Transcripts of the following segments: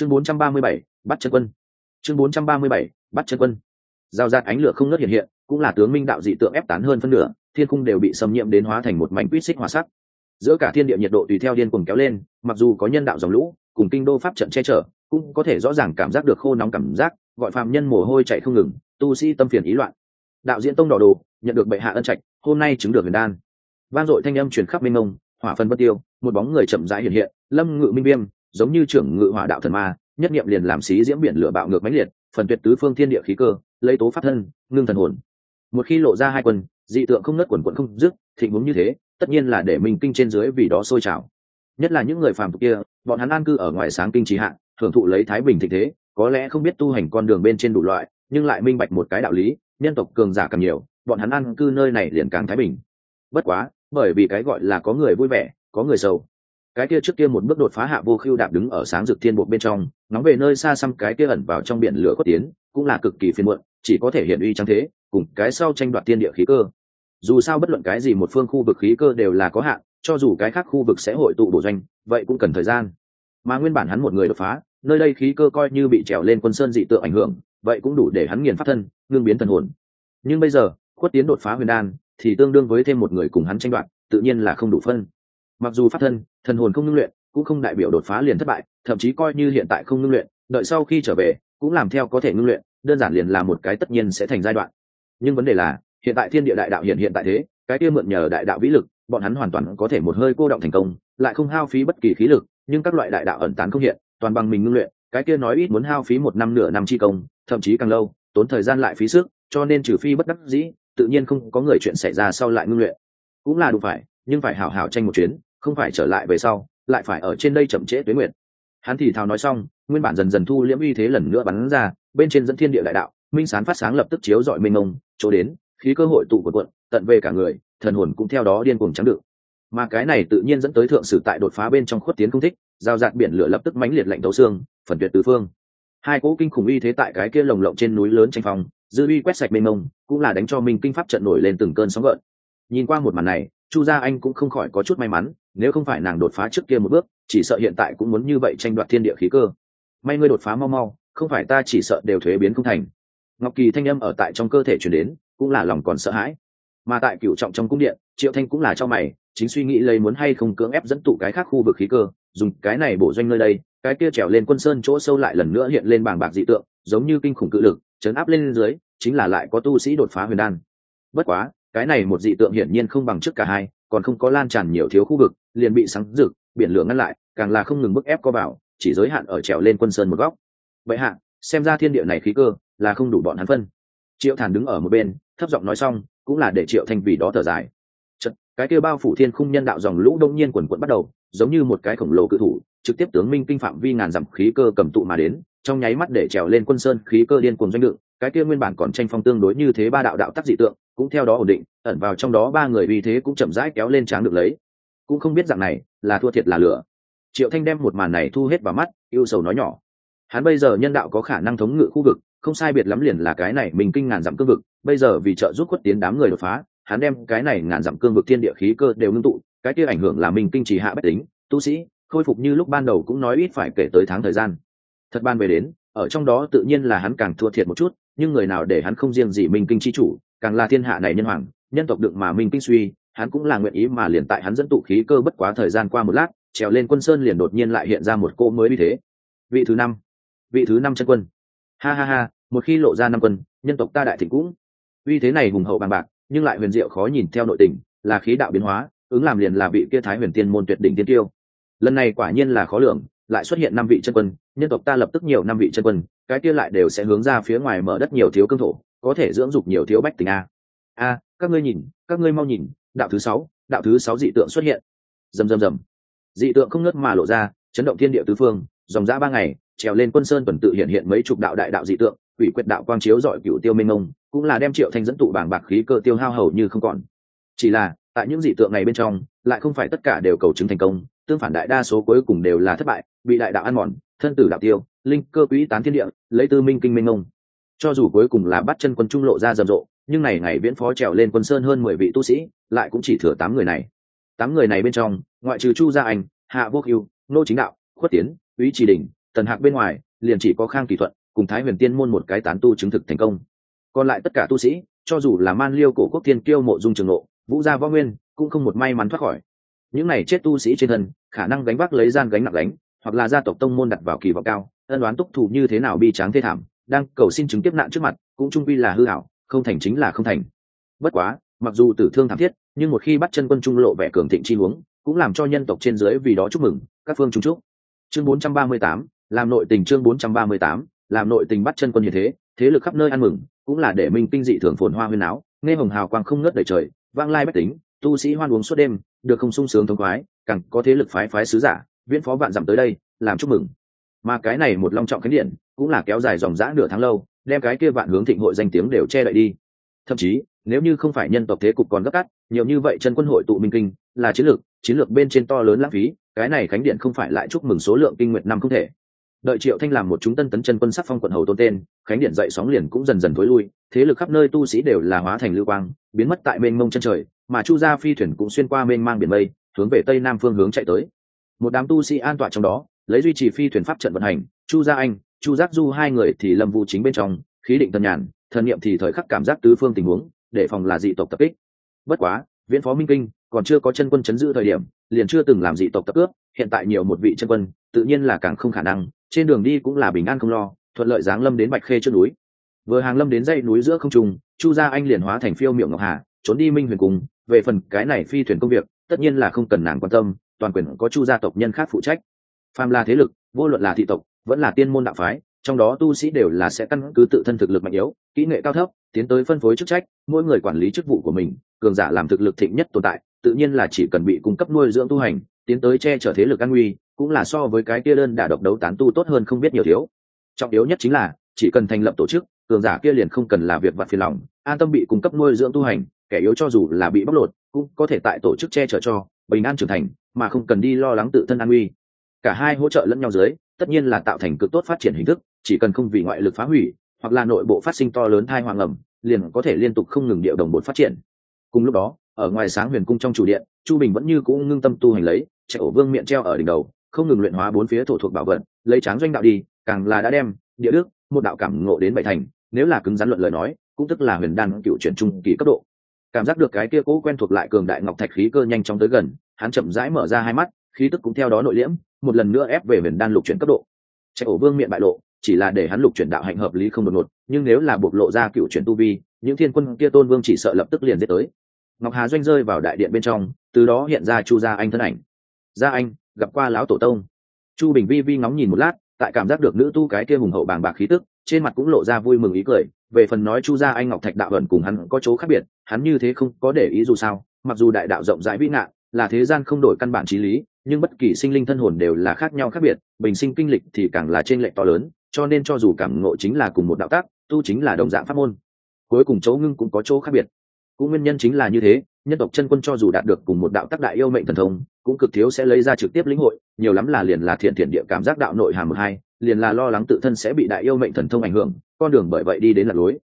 chương 437, bắt chân quân. Chương 437, bắt chân quân. Giao giạt ánh lửa không ngớt hiện hiện cũng là tướng minh đạo dị tượng ép tán hơn phân nửa thiên cung đều bị xâm nhiễm đến hóa thành một mảnh quýt xích hỏa sắc. Giữa cả thiên địa nhiệt độ tùy theo điên cuồng kéo lên mặc dù có nhân đạo dòng lũ cùng kinh đô pháp trận che chở cũng có thể rõ ràng cảm giác được khô nóng cảm giác gọi phạm nhân mồ hôi chạy không ngừng tu sĩ tâm phiền ý loạn. Đạo diễn tông đỏ đồ nhận được bệ hạ ân trạch hôm nay chứng được huyền đan. Vang dội thanh âm truyền khắp minh ông hỏa phân bất tiêu một bóng người chậm rãi hiện hiện lâm ngự minh viêm giống như trưởng ngự hỏa đạo thần ma, nhất nghiệm liền làm xí diễm biển lửa bạo ngược mãnh liệt, phần tuyệt tứ phương thiên địa khí cơ, lấy tố pháp thân, ngưng thần hồn. Một khi lộ ra hai quân, dị tượng không nớt quần quận không dứt, thịnh vốn như thế, tất nhiên là để minh kinh trên dưới vì đó sôi trào. Nhất là những người phàm tục kia, bọn hắn an cư ở ngoài sáng kinh trí hạn thưởng thụ lấy thái bình thịnh thế, có lẽ không biết tu hành con đường bên trên đủ loại, nhưng lại minh bạch một cái đạo lý, nhân tộc cường giả càng nhiều, bọn hắn an cư nơi này liền càng thái bình. Bất quá, bởi vì cái gọi là có người vui vẻ, có người sầu cái kia trước kia một bước đột phá hạ vô khưu đạp đứng ở sáng rực thiên bộ bên trong nóng về nơi xa xăm cái kia ẩn vào trong biển lửa khuất tiến, cũng là cực kỳ phiền muộn, chỉ có thể hiện uy trắng thế, cùng cái sau tranh đoạt thiên địa khí cơ. Dù sao bất luận cái gì một phương khu vực khí cơ đều là có hạn, cho dù cái khác khu vực sẽ hội tụ bổ doanh, vậy cũng cần thời gian. Mà nguyên bản hắn một người đột phá, nơi đây khí cơ coi như bị trèo lên quân sơn dị tượng ảnh hưởng, vậy cũng đủ để hắn nghiền phát thân, ngưng biến thần hồn. Nhưng bây giờ, khuất tiến đột phá huyền đan, thì tương đương với thêm một người cùng hắn tranh đoạt, tự nhiên là không đủ phân mặc dù phát thân, thần hồn không ngưng luyện, cũng không đại biểu đột phá liền thất bại, thậm chí coi như hiện tại không ngưng luyện, đợi sau khi trở về, cũng làm theo có thể ngưng luyện, đơn giản liền là một cái tất nhiên sẽ thành giai đoạn. Nhưng vấn đề là, hiện tại thiên địa đại đạo hiện hiện tại thế, cái kia mượn nhờ đại đạo vĩ lực, bọn hắn hoàn toàn có thể một hơi cô động thành công, lại không hao phí bất kỳ khí lực, nhưng các loại đại đạo ẩn tán không hiện, toàn bằng mình ngưng luyện, cái kia nói ít muốn hao phí một năm nửa năm chi công, thậm chí càng lâu, tốn thời gian lại phí sức, cho nên trừ phi bất đắc dĩ, tự nhiên không có người chuyện xảy ra sau lại ngưng luyện. Cũng là đủ phải, nhưng phải hảo hảo tranh một chuyến không phải trở lại về sau, lại phải ở trên đây chậm trễ tuế nguyện hắn thì thào nói xong, nguyên bản dần dần thu liễm uy thế lần nữa bắn ra, bên trên dẫn thiên địa đại đạo, minh sán phát sáng lập tức chiếu dọi minh mông. chỗ đến, khí cơ hội tụ của quận, tận về cả người, thần hồn cũng theo đó điên cuồng trắng đựng. Mà cái này tự nhiên dẫn tới thượng sử tại đột phá bên trong khuất tiến không thích, giao dạng biển lửa lập tức mãnh liệt lạnh tấu xương, phần tuyệt tứ phương. Hai cỗ kinh khủng uy thế tại cái kia lồng lộng trên núi lớn tranh phong, dư uy quét sạch mênh mông, cũng là đánh cho mình kinh pháp trận nổi lên từng cơn sóng gợn. Nhìn qua một màn này chu gia anh cũng không khỏi có chút may mắn, nếu không phải nàng đột phá trước kia một bước, chỉ sợ hiện tại cũng muốn như vậy tranh đoạt thiên địa khí cơ. May ngươi đột phá mau mau, không phải ta chỉ sợ đều thuế biến không thành. Ngọc kỳ thanh âm ở tại trong cơ thể chuyển đến, cũng là lòng còn sợ hãi. Mà tại cựu trọng trong cung điện, triệu thanh cũng là cho mày, chính suy nghĩ lấy muốn hay không cưỡng ép dẫn tụ cái khác khu vực khí cơ, dùng cái này bổ doanh nơi đây, cái kia trèo lên quân sơn chỗ sâu lại lần nữa hiện lên bảng bạc dị tượng, giống như kinh khủng cự lực, chấn áp lên dưới, chính là lại có tu sĩ đột phá huyền đan. Bất quá cái này một dị tượng hiển nhiên không bằng trước cả hai còn không có lan tràn nhiều thiếu khu vực liền bị sáng rực biển lửa ngăn lại càng là không ngừng bức ép co vào chỉ giới hạn ở trèo lên quân sơn một góc. Vậy hạ xem ra thiên địa này khí cơ là không đủ bọn hắn phân. Triệu thản đứng ở một bên thấp giọng nói xong cũng là để triệu thanh vì đó thở dài. Chật, cái kia bao phủ thiên khung nhân đạo dòng lũ đông nhiên quần quận bắt đầu giống như một cái khổng lồ cự thủ trực tiếp tướng minh kinh phạm vi ngàn dặm khí cơ cầm tụ mà đến trong nháy mắt để trèo lên quân sơn khí cơ điên cuồng doanh đựng cái kia nguyên bản còn tranh phong tương đối như thế ba đạo đạo tác dị tượng, cũng theo đó ổn định, ẩn vào trong đó ba người vì thế cũng chậm rãi kéo lên tráng được lấy. Cũng không biết dạng này, là thua thiệt là lửa. Triệu thanh đem một màn này thu hết vào mắt yêu sầu nói nhỏ. Hắn bây giờ nhân đạo có khả năng thống ngự khu vực, không sai biệt lắm liền là cái này mình kinh ngàn dặm cương vực, bây giờ vì trợ giúp khuất tiến đám người đột phá, hắn đem cái này ngàn dặm cương vực thiên địa khí cơ đều ngưng tụ, cái kia ảnh hưởng là mình kinh trì hạ bách tính, tu sĩ, khôi phục như lúc ban đầu cũng nói ít phải kể tới tháng thời gian. Thật ban về đến, ở trong đó tự nhiên là hắn càng thua thiệt một chút nhưng người nào để hắn không riêng gì minh kinh chi chủ, càng là thiên hạ này nhân hoàng, nhân tộc đựng mà minh kinh suy, hắn cũng là nguyện ý mà liền tại hắn dẫn tụ khí cơ bất quá thời gian qua một lát, trèo lên quân sơn liền đột nhiên lại hiện ra một cô mới như thế. Vị thứ năm, vị thứ năm chân quân. Ha ha ha, một khi lộ ra năm quân, nhân tộc ta đại thịnh cũng. Uy thế này hùng hậu bằng bạc, nhưng lại huyền diệu khó nhìn theo nội tình, là khí đạo biến hóa, ứng làm liền là vị kia thái huyền tiên môn tuyệt đỉnh tiên tiêu. Lần này quả nhiên là khó lường, lại xuất hiện năm vị chân quân, nhân tộc ta lập tức nhiều năm vị chân quân cái kia lại đều sẽ hướng ra phía ngoài mở đất nhiều thiếu cương thổ, có thể dưỡng dục nhiều thiếu bách tình a. A, các ngươi nhìn, các ngươi mau nhìn, đạo thứ sáu, đạo thứ sáu dị tượng xuất hiện. Rầm rầm rầm. Dị tượng không ngớt mà lộ ra, chấn động thiên địa tứ phương, dòng dã ba ngày, trèo lên quân sơn tuần tự hiện hiện mấy chục đạo đại đạo dị tượng, quỷ quyệt đạo quang chiếu dọi cựu tiêu minh ông, cũng là đem triệu thanh dẫn tụ bảng bạc khí cơ tiêu hao hầu như không còn. Chỉ là, tại những dị tượng này bên trong, lại không phải tất cả đều cầu chứng thành công, tương phản đại đa số cuối cùng đều là thất bại, bị đại đạo ăn mòn thân tử đạo tiêu, linh cơ quý tán thiên địa, lấy tư minh kinh minh ông. Cho dù cuối cùng là bắt chân quân trung lộ ra rầm rộ, nhưng này ngày viễn phó trèo lên quân sơn hơn mười vị tu sĩ, lại cũng chỉ thừa tám người này. Tám người này bên trong, ngoại trừ chu gia anh, hạ vô cưu nô chính đạo, khuất tiến úy trì đình, tần hạc bên ngoài, liền chỉ có khang kỳ thuận, cùng thái huyền tiên môn một cái tán tu chứng thực thành công. Còn lại tất cả tu sĩ, cho dù là man liêu cổ quốc thiên kiêu mộ dung trường lộ, vũ gia võ nguyên, cũng không một may mắn thoát khỏi. Những này chết tu sĩ trên thân, khả năng gánh vác lấy gian gánh nặng gánh hoặc là gia tộc tông môn đặt vào kỳ vọng cao ân đoán túc thủ như thế nào bi tráng thê thảm đang cầu xin chứng tiếp nạn trước mặt cũng trung vi là hư hảo không thành chính là không thành. Bất quá mặc dù tử thương thảm thiết nhưng một khi bắt chân quân trung lộ vẻ cường thịnh chi huống cũng làm cho nhân tộc trên dưới vì đó chúc mừng các phương trung chúc. Chương 438, làm nội tình chương 438, làm nội tình bắt chân quân như thế thế lực khắp nơi ăn mừng cũng là để minh kinh dị thường phồn hoa huyên áo nghe hồng hào quang không ngớt đầy trời vang lai bách tính tu sĩ hoan uống suốt đêm được không sung sướng thống khoái càng có thế lực phái phái sứ giả viễn phó vạn dặm tới đây, làm chúc mừng. Mà cái này một long trọng khánh điện, cũng là kéo dài dòng dã nửa tháng lâu, đem cái kia vạn hướng thịnh hội danh tiếng đều che đậy đi. Thậm chí, nếu như không phải nhân tộc thế cục còn gấp cắt nhiều như vậy chân quân hội tụ minh kinh, là chiến lược chiến lược bên trên to lớn lãng phí, cái này khánh điện không phải lại chúc mừng số lượng kinh nguyện năm không thể. Đợi triệu thanh làm một chúng tân tấn chân quân sắc phong quận hầu tôn tên, khánh điện dậy sóng liền cũng dần dần thối lui, thế lực khắp nơi tu sĩ đều là hóa thành lưu quang, biến mất tại mênh mông chân trời, mà chu gia phi thuyền cũng xuyên qua mênh mang biển mây, hướng về tây nam phương hướng chạy tới một đám tu sĩ an toàn trong đó, lấy duy trì phi thuyền pháp trận vận hành, chu gia anh, chu giác du hai người thì lâm vũ chính bên trong, khí định thần nhàn, thần niệm thì thời khắc cảm giác tứ phương tình huống, để phòng là dị tộc tập kích. Bất quá, viễn phó minh kinh còn chưa có chân quân chấn giữ thời điểm, liền chưa từng làm dị tộc tập cướp, hiện tại nhiều một vị chân quân, tự nhiên là càng không khả năng, trên đường đi cũng là bình an không lo, thuận lợi giáng lâm đến bạch khê trước núi. Vừa hàng lâm đến dãy núi giữa không trung, chu gia anh liền hóa thành phiêu miệng ngọc hà, trốn đi minh huyền cùng về phần cái này phi thuyền công việc, tất nhiên là không cần nàng quan tâm toàn quyền có chu gia tộc nhân khác phụ trách. Phàm là thế lực, vô luận là thị tộc, vẫn là tiên môn đạo phái, trong đó tu sĩ đều là sẽ căn cứ tự thân thực lực mạnh yếu, kỹ nghệ cao thấp, tiến tới phân phối chức trách, mỗi người quản lý chức vụ của mình, cường giả làm thực lực thịnh nhất tồn tại, tự nhiên là chỉ cần bị cung cấp nuôi dưỡng tu hành, tiến tới che chở thế lực an nguy, cũng là so với cái kia đơn đả độc đấu tán tu tốt hơn không biết nhiều thiếu. Trọng yếu nhất chính là, chỉ cần thành lập tổ chức, cường giả kia liền không cần là việc vặt phiền lòng, an tâm bị cung cấp nuôi dưỡng tu hành, kẻ yếu cho dù là bị bóc lột, cũng có thể tại tổ chức che chở cho bình an trưởng thành, mà không cần đi lo lắng tự thân an nguy. Cả hai hỗ trợ lẫn nhau dưới, tất nhiên là tạo thành cực tốt phát triển hình thức, chỉ cần không vì ngoại lực phá hủy, hoặc là nội bộ phát sinh to lớn thai hoàng ẩm, liền có thể liên tục không ngừng điệu đồng bột phát triển. Cùng lúc đó, ở ngoài sáng huyền cung trong chủ điện, chu bình vẫn như cũng ngưng tâm tu hành lấy chạy ổ vương miệng treo ở đỉnh đầu, không ngừng luyện hóa bốn phía thổ thuộc bảo vật, lấy tráng doanh đạo đi, càng là đã đem địa đức, một đạo cảm ngộ đến bảy thành, nếu là cứng rắn luận lời nói, cũng tức là huyền đan cựu chuyển trung kỳ cấp độ cảm giác được cái kia cố quen thuộc lại cường đại ngọc thạch khí cơ nhanh chóng tới gần, hắn chậm rãi mở ra hai mắt, khí tức cũng theo đó nội liễm, một lần nữa ép về huyền đan lục chuyển cấp độ. Chạy ổ vương miệng bại lộ, chỉ là để hắn lục chuyển đạo hạnh hợp lý không đột ngột, nhưng nếu là bộc lộ ra cựu chuyển tu vi, những thiên quân kia tôn vương chỉ sợ lập tức liền giết tới. Ngọc hà doanh rơi vào đại điện bên trong, từ đó hiện ra chu gia anh thân ảnh. Gia anh, gặp qua lão tổ tông. Chu bình vi vi ngóng nhìn một lát, tại cảm giác được nữ tu cái kia hùng hậu bàng bạc khí tức, trên mặt cũng lộ ra vui mừng ý cười về phần nói chu gia anh ngọc thạch đạo ẩn cùng hắn có chỗ khác biệt, hắn như thế không có để ý dù sao, mặc dù đại đạo rộng rãi vĩ ngạn, là thế gian không đổi căn bản trí lý, nhưng bất kỳ sinh linh thân hồn đều là khác nhau khác biệt, bình sinh kinh lịch thì càng là trên lệ to lớn, cho nên cho dù cảm ngộ chính là cùng một đạo tác tu chính là đồng dạng pháp môn. Cuối cùng chỗ ngưng cũng có chỗ khác biệt. Cũng nguyên nhân chính là như thế, nhân tộc chân quân cho dù đạt được cùng một đạo tác đại yêu mệnh thần thông, cũng cực thiếu sẽ lấy ra trực tiếp lĩnh hội, nhiều lắm là liền là thiện thiện địa cảm giác đạo nội hàm một hai, liền là lo lắng tự thân sẽ bị đại yêu mệnh thần thông ảnh hưởng con đường bởi vậy đi đến lạc lối.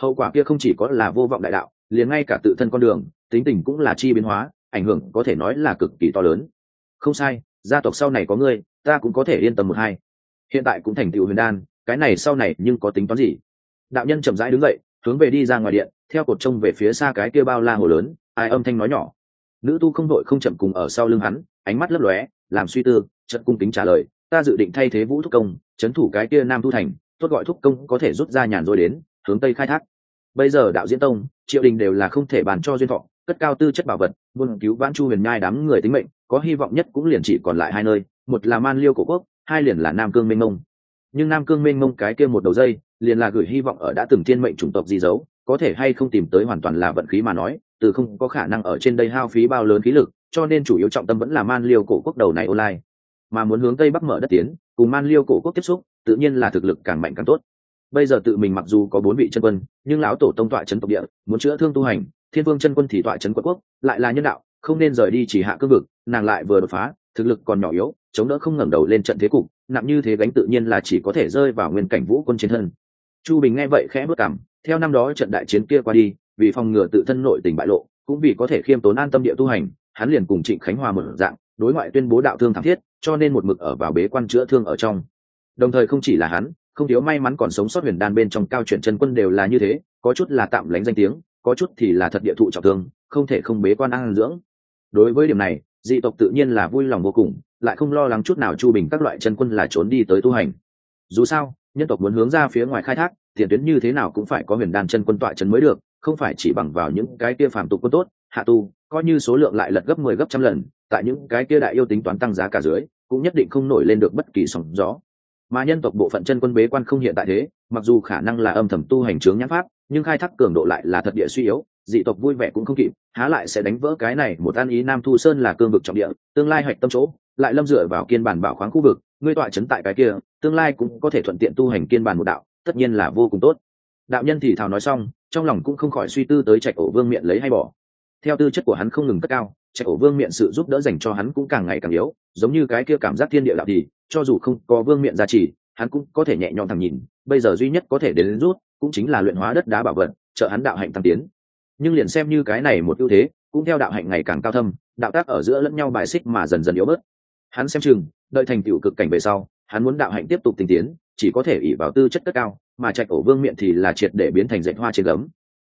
Hậu quả kia không chỉ có là vô vọng đại đạo, liền ngay cả tự thân con đường, tính tình cũng là chi biến hóa, ảnh hưởng có thể nói là cực kỳ to lớn. Không sai, gia tộc sau này có ngươi, ta cũng có thể yên tâm một hai. Hiện tại cũng thành tựu huyền đan, cái này sau này nhưng có tính toán gì? Đạo nhân chậm rãi đứng dậy, hướng về đi ra ngoài điện, theo cột trông về phía xa cái kia bao la hồ lớn, ai âm thanh nói nhỏ. Nữ tu không đội không chậm cùng ở sau lưng hắn, ánh mắt lấp lóe, làm suy tư trận cung kính trả lời, ta dự định thay thế vũ thúc công trấn thủ cái kia nam thu thành tốt gọi thúc công có thể rút ra nhàn rồi đến hướng tây khai thác. Bây giờ đạo diễn tông triệu đình đều là không thể bàn cho duyên thọ cất cao tư chất bảo vật buôn cứu vãn chu huyền nhai đám người tính mệnh có hy vọng nhất cũng liền chỉ còn lại hai nơi một là man liêu cổ quốc hai liền là nam cương minh mông. Nhưng nam cương minh mông cái kia một đầu dây liền là gửi hy vọng ở đã từng thiên mệnh chủng tộc di dấu, có thể hay không tìm tới hoàn toàn là vận khí mà nói từ không có khả năng ở trên đây hao phí bao lớn khí lực cho nên chủ yếu trọng tâm vẫn là man liêu cổ quốc đầu này online. Mà muốn hướng tây bắc mở đất tiến cùng man liêu cổ quốc tiếp xúc tự nhiên là thực lực càng mạnh càng tốt. Bây giờ tự mình mặc dù có bốn vị chân quân, nhưng lão tổ tông tọa trấn tộc địa, muốn chữa thương tu hành, thiên vương chân quân thì tọa trấn quận quốc, lại là nhân đạo, không nên rời đi chỉ hạ cương vực, nàng lại vừa đột phá, thực lực còn nhỏ yếu, chống đỡ không ngẩng đầu lên trận thế cục, nặng như thế gánh tự nhiên là chỉ có thể rơi vào nguyên cảnh vũ quân chiến thân. Chu bình nghe vậy khẽ bước cảm, theo năm đó trận đại chiến kia qua đi, vì phòng ngừa tự thân nội tình bại lộ, cũng vì có thể khiêm tốn an tâm địa tu hành, hắn liền cùng trịnh khánh hòa mở dạng, đối ngoại tuyên bố đạo thương thảm thiết, cho nên một mực ở vào bế quan chữa thương ở trong đồng thời không chỉ là hắn, không thiếu may mắn còn sống sót huyền đan bên trong cao chuyển chân quân đều là như thế, có chút là tạm lánh danh tiếng, có chút thì là thật địa thụ trọng thương, không thể không bế quan ăn dưỡng. Đối với điểm này, dị tộc tự nhiên là vui lòng vô cùng, lại không lo lắng chút nào chu bình các loại chân quân là trốn đi tới tu hành. Dù sao, nhân tộc muốn hướng ra phía ngoài khai thác, tiền tuyến như thế nào cũng phải có huyền đan chân quân tọa chân mới được, không phải chỉ bằng vào những cái kia phàm tục quân tốt, hạ tu, coi như số lượng lại lật gấp mười 10 gấp trăm lần, tại những cái kia đại yêu tính toán tăng giá cả dưới, cũng nhất định không nổi lên được bất kỳ sóng gió mà nhân tộc bộ phận chân quân bế quan không hiện tại thế, mặc dù khả năng là âm thầm tu hành trướng nhãn pháp, nhưng khai thác cường độ lại là thật địa suy yếu, dị tộc vui vẻ cũng không kịp, há lại sẽ đánh vỡ cái này một an ý nam thu sơn là cương vực trọng địa, tương lai hoạch tâm chỗ, lại lâm dựa vào kiên bản bảo khoáng khu vực, ngươi tọa chấn tại cái kia, tương lai cũng có thể thuận tiện tu hành kiên bản một đạo, tất nhiên là vô cùng tốt. Đạo nhân thì thào nói xong, trong lòng cũng không khỏi suy tư tới trạch ổ vương miệng lấy hay bỏ theo tư chất của hắn không ngừng cất cao trạch ổ vương miệng sự giúp đỡ dành cho hắn cũng càng ngày càng yếu, giống như cái kia cảm giác thiên địa đạo thì, cho dù không có vương miệng gia trì, hắn cũng có thể nhẹ nhõm thẳng nhìn, bây giờ duy nhất có thể đến rút cũng chính là luyện hóa đất đá bảo vật, trợ hắn đạo hạnh tăng tiến. Nhưng liền xem như cái này một ưu thế, cũng theo đạo hạnh ngày càng cao thâm, đạo tác ở giữa lẫn nhau bài xích mà dần dần yếu bớt. Hắn xem chừng, đợi thành tựu cực cảnh về sau, hắn muốn đạo hạnh tiếp tục tinh tiến, chỉ có thể ỉ vào tư chất cất cao, mà trạch ổ vương miệng thì là triệt để biến thành dạy hoa trên gấm.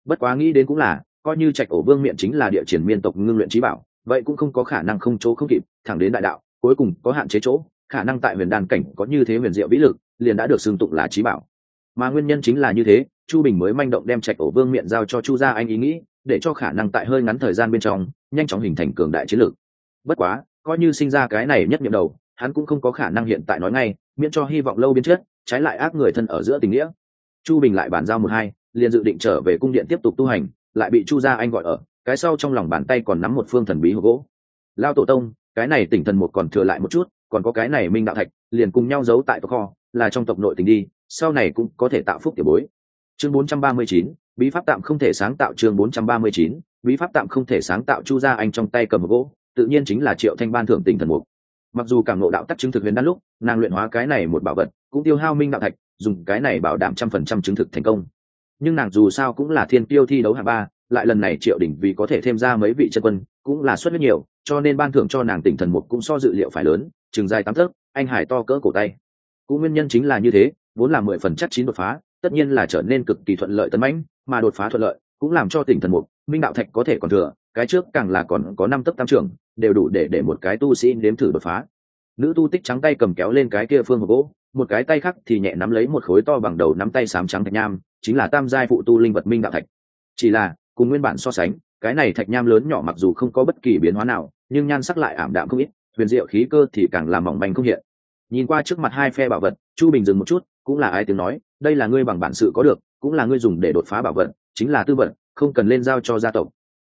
Bất quá nghĩ đến cũng là coi như trạch ổ vương miệng chính là địa triển miên tộc ngưng luyện trí bảo, vậy cũng không có khả năng không chỗ không kịp, thẳng đến đại đạo, cuối cùng có hạn chế chỗ, khả năng tại huyền đan cảnh có như thế huyền diệu vĩ lực, liền đã được xưng tụng là trí bảo. Mà nguyên nhân chính là như thế, chu bình mới manh động đem trạch ổ vương miệng giao cho chu gia anh ý nghĩ, để cho khả năng tại hơi ngắn thời gian bên trong, nhanh chóng hình thành cường đại chiến lược. Bất quá, coi như sinh ra cái này nhất nhiệm đầu, hắn cũng không có khả năng hiện tại nói ngay, miễn cho hy vọng lâu biến chết trái lại ác người thân ở giữa tình nghĩa. Chu bình lại bàn giao một hai, liền dự định trở về cung điện tiếp tục tu hành lại bị chu gia anh gọi ở cái sau trong lòng bàn tay còn nắm một phương thần bí hộp gỗ. Lao tổ tông cái này tỉnh thần một còn thừa lại một chút còn có cái này minh đạo thạch liền cùng nhau giấu tại tộc kho là trong tộc nội tình đi sau này cũng có thể tạo phúc tiểu bối. Chương 439, bí pháp tạm không thể sáng tạo chương 439, bí pháp tạm không thể sáng tạo chu gia anh trong tay cầm gỗ tự nhiên chính là triệu thanh ban thưởng tỉnh thần mục mặc dù cảm ngộ đạo tắc chứng thực huyền đan lúc nàng luyện hóa cái này một bảo vật cũng tiêu hao minh đạo thạch dùng cái này bảo đảm trăm phần trăm chứng thực thành công nhưng nàng dù sao cũng là thiên tiêu thi đấu hạng ba, lại lần này triệu đỉnh vì có thể thêm ra mấy vị chân quân, cũng là suất rất nhiều, cho nên ban thưởng cho nàng tỉnh thần mục cũng so dự liệu phải lớn, chừng dài tám thước, anh hải to cỡ cổ tay. Cũng nguyên nhân chính là như thế, vốn là mười phần chắc chín đột phá, tất nhiên là trở nên cực kỳ thuận lợi tấn mãnh, mà đột phá thuận lợi cũng làm cho tỉnh thần mục, minh đạo thạch có thể còn thừa, cái trước càng là còn có năm tấc tam trưởng, đều đủ để để một cái tu sĩ nếm thử đột phá. Nữ tu tích trắng tay cầm kéo lên cái kia phương hộp gỗ, một cái tay khác thì nhẹ nắm lấy một khối to bằng đầu nắm tay sám trắng thạch nham chính là tam giai phụ tu linh vật minh đạo thạch. Chỉ là, cùng nguyên bản so sánh, cái này thạch nham lớn nhỏ mặc dù không có bất kỳ biến hóa nào, nhưng nhan sắc lại ảm đạm không ít, huyền diệu khí cơ thì càng làm mỏng manh không hiện. Nhìn qua trước mặt hai phe bảo vật, chu bình dừng một chút, cũng là ai tiếng nói, đây là ngươi bằng bản sự có được, cũng là ngươi dùng để đột phá bảo vật, chính là tư vật, không cần lên giao cho gia tộc.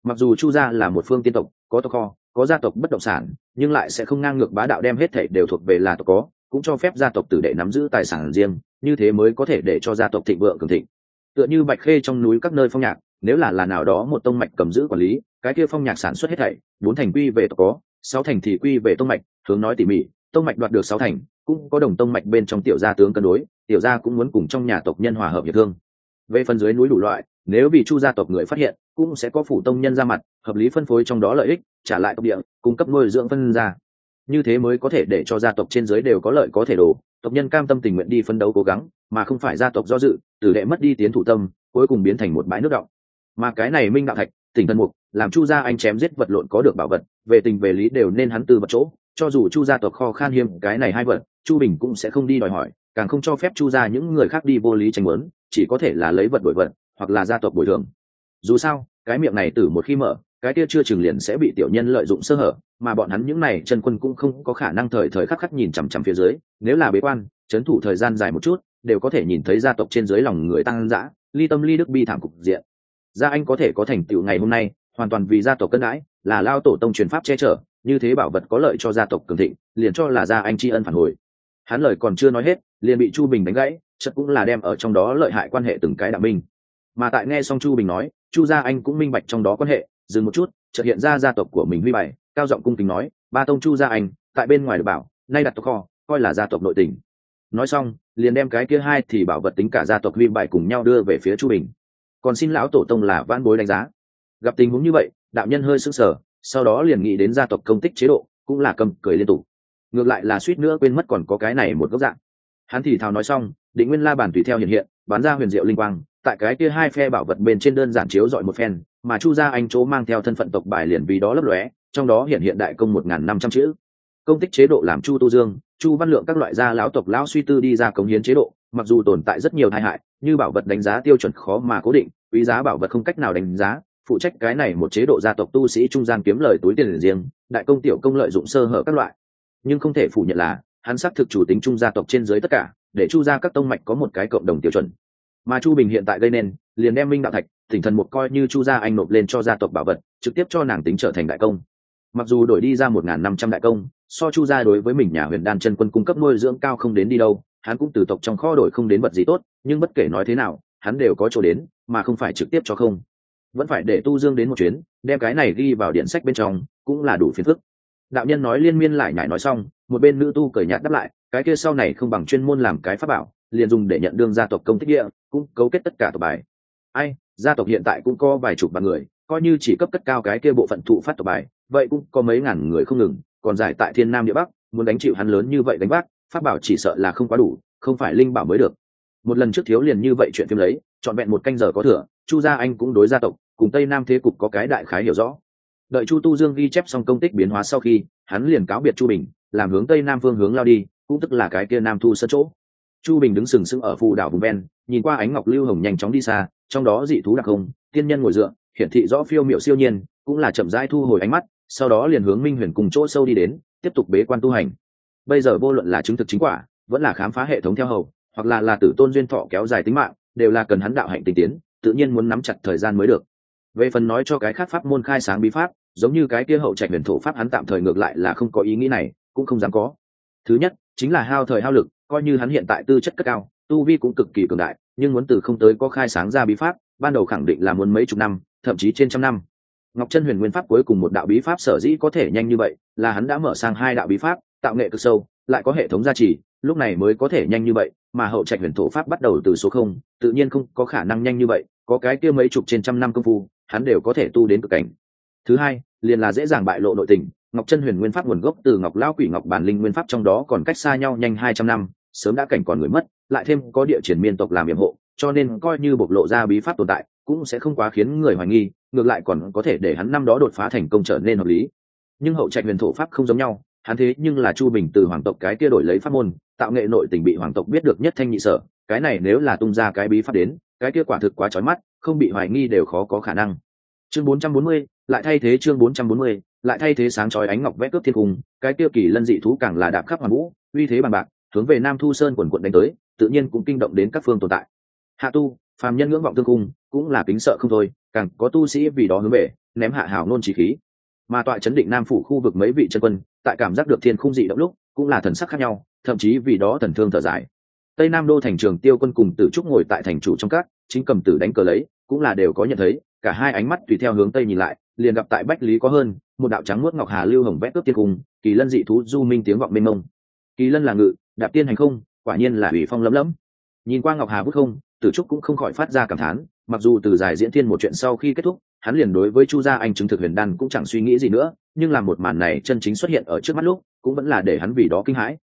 Mặc dù chu gia là một phương tiên tộc, có tộc kho, có gia tộc bất động sản, nhưng lại sẽ không ngang ngược bá đạo đem hết thảy đều thuộc về là tộc có, cũng cho phép gia tộc tử đệ nắm giữ tài sản riêng, như thế mới có thể để cho gia tộc thịnh vượng cường thịnh tựa như bạch khê trong núi các nơi phong nhạc, nếu là là nào đó một tông mạch cầm giữ quản lý, cái kia phong nhạc sản xuất hết thảy, bốn thành quy về tộc có, sáu thành thì quy về tông mạch, hướng nói tỉ mỉ, tông mạch đoạt được sáu thành, cũng có đồng tông mạch bên trong tiểu gia tướng cân đối, tiểu gia cũng muốn cùng trong nhà tộc nhân hòa hợp hiệp thương. Về phần dưới núi đủ loại, nếu bị chu gia tộc người phát hiện, cũng sẽ có phủ tông nhân ra mặt, hợp lý phân phối trong đó lợi ích, trả lại tộc địa, cung cấp nuôi dưỡng phân ra như thế mới có thể để cho gia tộc trên dưới đều có lợi có thể đổ tộc nhân cam tâm tình nguyện đi phân đấu cố gắng, mà không phải gia tộc do dự, tử đệ mất đi tiến thủ tâm, cuối cùng biến thành một bãi nước động mà cái này minh đạo thạch, tỉnh thân mục, làm chu gia anh chém giết vật lộn có được bảo vật, về tình về lý đều nên hắn tư vật chỗ. Cho dù chu gia tộc kho khan hiếm, cái này hai vật, chu bình cũng sẽ không đi đòi hỏi, càng không cho phép chu gia những người khác đi vô lý tranh muốn chỉ có thể là lấy vật đổi vật, hoặc là gia tộc bồi thường. Dù sao, cái miệng này từ một khi mở cái kia chưa chừng liền sẽ bị tiểu nhân lợi dụng sơ hở, mà bọn hắn những này chân quân cũng không có khả năng thời thời khắc khắc nhìn chằm chằm phía dưới, nếu là bế quan, trấn thủ thời gian dài một chút, đều có thể nhìn thấy gia tộc trên dưới lòng người tăng dã, ly tâm ly đức bi thảm cục diện. Gia anh có thể có thành tựu ngày hôm nay, hoàn toàn vì gia tộc cân đãi, là lao tổ tông truyền pháp che chở, như thế bảo vật có lợi cho gia tộc cường thịnh, liền cho là gia anh tri ân phản hồi. Hắn lời còn chưa nói hết, liền bị chu bình đánh gãy chất cũng là đem ở trong đó lợi hại quan hệ từng cái đạo minh. Mà tại nghe xong chu bình nói, chu gia anh cũng minh bạch trong đó quan hệ dừng một chút, chợt hiện ra gia tộc của mình huy bày cao giọng cung kính nói, ba tông chu gia anh, tại bên ngoài được bảo, nay đặt tộc kho, coi là gia tộc nội tình. Nói xong, liền đem cái kia hai thì bảo vật tính cả gia tộc huy bày cùng nhau đưa về phía chu bình. Còn xin lão tổ tông là van bối đánh giá. Gặp tình huống như vậy, đạo nhân hơi sững sờ, sau đó liền nghĩ đến gia tộc công tích chế độ, cũng là cầm cười liên tục. Ngược lại là suýt nữa quên mất còn có cái này một góc dạng. Hắn thì thào nói xong, định nguyên la bàn tùy theo hiện hiện, bán ra huyền diệu linh quang, tại cái kia hai phe bảo vật bên trên đơn giản chiếu dọi một phen mà chu gia anh chỗ mang theo thân phận tộc bài liền vì đó lấp lóe, trong đó hiện hiện đại công một n g h n năm trăm chữ. Công tích chế độ làm chu tu dương, chu văn lượng các loại gia lão tộc lão suy tư đi ra cống hiến chế độ, mặc dù tồn tại rất nhiều tai hại, như bảo vật đánh giá tiêu chuẩn khó mà cố định, quý giá bảo vật không cách nào đánh giá, phụ trách cái này một chế độ gia tộc tu sĩ trung gian kiếm lời túi tiền riêng, đại công tiểu công lợi dụng sơ hở các loại. Nhưng không thể phủ nhận là, hắn xác thực chủ tính trung gia tộc trên dưới tất cả, để chu ra các tông mạch có một cái cộng đồng tiêu chuẩn. Mà chu bình hiện tại gây nên, liền đem minh đạo thạch tỉnh thần một coi như chu gia anh nộp lên cho gia tộc bảo vật, trực tiếp cho nàng tính trở thành đại công. Mặc dù đổi đi ra một n g h n năm trăm đại công, so chu gia đối với mình nhà huyền đan chân quân cung cấp nuôi dưỡng cao không đến đi đâu, hắn cũng từ tộc trong kho đổi không đến vật gì tốt, nhưng bất kể nói thế nào, hắn đều có chỗ đến, mà không phải trực tiếp cho không. Vẫn phải để tu dương đến một chuyến, đem cái này ghi vào điện sách bên trong, cũng là đủ phiền phức. Đạo nhân nói liên miên lại nhải nói xong, một bên nữ tu cởi nhạt đáp lại, cái kia sau này không bằng chuyên môn làm cái pháp bảo, liền dùng để nhận đương gia tộc công tích địa, cũng cấu kết tất cả tộc bài. Ai gia tộc hiện tại cũng có vài chục vạn người, coi như chỉ cấp cất cao cái kia bộ phận thụ phát tộc bài, vậy cũng có mấy ngàn người không ngừng. Còn giải tại thiên nam địa bắc, muốn đánh chịu hắn lớn như vậy đánh bác pháp bảo chỉ sợ là không quá đủ, không phải linh bảo mới được. Một lần trước thiếu liền như vậy chuyện phim lấy, trọn vẹn một canh giờ có thừa, chu gia anh cũng đối gia tộc, cùng tây nam thế cục có cái đại khái hiểu rõ. Đợi chu tu dương ghi chép xong công tích biến hóa sau khi, hắn liền cáo biệt chu bình, làm hướng tây nam phương hướng lao đi, cũng tức là cái kia nam thu sân chỗ. Chu bình đứng sừng sững ở phụ đảo vùng ven, nhìn qua ánh ngọc lưu hồng nhanh chóng đi xa trong đó dị thú đặc không, tiên nhân ngồi dựa, hiển thị rõ phiêu miệu siêu nhiên, cũng là chậm rãi thu hồi ánh mắt, sau đó liền hướng minh huyền cùng chỗ sâu đi đến, tiếp tục bế quan tu hành. Bây giờ vô luận là chứng thực chính quả, vẫn là khám phá hệ thống theo hầu, hoặc là là tử tôn duyên thọ kéo dài tính mạng, đều là cần hắn đạo hạnh tinh tiến, tự nhiên muốn nắm chặt thời gian mới được. Về phần nói cho cái khác pháp môn khai sáng bí pháp, giống như cái kia hậu trạch huyền thổ pháp hắn tạm thời ngược lại là không có ý nghĩ này, cũng không dám có. Thứ nhất, chính là hao thời hao lực, coi như hắn hiện tại tư chất cất cao, tu vi cũng cực kỳ cường đại nhưng muốn từ không tới có khai sáng ra bí pháp, ban đầu khẳng định là muốn mấy chục năm, thậm chí trên trăm năm. Ngọc chân huyền nguyên pháp cuối cùng một đạo bí pháp sở dĩ có thể nhanh như vậy, là hắn đã mở sang hai đạo bí pháp, tạo nghệ cực sâu, lại có hệ thống gia trì, lúc này mới có thể nhanh như vậy, mà hậu trạch huyền thổ pháp bắt đầu từ số không, tự nhiên không có khả năng nhanh như vậy, có cái kia mấy chục trên trăm năm công phu, hắn đều có thể tu đến cực cảnh. Thứ hai, liền là dễ dàng bại lộ nội tình, ngọc chân huyền nguyên pháp nguồn gốc từ ngọc lao quỷ ngọc bản linh nguyên pháp trong đó còn cách xa nhau nhanh hai trăm năm, sớm đã cảnh còn người mất lại thêm có địa triển miên tộc làm yểm hộ cho nên coi như bộc lộ ra bí pháp tồn tại cũng sẽ không quá khiến người hoài nghi ngược lại còn có thể để hắn năm đó đột phá thành công trở nên hợp lý. Nhưng hậu trạch huyền thổ pháp không giống nhau hắn thế nhưng là chu bình từ hoàng tộc cái kia đổi lấy pháp môn tạo nghệ nội tình bị hoàng tộc biết được nhất thanh nhị sở cái này nếu là tung ra cái bí pháp đến cái kia quả thực quá trói mắt không bị hoài nghi đều khó có khả năng. Chương 440, lại thay thế chương 440, lại thay thế sáng chói ánh ngọc vẽ cướp thiên cung cái kia kỳ lân dị thú càng là đạp khắp hoàn vũ uy thế bằng bạc hướng về nam thu sơn quần quận đánh tới tự nhiên cũng kinh động đến các phương tồn tại. Hạ tu, phàm nhân ngưỡng vọng tương cung, cũng là kính sợ không thôi, càng có tu sĩ vì đó hướng về, ném hạ hảo nôn chỉ khí. Mà tọa chấn định nam phủ khu vực mấy vị chân quân, tại cảm giác được thiên khung dị động lúc, cũng là thần sắc khác nhau, thậm chí vì đó thần thương thở dài. Tây nam đô thành trường tiêu quân cùng tử trúc ngồi tại thành chủ trong các, chính cầm tử đánh cờ lấy, cũng là đều có nhận thấy, cả hai ánh mắt tùy theo hướng tây nhìn lại, liền gặp tại bách lý có hơn, một đạo trắng nuốt ngọc hà lưu hồng vét cướp tiên cung kỳ lân dị thú du minh tiếng vọng mênh mông. Kỳ lân là ngự, đạp tiên hành không quả nhiên là ủy phong lấm lấm. Nhìn qua ngọc hà vút không, tử trúc cũng không khỏi phát ra cảm thán, mặc dù từ giải diễn thiên một chuyện sau khi kết thúc, hắn liền đối với chu gia anh chứng thực huyền đan cũng chẳng suy nghĩ gì nữa, nhưng làm một màn này chân chính xuất hiện ở trước mắt lúc, cũng vẫn là để hắn vì đó kinh hãi.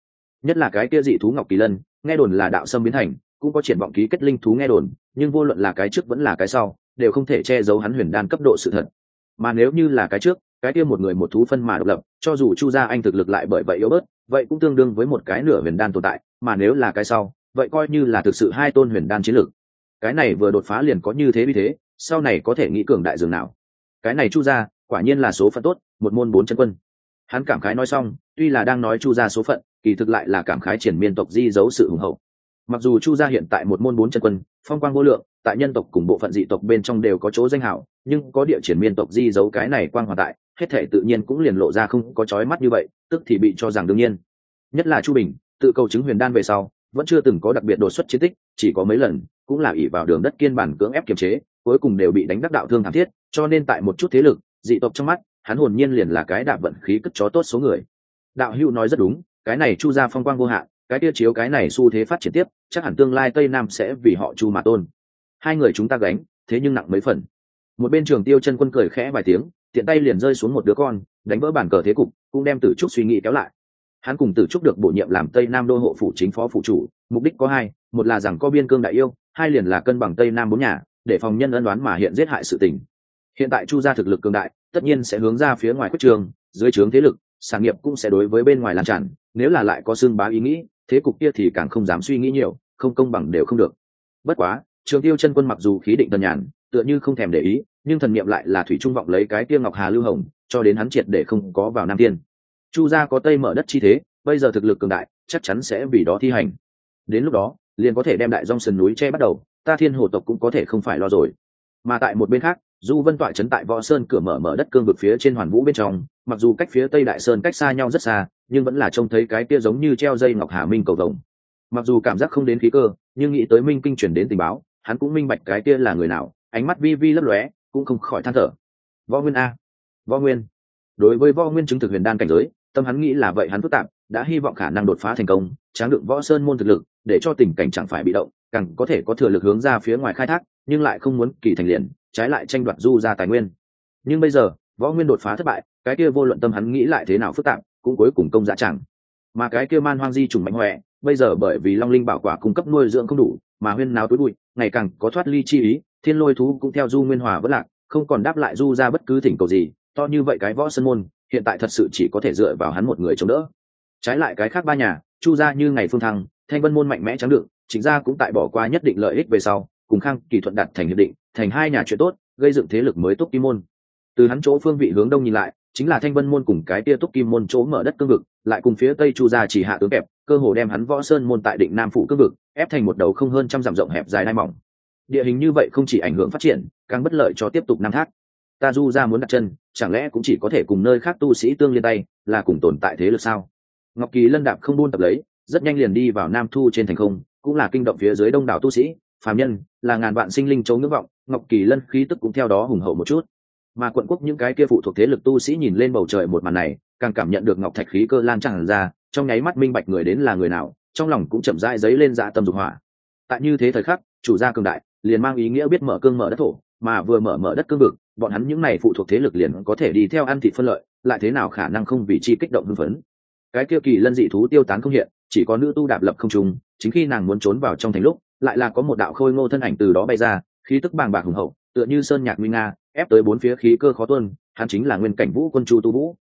Nhất là cái kia dị thú ngọc kỳ lân, nghe đồn là đạo sâm biến thành, cũng có triển vọng ký kết linh thú nghe đồn, nhưng vô luận là cái trước vẫn là cái sau, đều không thể che giấu hắn huyền đan cấp độ sự thật. Mà nếu như là cái trước, cái kia một người một thú phân mà độc lập, cho dù chu gia anh thực lực lại bởi vậy yếu bớt vậy cũng tương đương với một cái nửa huyền đan tồn tại, mà nếu là cái sau, vậy coi như là thực sự hai tôn huyền đan chiến lược. Cái này vừa đột phá liền có như thế vì thế, sau này có thể nghĩ cường đại dường nào. Cái này chu gia, quả nhiên là số phận tốt, một môn bốn chân quân. Hắn cảm khái nói xong, tuy là đang nói chu gia số phận, kỳ thực lại là cảm khái triển miên tộc di giấu sự hùng hậu. Mặc dù chu gia hiện tại một môn bốn chân quân, phong quang vô lượng, tại nhân tộc cùng bộ phận dị tộc bên trong đều có chỗ danh hảo, nhưng có địa triển miên tộc di giấu cái này quang hòa tại hết thể tự nhiên cũng liền lộ ra không có trói mắt như vậy, tức thì bị cho rằng đương nhiên. Nhất là chu bình, tự cầu chứng huyền đan về sau, vẫn chưa từng có đặc biệt đột xuất chiến tích, chỉ có mấy lần, cũng là ỷ vào đường đất kiên bản cưỡng ép kiềm chế, cuối cùng đều bị đánh đắc đạo thương thảm thiết, cho nên tại một chút thế lực, dị tộc trong mắt, hắn hồn nhiên liền là cái đạp vận khí cất chó tốt số người. Đạo hữu nói rất đúng, cái này chu ra phong quang vô hạn, cái tiêu chiếu cái này xu thế phát triển tiếp, chắc hẳn tương lai tây nam sẽ vì họ chu mà tôn. Hai người chúng ta gánh, thế nhưng nặng mấy phần. Một bên trường tiêu chân quân cười khẽ vài tiếng tiện tay liền rơi xuống một đứa con, đánh vỡ bàn cờ thế cục, cũng đem tử trúc suy nghĩ kéo lại. Hắn cùng tử trúc được bổ nhiệm làm tây nam đô hộ phủ chính phó phụ chủ, mục đích có hai, một là rằng có biên cương đại yêu, hai liền là cân bằng tây nam bốn nhà, để phòng nhân ân đoán mà hiện giết hại sự tình. Hiện tại chu gia thực lực cường đại, tất nhiên sẽ hướng ra phía ngoài quyết trường, dưới trướng thế lực, sản nghiệp cũng sẽ đối với bên ngoài làm tràn, nếu là lại có xương bá ý nghĩ, thế cục kia thì càng không dám suy nghĩ nhiều, không công bằng đều không được. Bất quá, trường tiêu chân quân mặc dù khí định tần nhàn tựa như không thèm để ý, nhưng thần niệm lại là thủy trung vọng lấy cái kia ngọc hà lưu hồng, cho đến hắn triệt để không có vào nam tiên chu gia có tây mở đất chi thế, bây giờ thực lực cường đại, chắc chắn sẽ vì đó thi hành. Đến lúc đó, liền có thể đem đại dong sườn núi che bắt đầu, ta thiên hồ tộc cũng có thể không phải lo rồi. Mà tại một bên khác, du vân tọa trấn tại võ sơn cửa mở mở đất cương vực phía trên hoàn vũ bên trong, mặc dù cách phía tây đại sơn cách xa nhau rất xa, nhưng vẫn là trông thấy cái kia giống như treo dây ngọc hà minh cầu rồng mặc dù cảm giác không đến khí cơ, nhưng nghĩ tới minh kinh chuyển đến tình báo, hắn cũng minh bạch cái kia là người nào ánh mắt vi vi lấp lóe, cũng không khỏi than thở. Võ nguyên a. Võ nguyên. Đối với võ nguyên chứng thực huyền đan cảnh giới, tâm hắn nghĩ là vậy hắn phức tạp, đã hy vọng khả năng đột phá thành công, tráng đựng võ sơn môn thực lực, để cho tình cảnh chẳng phải bị động, càng có thể có thừa lực hướng ra phía ngoài khai thác, nhưng lại không muốn kỳ thành liền, trái lại tranh đoạt du ra tài nguyên. Nhưng bây giờ, võ nguyên đột phá thất bại, cái kia vô luận tâm hắn nghĩ lại thế nào phức tạp, cũng cuối cùng công dạ chẳng. Mà cái kia man hoang di trùng mạnh huệ bây giờ bởi vì long linh bảo quả cung cấp nuôi dưỡng không đủ mà huyên náo tối bụi, ngày càng có thoát ly chi ý, thiên lôi thú cũng theo du nguyên hòa vất lạc, không còn đáp lại du ra bất cứ thỉnh cầu gì, to như vậy cái võ sân môn, hiện tại thật sự chỉ có thể dựa vào hắn một người chống đỡ. Trái lại cái khác ba nhà, chu ra như ngày phương thăng, thanh vân môn mạnh mẽ trắng đựng chính ra cũng tại bỏ qua nhất định lợi ích về sau, cùng khang kỳ thuận đặt thành hiệp định, thành hai nhà chuyện tốt, gây dựng thế lực mới túc kim môn. Từ hắn chỗ phương vị hướng đông nhìn lại, chính là thanh vân môn cùng cái tia túc kim môn chỗ mở đất cương vực, lại cùng phía tây chu gia chỉ hạ tướng kẹp cơ hồ đem hắn võ sơn môn tại định nam phủ cương vực, ép thành một đầu không hơn trăm dặm rộng hẹp dài đai mỏng. Địa hình như vậy không chỉ ảnh hưởng phát triển, càng bất lợi cho tiếp tục nam thác. Ta du ra muốn đặt chân, chẳng lẽ cũng chỉ có thể cùng nơi khác tu sĩ tương liên tay, là cùng tồn tại thế lực sao? Ngọc kỳ lân đạp không buôn tập lấy, rất nhanh liền đi vào nam thu trên thành không, cũng là kinh động phía dưới đông đảo tu sĩ, phàm nhân, là ngàn vạn sinh linh chấu ngưỡng vọng, ngọc kỳ lân khí tức cũng theo đó hùng hậu một chút. Mà quận quốc những cái kia phụ thuộc thế lực tu sĩ nhìn lên bầu trời một màn này, càng cảm nhận được ngọc thạch khí cơ lan tràn ra trong nháy mắt minh bạch người đến là người nào, trong lòng cũng chậm rãi dấy lên dạ tâm dục hỏa. Tại như thế thời khắc, chủ gia cường đại, liền mang ý nghĩa biết mở cương mở đất thổ, mà vừa mở mở đất cương vực, bọn hắn những này phụ thuộc thế lực liền có thể đi theo ăn thị phân lợi, lại thế nào khả năng không vì chi kích động hưng phấn. Cái kia kỳ lân dị thú tiêu tán không hiện, chỉ có nữ tu đạp lập không trùng chính khi nàng muốn trốn vào trong thành lúc, lại là có một đạo khôi ngô thân ảnh từ đó bay ra, khí tức bàng bạc hùng hậu, tựa như sơn nhạc nguy nga, ép tới bốn phía khí cơ khó tuân hắn chính là nguyên cảnh vũ quân chu tu vũ.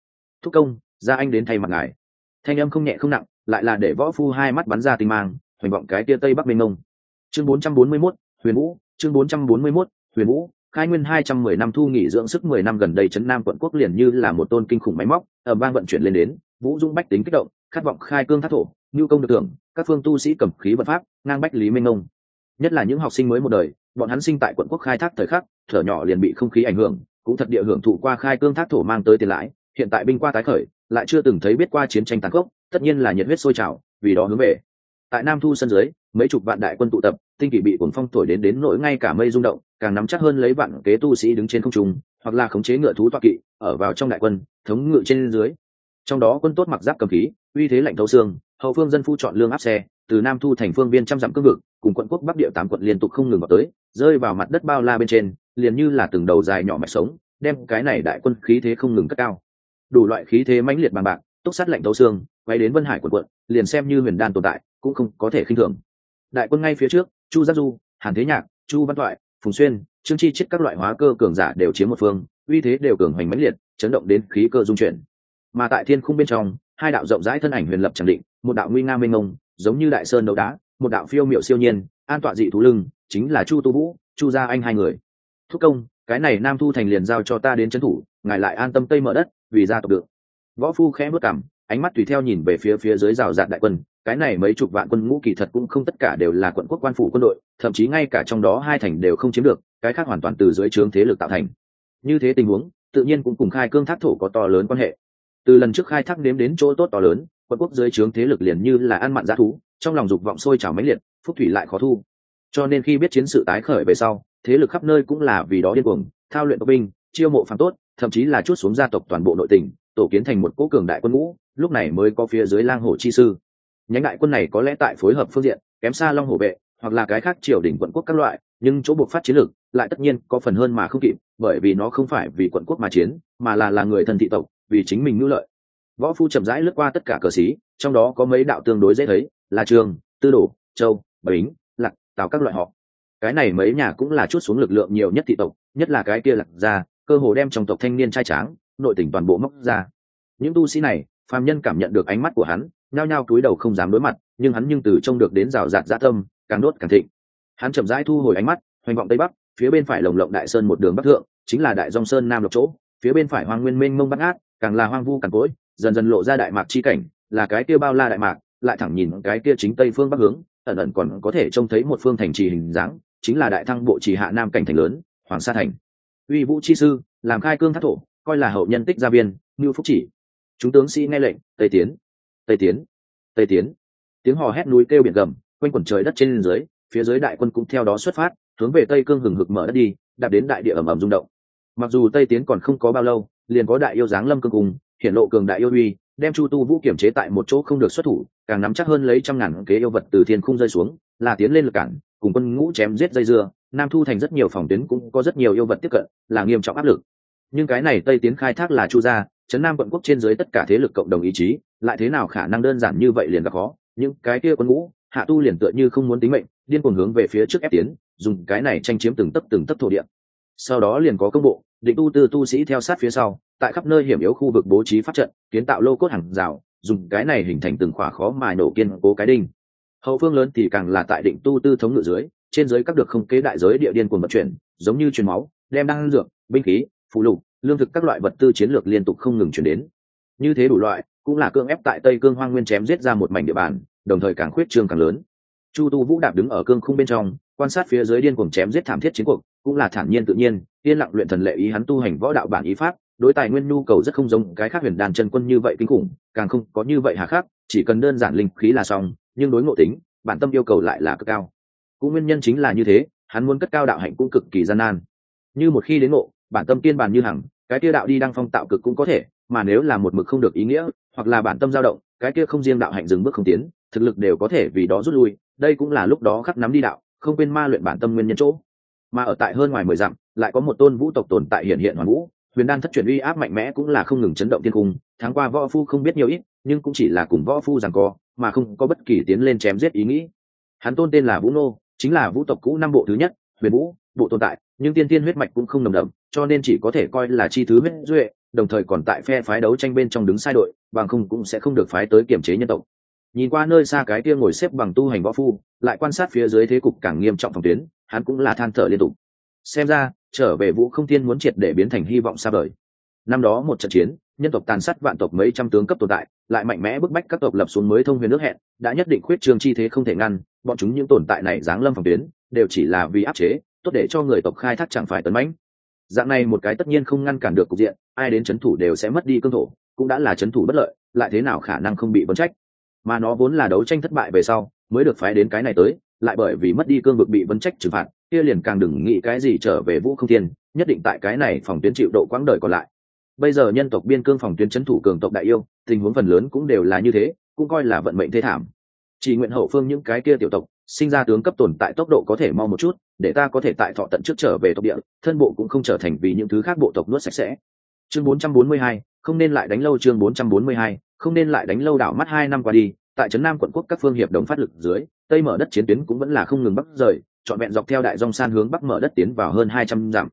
Thúc công, ra anh đến thay mặt ngài thanh âm không nhẹ không nặng lại là để võ phu hai mắt bắn ra tinh mang hoành vọng cái tia tây bắc mênh mông. Chương 441, huyền vũ chương 441, huyền vũ khai nguyên hai trăm mười năm thu nghỉ dưỡng sức mười năm gần đây trấn nam quận quốc liền như là một tôn kinh khủng máy móc ở bang vận chuyển lên đến vũ dung bách tính kích động khát vọng khai cương thác thổ nhu công được tưởng các phương tu sĩ cầm khí vật pháp ngang bách lý minh ông nhất là những học sinh mới một đời bọn hắn sinh tại quận quốc khai thác thời khắc thở nhỏ liền bị không khí ảnh hưởng cũng thật địa hưởng thụ qua khai cương thác thổ mang tới tiền lãi hiện tại binh qua tái khởi lại chưa từng thấy biết qua chiến tranh tàn khốc, tất nhiên là nhiệt huyết sôi trào, vì đó hướng về. Tại nam thu sân dưới, mấy chục vạn đại quân tụ tập, tinh kỳ bị cuồng phong thổi đến đến nỗi ngay cả mây rung động, càng nắm chắc hơn lấy vạn kế tu sĩ đứng trên không trung, hoặc là khống chế ngựa thú toa kỵ, ở vào trong đại quân, thống ngự trên dưới. Trong đó quân tốt mặc giáp cầm khí, uy thế lạnh thấu xương, hậu phương dân phu chọn lương áp xe, từ nam thu thành phương viên trăm dặm cương vực, cùng quận quốc bắc địa tám quận liên tục không ngừng vào tới, rơi vào mặt đất bao la bên trên, liền như là từng đầu dài nhỏ mạch sống, đem cái này đại quân khí thế không ngừng cất cao đủ loại khí thế mãnh liệt bằng bạc, túc sát lạnh thấu xương, quay đến vân hải quần quận, liền xem như huyền đan tồn tại, cũng không có thể khinh thường. Đại quân ngay phía trước, chu giác du, hàn thế nhạc, chu văn thoại, phùng xuyên, trương chi chết các loại hóa cơ cường giả đều chiếm một phương, uy thế đều cường hoành mãnh liệt, chấn động đến khí cơ dung chuyển. Mà tại thiên khung bên trong, hai đạo rộng rãi thân ảnh huyền lập chẳng định, một đạo nguy nga mênh mông, giống như đại sơn đấu đá, một đạo phiêu miệu siêu nhiên, an tọa dị thú lưng, chính là chu tu vũ, chu gia anh hai người. Thúc công, cái này nam thu thành liền giao cho ta đến trấn thủ, ngài lại an tâm tây mở đất vì gia tộc được. Võ phu khẽ bước cảm, ánh mắt tùy theo nhìn về phía phía dưới rào rạt đại quân, cái này mấy chục vạn quân ngũ kỳ thật cũng không tất cả đều là quận quốc quan phủ quân đội, thậm chí ngay cả trong đó hai thành đều không chiếm được, cái khác hoàn toàn từ dưới trướng thế lực tạo thành. Như thế tình huống, tự nhiên cũng cùng khai cương thác thổ có to lớn quan hệ. Từ lần trước khai thác nếm đến chỗ tốt to lớn, quận quốc dưới trướng thế lực liền như là ăn mặn g thú, trong lòng dục vọng sôi trào mãnh liệt, phúc thủy lại khó thu. Cho nên khi biết chiến sự tái khởi về sau, thế lực khắp nơi cũng là vì đó điên cuồng, thao luyện tộc binh, chiêu mộ phàm tốt thậm chí là chút xuống gia tộc toàn bộ nội tỉnh tổ kiến thành một cỗ cường đại quân ngũ, lúc này mới có phía dưới lang hồ chi sư nhánh đại quân này có lẽ tại phối hợp phương diện, kém xa long hổ vệ, hoặc là cái khác triều đỉnh quận quốc các loại, nhưng chỗ buộc phát chiến lược lại tất nhiên có phần hơn mà không kịp, bởi vì nó không phải vì quận quốc mà chiến, mà là là người thân thị tộc, vì chính mình ngữ lợi võ phu chậm rãi lướt qua tất cả cờ xí, trong đó có mấy đạo tương đối dễ thấy, là trường, tư đồ, châu, bính, lạc, tào các loại họ cái này mấy nhà cũng là chút xuống lực lượng nhiều nhất thị tộc, nhất là cái kia lạc gia cơ hồ đem trong tộc thanh niên trai tráng, nội tình toàn bộ móc ra. Những tu sĩ này, phàm nhân cảm nhận được ánh mắt của hắn, nhao nhao cúi đầu không dám đối mặt, nhưng hắn nhưng từ trông được đến rào rạt dã tâm, càng đốt càng thịnh. Hắn chậm rãi thu hồi ánh mắt, hoành vọng tây bắc, phía bên phải lồng lộng đại sơn một đường bắc thượng, chính là đại dòng sơn nam lộc chỗ, phía bên phải hoang nguyên minh mông bắc át càng là hoang vu càng cỗi, dần dần lộ ra đại mạc chi cảnh, là cái kia bao la đại mạc, lại thẳng nhìn cái kia chính tây phương bắc hướng, ẩn ẩn còn có thể trông thấy một phương thành trì hình dáng, chính là đại thăng bộ trì hạ nam cảnh thành lớn, hoàng sa thành uy vũ chi sư, làm khai cương thác thổ, coi là hậu nhân tích gia viên, ngưu phúc chỉ. Chúng tướng sĩ nghe lệnh, tây tiến tây tiến tây tiến. Tiếng hò hét núi kêu biển gầm, quanh quẩn trời đất trên dưới, phía dưới đại quân cũng theo đó xuất phát, hướng về tây cương hừng hực mở đất đi, đạp đến đại địa ẩm ẩm rung động. Mặc dù tây tiến còn không có bao lâu, liền có đại yêu giáng lâm cương cùng, hiện lộ cường đại yêu uy, đem chu tu vũ kiểm chế tại một chỗ không được xuất thủ, càng nắm chắc hơn lấy trăm ngàn kế yêu vật từ thiên khung rơi xuống, là tiến lên lực cản cùng quân ngũ chém giết dây dưa, nam thu thành rất nhiều phòng tuyến cũng có rất nhiều yêu vật tiếp cận, là nghiêm trọng áp lực. Nhưng cái này tây tiến khai thác là chu gia chấn nam quận quốc trên dưới tất cả thế lực cộng đồng ý chí, lại thế nào khả năng đơn giản như vậy liền gặp khó. Những cái kia quân ngũ, hạ tu liền tựa như không muốn tính mệnh, điên cuồng hướng về phía trước ép tiến, dùng cái này tranh chiếm từng tấc từng tấc thổ địa. Sau đó liền có công bộ, định tu tư tu sĩ theo sát phía sau, tại khắp nơi hiểm yếu khu vực bố trí pháp trận, kiến tạo lô cốt hàng rào, dùng cái này hình thành từng khỏa khó mài nổ kiên cố cái đinh hậu phương lớn thì càng là tại định tu tư thống ngự dưới, trên dưới các được không kế đại giới địa điên cuồng vận chuyển, giống như truyền máu, đem đăng dược, binh khí, phụ lục, lương thực các loại vật tư chiến lược liên tục không ngừng chuyển đến. Như thế đủ loại, cũng là cương ép tại tây cương hoang nguyên chém giết ra một mảnh địa bàn, đồng thời càng khuyết trương càng lớn. Chu tu vũ đạp đứng ở cương khung bên trong, quan sát phía dưới điên cuồng chém giết thảm thiết chiến cuộc, cũng là thản nhiên tự nhiên, yên lặng luyện thần lệ ý hắn tu hành võ đạo bản ý pháp, đối tài nguyên nhu cầu rất không giống cái khác huyền đàn chân quân như vậy kinh khủng, càng không có như vậy hà khắc, chỉ cần đơn giản linh khí là xong nhưng đối ngộ tính, bản tâm yêu cầu lại là cực cao. Cũng nguyên nhân chính là như thế, hắn muốn cất cao đạo hạnh cũng cực kỳ gian nan. Như một khi đến ngộ, bản tâm kiên bản như hằng, cái kia đạo đi đăng phong tạo cực cũng có thể, mà nếu là một mực không được ý nghĩa, hoặc là bản tâm dao động, cái kia không riêng đạo hạnh dừng bước không tiến, thực lực đều có thể vì đó rút lui, đây cũng là lúc đó khắc nắm đi đạo, không quên ma luyện bản tâm nguyên nhân chỗ. Mà ở tại hơn ngoài mười dặm, lại có một tôn vũ tộc tồn tại hiện hiện hoàn vũ huyền đan thất truyền uy áp mạnh mẽ cũng là không ngừng chấn động thiên cung, tháng qua võ phu không biết nhiều ít, nhưng cũng chỉ là cùng võ phu rằng co, mà không có bất kỳ tiến lên chém giết ý nghĩ. Hắn tôn tên là vũ nô, chính là vũ tộc cũ năm bộ thứ nhất, huyền vũ, bộ tồn tại, nhưng tiên tiên huyết mạch cũng không nồng đậm, cho nên chỉ có thể coi là chi thứ huyết duệ, đồng thời còn tại phe phái đấu tranh bên trong đứng sai đội, bằng không cũng sẽ không được phái tới kiểm chế nhân tộc. Nhìn qua nơi xa cái kia ngồi xếp bằng tu hành võ phu, lại quan sát phía dưới thế cục càng nghiêm trọng phòng tuyến, hắn cũng là than thở liên tục. Xem ra trở về vũ không tiên muốn triệt để biến thành hy vọng xa vời. Năm đó một trận chiến, nhân tộc tàn sát vạn tộc mấy trăm tướng cấp tồn tại, lại mạnh mẽ bức bách các tộc lập xuống mới thông huyền nước hẹn, đã nhất định khuyết trương chi thế không thể ngăn, bọn chúng những tồn tại này giáng lâm phòng tuyến, đều chỉ là vì áp chế, tốt để cho người tộc khai thác chẳng phải tấn mãnh. Dạng này một cái tất nhiên không ngăn cản được cục diện, ai đến c h ấ n thủ đều sẽ mất đi cương thổ, cũng đã là c h ấ n thủ bất lợi, lại thế nào khả năng không bị vấn trách? Mà nó vốn là đấu tranh thất bại về sau, mới được phái đến cái này tới, lại bởi vì mất đi cương vực bị vấn trách trừng phạt kia liền càng đừng nghĩ cái gì trở về vũ không thiên nhất định tại cái này phòng tuyến chịu độ quãng đời còn lại. Bây giờ nhân tộc biên cương phòng tuyến c h ấ n thủ cường tộc đại yêu tình huống phần lớn cũng đều là như thế cũng coi là vận mệnh thế thảm. Chỉ nguyện hậu phương những cái kia tiểu tộc sinh ra tướng cấp tồn tại tốc độ có thể mau một chút để ta có thể tại thọ tận trước trở về tộc địa thân bộ cũng không trở thành vì những thứ khác bộ tộc nuốt sạch sẽ. Chương 442, không nên lại đánh lâu chương 442, không nên lại đánh lâu đảo mắt hai năm qua đi tại trấn nam quận quốc các phương hiệp đồng phát lực dưới tây mở đất chiến tuyến cũng vẫn là không ngừng bắc rời trọn vẹn dọc theo đại dòng san hướng bắc mở đất tiến vào hơn hai trăm dặm.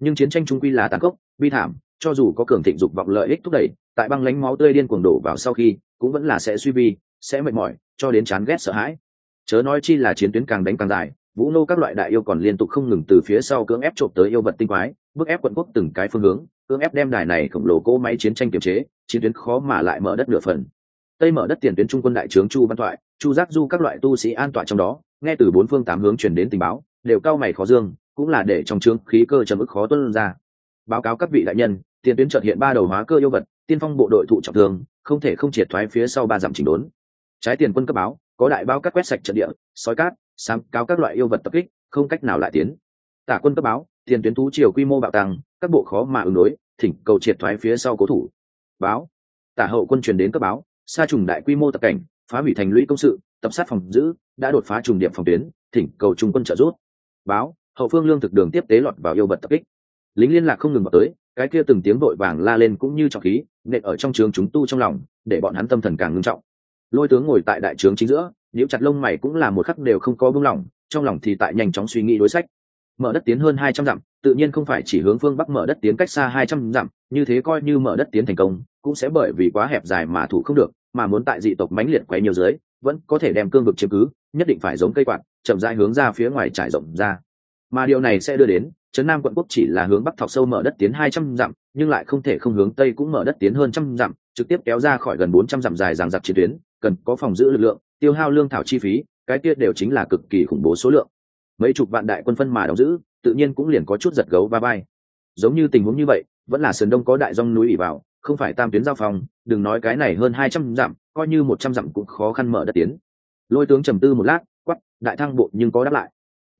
Nhưng chiến tranh trung quy là tàn khốc, bi thảm, cho dù có cường thịnh dục vọng lợi ích thúc đẩy, tại băng lánh máu tươi điên cuồng đổ vào sau khi, cũng vẫn là sẽ suy vi, sẽ mệt mỏi, cho đến chán ghét sợ hãi. Chớ nói chi là chiến tuyến càng đánh càng dài, vũ nô các loại đại yêu còn liên tục không ngừng từ phía sau cưỡng ép trộm tới yêu vật tinh quái, bức ép quận quốc từng cái phương hướng, cưỡng ép đem đài này khổng lồ cỗ máy chiến tranh kiềm chế, chiến tuyến khó mà lại mở đất nửa phần tây mở đất tiền tuyến trung quân đại trướng chu văn thoại, chu giác du các loại tu sĩ an tọa trong đó, nghe từ bốn phương tám hướng truyền đến tình báo, đều cao mày khó dương, cũng là để trong trướng khí cơ chấm ức khó tuân ra. Báo cáo các vị đại nhân, tiền tuyến trợt hiện ba đầu hóa cơ yêu vật, tiên phong bộ đội thụ trọng thương, không thể không triệt thoái phía sau ba dặm chỉnh đốn. Trái tiền quân cấp báo, có đại báo các quét sạch trận địa sói cát, sáng cáo các loại yêu vật tập kích, không cách nào lại tiến. Tả quân cấp báo, tiền tuyến thú triều quy mô bạo tăng, các bộ khó mà ứng đối, thỉnh cầu triệt thoái phía sau cố thủ. Báo, tả hậu quân truyền đến cấp báo sa trùng đại quy mô tập cảnh, phá hủy thành lũy công sự, tập sát phòng giữ, đã đột phá trùng điểm phòng tuyến, thỉnh cầu trung quân trợ giúp. Báo, hậu phương lương thực đường tiếp tế lọt vào yêu vật tập kích. Lính liên lạc không ngừng vào tới, cái kia từng tiếng vội vàng la lên cũng như trọng khí, nện ở trong trường chúng tu trong lòng, để bọn hắn tâm thần càng ngưng trọng. Lôi tướng ngồi tại đại trướng chính giữa nếu chặt lông mày cũng là một khắc đều không có vương lỏng, trong lòng thì tại nhanh chóng suy nghĩ đối sách mở đất tiến hơn hai trăm dặm, tự nhiên không phải chỉ hướng phương bắc mở đất tiến cách xa hai trăm dặm, như thế coi như mở đất tiến thành công, cũng sẽ bởi vì quá hẹp dài mà thủ không được, mà muốn tại dị tộc mãnh liệt quấy nhiều dưới, vẫn có thể đem cương vực chiếm cứ, nhất định phải giống cây quạt, chậm rãi hướng ra phía ngoài trải rộng ra. Mà điều này sẽ đưa đến, trấn nam quận quốc chỉ là hướng bắc thọc sâu mở đất tiến hai trăm dặm, nhưng lại không thể không hướng tây cũng mở đất tiến hơn trăm dặm, trực tiếp kéo ra khỏi gần bốn trăm dặm dài ràng giặc chiến tuyến, cần có phòng giữ lực lượng, tiêu hao lương thảo chi phí, cái kia đều chính là cực kỳ khủng bố số lượng mấy chục vạn đại quân phân mà đóng giữ, tự nhiên cũng liền có chút giật gấu ba bay giống như tình huống như vậy, vẫn là sườn đông có đại dông núi ỉ vào, không phải tam tuyến giao phòng, đừng nói cái này hơn hai trăm dặm, coi như một trăm dặm cũng khó khăn mở đất tiến. Lôi tướng trầm tư một lát quắp đại thăng bộ nhưng có đáp lại.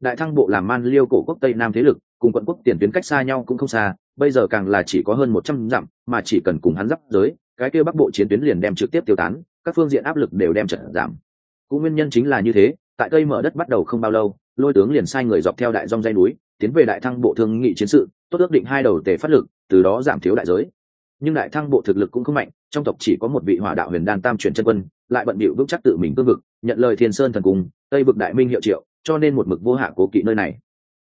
Đại thăng bộ làm man liêu cổ quốc tây nam thế lực, cùng quận quốc tiền tuyến cách xa nhau cũng không xa, bây giờ càng là chỉ có hơn một trăm dặm, mà chỉ cần cùng hắn giáp giới, cái kia bắc bộ chiến tuyến liền đem trực tiếp tiêu tán, các phương diện áp lực đều đem trận giảm. Cũng nguyên nhân chính là như thế, tại cây mở đất bắt đầu không bao lâu lôi tướng liền sai người dọc theo đại dòng dây núi, tiến về đại thăng bộ thương nghị chiến sự, tốt ước định hai đầu tề phát lực, từ đó giảm thiếu đại giới. Nhưng đại thăng bộ thực lực cũng không mạnh, trong tộc chỉ có một vị hỏa đạo huyền đan tam chuyển chân quân, lại bận bịu vững chắc tự mình cương vực, nhận lời thiên sơn thần cung, tây vực đại minh hiệu triệu, cho nên một mực vô hạ cố kỵ nơi này.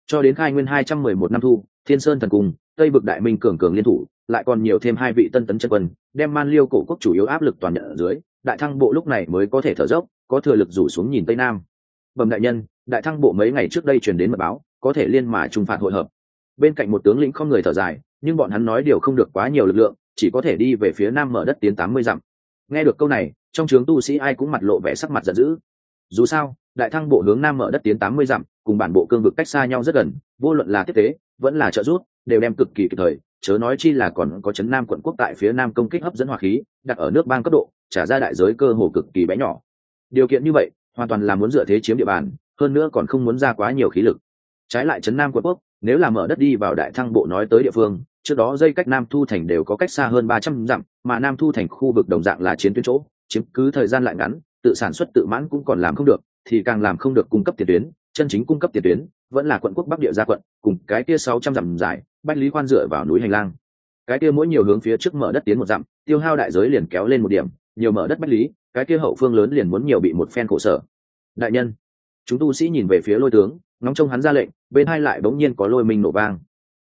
Cho đến khai nguyên hai trăm mười một năm thu, thiên sơn thần cung, tây vực đại minh cường cường liên thủ, lại còn nhiều thêm hai vị tân tấn chân quân, đem man liêu cổ quốc chủ yếu áp lực toàn nhận ở dưới, đại thăng bộ lúc này mới có thể thở dốc, có thừa lực rủ xuống nhìn tây nam. Bẩm đại nhân đại thăng bộ mấy ngày trước đây truyền đến mật báo, có thể liên mà trung phạt hội hợp. Bên cạnh một tướng lĩnh không người thở dài, nhưng bọn hắn nói điều không được quá nhiều lực lượng, chỉ có thể đi về phía nam mở đất tiến tám mươi dặm. Nghe được câu này, trong trướng tu sĩ ai cũng mặt lộ vẻ sắc mặt giận dữ. Dù sao, đại thăng bộ hướng nam mở đất tiến tám mươi dặm, cùng bản bộ cương vực cách xa nhau rất gần, vô luận là tiếp tế, vẫn là trợ giúp, đều đem cực kỳ kịp thời, chớ nói chi là còn có chấn nam quận quốc tại phía nam công kích hấp dẫn hỏa khí, đặt ở nước bang cấp độ, trả ra đại giới cơ hồ cực kỳ bé nhỏ. Điều kiện như vậy, hoàn toàn là muốn dựa thế chiếm địa bàn hơn nữa còn không muốn ra quá nhiều khí lực. Trái lại chấn nam quận quốc, nếu là mở đất đi vào đại thăng bộ nói tới địa phương, trước đó dây cách nam thu thành đều có cách xa hơn ba trăm dặm, mà nam thu thành khu vực đồng dạng là chiến tuyến chỗ, chiếm cứ thời gian lại ngắn, tự sản xuất tự mãn cũng còn làm không được, thì càng làm không được cung cấp tiền tuyến, chân chính cung cấp tiền tuyến, vẫn là quận quốc bắc địa gia quận, cùng cái kia sáu trăm dặm dài, bách lý khoan dựa vào núi hành lang. Cái kia mỗi nhiều hướng phía trước mở đất tiến một dặm, tiêu hao đại giới liền kéo lên một điểm, nhiều mở đất bách lý, cái kia hậu phương lớn liền muốn nhiều bị một phen khổ sở. Đại nhân chúng tu sĩ nhìn về phía lôi tướng, ngóng trông hắn ra lệnh, bên hai lại bỗng nhiên có lôi minh nổ vang.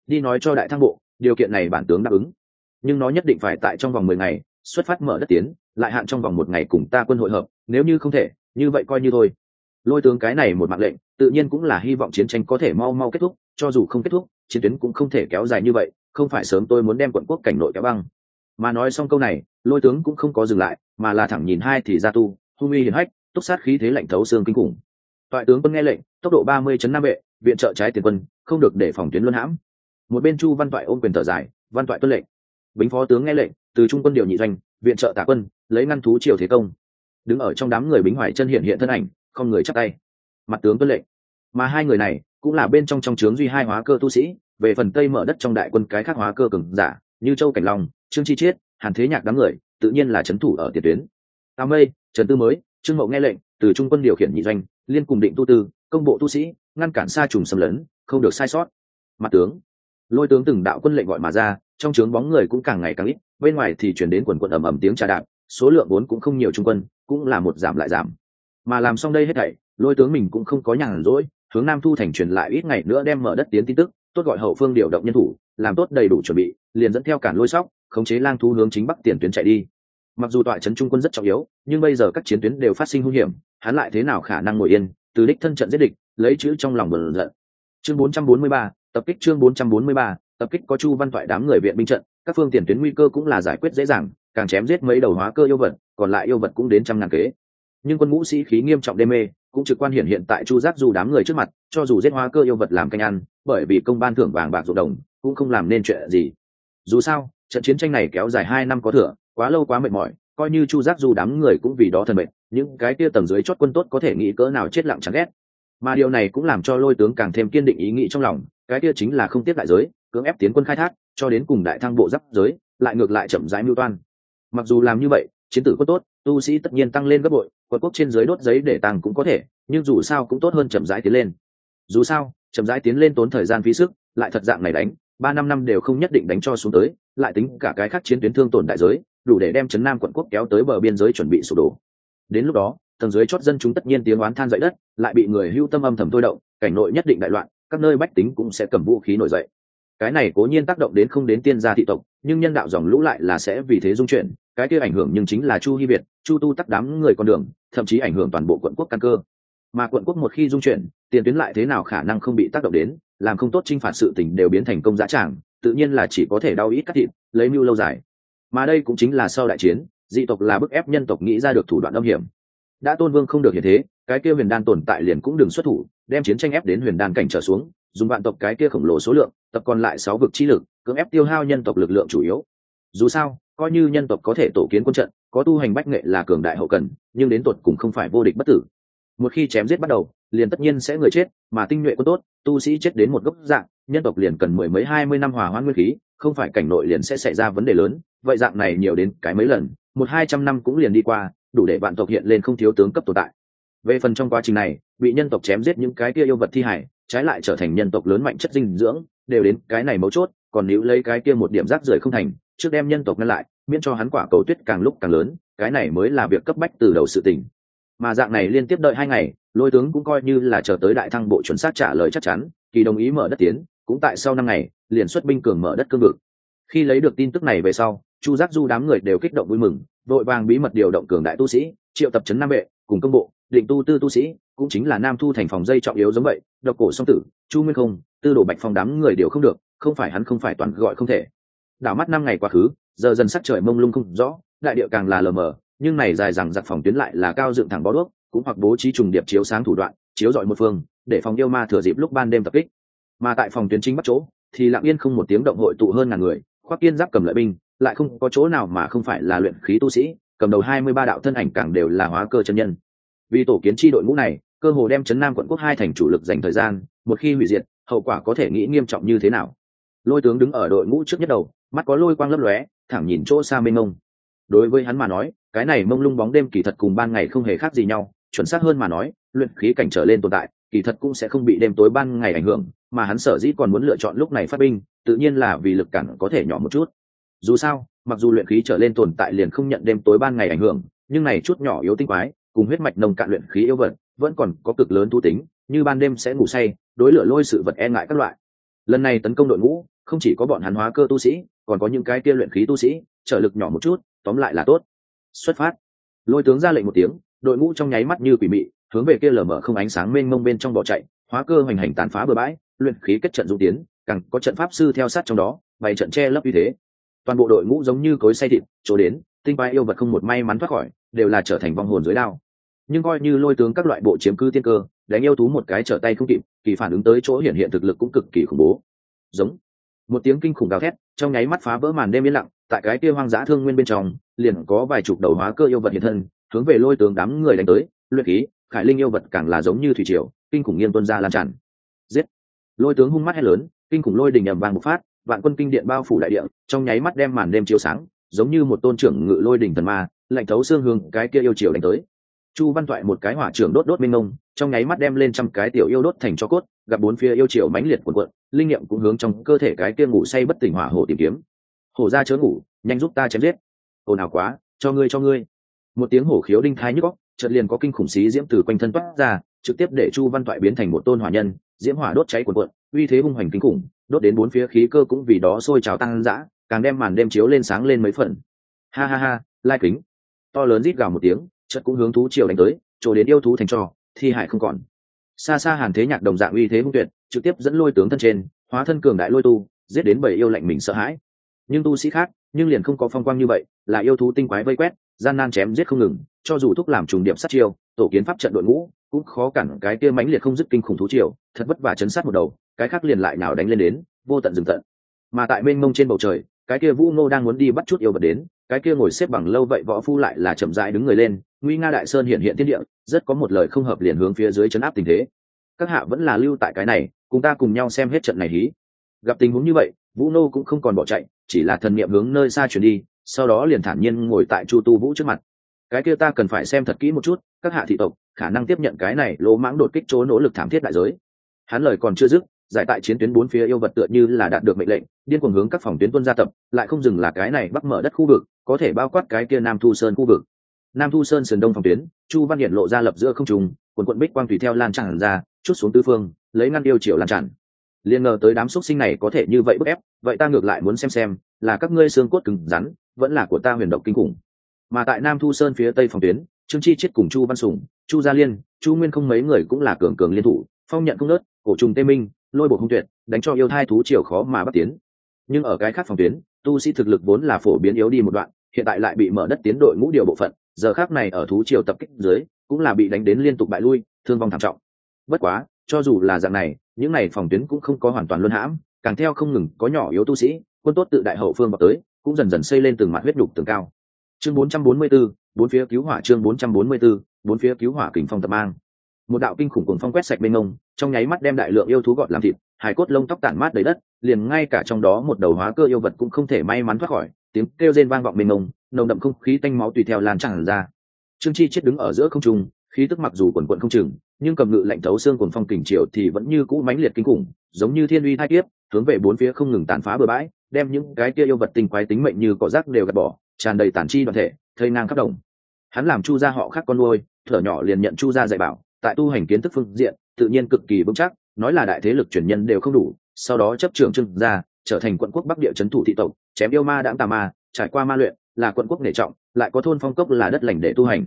Đi nói cho đại thăng bộ, điều kiện này bản tướng đáp ứng. Nhưng nó nhất định phải tại trong vòng mười ngày, xuất phát mở đất tiến, lại hạn trong vòng một ngày cùng ta quân hội hợp, nếu như không thể, như vậy coi như thôi. Lôi tướng cái này một mạng lệnh, tự nhiên cũng là hy vọng chiến tranh có thể mau mau kết thúc, cho dù không kết thúc, chiến tuyến cũng không thể kéo dài như vậy, không phải sớm tôi muốn đem quận quốc cảnh nội kéo băng. Mà nói xong câu này, lôi tướng cũng không có dừng lại, mà là thẳng nhìn hai thì ra tu, hung uy hiển hách, túc sát khí thế lạnh thấu xương kinh khủng toại tướng quân nghe lệnh, tốc độ ba mươi chấn nam vệ, viện trợ trái tiền quân, không được để phòng tuyến luân hãm. Một bên chu văn toại ôm quyền thở dài, văn toại tuân lệnh. Bính phó tướng nghe lệnh, từ trung quân điều nhị doanh, viện trợ tả quân, lấy ngăn thú triều thế công. Đứng ở trong đám người bính hoài chân hiện hiện thân ảnh, không người chắc tay. Mặt tướng tuân lệnh. Mà hai người này, cũng là bên trong trong trướng duy hai hóa cơ tu sĩ, về phần tây mở đất trong đại quân cái khác hóa cơ cường giả, như châu cảnh long, trương chi chiết, hàn thế nhạc đám người, tự nhiên là trấn thủ ở tiền tuyến. Tào mây, trần tư mới, trương mậu nghe lệnh từ trung quân điều khiển nhị doanh, liên cùng định tu tư, công bộ tu sĩ, ngăn cản xa trùng xâm lấn, không được sai sót. Mặt tướng. Lôi tướng từng đạo quân lệnh gọi mà ra, trong trướng bóng người cũng càng ngày càng ít, bên ngoài thì chuyển đến quần quận ầm ầm tiếng trà đạp, số lượng vốn cũng không nhiều trung quân, cũng là một giảm lại giảm. Mà làm xong đây hết thảy, lôi tướng mình cũng không có nhàn rỗi, hướng nam thu thành truyền lại ít ngày nữa đem mở đất tiến tin tức, tốt gọi hậu phương điều động nhân thủ, làm tốt đầy đủ chuẩn bị, liền dẫn theo cản lôi sóc, khống chế lang thu hướng chính bắc tiền tuyến chạy đi mặc dù tọa trấn trung quân rất trọng yếu nhưng bây giờ các chiến tuyến đều phát sinh hung hiểm hắn lại thế nào khả năng ngồi yên từ đích thân trận giết địch lấy chữ trong lòng bờn giận. Chương 443, tập kích chương 443, tập kích có chu văn toại đám người viện binh trận các phương tiền tuyến nguy cơ cũng là giải quyết dễ dàng càng chém giết mấy đầu hóa cơ yêu vật còn lại yêu vật cũng đến trăm ngàn kế. Nhưng quân ngũ sĩ khí nghiêm trọng đê mê cũng trực quan hiện hiện tại chu giác dù đám người trước mặt cho dù giết hóa cơ yêu vật làm canh ăn bởi vì công ban thưởng vàng bạc ruộng đồng cũng không làm nên chuyện gì. Dù sao trận chiến tranh này kéo dài hai năm có thừa quá lâu quá mệt mỏi, coi như chu giác dù đám người cũng vì đó thân mệt, những cái kia tầng dưới chót quân tốt có thể nghĩ cỡ nào chết lặng chẳng ghét. Mà điều này cũng làm cho lôi tướng càng thêm kiên định ý nghĩ trong lòng, cái kia chính là không tiếp đại giới, cưỡng ép tiến quân khai thác, cho đến cùng đại thang bộ giáp giới, lại ngược lại chậm rãi mưu toan. Mặc dù làm như vậy, chiến tử quân tốt, tu sĩ tất nhiên tăng lên gấp bội, quân quốc trên giới đốt giấy để tăng cũng có thể, nhưng dù sao cũng tốt hơn chậm rãi tiến lên. Dù sao, chậm rãi tiến lên tốn thời gian phí sức, lại thật dạng này đánh, ba năm năm đều không nhất định đánh cho xuống tới, lại tính cả cái khác chiến tuyến thương tổn đại giới đủ để đem chấn nam quận quốc kéo tới bờ biên giới chuẩn bị sụp đổ. Đến lúc đó, tầng dưới chót dân chúng tất nhiên tiếng oán than dậy đất, lại bị người hưu tâm âm thầm thôi động, cảnh nội nhất định đại loạn, các nơi bách tính cũng sẽ cầm vũ khí nổi dậy. Cái này cố nhiên tác động đến không đến tiên gia thị tộc, nhưng nhân đạo dòng lũ lại là sẽ vì thế dung chuyển, cái kia ảnh hưởng nhưng chính là chu hy việt, chu tu tắc đám người con đường, thậm chí ảnh hưởng toàn bộ quận quốc căn cơ. Mà quận quốc một khi dung chuyển, tiền tuyến lại thế nào khả năng không bị tác động đến, làm không tốt t r i n h phạt sự tình đều biến thành công giá tràng, tự nhiên là chỉ có thể đau ít cắt thịt, lấy mưu lâu dài mà đây cũng chính là sau đại chiến, dị tộc là bức ép nhân tộc nghĩ ra được thủ đoạn âm hiểm. Đã tôn vương không được hiện thế, cái kia huyền đan tồn tại liền cũng đừng xuất thủ, đem chiến tranh ép đến huyền đan cảnh trở xuống, dùng vạn tộc cái kia khổng lồ số lượng, tập còn lại sáu vực chi lực, cưỡng ép tiêu hao nhân tộc lực lượng chủ yếu. Dù sao, coi như nhân tộc có thể tổ kiến quân trận, có tu hành bách nghệ là cường đại hậu cần, nhưng đến tột cùng không phải vô địch bất tử. Một khi chém giết bắt đầu, liền tất nhiên sẽ người chết, mà tinh nhuệ quân tốt, tu sĩ chết đến một gốc dạng, nhân tộc liền cần mười mấy hai mươi năm hòa hoãn nguyên khí không phải cảnh nội liền sẽ xảy ra vấn đề lớn, vậy dạng này nhiều đến cái mấy lần, một hai trăm năm cũng liền đi qua, đủ để vạn tộc hiện lên không thiếu tướng cấp tồn tại. Về phần trong quá trình này, bị nhân tộc chém giết những cái kia yêu vật thi hải, trái lại trở thành nhân tộc lớn mạnh chất dinh dưỡng, đều đến cái này mấu chốt, còn nếu lấy cái kia một điểm rác rưởi không thành, trước đem nhân tộc ngăn lại, miễn cho hắn quả cầu tuyết càng lúc càng lớn, cái này mới là việc cấp bách từ đầu sự tình. Mà dạng này liên tiếp đợi hai ngày, lôi tướng cũng coi như là chờ tới đại thăng bộ chuẩn xác trả lời chắc chắn, kỳ đồng ý mở đất tiến, cũng tại sau năm ngày liền xuất binh cường mở đất cương vực. Khi lấy được tin tức này về sau, chu giác du đám người đều kích động vui mừng, đội vàng bí mật điều động cường đại tu sĩ, triệu tập trấn nam vệ, cùng công bộ, định tu tư tu sĩ, cũng chính là nam thu thành phòng dây trọng yếu giống vậy, độc cổ song tử, chu nguyên không, tư đồ bạch phong đám người đều không được, không phải hắn không phải toàn gọi không thể. Đảo mắt năm ngày quá khứ, giờ dần sắc trời mông lung không rõ, đại địa càng là lờ mờ, nhưng này dài rằng giặc phòng tuyến lại là cao dựng thẳng bó đuốc, cũng hoặc bố trí trùng điệp chiếu sáng thủ đoạn, chiếu dọi một phương, để phòng yêu ma thừa dịp lúc ban đêm tập kích. Mà tại phòng tuyến chính bắt chỗ thì lặng yên không một tiếng động hội tụ hơn ngàn người, khoác yên giáp cầm lợi binh, lại không có chỗ nào mà không phải là luyện khí tu sĩ, cầm đầu hai mươi ba đạo thân ảnh càng đều là hóa cơ chân nhân. Vì tổ kiến tri đội ngũ này, cơ hồ đem chấn nam quận quốc hai thành chủ lực dành thời gian, một khi hủy diệt, hậu quả có thể nghĩ nghiêm trọng như thế nào? Lôi tướng đứng ở đội ngũ trước nhất đầu, mắt có lôi quang lấp lóe, thẳng nhìn chỗ xa mênh mông. Đối với hắn mà nói, cái này mông lung bóng đêm kỳ thật cùng ban ngày không hề khác gì nhau, chuẩn xác hơn mà nói, luyện khí cảnh trở lên tồn tại, kỳ thật cũng sẽ không bị đêm tối ban ngày ảnh hưởng mà hắn sở dĩ còn muốn lựa chọn lúc này phát binh, tự nhiên là vì lực cản có thể nhỏ một chút. Dù sao, mặc dù luyện khí trở lên tồn tại liền không nhận đêm tối ban ngày ảnh hưởng, nhưng này chút nhỏ yếu tinh quái, cùng huyết mạch nồng cạn luyện khí yếu vật, vẫn còn có cực lớn tu tính, như ban đêm sẽ ngủ say, đối lửa lôi sự vật e ngại các loại. Lần này tấn công đội ngũ, không chỉ có bọn hắn hóa cơ tu sĩ, còn có những cái kia luyện khí tu sĩ, trợ lực nhỏ một chút, tóm lại là tốt. Xuất phát. Lôi tướng ra lệnh một tiếng, đội ngũ trong nháy mắt như quỷ mị, hướng về kia lở mở không ánh sáng mênh mông bên trong bỏ chạy, hóa cơ hoành hành tàn phá bừa bãi luyện khí kết trận du tiến, càng có trận pháp sư theo sát trong đó, bày trận che lấp uy thế. Toàn bộ đội ngũ giống như cối say thịt, chỗ đến, tinh quái yêu vật không một may mắn thoát khỏi, đều là trở thành vong hồn dưới đao. Nhưng coi như lôi tướng các loại bộ chiếm cư tiên cơ, đánh yêu thú một cái trở tay không kịp, kỳ phản ứng tới chỗ hiện hiện thực lực cũng cực kỳ khủng bố. Giống. Một tiếng kinh khủng gào thét, trong nháy mắt phá vỡ màn đêm yên lặng, tại cái kia hoang dã thương nguyên bên trong, liền có vài chục đầu hóa cơ yêu vật hiện thân, hướng về lôi tướng đám người đánh tới. Luyện khí, khải linh yêu vật càng là giống như thủy triều, kinh khủng nghiêng tuân ra lan tràn. Giết lôi tướng hung mắt hét lớn, kinh khủng lôi đình ầm vàng một phát, vạn quân kinh điện bao phủ đại điện trong nháy mắt đem màn đêm chiếu sáng, giống như một tôn trưởng ngự lôi đình thần ma, lạnh thấu xương hương cái kia yêu triều đánh tới. Chu văn toại một cái hỏa trưởng đốt đốt minh ngông, trong nháy mắt đem lên trăm cái tiểu yêu đốt thành cho cốt, gặp bốn phía yêu triều mãnh liệt cuộn cuộn, linh nghiệm cũng hướng trong cơ thể cái kia ngủ say bất tỉnh hỏa hổ tìm kiếm. Hổ ra chớ ngủ, nhanh giúp ta chém giết. Ồn ào quá, cho ngươi cho ngươi. Một tiếng hổ khiếu đinh thái nhức góc chợt liền có kinh khủng xí diễm từ quanh thân toát ra, trực tiếp để chu văn toại biến thành một tôn hỏa nhân diễm hỏa đốt cháy cuộn cuộn, uy thế hung hoành kinh khủng, đốt đến bốn phía khí cơ cũng vì đó sôi trào tăng dã, càng đem màn đêm chiếu lên sáng lên mấy phần. Ha ha ha, lai kính. To lớn rít gào một tiếng, chợt cũng hướng thú triều đánh tới trổ đến yêu thú thành trò, thi hại không còn. Xa xa hàn thế nhạc đồng dạng uy thế hung tuyệt, trực tiếp dẫn lôi tướng thân trên, hóa thân cường đại lôi tu, giết đến bảy yêu lạnh mình sợ hãi. Nhưng tu sĩ khác, nhưng liền không có phong quang như vậy, là yêu thú tinh quái vây quét, gian nan chém giết không ngừng, cho dù thúc làm trùng điểm sát chiêu, tổ kiến pháp trận đội ngũ cũng khó cản cái kia mãnh liệt không dứt kinh khủng thú triều, thật vất vả chấn sát một đầu, cái khác liền lại nào đánh lên đến, vô tận dừng tận. Mà tại mênh mông trên bầu trời, cái kia vũ ngô đang muốn đi bắt chút yêu vật đến, cái kia ngồi xếp bằng lâu vậy võ phu lại là chậm rãi đứng người lên, nguy nga đại sơn hiện hiện thiên địa, rất có một lời không hợp liền hướng phía dưới chấn áp tình thế. Các hạ vẫn là lưu tại cái này, cùng ta cùng nhau xem hết trận này hí. Gặp tình huống như vậy, vũ nô cũng không còn bỏ chạy, chỉ là thần niệm hướng nơi xa chuyển đi, sau đó liền thản nhiên ngồi tại chu tu vũ trước mặt. Cái kia ta cần phải xem thật kỹ một chút các hạ thị tộc, khả năng tiếp nhận cái này lỗ mãng đột kích chỗ nỗ lực thảm thiết đại giới. Hắn lời còn chưa dứt, giải tại chiến tuyến bốn phía yêu vật tựa như là đạt được mệnh lệnh, điên cuồng hướng các phòng tuyến tuân gia tập, lại không dừng là cái này bắc mở đất khu vực, có thể bao quát cái kia nam thu sơn khu vực. Nam thu sơn sườn đông phòng tuyến, chu văn hiển lộ ra lập giữa không trùng quần quận bích quang tùy theo lan tràn ra, chút xuống tư phương, lấy ngăn yêu triệu lan tràn. Liền ngờ tới đám xúc sinh này có thể như vậy bức ép, vậy ta ngược lại muốn xem xem, là các ngươi xương cốt cứng rắn, vẫn là của ta huyền động kinh khủng. Mà tại nam thu sơn phía tây phòng tuyến trương chi chết cùng chu văn sùng chu gia liên chu nguyên không mấy người cũng là cường cường liên thủ phong nhận không nớt cổ trùng tê minh lôi bộ không tuyệt đánh cho yêu thai thú triều khó mà bắt tiến. Nhưng ở cái khác phòng tuyến tu sĩ thực lực vốn là phổ biến yếu đi một đoạn hiện tại lại bị mở đất tiến đội ngũ điều bộ phận giờ khác này ở thú triều tập kích dưới cũng là bị đánh đến liên tục bại lui thương vong thảm trọng. Bất quá cho dù là dạng này những này phòng tuyến cũng không có hoàn toàn luân hãm càng theo không ngừng có nhỏ yếu tu sĩ quân tốt tự đại hậu phương vào tới cũng dần dần xây lên từng mặt huyết đục tường cao. Chương 444, bốn phía cứu hỏa chương 444, bốn phía cứu hỏa kình phong tập mang. Một đạo kinh khủng cuồng phong quét sạch bên ngông trong nháy mắt đem đại lượng yêu thú gọt làm thịt hải cốt lông tóc tản mát đầy đất liền ngay cả trong đó một đầu hóa cơ yêu vật cũng không thể may mắn thoát khỏi tiếng kêu rên vang vọng bên ngông nồng đậm không khí tanh máu tùy theo lan tràn ra. Trương chi chết đứng ở giữa không trung khí tức mặc dù quần quần không chừng nhưng cầm ngự lạnh thấu xương cuồng phong kình triều thì vẫn như cũ mãnh liệt kinh khủng giống như thiên uy thai kiếp hướng về bốn phía không ngừng tàn phá bừa bãi đem những cái kia yêu vật tinh quái tính mệnh như cỏ rác đều gạt bỏ tràn đầy tàn chi đoàn thể thây ngang khắp đồng. Hắn làm chu gia họ khác con nuôi, thở nhỏ liền nhận chu gia dạy bảo, tại tu hành kiến thức phương diện, tự nhiên cực kỳ vững chắc, nói là đại thế lực truyền nhân đều không đủ, sau đó chấp trường trưng ra trở thành quận quốc bắc địa trấn thủ thị tộc, chém yêu ma đãng tà ma, trải qua ma luyện, là quận quốc nể trọng, lại có thôn phong cốc là đất lành để tu hành.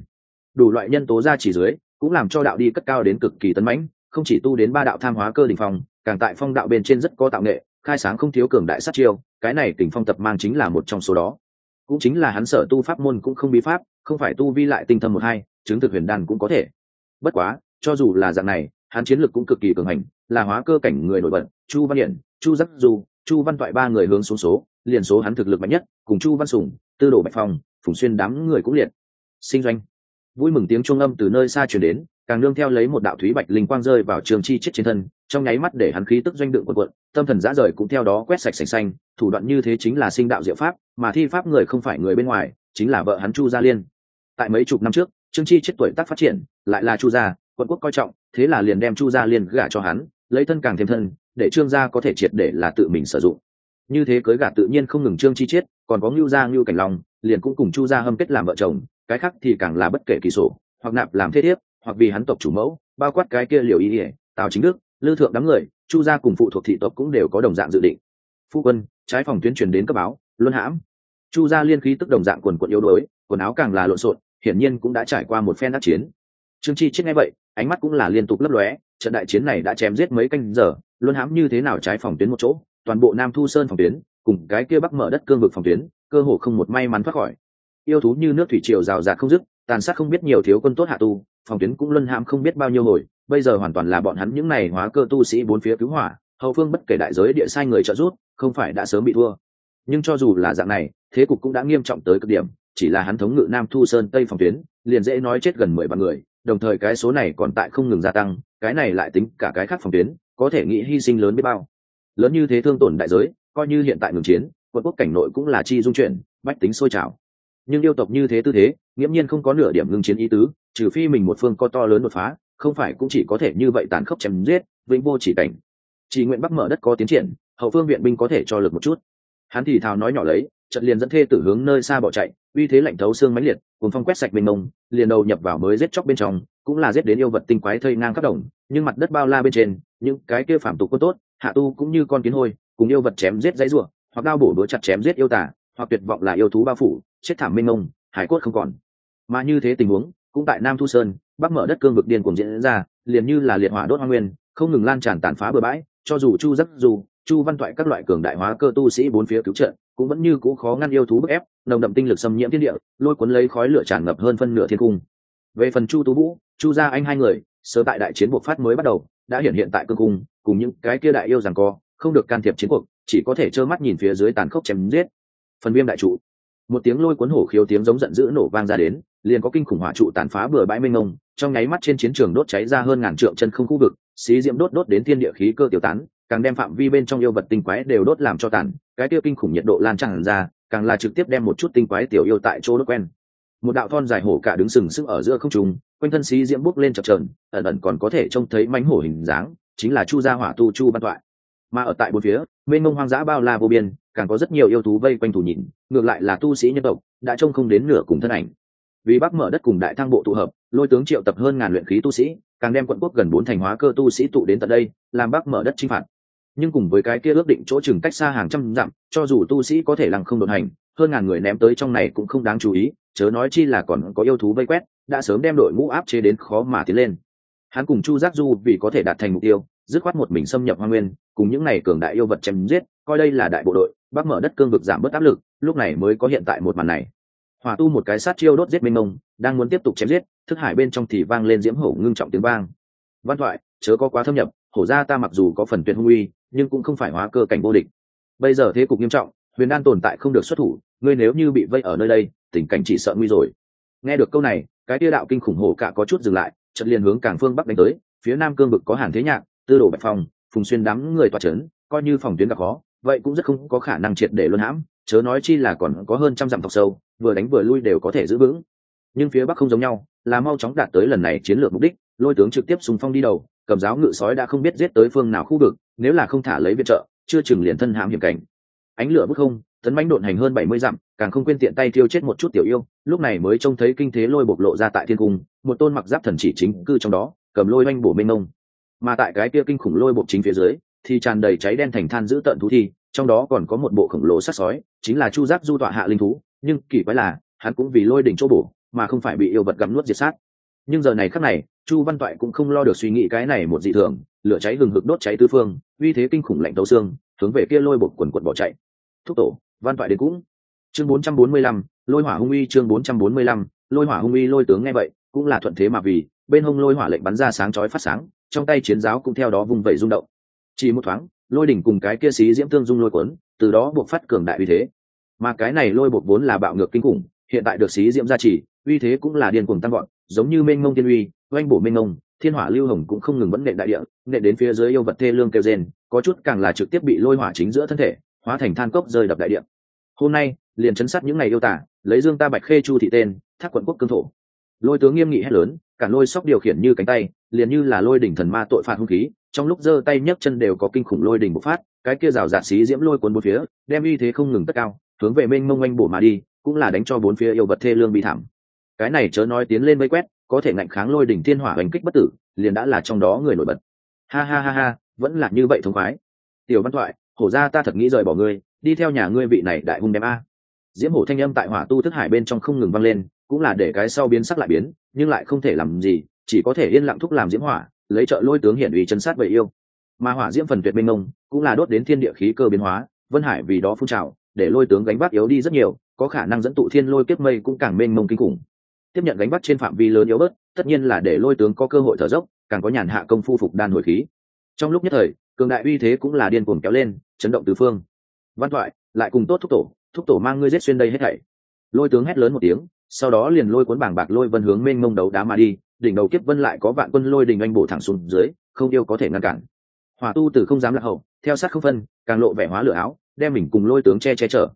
Đủ loại nhân tố ra chỉ dưới, cũng làm cho đạo đi cất cao đến cực kỳ tấn mãnh, không chỉ tu đến ba đạo tham hóa cơ đỉnh phong, càng tại phong đạo bên trên rất có tạo nghệ, khai sáng không thiếu cường đại sát chiêu, cái này tình phong tập mang chính là một trong số đó cũng chính là hắn sở tu pháp môn cũng không bí pháp, không phải tu vi lại tinh thần một hai, chứng thực huyền đan cũng có thể. Bất quá, cho dù là dạng này, hắn chiến lược cũng cực kỳ cường hành, là hóa cơ cảnh người nổi bật, chu văn hiển, chu giác du, chu văn toại ba người hướng xuống số, liền số hắn thực lực mạnh nhất, cùng chu văn sùng, tư đồ bạch phong, phùng xuyên đám người cũng liệt. Sinh doanh. Vui mừng tiếng trung âm từ nơi xa chuyển đến, càng nương theo lấy một đạo thúy bạch linh quang rơi vào trường chi chết trên thân trong nháy mắt để hắn khí tức doanh đựng quần quận, tâm thần giã rời cũng theo đó quét sạch sành xanh, thủ đoạn như thế chính là sinh đạo diệu pháp, mà thi pháp người không phải người bên ngoài, chính là vợ hắn chu gia liên. Tại mấy chục năm trước, trương chi chết tuổi tác phát triển, lại là chu gia, quận quốc coi trọng, thế là liền đem chu gia liên gả cho hắn, lấy thân càng thêm thân, để trương gia có thể triệt để là tự mình sử dụng. Như thế cưới gả tự nhiên không ngừng trương chi chết, còn có ngưu gia ngưu cảnh long, liền cũng cùng chu gia hâm kết làm vợ chồng, cái khác thì càng là bất kể kỳ sổ, hoặc nạp làm thế thiếp, hoặc vì hắn tộc chủ mẫu, bao quát cái kia liều ý ỉa tào chính đức lư thượng đám người, chu gia cùng phụ thuộc thị tộc cũng đều có đồng dạng dự định. Phu quân, trái phòng tuyến truyền đến cấp báo, luân hãm. Chu gia liên khí tức đồng dạng quần quận yếu đuối, quần áo càng là lộn xộn, hiển nhiên cũng đã trải qua một phen đắc chiến. Trương chi chết ngay vậy, ánh mắt cũng là liên tục lấp lóe, trận đại chiến này đã chém giết mấy canh giờ, luân hãm như thế nào trái phòng tuyến một chỗ, toàn bộ nam thu sơn phòng tuyến, cùng cái kia bắc mở đất cương vực phòng tuyến, cơ hồ không một may mắn thoát khỏi. Yêu thú như nước thủy triều rào rạt không dứt, tàn sát không biết nhiều thiếu quân tốt hạ tu, phòng tuyến cũng luân hãm không biết bao nhiêu hồi bây giờ hoàn toàn là bọn hắn những này hóa cơ tu sĩ bốn phía cứu hỏa, hậu phương bất kể đại giới địa sai người trợ giúp, không phải đã sớm bị thua. Nhưng cho dù là dạng này, thế cục cũng đã nghiêm trọng tới cực điểm, chỉ là hắn thống ngự nam thu sơn tây phòng tuyến, liền dễ nói chết gần mười vạn người, đồng thời cái số này còn tại không ngừng gia tăng, cái này lại tính cả cái khác phòng tuyến, có thể nghĩ hy sinh lớn biết bao. Lớn như thế thương tổn đại giới, coi như hiện tại ngừng chiến, quân quốc cảnh nội cũng là chi dung chuyển, bách tính sôi trào. Nhưng yêu tộc như thế tư thế, nghiễm nhiên không có nửa điểm ngừng chiến ý tứ, trừ phi mình một phương có to lớn đột phá không phải cũng chỉ có thể như vậy tàn khốc chém giết, vĩnh vô chỉ cảnh. Chỉ nguyện bắc mở đất có tiến triển, hậu phương viện binh có thể cho lực một chút. Hắn thì thào nói nhỏ lấy, trận liền dẫn thê tử hướng nơi xa bỏ chạy, uy thế lạnh thấu xương mãnh liệt cùng phong quét sạch bên mông, liền đầu nhập vào mới giết chóc bên trong, cũng là giết đến yêu vật tinh quái thây ngang khắp đồng, nhưng mặt đất bao la bên trên, những cái kia phạm tục quân tốt, hạ tu cũng như con kiến hôi, cùng yêu vật chém giết dãy rủa, hoặc đao bổ đũa chặt chém giết yêu tả hoặc tuyệt vọng là yêu thú bao phủ, chết thảm mênh mông, hải cốt không còn. Mà như thế tình huống cũng tại nam thu sơn bắc mở đất cương vực điên cuồng diễn ra liền như là liệt hỏa đốt hoa nguyên không ngừng lan tràn tàn phá bừa bãi cho dù chu rất, dù chu văn toại các loại cường đại hóa cơ tu sĩ bốn phía cứu trận cũng vẫn như cũ khó ngăn yêu thú bức ép nồng đậm tinh lực xâm nhiễm thiên địa lôi cuốn lấy khói lửa tràn ngập hơn phân nửa thiên cung. Về phần chu tú vũ chu gia anh hai người sớm tại đại chiến buộc phát mới bắt đầu đã hiện hiện tại cương cung cùng những cái kia đại yêu rằng co không được can thiệp chiến cuộc chỉ có thể trơ mắt nhìn phía dưới tàn khốc chém giết. Phần viêm đại trụ. Một tiếng lôi cuốn hổ khiếu tiếng giống giận dữ nổ vang ra đến liền có kinh khủng hỏa trụ tàn phá bừa bãi mênh ngông trong nháy mắt trên chiến trường đốt cháy ra hơn ngàn trượng chân không khu vực, xí diễm đốt đốt đến thiên địa khí cơ tiểu tán, càng đem phạm vi bên trong yêu vật tinh quái đều đốt làm cho tàn, cái tiêu kinh khủng nhiệt độ lan tràn ra, càng là trực tiếp đem một chút tinh quái tiểu yêu tại chỗ đốt quen. Một đạo thon dài hổ cả đứng sừng sững ở giữa không trung, quanh thân xí diễm bốc lên chập trờn ẩn ẩn còn có thể trông thấy mánh hổ hình dáng, chính là chu gia hỏa tu chu văn thoại. Mà ở tại bốn phía, mênh mông hoang dã bao la vô biên, càng có rất nhiều yêu thú vây quanh thủ nhìn ngược lại là tu sĩ nhân tộc, đã trông không đến nửa cùng thân ảnh vì bắc mở đất cùng đại thang bộ tụ hợp, lôi tướng triệu tập hơn ngàn luyện khí tu sĩ, càng đem quận quốc gần bốn thành hóa cơ tu sĩ tụ đến tận đây, làm bắc mở đất chinh phạt. Nhưng cùng với cái kia ước định chỗ chừng cách xa hàng trăm dặm, cho dù tu sĩ có thể lăng không đột hành, hơn ngàn người ném tới trong này cũng không đáng chú ý, chớ nói chi là còn có yêu thú vây quét, đã sớm đem đội ngũ áp chế đến khó mà tiến lên. Hắn cùng chu giác du vì có thể đạt thành mục tiêu, dứt khoát một mình xâm nhập hoa nguyên, cùng những này cường đại yêu vật chém giết, coi đây là đại bộ đội, bắc mở đất cương vực giảm bớt áp lực, lúc này mới có hiện tại một màn này hỏa tu một cái sát chiêu đốt giết mênh mông, đang muốn tiếp tục chém giết, thức hải bên trong thì vang lên diễm hổ ngưng trọng tiếng vang. Văn thoại, chớ có quá thâm nhập, hổ ra ta mặc dù có phần tuyệt hung uy, nhưng cũng không phải hóa cơ cảnh vô địch. Bây giờ thế cục nghiêm trọng, huyền đan tồn tại không được xuất thủ, ngươi nếu như bị vây ở nơi đây, tình cảnh chỉ sợ nguy rồi. Nghe được câu này, cái tia đạo kinh khủng hổ cả có chút dừng lại, chợt liền hướng cảng phương bắc đánh tới, phía nam cương vực có hàn thế nhạc, tư đồ bạch phong, phùng xuyên đám người toa trấn coi như phòng tuyến gặp khó, vậy cũng rất không có khả năng triệt để luân hãm chớ nói chi là còn có hơn trăm dặm thọc sâu, vừa đánh vừa lui đều có thể giữ vững. Nhưng phía bắc không giống nhau, là mau chóng đạt tới lần này chiến lược mục đích, lôi tướng trực tiếp sùng phong đi đầu, cầm giáo ngự sói đã không biết giết tới phương nào khu vực, nếu là không thả lấy viện trợ, chưa chừng liền thân hãm hiểm cảnh. Ánh lửa bức không, tấn bánh độn hành hơn bảy mươi dặm, càng không quên tiện tay thiêu chết một chút tiểu yêu, lúc này mới trông thấy kinh thế lôi bộc lộ ra tại thiên cung, một tôn mặc giáp thần chỉ chính cư trong đó, cầm lôi oanh bổ mênh mông. Mà tại cái kia kinh khủng lôi bộc chính phía dưới, thì tràn đầy cháy đen thành than giữ tận thú thi trong đó còn có một bộ khổng lồ sắc sói chính là chu giác du tọa hạ linh thú nhưng kỳ quái là hắn cũng vì lôi đỉnh chỗ bổ mà không phải bị yêu vật gặm nuốt diệt sát. Nhưng giờ này khắc này chu văn toại cũng không lo được suy nghĩ cái này một dị thường lửa cháy hừng hực đốt cháy tứ phương uy thế kinh khủng lạnh tấu xương hướng về kia lôi bột quần quần bỏ chạy. Thúc tổ văn toại đến cũng. Chương 445, lôi hỏa hung uy chương 445, lôi hỏa hung uy lôi tướng nghe vậy cũng là thuận thế mà vì bên hông lôi hỏa lệnh bắn ra sáng chói phát sáng trong tay chiến giáo cũng theo đó vung vẩy rung động. Chỉ một thoáng lôi đỉnh cùng cái kia xí diễm tương dung lôi cuốn, từ đó buộc phát cường đại uy thế. Mà cái này lôi bột vốn là bạo ngược kinh khủng, hiện tại được xí diễm gia trì, uy thế cũng là điên cuồng tăng gọn giống như mênh mông thiên uy, oanh bổ mênh mông, thiên hỏa lưu hồng cũng không ngừng vấn nện đại địa, nện đến phía dưới yêu vật thê lương kêu rên, có chút càng là trực tiếp bị lôi hỏa chính giữa thân thể, hóa thành than cốc rơi đập đại địa. Hôm nay, liền chấn sát những ngày yêu tả lấy dương ta bạch khê chu thị tên, thác quận quốc cương thổ. Lôi tướng nghiêm nghị hét lớn, cả lôi sóc điều khiển như cánh tay, liền như là lôi đỉnh thần ma tội phạt hung khí trong lúc giơ tay nhấc chân đều có kinh khủng lôi đỉnh bộc phát, cái kia rào rạt xí diễm lôi cuốn bốn phía, đem uy thế không ngừng tất cao, hướng về mênh mông oanh bổ mà đi, cũng là đánh cho bốn phía yêu vật thê lương bị thảm. Cái này chớ nói tiến lên vây quét, có thể ngạnh kháng lôi đỉnh thiên hỏa hành kích bất tử, liền đã là trong đó người nổi bật. Ha ha ha ha, vẫn là như vậy thông khoái. Tiểu văn thoại, hổ ra ta thật nghĩ rời bỏ ngươi, đi theo nhà ngươi vị này đại hung đem a. Diễm hổ thanh âm tại hỏa tu thức hải bên trong không ngừng vang lên, cũng là để cái sau biến sắc lại biến, nhưng lại không thể làm gì, chỉ có thể yên lặng thúc làm diễm hỏa lấy trợ lôi tướng hiển uy chân sát vậy yêu. Mà hỏa diễm phần tuyệt minh ông cũng là đốt đến thiên địa khí cơ biến hóa, vân hải vì đó phun trào, để lôi tướng gánh vác yếu đi rất nhiều, có khả năng dẫn tụ thiên lôi kiếp mây cũng càng mênh mông kinh khủng. Tiếp nhận gánh vác trên phạm vi lớn yếu bớt, tất nhiên là để lôi tướng có cơ hội thở dốc, càng có nhàn hạ công phu phục đan hồi khí. Trong lúc nhất thời, cường đại uy thế cũng là điên cuồng kéo lên, chấn động tứ phương. Văn thoại, lại cùng tốt thúc tổ thúc tổ mang ngươi giết xuyên đây hết thảy. Lôi tướng hét lớn một tiếng, sau đó liền lôi cuốn bảng bạc lôi vân hướng mênh mông đấu đá mà đi đỉnh đầu kiếp vân lại có vạn quân lôi đình anh bổ thẳng xuống dưới, không yêu có thể ngăn cản. Hỏa tu tử không dám lạc hậu, theo sát không phân, càng lộ vẻ hóa lửa áo, đem mình cùng lôi tướng che che chở.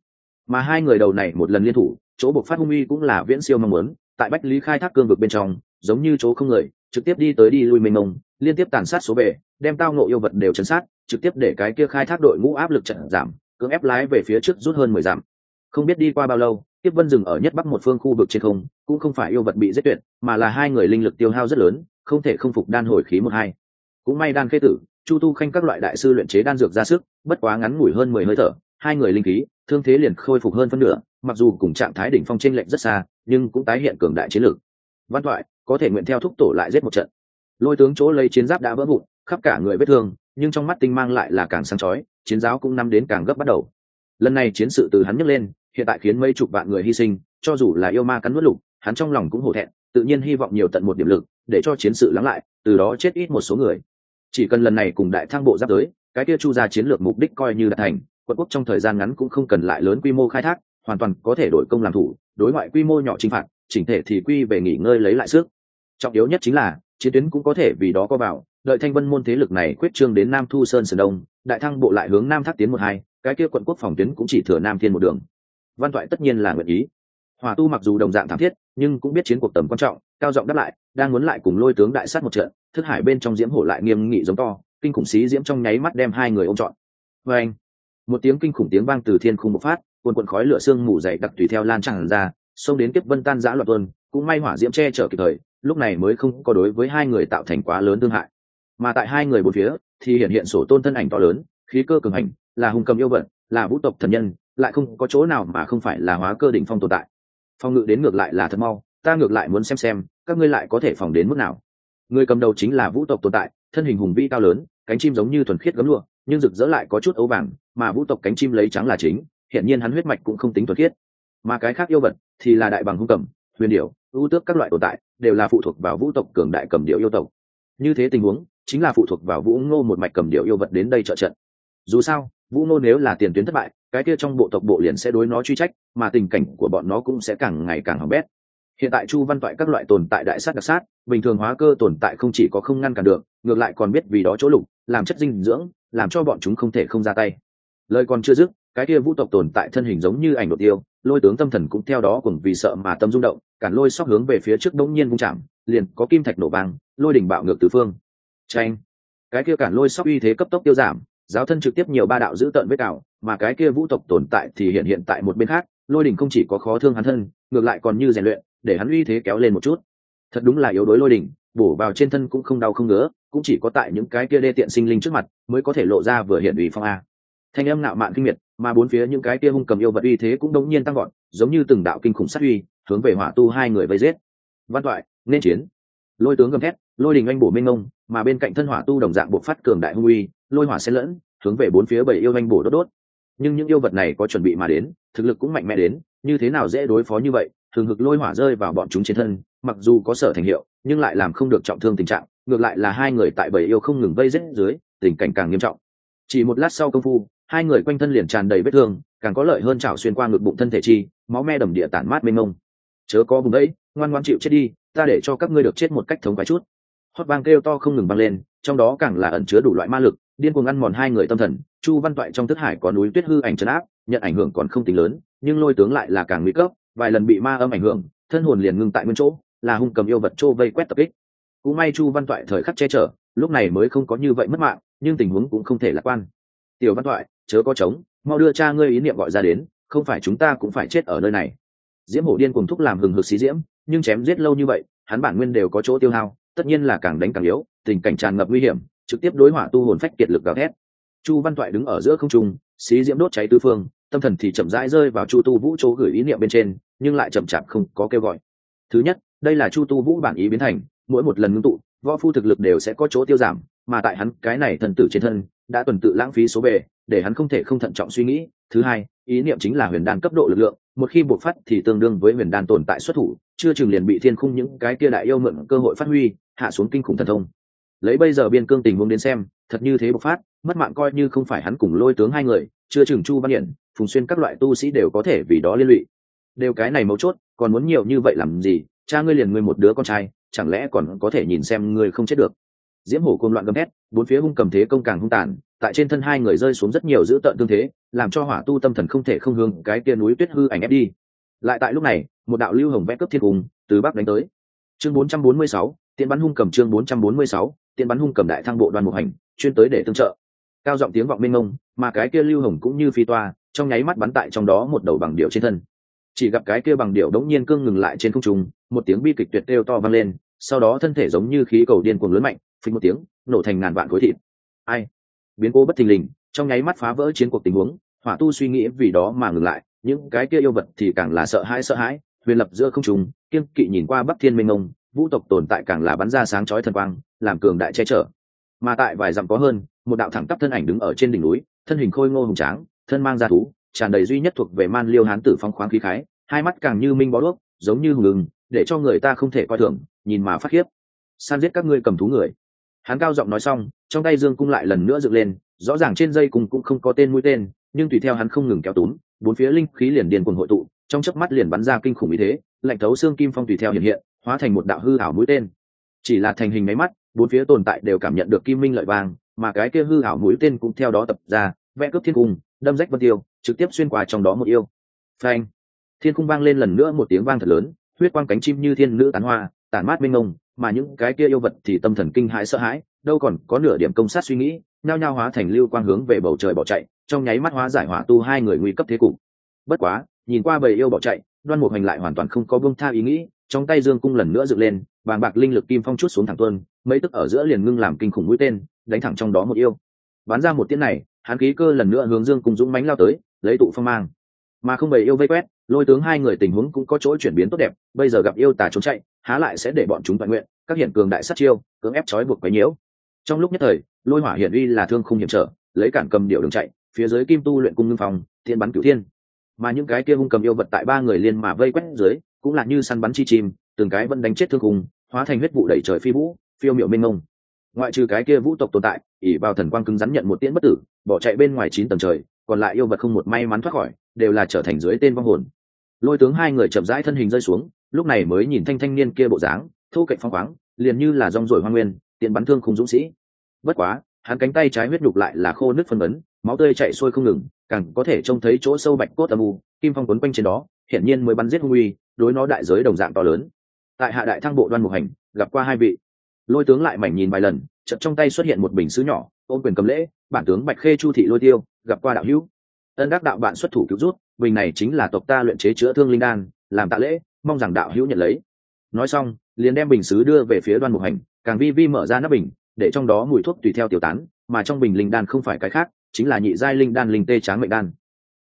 Mà hai người đầu này một lần liên thủ, chỗ buộc phát hung uy cũng là viễn siêu mong muốn, tại bách lý khai thác cương vực bên trong, giống như chỗ không người, trực tiếp đi tới đi lui mênh mông, liên tiếp tàn sát số bể đem tao nộ yêu vật đều chấn sát, trực tiếp để cái kia khai thác đội ngũ áp lực trận giảm, cưỡng ép lái về phía trước rút hơn mười dặm. Không biết đi qua bao lâu tiếp vân dừng ở nhất bắc một phương khu vực trên không, cũng không phải yêu vật bị giết tuyệt, mà là hai người linh lực tiêu hao rất lớn, không thể không phục đan hồi khí một hai. Cũng may đan khê tử, chu tu khanh các loại đại sư luyện chế đan dược ra sức, bất quá ngắn ngủi hơn mười hơi thở, hai người linh khí, thương thế liền khôi phục hơn phân nửa, mặc dù cùng trạng thái đỉnh phong trên lệnh rất xa, nhưng cũng tái hiện cường đại chiến lược. Văn thoại, có thể nguyện theo thúc tổ lại giết một trận. Lôi tướng chỗ lấy chiến giáp đã vỡ vụn, khắp cả người vết thương, nhưng trong mắt tinh mang lại là càng sáng chói, chiến giáo cũng năm đến càng gấp bắt đầu lần này chiến sự từ hắn nhấc lên, hiện tại khiến mấy chục vạn người hy sinh, cho dù là yêu ma cắn nuốt lục, hắn trong lòng cũng hổ thẹn, tự nhiên hy vọng nhiều tận một điểm lực, để cho chiến sự lắng lại, từ đó chết ít một số người. Chỉ cần lần này cùng đại thang bộ giáp tới, cái kia chu ra chiến lược mục đích coi như đã thành, quận quốc trong thời gian ngắn cũng không cần lại lớn quy mô khai thác, hoàn toàn có thể đổi công làm thủ, đối ngoại quy mô nhỏ chinh phạt, chỉnh thể thì quy về nghỉ ngơi lấy lại sức. Trọng yếu nhất chính là, chiến tuyến cũng có thể vì đó có vào, đợi thanh vân môn thế lực này quyết trương đến nam thu sơn sơn đông, đại thăng bộ lại hướng nam thác tiến một hai cái kia quận quốc phòng tuyến cũng chỉ thừa nam thiên một đường. Văn thoại tất nhiên là nguyện ý. Hòa tu mặc dù đồng dạng thảm thiết, nhưng cũng biết chiến cuộc tầm quan trọng, cao giọng đáp lại, đang muốn lại cùng lôi tướng đại sát một trận, thức hải bên trong diễm hổ lại nghiêm nghị giống to, kinh khủng xí diễm trong nháy mắt đem hai người ôm trọn. Vê anh, một tiếng kinh khủng tiếng vang từ thiên khung bộc phát quần quần khói lửa xương mù dày đặc tùy theo lan tràn ra, xông đến kiếp vân tan giã loạt tuần cũng may hỏa diễm che chở kịp thời, lúc này mới không có đối với hai người tạo thành quá lớn thương hại. Mà tại hai người bốn phía, thì hiện hiện sổ tôn thân ảnh to lớn, khí cơ cường hành là hung cầm yêu vật, là vũ tộc thần nhân lại không có chỗ nào mà không phải là hóa cơ đỉnh phong tồn tại. Phong ngự đến ngược lại là thật mau ta ngược lại muốn xem xem các ngươi lại có thể phòng đến mức nào. Người cầm đầu chính là vũ tộc tồn tại thân hình hùng vĩ cao lớn cánh chim giống như thuần khiết gấm lụa nhưng rực rỡ lại có chút ấu vàng mà vũ tộc cánh chim lấy trắng là chính hiện nhiên hắn huyết mạch cũng không tính thuần khiết. Mà cái khác yêu vật thì là đại bằng hung cầm huyền điệu ưu tước các loại tồn tại đều là phụ thuộc vào vũ tộc cường đại cầm điệu yêu tộc. Như thế tình huống chính là phụ thuộc vào vũ ngô một mạch cầm điệu yêu vật đến đây trợ trận. Dù sao vũ ngô nếu là tiền tuyến thất bại, cái kia trong bộ tộc bộ liền sẽ đối nó truy trách, mà tình cảnh của bọn nó cũng sẽ càng ngày càng hỏng bét. Hiện tại chu văn toại các loại tồn tại đại sát đặc sát, bình thường hóa cơ tồn tại không chỉ có không ngăn cản được, ngược lại còn biết vì đó chỗ lục, làm chất dinh dưỡng, làm cho bọn chúng không thể không ra tay. Lời còn chưa dứt, cái kia vũ tộc tồn tại thân hình giống như ảnh đột tiêu, lôi tướng tâm thần cũng theo đó cùng vì sợ mà tâm rung động cản lôi sóc hướng về phía trước đống nhiên vung chạm, liền có kim thạch nổ vang, lôi đỉnh bạo ngược từ phương. Tranh cái kia cản lôi sóc uy thế cấp tốc tiêu giảm giáo thân trực tiếp nhiều ba đạo giữ tợn với cảo, mà cái kia vũ tộc tồn tại thì hiện hiện tại một bên khác lôi đình không chỉ có khó thương hắn thân ngược lại còn như rèn luyện để hắn uy thế kéo lên một chút. Thật đúng là yếu đối lôi đình, bổ vào trên thân cũng không đau không ngứa cũng chỉ có tại những cái kia đê tiện sinh linh trước mặt mới có thể lộ ra vừa hiện ủy phong a. Thanh âm nạo mạn kinh miệt mà bốn phía những cái kia hung cầm yêu vật uy thế cũng đống nhiên tăng gọn giống như từng đạo kinh khủng sát uy hướng về hỏa tu hai người vây giết. Văn toại nên chiến. Lôi tướng gầm thét lôi đình anh bổ minh ngông mà bên cạnh thân hỏa tu đồng dạng buộc phát cường đại hung uy, lôi hỏa xen lẫn, hướng về bốn phía bảy yêu anh bổ đốt đốt. Nhưng những yêu vật này có chuẩn bị mà đến, thực lực cũng mạnh mẽ đến, như thế nào dễ đối phó như vậy, thường hực lôi hỏa rơi vào bọn chúng trên thân, mặc dù có sở thành hiệu, nhưng lại làm không được trọng thương tình trạng, ngược lại là hai người tại bảy yêu không ngừng vây rết dưới, tình cảnh càng nghiêm trọng. Chỉ một lát sau công phu, hai người quanh thân liền tràn đầy vết thương, càng có lợi hơn chảo xuyên qua ngực bụng thân thể chi, máu me đầm địa tản mát mênh mông. Chớ có vùng đấy ngoan ngoan chịu chết đi, ta để cho các ngươi được chết một cách thống quái chút hót vang kêu to không ngừng băng lên, trong đó càng là ẩn chứa đủ loại ma lực, điên cuồng ăn mòn hai người tâm thần, chu văn toại trong thức hải có núi tuyết hư ảnh trấn áp, nhận ảnh hưởng còn không tính lớn, nhưng lôi tướng lại là càng nguy cấp, vài lần bị ma âm ảnh hưởng, thân hồn liền ngưng tại nguyên chỗ, là hung cầm yêu vật trô vây quét tập kích. Cũng may chu văn toại thời khắc che chở, lúc này mới không có như vậy mất mạng, nhưng tình huống cũng không thể lạc quan. Tiểu văn toại, chớ có trống, mau đưa cha ngươi ý niệm gọi ra đến, không phải chúng ta cũng phải chết ở nơi này. Diễm hổ điên cùng thúc làm hừng hực xí diễm, nhưng chém giết lâu như vậy, hắn bản nguyên đều có chỗ tiêu hao tất nhiên là càng đánh càng yếu, tình cảnh tràn ngập nguy hiểm, trực tiếp đối hỏa tu hồn phách kiệt lực gào thét. Chu văn toại đứng ở giữa không trung, xí diễm đốt cháy tư phương, tâm thần thì chậm rãi rơi vào chu tu vũ chỗ gửi ý niệm bên trên, nhưng lại chậm chạp không có kêu gọi. Thứ nhất, đây là chu tu vũ bản ý biến thành, mỗi một lần ngưng tụ, võ phu thực lực đều sẽ có chỗ tiêu giảm, mà tại hắn, cái này thần tử trên thân, đã tuần tự lãng phí số bề, để hắn không thể không thận trọng suy nghĩ. Thứ hai, ý niệm chính là huyền đan cấp độ lực lượng, một khi bộc phát thì tương đương với huyền đan tồn tại xuất thủ, chưa chừng liền bị thiên khung những cái kia đại yêu mượn cơ hội phát huy hạ xuống kinh khủng thần thông. Lấy bây giờ biên cương tình huống đến xem thật như thế bộc phát mất mạng coi như không phải hắn cùng lôi tướng hai người chưa chừng chu văn hiển phùng xuyên các loại tu sĩ đều có thể vì đó liên lụy. Đều cái này mấu chốt còn muốn nhiều như vậy làm gì? Cha ngươi liền ngươi một đứa con trai chẳng lẽ còn có thể nhìn xem ngươi không chết được? Diễm hổ côn loạn gầm hét bốn phía hung cầm thế công càng hung tàn tại trên thân hai người rơi xuống rất nhiều dữ tợn tương thế làm cho hỏa tu tâm thần không thể không hướng cái kia núi tuyết hư ảnh ép đi. Lại tại lúc này một đạo lưu hồng vẽ cấp thiên hùng từ bắc đánh tới. Chương 446, tiện bắn hung cầm chương 446, tiện bắn hung cầm đại thăng bộ đoàn một hành chuyên tới để tương trợ. Cao giọng tiếng vọng mênh mông mà cái kia lưu hồng cũng như phi toa trong nháy mắt bắn tại trong đó một đầu bằng điệu trên thân. Chỉ gặp cái kia bằng điệu đống nhiên cương ngừng lại trên không trung một tiếng bi kịch tuyệt đều to vang lên sau đó thân thể giống như khí cầu điên cuồng lớn mạnh phình một tiếng nổ thành ngàn vạn khối thịt. Ai? Biến cố bất thình lình trong nháy mắt phá vỡ chiến cuộc tình huống hỏa tu suy nghĩ vì đó mà ngừng lại những cái kia yêu vật thì càng là sợ hãi sợ hãi huyền lập giữa không trùng kiên kỵ nhìn qua bắc thiên minh ông vũ tộc tồn tại càng là bắn ra sáng chói thần quang, làm cường đại che chở. Mà tại vài dặm có hơn, một đạo thẳng tắp thân ảnh đứng ở trên đỉnh núi, thân hình khôi ngô hùng tráng, thân mang ra thú, tràn đầy duy nhất thuộc về man liêu hán tử phong khoáng khí khái, hai mắt càng như minh bó đuốc, giống như hùng ngừng để cho người ta không thể coi thường, nhìn mà phát khiếp. San giết các ngươi cầm thú người. Hắn cao giọng nói xong, trong tay dương cung lại lần nữa dựng lên, rõ ràng trên dây cung cũng không có tên mũi tên, nhưng tùy theo hắn không ngừng kéo túm, bốn phía linh khí liền điền cuồng hội tụ, trong chớp mắt liền bắn ra kinh khủng ý thế, lạnh thấu xương kim phong tùy theo hiện hiện hóa thành một đạo hư ảo mũi tên. Chỉ là thành hình máy mắt, bốn phía tồn tại đều cảm nhận được kim minh lợi vàng, mà cái kia hư ảo mũi tên cũng theo đó tập ra, vẽ cướp thiên cung, đâm rách vân tiêu, trực tiếp xuyên qua trong đó một yêu. Phanh! Thiên cung vang lên lần nữa một tiếng vang thật lớn, huyết quang cánh chim như thiên nữ tán hoa, tản mát mênh ngông mà những cái kia yêu vật thì tâm thần kinh hãi sợ hãi, đâu còn có nửa điểm công sát suy nghĩ, nhao nhao hóa thành lưu quang hướng về bầu trời bỏ chạy, trong nháy mắt hóa giải hỏa tu hai người nguy cấp thế cục. Bất quá, nhìn qua bầy yêu bỏ chạy, đoan mục hành lại hoàn toàn không có bông tha ý nghĩ trong tay dương cung lần nữa dựng lên, vàng bạc linh lực kim phong chút xuống thẳng tuân mấy tức ở giữa liền ngưng làm kinh khủng mũi tên, đánh thẳng trong đó một yêu. Bắn ra một tiếng này, hắn khí cơ lần nữa hướng dương cung dũng mánh lao tới, lấy tụ phong mang. Mà không bày yêu vây quét, lôi tướng hai người tình huống cũng có chỗ chuyển biến tốt đẹp, bây giờ gặp yêu tà trốn chạy, há lại sẽ để bọn chúng toàn nguyện, các hiện cường đại sát chiêu, cưỡng ép trói buộc quấy nhiễu. Trong lúc nhất thời, lôi hỏa hiển uy là thương không hiểm trở, lấy cản cầm điệu đường chạy, phía dưới kim tu luyện cung ngưng phòng thiên bắn cửu thiên. Mà những cái kia hung cầm yêu vật tại ba người liên mà vây quét dưới cũng là như săn bắn chi chim, từng cái vẫn đánh chết thương hùng hóa thành huyết vụ đẩy trời phi vũ, phiêu miệu mênh mông. Ngoại trừ cái kia vũ tộc tồn tại ỉ vào thần quang cứng rắn nhận một tiễn bất tử, bỏ chạy bên ngoài chín tầng trời, còn lại yêu vật không một may mắn thoát khỏi, đều là trở thành dưới tên vong hồn. Lôi tướng hai người chậm rãi thân hình rơi xuống, lúc này mới nhìn thanh thanh niên kia bộ dáng, thu cạnh phong khoáng, liền như là rong rồi hoa nguyên tiện bắn thương khung dũng sĩ. Bất quá, hắn cánh tay trái huyết nhục lại là khô nước phân vấn máu tươi chạy xuôi không ngừng, càng có thể trông thấy chỗ sâu bạch cốt âm u, kim phong quấn quanh trên đó, hiển nhiên mới bắn giết hung uy đối nó đại giới đồng dạng to lớn. Tại hạ đại thang bộ đoan mục hành, gặp qua hai vị. Lôi tướng lại mảnh nhìn vài lần, chợt trong tay xuất hiện một bình sứ nhỏ, ôm quyền cầm lễ, bản tướng bạch khê chu thị lôi tiêu, gặp qua đạo hữu. Ân đắc đạo bạn xuất thủ cứu rút, bình này chính là tộc ta luyện chế chữa thương linh đan, làm tạ lễ, mong rằng đạo hữu nhận lấy. Nói xong, liền đem bình sứ đưa về phía đoan mục hành, càng vi vi mở ra nắp bình, để trong đó mùi thuốc tùy theo tiểu tán, mà trong bình linh đan không phải cái khác, chính là nhị giai linh đan linh tê tráng mệnh đan.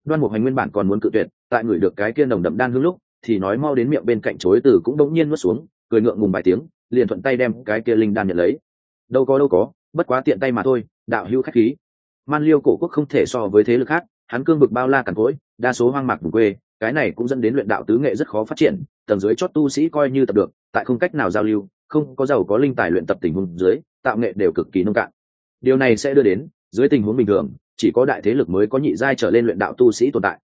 Đoan mục hành nguyên bản còn muốn cự tuyệt, tại người được cái kia nồng đậm đan hương lúc thì nói mau đến miệng bên cạnh chối từ cũng đống nhiên nuốt xuống, cười ngượng ngùng vài tiếng, liền thuận tay đem cái kia linh đan nhận lấy. Đâu có đâu có, bất quá tiện tay mà thôi, đạo hữu khách khí. Man liêu cổ quốc không thể so với thế lực khác, hắn cương vực bao la cằn cỗi, đa số hoang mạc vùng quê, cái này cũng dẫn đến luyện đạo tứ nghệ rất khó phát triển, tầng dưới chót tu sĩ coi như tập được, tại không cách nào giao lưu, không có giàu có linh tài luyện tập tình huống dưới, tạo nghệ đều cực kỳ nông cạn. Điều này sẽ đưa đến, dưới tình huống bình thường, chỉ có đại thế lực mới có nhị giai trở lên luyện đạo tu sĩ tồn tại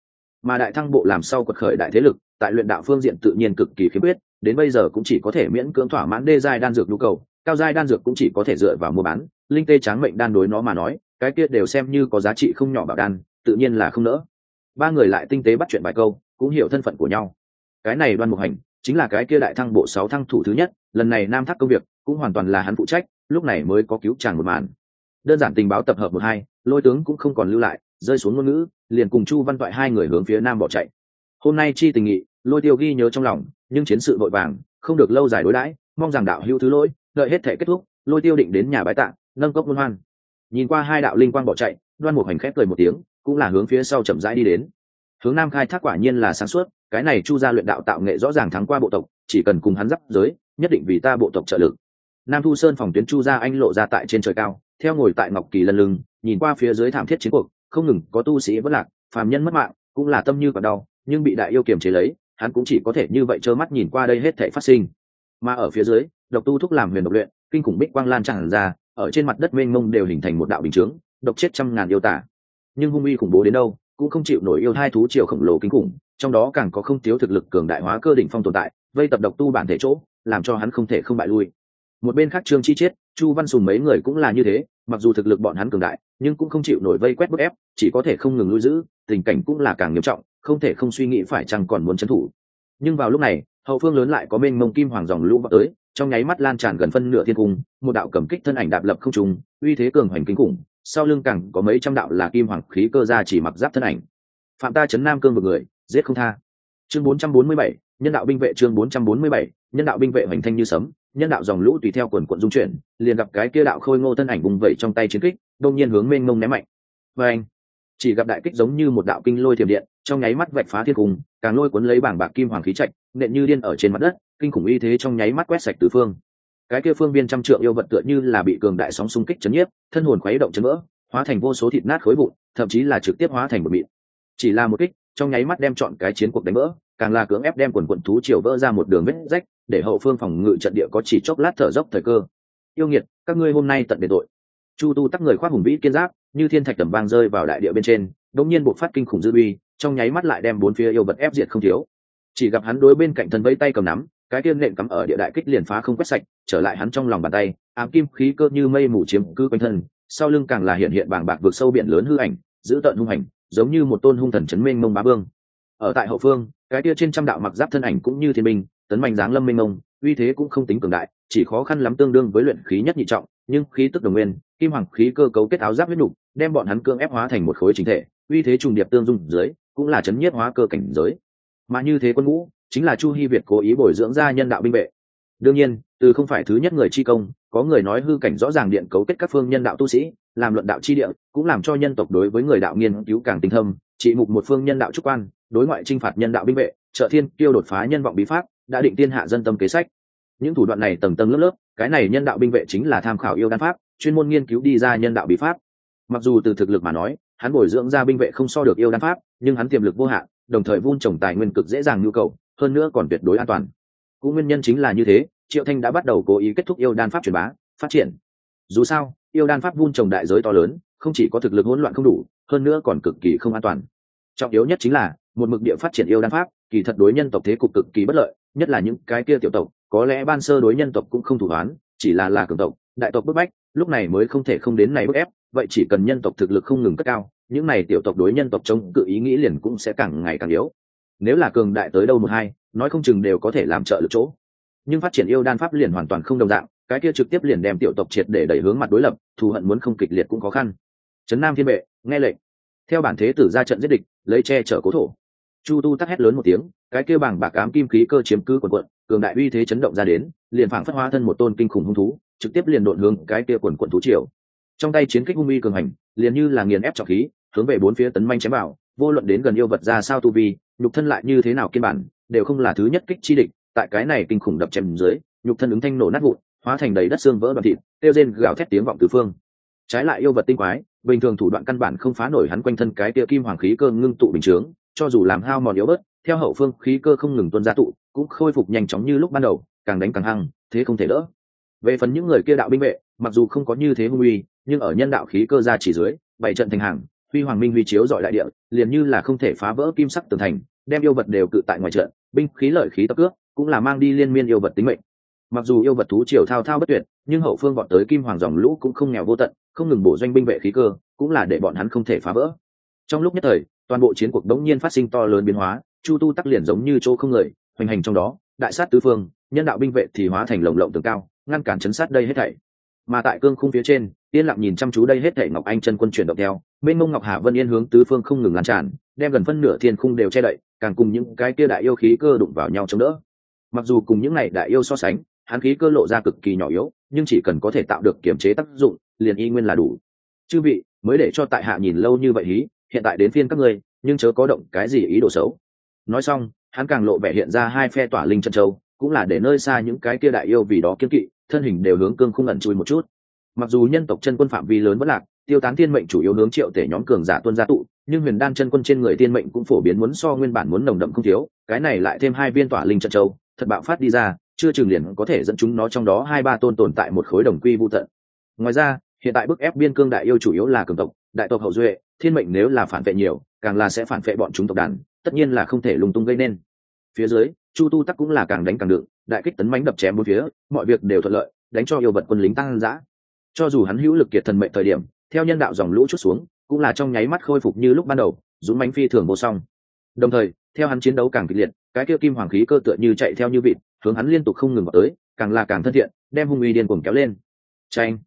mà đại thăng bộ làm sau quật khởi đại thế lực, tại luyện đạo phương diện tự nhiên cực kỳ khiếm khuyết, đến bây giờ cũng chỉ có thể miễn cưỡng thỏa mãn đê giai đan dược nhu cầu, cao giai đan dược cũng chỉ có thể dựa vào mua bán, linh tê tráng mệnh đan đối nó mà nói, cái kia đều xem như có giá trị không nhỏ bảo đan, tự nhiên là không nỡ. Ba người lại tinh tế bắt chuyện vài câu, cũng hiểu thân phận của nhau. Cái này đoan mục hành, chính là cái kia đại thăng bộ sáu thăng thủ thứ nhất, lần này nam thác công việc, cũng hoàn toàn là hắn phụ trách, lúc này mới có cứu chàng một màn. Đơn giản tình báo tập hợp một hai, lôi tướng cũng không còn lưu lại rơi xuống ngôn ngữ, liền cùng chu văn toại hai người hướng phía nam bỏ chạy. Hôm nay chi tình nghị, lôi tiêu ghi nhớ trong lòng, nhưng chiến sự vội vàng, không được lâu dài đối đãi, mong rằng đạo hữu thứ lỗi, đợi hết thể kết thúc, lôi tiêu định đến nhà bái tạng nâng cốc luân hoan. Nhìn qua hai đạo linh quang bỏ chạy, đoan một hành khép cười một tiếng, cũng là hướng phía sau chậm rãi đi đến. Hướng nam khai thác quả nhiên là sáng suốt, cái này chu gia luyện đạo tạo nghệ rõ ràng thắng qua bộ tộc, chỉ cần cùng hắn giáp giới, nhất định vì ta bộ tộc trợ lực. Nam thu sơn phòng tuyến chu gia anh lộ ra tại trên trời cao, theo ngồi tại ngọc kỳ lần lưng, nhìn qua phía dưới thảm thiết chiến cuộc không ngừng, có tu sĩ vất lạc, phàm nhân mất mạng, cũng là tâm như còn đau, nhưng bị đại yêu kiềm chế lấy, hắn cũng chỉ có thể như vậy trơ mắt nhìn qua đây hết thể phát sinh. Mà ở phía dưới, độc tu thúc làm huyền độc luyện, kinh khủng bích quang lan tràn ra, ở trên mặt đất mênh mông đều hình thành một đạo bình chướng, độc chết trăm ngàn yêu tả. Nhưng hung uy khủng bố đến đâu, cũng không chịu nổi yêu thai thú triều khổng lồ kinh khủng, trong đó càng có không thiếu thực lực cường đại hóa cơ đỉnh phong tồn tại, vây tập độc tu bản thể chỗ, làm cho hắn không thể không bại lui. Một bên khác trương chi chết chu văn sùng mấy người cũng là như thế mặc dù thực lực bọn hắn cường đại nhưng cũng không chịu nổi vây quét bức ép chỉ có thể không ngừng lui giữ tình cảnh cũng là càng nghiêm trọng không thể không suy nghĩ phải chăng còn muốn trấn thủ. Nhưng vào lúc này hậu phương lớn lại có bên mông kim hoàng dòng lũ vào tới trong nháy mắt lan tràn gần phân nửa thiên cung một đạo cầm kích thân ảnh đạp lập không trùng uy thế cường hoành kinh khủng sau lưng càng có mấy trăm đạo là kim hoàng khí cơ ra chỉ mặc giáp thân ảnh. Phạm ta chấn nam cương một người giết không tha. Chương 447, nhân đạo binh vệ chương 447, nhân đạo binh vệ hoành thanh như sấm nhân đạo dòng lũ tùy theo quần quận dung chuyển, liền gặp cái kia đạo khôi ngô thân ảnh vùng vẩy trong tay chiến kích đông nhiên hướng mênh mông ném mạnh. Và anh, chỉ gặp đại kích giống như một đạo kinh lôi thiểm điện, trong nháy mắt vạch phá thiên cung, càng lôi cuốn lấy bảng bạc kim hoàng khí chạch nện như điên ở trên mặt đất, kinh khủng y thế trong nháy mắt quét sạch tứ phương. Cái kia phương viên trăm trượng yêu vật tựa như là bị cường đại sóng xung kích chấn nhiếp, thân hồn khuấy động chấn vỡ, hóa thành vô số thịt nát khối vụn, thậm chí là trực tiếp hóa thành một mịn. Chỉ là một kích trong nháy mắt đem chọn cái chiến cuộc đánh vỡ, càng là cưỡng ép đem quần quận thú triều vỡ ra một đường vết rách, để hậu phương phòng ngự trận địa có chỉ chốc lát thở dốc thời cơ. Yêu nghiệt, các ngươi hôm nay tận biệt tội. Chu tu tắc người khoác hùng vĩ kiên giáp, như thiên thạch tầm vang rơi vào đại địa bên trên đống nhiên buộc phát kinh khủng dư uy, trong nháy mắt lại đem bốn phía yêu vật ép diệt không thiếu. Chỉ gặp hắn đối bên cạnh thân vẫy tay cầm nắm, cái tiên nện cắm ở địa đại kích liền phá không quét sạch, trở lại hắn trong lòng bàn tay, ám kim khí cơ như mây mù chiếm cứ quanh thân, sau lưng càng là hiện hiện bàng bạc vượt sâu biển lớn hư ảnh giữ tợn hung hành giống như một tôn hung thần chấn minh mông bá vương. Ở tại hậu phương, cái kia trên trăm đạo mặc giáp thân ảnh cũng như thiên binh, tấn mạnh dáng lâm minh mông, uy thế cũng không tính cường đại, chỉ khó khăn lắm tương đương với luyện khí nhất nhị trọng, nhưng khí tức đồng nguyên, kim hoàng khí cơ cấu kết áo giáp huyết đủ đem bọn hắn cương ép hóa thành một khối chính thể, uy thế trùng điệp tương dung dưới, cũng là chấn nhiếp hóa cơ cảnh giới. Mà như thế quân ngũ, chính là chu hy việt cố ý bồi dưỡng ra nhân đạo binh vệ. Đương nhiên, từ không phải thứ nhất người chi công, có người nói hư cảnh rõ ràng điện cấu kết các phương nhân đạo tu sĩ làm luận đạo chi địa, cũng làm cho nhân tộc đối với người đạo nghiên cứu càng tinh thâm trị mục một phương nhân đạo trúc quan, đối ngoại t r i n h phạt nhân đạo binh vệ, trợ thiên kêu đột phá nhân vọng bí pháp, đã định tiên hạ dân tâm kế sách. Những thủ đoạn này tầng tầng lớp lớp, cái này nhân đạo binh vệ chính là tham khảo yêu đan pháp, chuyên môn nghiên cứu đi ra nhân đạo bí pháp. Mặc dù từ thực lực mà nói, hắn bồi dưỡng ra binh vệ không so được yêu đan pháp, nhưng hắn tiềm lực vô hạn, đồng thời vun trồng tài nguyên cực dễ dàng nhu cầu, hơn nữa còn tuyệt đối an toàn. Cũng nguyên nhân chính là như thế, triệu thanh đã bắt đầu cố ý kết thúc yêu đan pháp truyền bá, phát triển. Dù sao yêu đan pháp vun trồng đại giới to lớn, không chỉ có thực lực hỗn loạn không đủ, hơn nữa còn cực kỳ không an toàn. Trọng yếu nhất chính là, một mực địa phát triển yêu đan pháp, kỳ thật đối nhân tộc thế cục cực kỳ bất lợi, nhất là những cái kia tiểu tộc, có lẽ ban sơ đối nhân tộc cũng không thủ đoán, chỉ là là cường tộc, đại tộc bức bách, lúc này mới không thể không đến này bức ép, vậy chỉ cần nhân tộc thực lực không ngừng cất cao, những này tiểu tộc đối nhân tộc chống cự ý nghĩ liền cũng sẽ càng ngày càng yếu. Nếu là cường đại tới đâu một hai, nói không chừng đều có thể làm trợ lực chỗ. Nhưng phát triển yêu đan pháp liền hoàn toàn không đồng dạng cái kia trực tiếp liền đem tiểu tộc triệt để đẩy hướng mặt đối lập, thù hận muốn không kịch liệt cũng khó khăn. Trấn nam thiên bệ nghe lệnh. Theo bản thế tử ra trận giết địch, lấy che chở cố thổ. Chu tu tắc hét lớn một tiếng, cái kia bằng bạc ám kim khí cơ chiếm cứ quần quận, cường đại uy thế chấn động ra đến, liền phảng phất hóa thân một tôn kinh khủng hung thú, trực tiếp liền đột hướng cái kia quần quận thú triều. Trong tay chiến kích hung uy cường hành, liền như là nghiền ép trọng khí, hướng về bốn phía tấn manh chém vào, vô luận đến gần yêu vật ra sao tu vi, nhục thân lại như thế nào kiên bản, đều không là thứ nhất kích chi địch, tại cái này kinh khủng đập chém dưới, nhục thân ứng thanh nổ nát vụn hóa thành đầy đất xương vỡ đoạn thịt tiêu rên gào thét tiếng vọng tứ phương. Trái lại yêu vật tinh quái, bình thường thủ đoạn căn bản không phá nổi hắn quanh thân cái tia kim hoàng khí cơ ngưng tụ bình chướng, cho dù làm hao mòn yếu bớt, theo hậu phương khí cơ không ngừng tuân ra tụ, cũng khôi phục nhanh chóng như lúc ban đầu, càng đánh càng hăng, thế không thể đỡ. Về phần những người kia đạo binh vệ, mặc dù không có như thế hung uy, nhưng ở nhân đạo khí cơ ra chỉ dưới, bảy trận thành hàng, huy hoàng minh huy chiếu dọi đại địa, liền như là không thể phá vỡ kim sắc tường thành, đem yêu vật đều cự tại ngoài trận, binh khí lợi khí tập cước, cũng là mang đi liên miên yêu vật tính mệnh mặc dù yêu vật thú triều thao thao bất tuyệt, nhưng hậu phương bọn tới kim hoàng dòng lũ cũng không nghèo vô tận, không ngừng bổ doanh binh vệ khí cơ, cũng là để bọn hắn không thể phá vỡ. Trong lúc nhất thời, toàn bộ chiến cuộc đống nhiên phát sinh to lớn biến hóa, chu tu tắc liền giống như chỗ không người, hoành hành trong đó, đại sát tứ phương, nhân đạo binh vệ thì hóa thành lồng lộng tường cao, ngăn cản chấn sát đây hết thảy. Mà tại cương khung phía trên, yên lặng nhìn chăm chú đây hết thảy ngọc anh chân quân chuyển động theo bên mông ngọc hà vân yên hướng tứ phương không ngừng lan tràn, đem gần phân nửa thiên khung đều che đậy, càng cùng những cái kia đại yêu khí cơ đụng vào nhau chống đỡ. Mặc dù cùng những này đại yêu so sánh hắn khí cơ lộ ra cực kỳ nhỏ yếu, nhưng chỉ cần có thể tạo được kiểm chế tác dụng, liền y nguyên là đủ. Chư vị, mới để cho tại hạ nhìn lâu như vậy hí, hiện tại đến phiên các ngươi, nhưng chớ có động cái gì ý đồ xấu. Nói xong, hắn càng lộ vẻ hiện ra hai phe tỏa linh chân châu, cũng là để nơi xa những cái kia đại yêu vì đó kiên kỵ, thân hình đều hướng cương khung ẩn chui một chút. Mặc dù nhân tộc chân quân phạm vi lớn vẫn lạc, tiêu tán thiên mệnh chủ yếu hướng triệu tể nhóm cường giả tuân gia tụ, nhưng huyền đan chân quân trên người thiên mệnh cũng phổ biến muốn so nguyên bản muốn nồng đậm không thiếu, cái này lại thêm hai viên tỏa linh chân châu, thật bạo phát đi ra chưa chừng liền có thể dẫn chúng nó trong đó hai ba tôn tồn tại một khối đồng quy vô tận. Ngoài ra, hiện tại bức ép biên cương đại yêu chủ yếu là cường tộc, đại tộc hậu duệ, thiên mệnh nếu là phản vệ nhiều, càng là sẽ phản vệ bọn chúng tộc đàn, tất nhiên là không thể lung tung gây nên. Phía dưới, chu tu tắc cũng là càng đánh càng đựng, đại kích tấn mánh đập chém bốn phía, mọi việc đều thuận lợi, đánh cho yêu vật quân lính tăng dã. Cho dù hắn hữu lực kiệt thần mệnh thời điểm, theo nhân đạo dòng lũ chút xuống, cũng là trong nháy mắt khôi phục như lúc ban đầu, dũng mánh phi thường vô song đồng thời, theo hắn chiến đấu càng kịch liệt, cái kia kim hoàng khí cơ tựa như chạy theo như vịt, hướng hắn liên tục không ngừng vào tới, càng là càng thân thiện, đem hung uy điên cuồng kéo lên. Tranh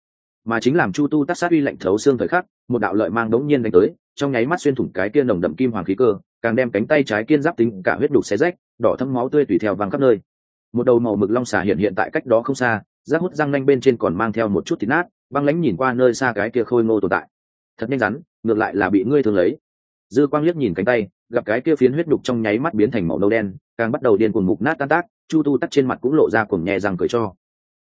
mà chính làm chu tu tác sát uy lạnh thấu xương thời khắc, một đạo lợi mang đống nhiên đánh tới, trong nháy mắt xuyên thủng cái kia nồng đậm kim hoàng khí cơ, càng đem cánh tay trái kiên giáp tính cả huyết đục xé rách, đỏ thâm máu tươi tùy theo văng khắp nơi. Một đầu màu mực long xà hiện hiện tại cách đó không xa rác hút răng nanh bên trên còn mang theo một chút thịt nát, băng lãnh nhìn qua nơi xa cái kia khôi ngô tồn tại. Thật nhanh rắn, ngược lại là bị ngươi thường lấy. Dư quang liếc nhìn cánh tay gặp cái kia phiến huyết đục trong nháy mắt biến thành màu nâu đen càng bắt đầu điên cuồng mục nát tan tác chu tu tắt trên mặt cũng lộ ra cuồng nhẹ răng cười cho.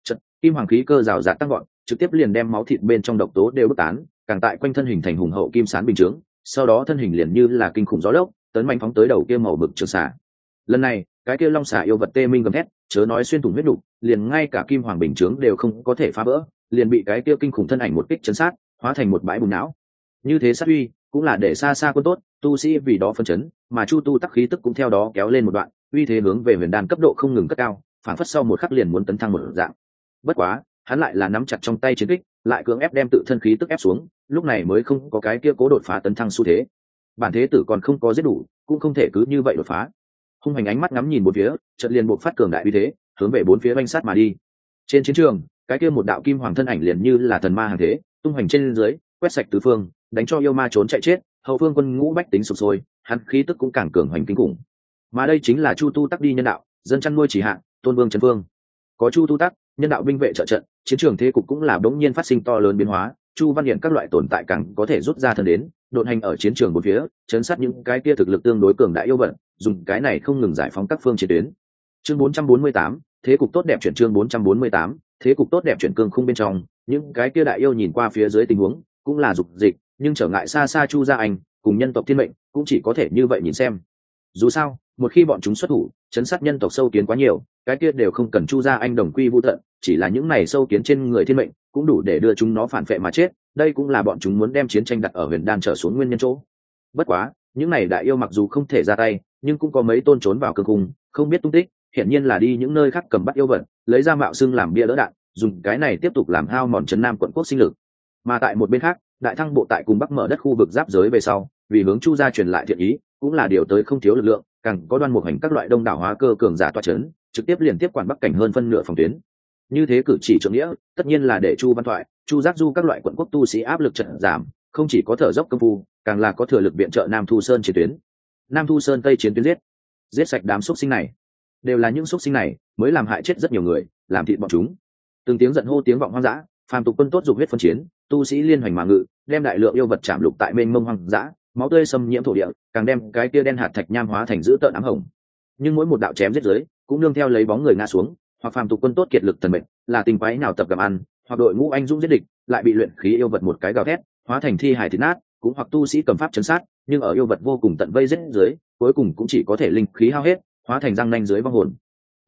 Chật, kim hoàng khí cơ rào rạt tăng gọn trực tiếp liền đem máu thịt bên trong độc tố đều bức tán càng tại quanh thân hình thành hùng hậu kim sán bình chướng sau đó thân hình liền như là kinh khủng gió lốc tấn mạnh phóng tới đầu kia màu bực trường xả lần này cái kia long xả yêu vật tê minh gầm thét chớ nói xuyên thủng huyết đục liền ngay cả kim hoàng bình chướng đều không có thể phá vỡ liền bị cái kia kinh khủng thân ảnh một kích chấn sát hóa thành một bãi bùn não. Như thế sát uy cũng là để xa xa quân tốt, tu sĩ vì đó phân chấn, mà chu tu tắc khí tức cũng theo đó kéo lên một đoạn, uy thế hướng về huyền đan cấp độ không ngừng cất cao phản phất sau một khắc liền muốn tấn thăng một dạng. Bất quá, hắn lại là nắm chặt trong tay chiến kích, lại cưỡng ép đem tự thân khí tức ép xuống, lúc này mới không có cái kia cố đột phá tấn thăng xu thế. Bản thế tử còn không có giết đủ, cũng không thể cứ như vậy đột phá. Hung hành ánh mắt ngắm nhìn bốn phía trận liền buộc phát cường đại uy thế, hướng về bốn phía banh sát mà đi. Trên chiến trường, cái kia một đạo kim hoàng thân ảnh liền như là thần ma hàng thế, tung hoành trên dưới, quét sạch tứ phương đánh cho yêu ma trốn chạy chết hậu phương quân ngũ bách tính sụp sôi hắn khí tức cũng càng cường hoành kinh khủng. Mà đây chính là chu tu tắc đi nhân đạo dân chăn nuôi chỉ hạn tôn vương trần vương. Có chu tu tắc nhân đạo binh vệ trợ trận chiến trường thế cục cũng là đống nhiên phát sinh to lớn biến hóa chu văn hiện các loại tồn tại càng có thể rút ra thân đến đột hành ở chiến trường một phía chấn sát những cái kia thực lực tương đối cường đại yêu vận dùng cái này không ngừng giải phóng các phương chiến tuyến. Chương 448, thế cục tốt đẹp chuyển chương 448, thế cục tốt đẹp chuyển cương khung bên trong những cái kia đại yêu nhìn qua phía dưới tình huống cũng là dục dịch nhưng trở ngại xa xa chu gia anh, cùng nhân tộc thiên mệnh, cũng chỉ có thể như vậy nhìn xem. Dù sao, một khi bọn chúng xuất thủ, chấn sát nhân tộc sâu kiến quá nhiều, cái kia đều không cần chu gia anh đồng quy vô tận, chỉ là những này sâu kiến trên người thiên mệnh, cũng đủ để đưa chúng nó phản vệ mà chết, đây cũng là bọn chúng muốn đem chiến tranh đặt ở huyền đan trở xuống nguyên nhân chỗ. Bất quá, những này đại yêu mặc dù không thể ra tay, nhưng cũng có mấy tôn trốn vào cương cung, không biết tung tích, hiển nhiên là đi những nơi khác cầm bắt yêu vật, lấy ra mạo xương làm bia đỡ đạn, dùng cái này tiếp tục làm hao mòn trấn nam quận quốc sinh lực. Mà tại một bên khác đại thăng bộ tại cùng bắc mở đất khu vực giáp giới về sau, vì hướng chu gia truyền lại thiện ý, cũng là điều tới không thiếu lực lượng, càng có đoan mục hành các loại đông đảo hóa cơ cường giả toa chấn, trực tiếp liên tiếp quản bắc cảnh hơn phân nửa phòng tuyến. Như thế cử chỉ trưởng nghĩa, tất nhiên là để chu văn thoại, chu giác du các loại quận quốc tu sĩ áp lực trận giảm, không chỉ có thở dốc công phu, càng là có thừa lực viện trợ nam thu sơn chiến tuyến. Nam thu sơn tây chiến tuyến giết. Giết sạch đám xúc sinh này. Đều là những xúc sinh này, mới làm hại chết rất nhiều người, làm thịt bọn chúng. Từng tiếng giận hô tiếng vọng hoang dã, phàm tục quân tốt dục huyết phân chiến tu sĩ liên hoành mà ngự, đem đại lượng yêu vật chạm lục tại mênh mông hoang dã, máu tươi xâm nhiễm thổ địa, càng đem cái kia đen hạt thạch nham hóa thành dữ tợn ám hồng. Nhưng mỗi một đạo chém giết giới cũng nương theo lấy bóng người ngã xuống, hoặc phàm tục quân tốt kiệt lực thần mệnh, là tình quái nào tập gặp ăn, hoặc đội ngũ anh dũng giết địch, lại bị luyện khí yêu vật một cái gào thét, hóa thành thi hài thịt nát, cũng hoặc tu sĩ cầm pháp chấn sát, nhưng ở yêu vật vô cùng tận vây giết dưới, cuối cùng cũng chỉ có thể linh khí hao hết, hóa thành răng nanh dưới vong hồn.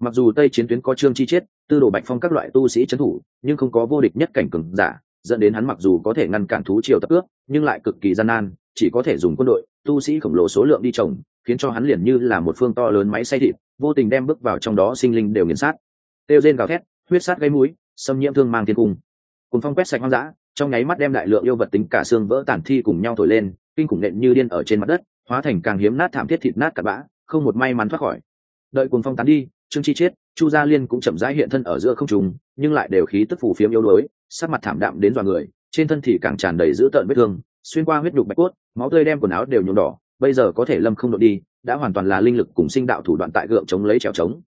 Mặc dù tây chiến tuyến có trương chi chết, tư đồ bạch phong các loại tu sĩ trấn thủ, nhưng không có vô địch nhất cảnh cường giả dẫn đến hắn mặc dù có thể ngăn cản thú triều tập ước, nhưng lại cực kỳ gian nan, chỉ có thể dùng quân đội, tu sĩ khổng lồ số lượng đi trồng, khiến cho hắn liền như là một phương to lớn máy xay thịt, vô tình đem bước vào trong đó sinh linh đều nghiền sát. Têu rên gào thét, huyết sát gây mũi, xâm nhiễm thương mang thiên cung. Cùng phong quét sạch hoang dã, trong nháy mắt đem đại lượng yêu vật tính cả xương vỡ tản thi cùng nhau thổi lên, kinh khủng nện như điên ở trên mặt đất, hóa thành càng hiếm nát thảm thiết thịt nát cả bã, không một may mắn thoát khỏi. Đợi cùng phong tán đi, trương chi chết, chu gia liên cũng chậm rãi hiện thân ở giữa không trùng nhưng lại đều khí tức phù phiếm yếu đuối sắc mặt thảm đạm đến dọa người, trên thân thì càng tràn đầy dữ tợn vết thương, xuyên qua huyết nhục bạch cốt, máu tươi đem quần áo đều nhuộm đỏ, bây giờ có thể lâm không đội đi, đã hoàn toàn là linh lực cùng sinh đạo thủ đoạn tại gượng chống lấy trèo trống.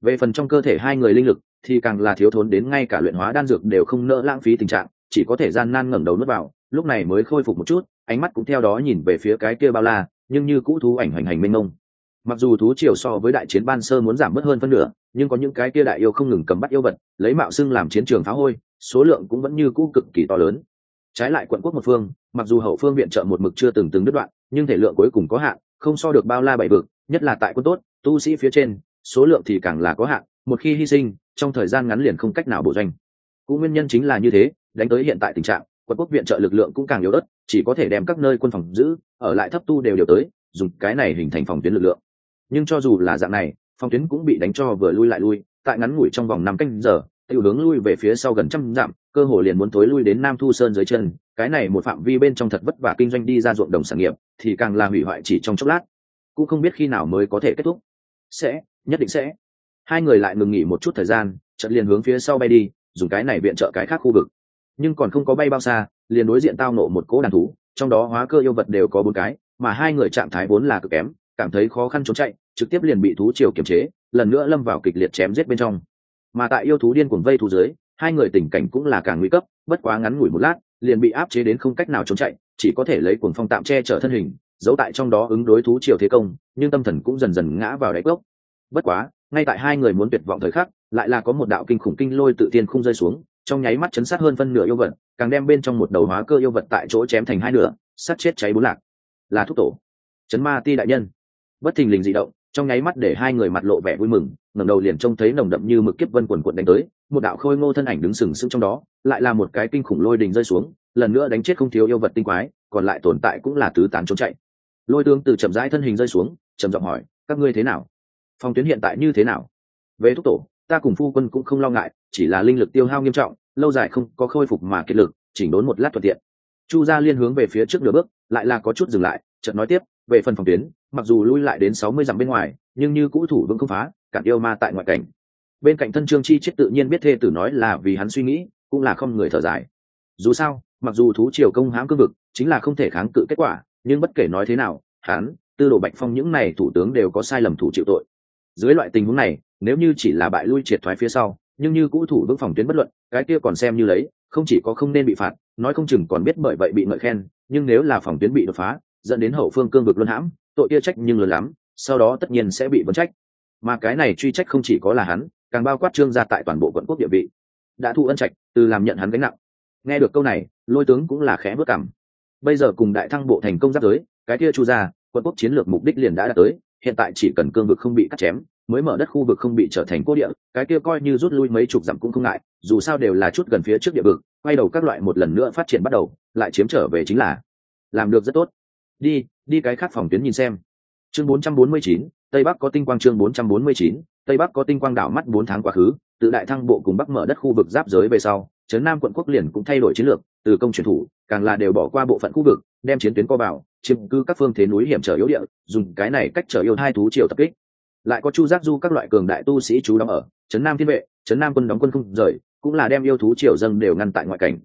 Về phần trong cơ thể hai người linh lực, thì càng là thiếu thốn đến ngay cả luyện hóa đan dược đều không nỡ lãng phí tình trạng, chỉ có thể gian nan ngẩng đầu nuốt vào, lúc này mới khôi phục một chút, ánh mắt cũng theo đó nhìn về phía cái kia bao la, nhưng như cũ thú ảnh hành hành mênh mông. Mặc dù thú triều so với đại chiến ban sơ muốn giảm bớt hơn phân nửa, nhưng có những cái kia đại yêu không ngừng cầm bắt yêu vật, lấy mạo xưng làm chiến trường phá hôi số lượng cũng vẫn như cũ cực kỳ to lớn. Trái lại quận quốc một phương, mặc dù hậu phương viện trợ một mực chưa từng từng đứt đoạn, nhưng thể lượng cuối cùng có hạn, không so được bao la bảy vực, nhất là tại quân tốt, tu sĩ phía trên, số lượng thì càng là có hạn, một khi hy sinh, trong thời gian ngắn liền không cách nào bổ doanh. Cũng nguyên nhân chính là như thế, đánh tới hiện tại tình trạng, quận quốc viện trợ lực lượng cũng càng yếu đất chỉ có thể đem các nơi quân phòng giữ, ở lại thấp tu đều đều tới, dùng cái này hình thành phòng tuyến lực lượng. Nhưng cho dù là dạng này, phòng tuyến cũng bị đánh cho vừa lui lại lui, tại ngắn ngủi trong vòng năm canh giờ Tiểu hướng lui về phía sau gần trăm dặm, cơ hồ liền muốn thối lui đến nam thu sơn dưới chân. Cái này một phạm vi bên trong thật vất vả kinh doanh đi ra ruộng đồng sản nghiệp, thì càng là hủy hoại chỉ trong chốc lát. Cũng không biết khi nào mới có thể kết thúc. Sẽ, nhất định sẽ. Hai người lại ngừng nghỉ một chút thời gian, chợt liền hướng phía sau bay đi, dùng cái này viện trợ cái khác khu vực. Nhưng còn không có bay bao xa, liền đối diện tao nộ một cỗ đàn thú, trong đó hóa cơ yêu vật đều có bốn cái, mà hai người trạng thái vốn là cực kém, cảm thấy khó khăn trốn chạy, trực tiếp liền bị thú triều kiềm chế, lần nữa lâm vào kịch liệt chém giết bên trong mà tại yêu thú điên cuồng vây thú dưới, hai người tình cảnh cũng là càng nguy cấp, bất quá ngắn ngủi một lát, liền bị áp chế đến không cách nào trốn chạy, chỉ có thể lấy cuồng phong tạm che chở thân hình, giấu tại trong đó ứng đối thú triều thế công, nhưng tâm thần cũng dần dần ngã vào đáy cốc. Bất quá, ngay tại hai người muốn tuyệt vọng thời khắc, lại là có một đạo kinh khủng kinh lôi tự tiên không rơi xuống, trong nháy mắt chấn sát hơn phân nửa yêu vật, càng đem bên trong một đầu hóa cơ yêu vật tại chỗ chém thành hai nửa sát chết cháy bốn lạc. Là thúc tổ. Chấn ma ti đại nhân. Bất thình lình dị động, trong nháy mắt để hai người mặt lộ vẻ vui mừng ngẩng đầu liền trông thấy nồng đậm như mực kiếp vân quần quận đánh tới, một đạo khôi ngô thân ảnh đứng sừng sững trong đó, lại là một cái kinh khủng lôi đình rơi xuống, lần nữa đánh chết không thiếu yêu vật tinh quái, còn lại tồn tại cũng là tứ tán trốn chạy. Lôi tướng từ chậm rãi thân hình rơi xuống, trầm giọng hỏi, các ngươi thế nào? Phong tuyến hiện tại như thế nào? Về thúc tổ ta cùng phu quân cũng không lo ngại, chỉ là linh lực tiêu hao nghiêm trọng, lâu dài không có khôi phục mà kiệt lực, chỉnh đốn một lát thuận tiện. Chu gia liên hướng về phía trước nửa bước, lại là có chút dừng lại, chợt nói tiếp, về phần phòng tuyến, mặc dù lui lại đến sáu mươi dặm bên ngoài, nhưng như cũ thủ vững không phá cản yêu ma tại ngoại cảnh. Bên cạnh thân trương chi chết tự nhiên biết thê tử nói là vì hắn suy nghĩ, cũng là không người thở dài. Dù sao, mặc dù thú triều công hãm cương vực, chính là không thể kháng cự kết quả, nhưng bất kể nói thế nào, hắn, tư đồ bạch phong những này thủ tướng đều có sai lầm thủ chịu tội. Dưới loại tình huống này, nếu như chỉ là bại lui triệt thoái phía sau, nhưng như cũ thủ vững phòng tuyến bất luận, cái kia còn xem như lấy, không chỉ có không nên bị phạt, nói không chừng còn biết bởi vậy bị ngợi khen, nhưng nếu là phòng tuyến bị đột phá, dẫn đến hậu phương cương vực luân hãm, tội kia trách nhưng lớn lắm, sau đó tất nhiên sẽ bị vấn trách mà cái này truy trách không chỉ có là hắn càng bao quát trương gia tại toàn bộ quận quốc địa vị. Đã thu ân trạch từ làm nhận hắn gánh nặng. Nghe được câu này lôi tướng cũng là khẽ bước cảm bây giờ cùng đại thăng bộ thành công giáp giới cái kia chu ra quận quốc chiến lược mục đích liền đã đạt tới hiện tại chỉ cần cương vực không bị cắt chém mới mở đất khu vực không bị trở thành cố địa cái kia coi như rút lui mấy chục dặm cũng không ngại dù sao đều là chút gần phía trước địa vực quay đầu các loại một lần nữa phát triển bắt đầu lại chiếm trở về chính là. Làm được rất tốt. Đi đi cái khác phòng tuyến nhìn xem. Chương 449, tây bắc có tinh quang chương 449, tây bắc có tinh quang đảo mắt bốn tháng quá khứ tự đại thăng bộ cùng bắc mở đất khu vực giáp giới về sau trấn nam quận quốc liền cũng thay đổi chiến lược từ công chuyển thủ càng là đều bỏ qua bộ phận khu vực đem chiến tuyến co vào chiếm cư các phương thế núi hiểm trở yếu địa dùng cái này cách trở yêu hai thú triều tập kích. Lại có chu giác du các loại cường đại tu sĩ chú đóng ở trấn nam thiên vệ trấn nam quân đóng quân không rời cũng là đem yêu thú triều dâng đều ngăn tại ngoại cảnh.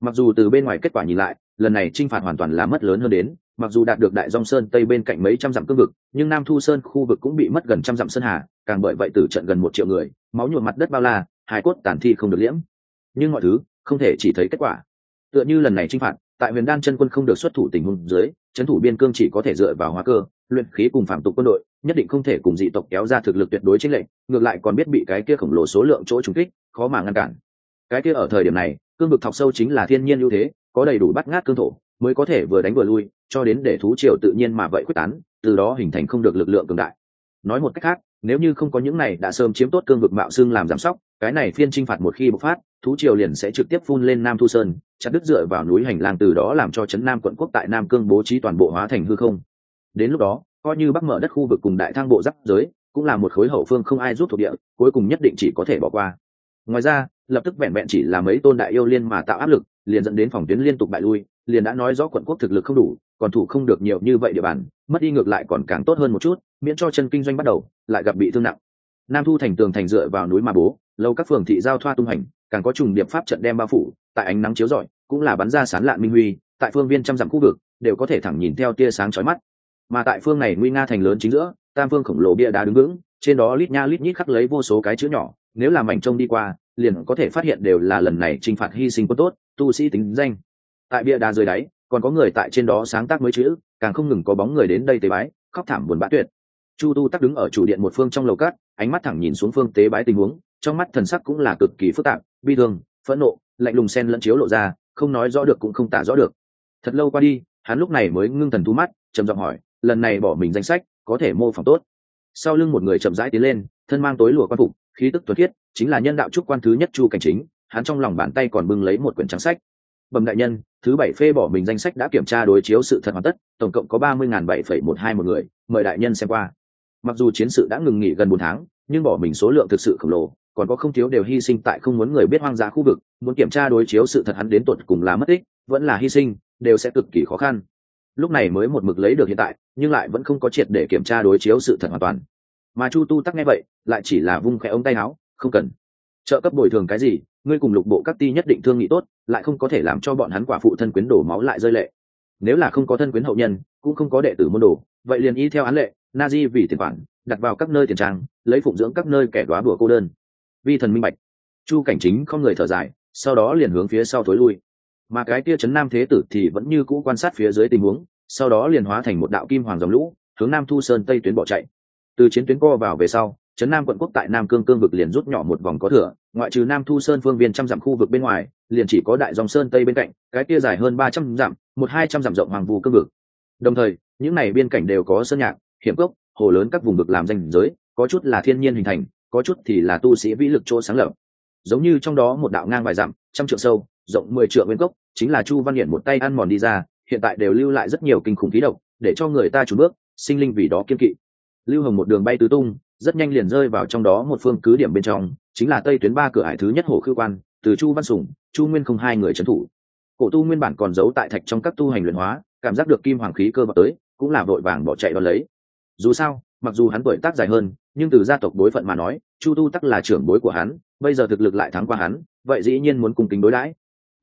Mặc dù từ bên ngoài kết quả nhìn lại lần này t r i n h phạt hoàn toàn là mất lớn hơn đến, mặc dù đạt được đại dòng sơn tây bên cạnh mấy trăm dặm cương vực, nhưng nam thu sơn khu vực cũng bị mất gần trăm dặm sơn hà, càng bởi vậy tử trận gần một triệu người, máu nhuộm mặt đất bao la hải cốt tàn thi không được liễm. Nhưng mọi thứ không thể chỉ thấy kết quả. Tựa như lần này t r i n h phạt, tại huyền đan chân quân không được xuất thủ tình huống dưới, trấn thủ biên cương chỉ có thể dựa vào hóa cơ, luyện khí cùng phạm tục quân đội, nhất định không thể cùng dị tộc kéo ra thực lực tuyệt đối chính lệnh ngược lại còn biết bị cái kia khổng lồ số lượng chỗ trúng kích, khó mà ngăn cản. Cái kia ở thời điểm này, cương vực thọc sâu chính là thiên nhiên ưu thế có đầy đủ bắt ngát cương thổ, mới có thể vừa đánh vừa lui, cho đến để thú triều tự nhiên mà vậy quyết tán, từ đó hình thành không được lực lượng cường đại. Nói một cách khác, nếu như không có những này đã sớm chiếm tốt cương vực mạo xương làm giảm sóc, cái này phiên t r i n h phạt một khi bộc phát, thú triều liền sẽ trực tiếp phun lên nam thu sơn, chặt đứt dựa vào núi hành lang từ đó làm cho trấn nam quận quốc tại nam cương bố trí toàn bộ hóa thành hư không. Đến lúc đó, coi như bắc mở đất khu vực cùng đại thang bộ giáp giới, cũng là một khối hậu phương không ai rút thuộc địa, cuối cùng nhất định chỉ có thể bỏ qua. Ngoài ra, lập tức vẹn vẹn chỉ là mấy tôn đại yêu liên mà tạo áp lực liền dẫn đến phòng tuyến liên tục bại lui, liền đã nói rõ quận quốc thực lực không đủ, còn thủ không được nhiều như vậy địa bàn, mất đi ngược lại còn càng tốt hơn một chút, miễn cho chân kinh doanh bắt đầu, lại gặp bị thương nặng. Nam thu thành tường thành dựa vào núi mà bố, lâu các phường thị giao thoa tung hành, càng có trùng điệp pháp trận đem bao phủ, tại ánh nắng chiếu rọi, cũng là bắn ra sán lạn minh huy, tại phương viên trăm dặm khu vực, đều có thể thẳng nhìn theo tia sáng chói mắt. Mà tại phương này nguy nga thành lớn chính giữa, tam phương khổng lồ bia đá đứng vững, trên đó lít nha lít nhít khắc lấy vô số cái chữ nhỏ, nếu làm mảnh trông đi qua, liền có thể phát hiện đều là lần này trinh phạt hy sinh quân tốt tu sĩ tính danh. Tại bia đá dưới đáy, còn có người tại trên đó sáng tác mới chữ, càng không ngừng có bóng người đến đây tế bái, khóc thảm buồn bã tuyệt. Chu tu tắc đứng ở chủ điện một phương trong lầu cát, ánh mắt thẳng nhìn xuống phương tế bái tình huống, trong mắt thần sắc cũng là cực kỳ phức tạp, bi thương, phẫn nộ, lạnh lùng sen lẫn chiếu lộ ra, không nói rõ được cũng không tả rõ được. Thật lâu qua đi, hắn lúc này mới ngưng thần thu mắt, trầm giọng hỏi, lần này bỏ mình danh sách, có thể mô phỏng tốt? Sau lưng một người chậm rãi tiến lên, thân mang tối lùa quan phục, khí tức tuật thiết chính là nhân đạo trúc quan thứ nhất chu cảnh chính hắn trong lòng bàn tay còn bưng lấy một quyển trắng sách. Bẩm đại nhân, thứ bảy phê bỏ mình danh sách đã kiểm tra đối chiếu sự thật hoàn tất, tổng cộng có ba mươi n bảy phẩy một hai một người, mời đại nhân xem qua. Mặc dù chiến sự đã ngừng nghỉ gần bốn tháng, nhưng bỏ mình số lượng thực sự khổng lồ, còn có không thiếu đều hy sinh tại không muốn người biết hoang dã khu vực, muốn kiểm tra đối chiếu sự thật hắn đến tuột cùng là mất tích, vẫn là hy sinh, đều sẽ cực kỳ khó khăn. Lúc này mới một mực lấy được hiện tại, nhưng lại vẫn không có triệt để kiểm tra đối chiếu sự thật hoàn toàn. Mà chu tu tắc nghe vậy, lại chỉ là vung khẽ ống tay áo, không cần trợ cấp bồi thường cái gì, ngươi cùng lục bộ các ti nhất định thương nghị tốt, lại không có thể làm cho bọn hắn quả phụ thân quyến đổ máu lại rơi lệ. Nếu là không có thân quyến hậu nhân, cũng không có đệ tử môn đồ, vậy liền y theo án lệ, na di vì tiền khoản, đặt vào các nơi tiền trang, lấy phụng dưỡng các nơi kẻ đoá đùa cô đơn. Vi thần minh bạch. Chu cảnh chính không người thở dài, sau đó liền hướng phía sau thối lui. Mà cái kia chấn nam thế tử thì vẫn như cũ quan sát phía dưới tình huống, sau đó liền hóa thành một đạo kim hoàng dòng lũ, hướng nam thu sơn tây tuyến bỏ chạy. Từ chiến tuyến co vào về sau trấn nam quận quốc tại nam cương cương vực liền rút nhỏ một vòng có thừa, ngoại trừ nam thu sơn phương viên trăm dặm khu vực bên ngoài, liền chỉ có đại dòng sơn tây bên cạnh, cái kia dài hơn ba trăm dặm, một hai trăm dặm rộng hoàng vu cương vực. Đồng thời, những này biên cảnh đều có sơn nhạc, hiểm cốc, hồ lớn các vùng vực làm danh giới, có chút là thiên nhiên hình thành, có chút thì là tu sĩ vĩ lực chỗ sáng lập. Giống như trong đó một đạo ngang vài dặm, trăm trượng sâu, rộng mười trượng nguyên cốc, chính là chu văn hiển một tay ăn mòn đi ra, hiện tại đều lưu lại rất nhiều kinh khủng khí độc, để cho người ta trùn bước, sinh linh vì đó kiên kỵ. Lưu hồng một đường bay tứ tung rất nhanh liền rơi vào trong đó một phương cứ điểm bên trong, chính là tây tuyến ba cửa hải thứ nhất hồ khư quan, từ chu văn sùng chu nguyên không hai người trấn thủ. Cổ tu nguyên bản còn giấu tại thạch trong các tu hành luyện hóa, cảm giác được kim hoàng khí cơ bạc tới, cũng là vội vàng bỏ chạy đón lấy. Dù sao, mặc dù hắn tuổi tác dài hơn, nhưng từ gia tộc bối phận mà nói, chu tu tắc là trưởng bối của hắn, bây giờ thực lực lại thắng qua hắn, vậy dĩ nhiên muốn cùng kính đối đãi.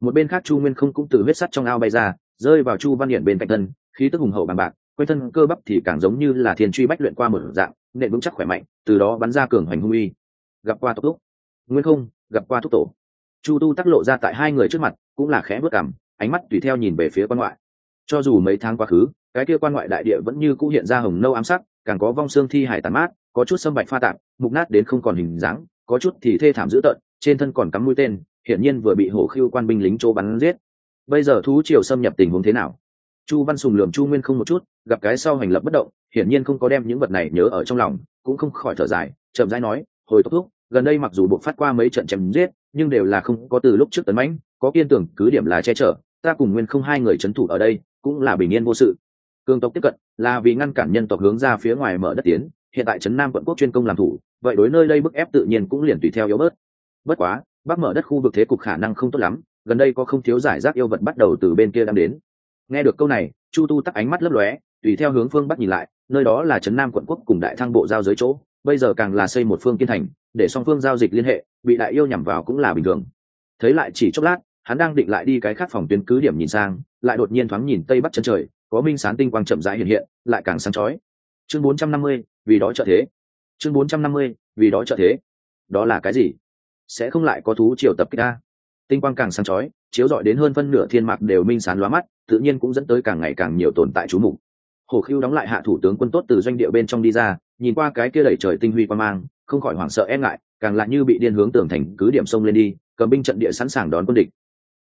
Một bên khác chu nguyên không cũng từ huyết sắt trong ao bay ra, rơi vào chu văn hiển bên cạnh thân, khí tức hùng hậu bằng bạc, quanh thân cơ bắp thì càng giống như là thiên truy bách luyện qua một dạng nện vững chắc khỏe mạnh, từ đó bắn ra cường hoành hung uy. Gặp qua tốc thúc. Nguyên không, gặp qua thúc tổ. Chu tu tắc lộ ra tại hai người trước mặt, cũng là khẽ bước cảm ánh mắt tùy theo nhìn về phía quan ngoại. Cho dù mấy tháng quá khứ, cái kia quan ngoại đại địa vẫn như cũ hiện ra hồng nâu ám sắc, càng có vong xương thi hải tàn mát, có chút sâm bạch pha tạp, mục nát đến không còn hình dáng, có chút thì thê thảm dữ tợn, trên thân còn cắm mũi tên, hiển nhiên vừa bị hổ khiêu quan binh lính chỗ bắn giết. Bây giờ thú triều xâm nhập tình huống thế nào? Chu văn sùng lườm chu nguyên không một chút, gặp cái sau hành lập bất động, hiển nhiên không có đem những vật này nhớ ở trong lòng, cũng không khỏi thở dài, chậm rãi nói, hồi tốc thúc, gần đây mặc dù buộc phát qua mấy trận chém giết, nhưng đều là không có từ lúc trước tấn mãnh, có kiên tưởng, cứ điểm là che chở, ta cùng nguyên không hai người c thủ ở đây, cũng là bình yên vô sự. Cường tộc tiếp cận, là vì ngăn cản nhân tộc hướng ra phía ngoài mở đất tiến, hiện tại trấn nam quận quốc chuyên công làm thủ, vậy đối nơi đây bức ép tự nhiên cũng liền tùy theo yếu bớt. Bất quá, bắc mở đất khu vực thế cục khả năng không tốt lắm, gần đây có không thiếu giải rác yêu vật bắt đầu từ bên kia đang đến nghe được câu này chu tu tắc ánh mắt lấp lóe tùy theo hướng phương bắc nhìn lại nơi đó là trấn nam quận quốc cùng đại thăng bộ giao giới chỗ bây giờ càng là xây một phương kiên thành để song phương giao dịch liên hệ bị đại yêu nhằm vào cũng là bình thường. Thấy lại chỉ chốc lát hắn đang định lại đi cái khác phòng tuyến cứ điểm nhìn sang lại đột nhiên thoáng nhìn tây bắc chân trời có minh sán tinh quang chậm rãi hiện hiện lại càng sáng chói. Chương 450, vì đó trợ thế. Chương 450, vì đó trợ thế. Đó là cái gì? Sẽ không lại có thú triều tập kích ta. Tinh quang càng sáng chói chiếu rọi đến hơn phân nửa thiên mạc đều minh sán lóa mắt, tự nhiên cũng dẫn tới càng ngày càng nhiều tồn tại chú mục. Hồ khiêu đóng lại hạ thủ tướng quân tốt từ doanh địa bên trong đi ra, nhìn qua cái kia đẩy trời tinh huy qua mang, không khỏi hoảng sợ e ngại, càng lại như bị điên hướng tường thành cứ điểm sông lên đi, cầm binh trận địa sẵn sàng đón quân địch.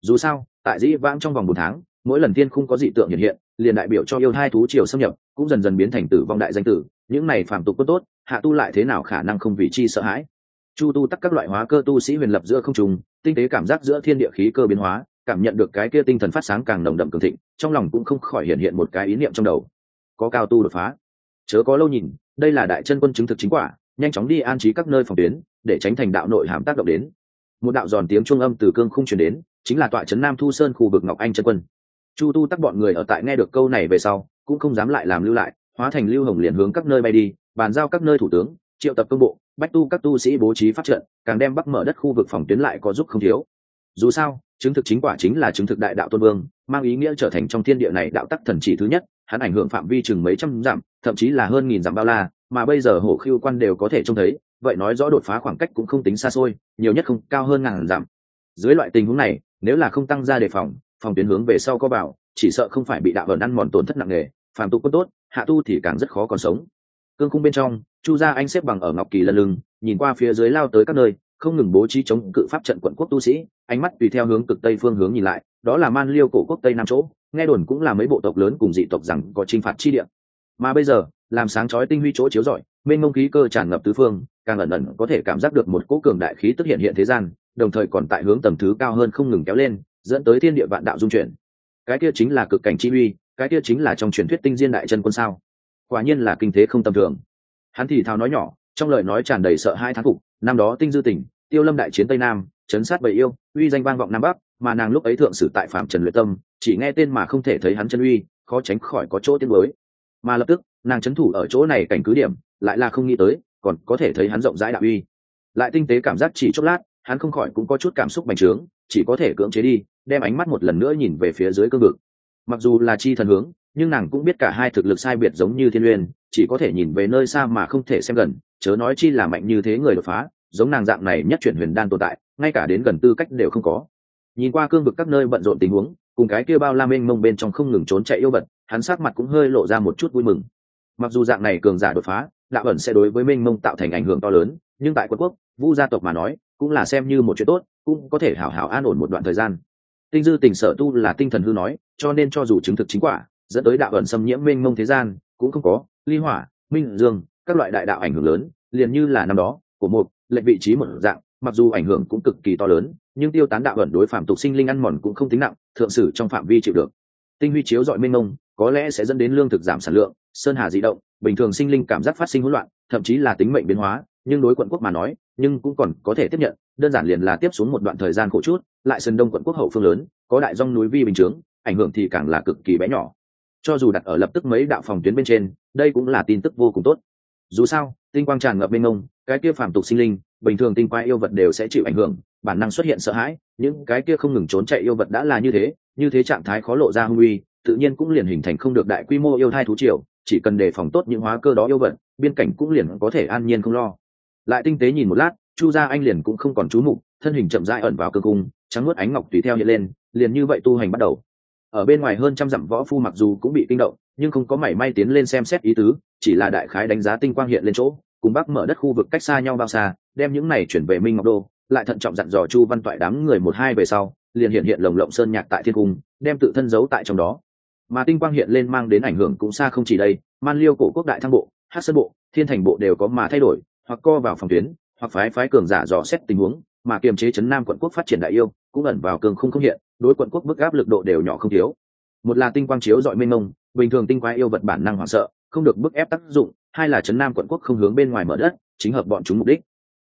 Dù sao, tại dĩ vãng trong vòng một tháng, mỗi lần tiên không có dị tượng hiện hiện, liền đại biểu cho yêu hai thú triều xâm nhập, cũng dần dần biến thành tử vong đại danh tử, những này phàm tục quân tốt, hạ tu lại thế nào khả năng không vì chi sợ hãi. Chu tu tắc các loại hóa cơ tu sĩ huyền lập giữa không trùng tinh tế cảm giác giữa thiên địa khí cơ biến hóa, cảm nhận được cái kia tinh thần phát sáng càng nồng đậm cường thịnh, trong lòng cũng không khỏi hiện hiện một cái ý niệm trong đầu. Có cao tu đột phá. Chớ có lâu nhìn, đây là đại chân quân chứng thực chính quả, nhanh chóng đi an trí các nơi phòng tuyến, để tránh thành đạo nội hàm tác động đến. Một đạo giòn tiếng trung âm từ cương không chuyển đến, chính là tọa trấn nam thu sơn khu vực ngọc anh chân quân. Chu tu tắc bọn người ở tại nghe được câu này về sau, cũng không dám lại làm lưu lại, hóa thành lưu hồng liền hướng các nơi bay đi, bàn giao các nơi thủ tướng, triệu tập công bộ bách tu các tu sĩ bố trí phát trận, càng đem bắc mở đất khu vực phòng tuyến lại có giúp không thiếu. Dù sao, chứng thực chính quả chính là chứng thực đại đạo tôn vương, mang ý nghĩa trở thành trong thiên địa này đạo tắc thần chỉ thứ nhất, hắn ảnh hưởng phạm vi chừng mấy trăm dặm, thậm chí là hơn nghìn dặm bao la, mà bây giờ hổ khiêu quan đều có thể trông thấy, vậy nói rõ đột phá khoảng cách cũng không tính xa xôi, nhiều nhất không, cao hơn ngàn dặm. Dưới loại tình huống này, nếu là không tăng ra đề phòng phòng tuyến hướng về sau có bảo, chỉ sợ không phải bị đạo ẩn ăn mòn tổn thất nặng nề, phàm tu quân tốt, hạ tu thì càng rất khó còn sống. Cương khung bên trong chu gia anh xếp bằng ở ngọc kỳ lần lưng, nhìn qua phía dưới lao tới các nơi, không ngừng bố trí chống cự pháp trận quận quốc tu sĩ, ánh mắt tùy theo hướng cực tây phương hướng nhìn lại, đó là man liêu cổ quốc tây nam chỗ, nghe đồn cũng là mấy bộ tộc lớn cùng dị tộc rằng có chinh phạt chi địa. Mà bây giờ, làm sáng chói tinh huy chỗ chiếu rọi bên mông khí cơ tràn ngập tứ phương, càng ẩn ẩn có thể cảm giác được một cỗ cường đại khí tức hiện hiện thế gian, đồng thời còn tại hướng tầm thứ cao hơn không ngừng kéo lên, dẫn tới thiên địa vạn đạo dung chuyển. Cái kia chính là cực cảnh chi uy, cái kia chính là trong truyền thuyết tinh diên đại chân quân sao? Quả nhiên là kinh thế không tầm thường hắn thì thào nói nhỏ, trong lời nói tràn đầy sợ hai thán phục, năm đó tinh dư tỉnh tiêu lâm đại chiến tây nam, chấn sát bầy yêu, uy danh vang vọng nam bắc, mà nàng lúc ấy thượng sử tại phạm trần luyện tâm, chỉ nghe tên mà không thể thấy hắn chân uy, khó tránh khỏi có chỗ tiếng mới mà lập tức, nàng trấn thủ ở chỗ này cảnh cứ điểm, lại là không nghĩ tới, còn có thể thấy hắn rộng rãi đạo uy. Lại tinh tế cảm giác chỉ chốc lát, hắn không khỏi cũng có chút cảm xúc bành trướng, chỉ có thể cưỡng chế đi, đem ánh mắt một lần nữa nhìn về phía dưới cương vực. Mặc dù là chi thần hướng, nhưng nàng cũng biết cả hai thực lực sai biệt giống như thiên uyên chỉ có thể nhìn về nơi xa mà không thể xem gần, chớ nói chi là mạnh như thế người đột phá, giống nàng dạng này nhất chuyển huyền đan tồn tại, ngay cả đến gần tư cách đều không có. Nhìn qua cương vực các nơi bận rộn tình huống, cùng cái kia bao la mênh mông bên trong không ngừng trốn chạy yêu vật, hắn sát mặt cũng hơi lộ ra một chút vui mừng. Mặc dù dạng này cường giả đột phá, đạo ẩn sẽ đối với mênh mông tạo thành ảnh hưởng to lớn, nhưng tại quân quốc, vu gia tộc mà nói, cũng là xem như một chuyện tốt, cũng có thể hảo hảo an ổn một đoạn thời gian. Tinh dư tình sở tu là tinh thần hư nói, cho nên cho dù chứng thực chính quả, dẫn tới đạo ẩn xâm nhiễm mênh mông thế gian, cũng không có ly hỏa, minh dương, các loại đại đạo ảnh hưởng lớn, liền như là năm đó của một lệnh vị trí một dạng, mặc dù ảnh hưởng cũng cực kỳ to lớn, nhưng tiêu tán đạo ẩn đối phạm tục sinh linh ăn mòn cũng không tính nặng, thượng sử trong phạm vi chịu được. Tinh huy chiếu dọi mênh mông, có lẽ sẽ dẫn đến lương thực giảm sản lượng, sơn hà di động, bình thường sinh linh cảm giác phát sinh hỗn loạn, thậm chí là tính mệnh biến hóa, nhưng đối quận quốc mà nói, nhưng cũng còn có thể tiếp nhận, đơn giản liền là tiếp xuống một đoạn thời gian khổ chút, lại sân đông quận quốc hậu phương lớn, có đại dòng núi vi bình chướng, ảnh hưởng thì càng là cực kỳ bé nhỏ cho dù đặt ở lập tức mấy đạo phòng tuyến bên trên đây cũng là tin tức vô cùng tốt. Dù sao tinh quang tràn ngập bên ngông cái kia phàm tục sinh linh bình thường tinh quang yêu vật đều sẽ chịu ảnh hưởng bản năng xuất hiện sợ hãi những cái kia không ngừng trốn chạy yêu vật đã là như thế như thế trạng thái khó lộ ra hung uy tự nhiên cũng liền hình thành không được đại quy mô yêu thai thú triều chỉ cần đề phòng tốt những hóa cơ đó yêu vật, biên cảnh cũng liền có thể an nhiên không lo. Lại tinh tế nhìn một lát chu gia anh liền cũng không còn chú mục thân hình chậm rãi ẩn vào cơ cung trắng nuốt ánh ngọc tùy theo hiện lên liền như vậy tu hành bắt đầu ở bên ngoài hơn trăm dặm võ phu mặc dù cũng bị kinh động, nhưng không có mảy may tiến lên xem xét ý tứ, chỉ là đại khái đánh giá tinh quang hiện lên chỗ, cùng bắc mở đất khu vực cách xa nhau bao xa, đem những này chuyển về minh ngọc đô, lại thận trọng dặn dò chu văn toại đám người một hai về sau, liền hiện hiện lồng lộng sơn nhạc tại thiên cung, đem tự thân giấu tại trong đó. Mà tinh quang hiện lên mang đến ảnh hưởng cũng xa không chỉ đây, man liêu cổ quốc đại thăng bộ hát sơn bộ, thiên thành bộ đều có mà thay đổi, hoặc co vào phòng tuyến, hoặc phái phái cường giả dò xét tình huống, mà kiềm chế chấn nam quận quốc phát triển đại yêu, cũng ẩn vào cường không không hiện đối quận quốc bức áp lực độ đều nhỏ không thiếu. Một là tinh quang chiếu dọi mênh mông, bình thường tinh quái yêu vật bản năng hoảng sợ, không được bức ép tác dụng, hai là chấn nam quận quốc không hướng bên ngoài mở đất, chính hợp bọn chúng mục đích.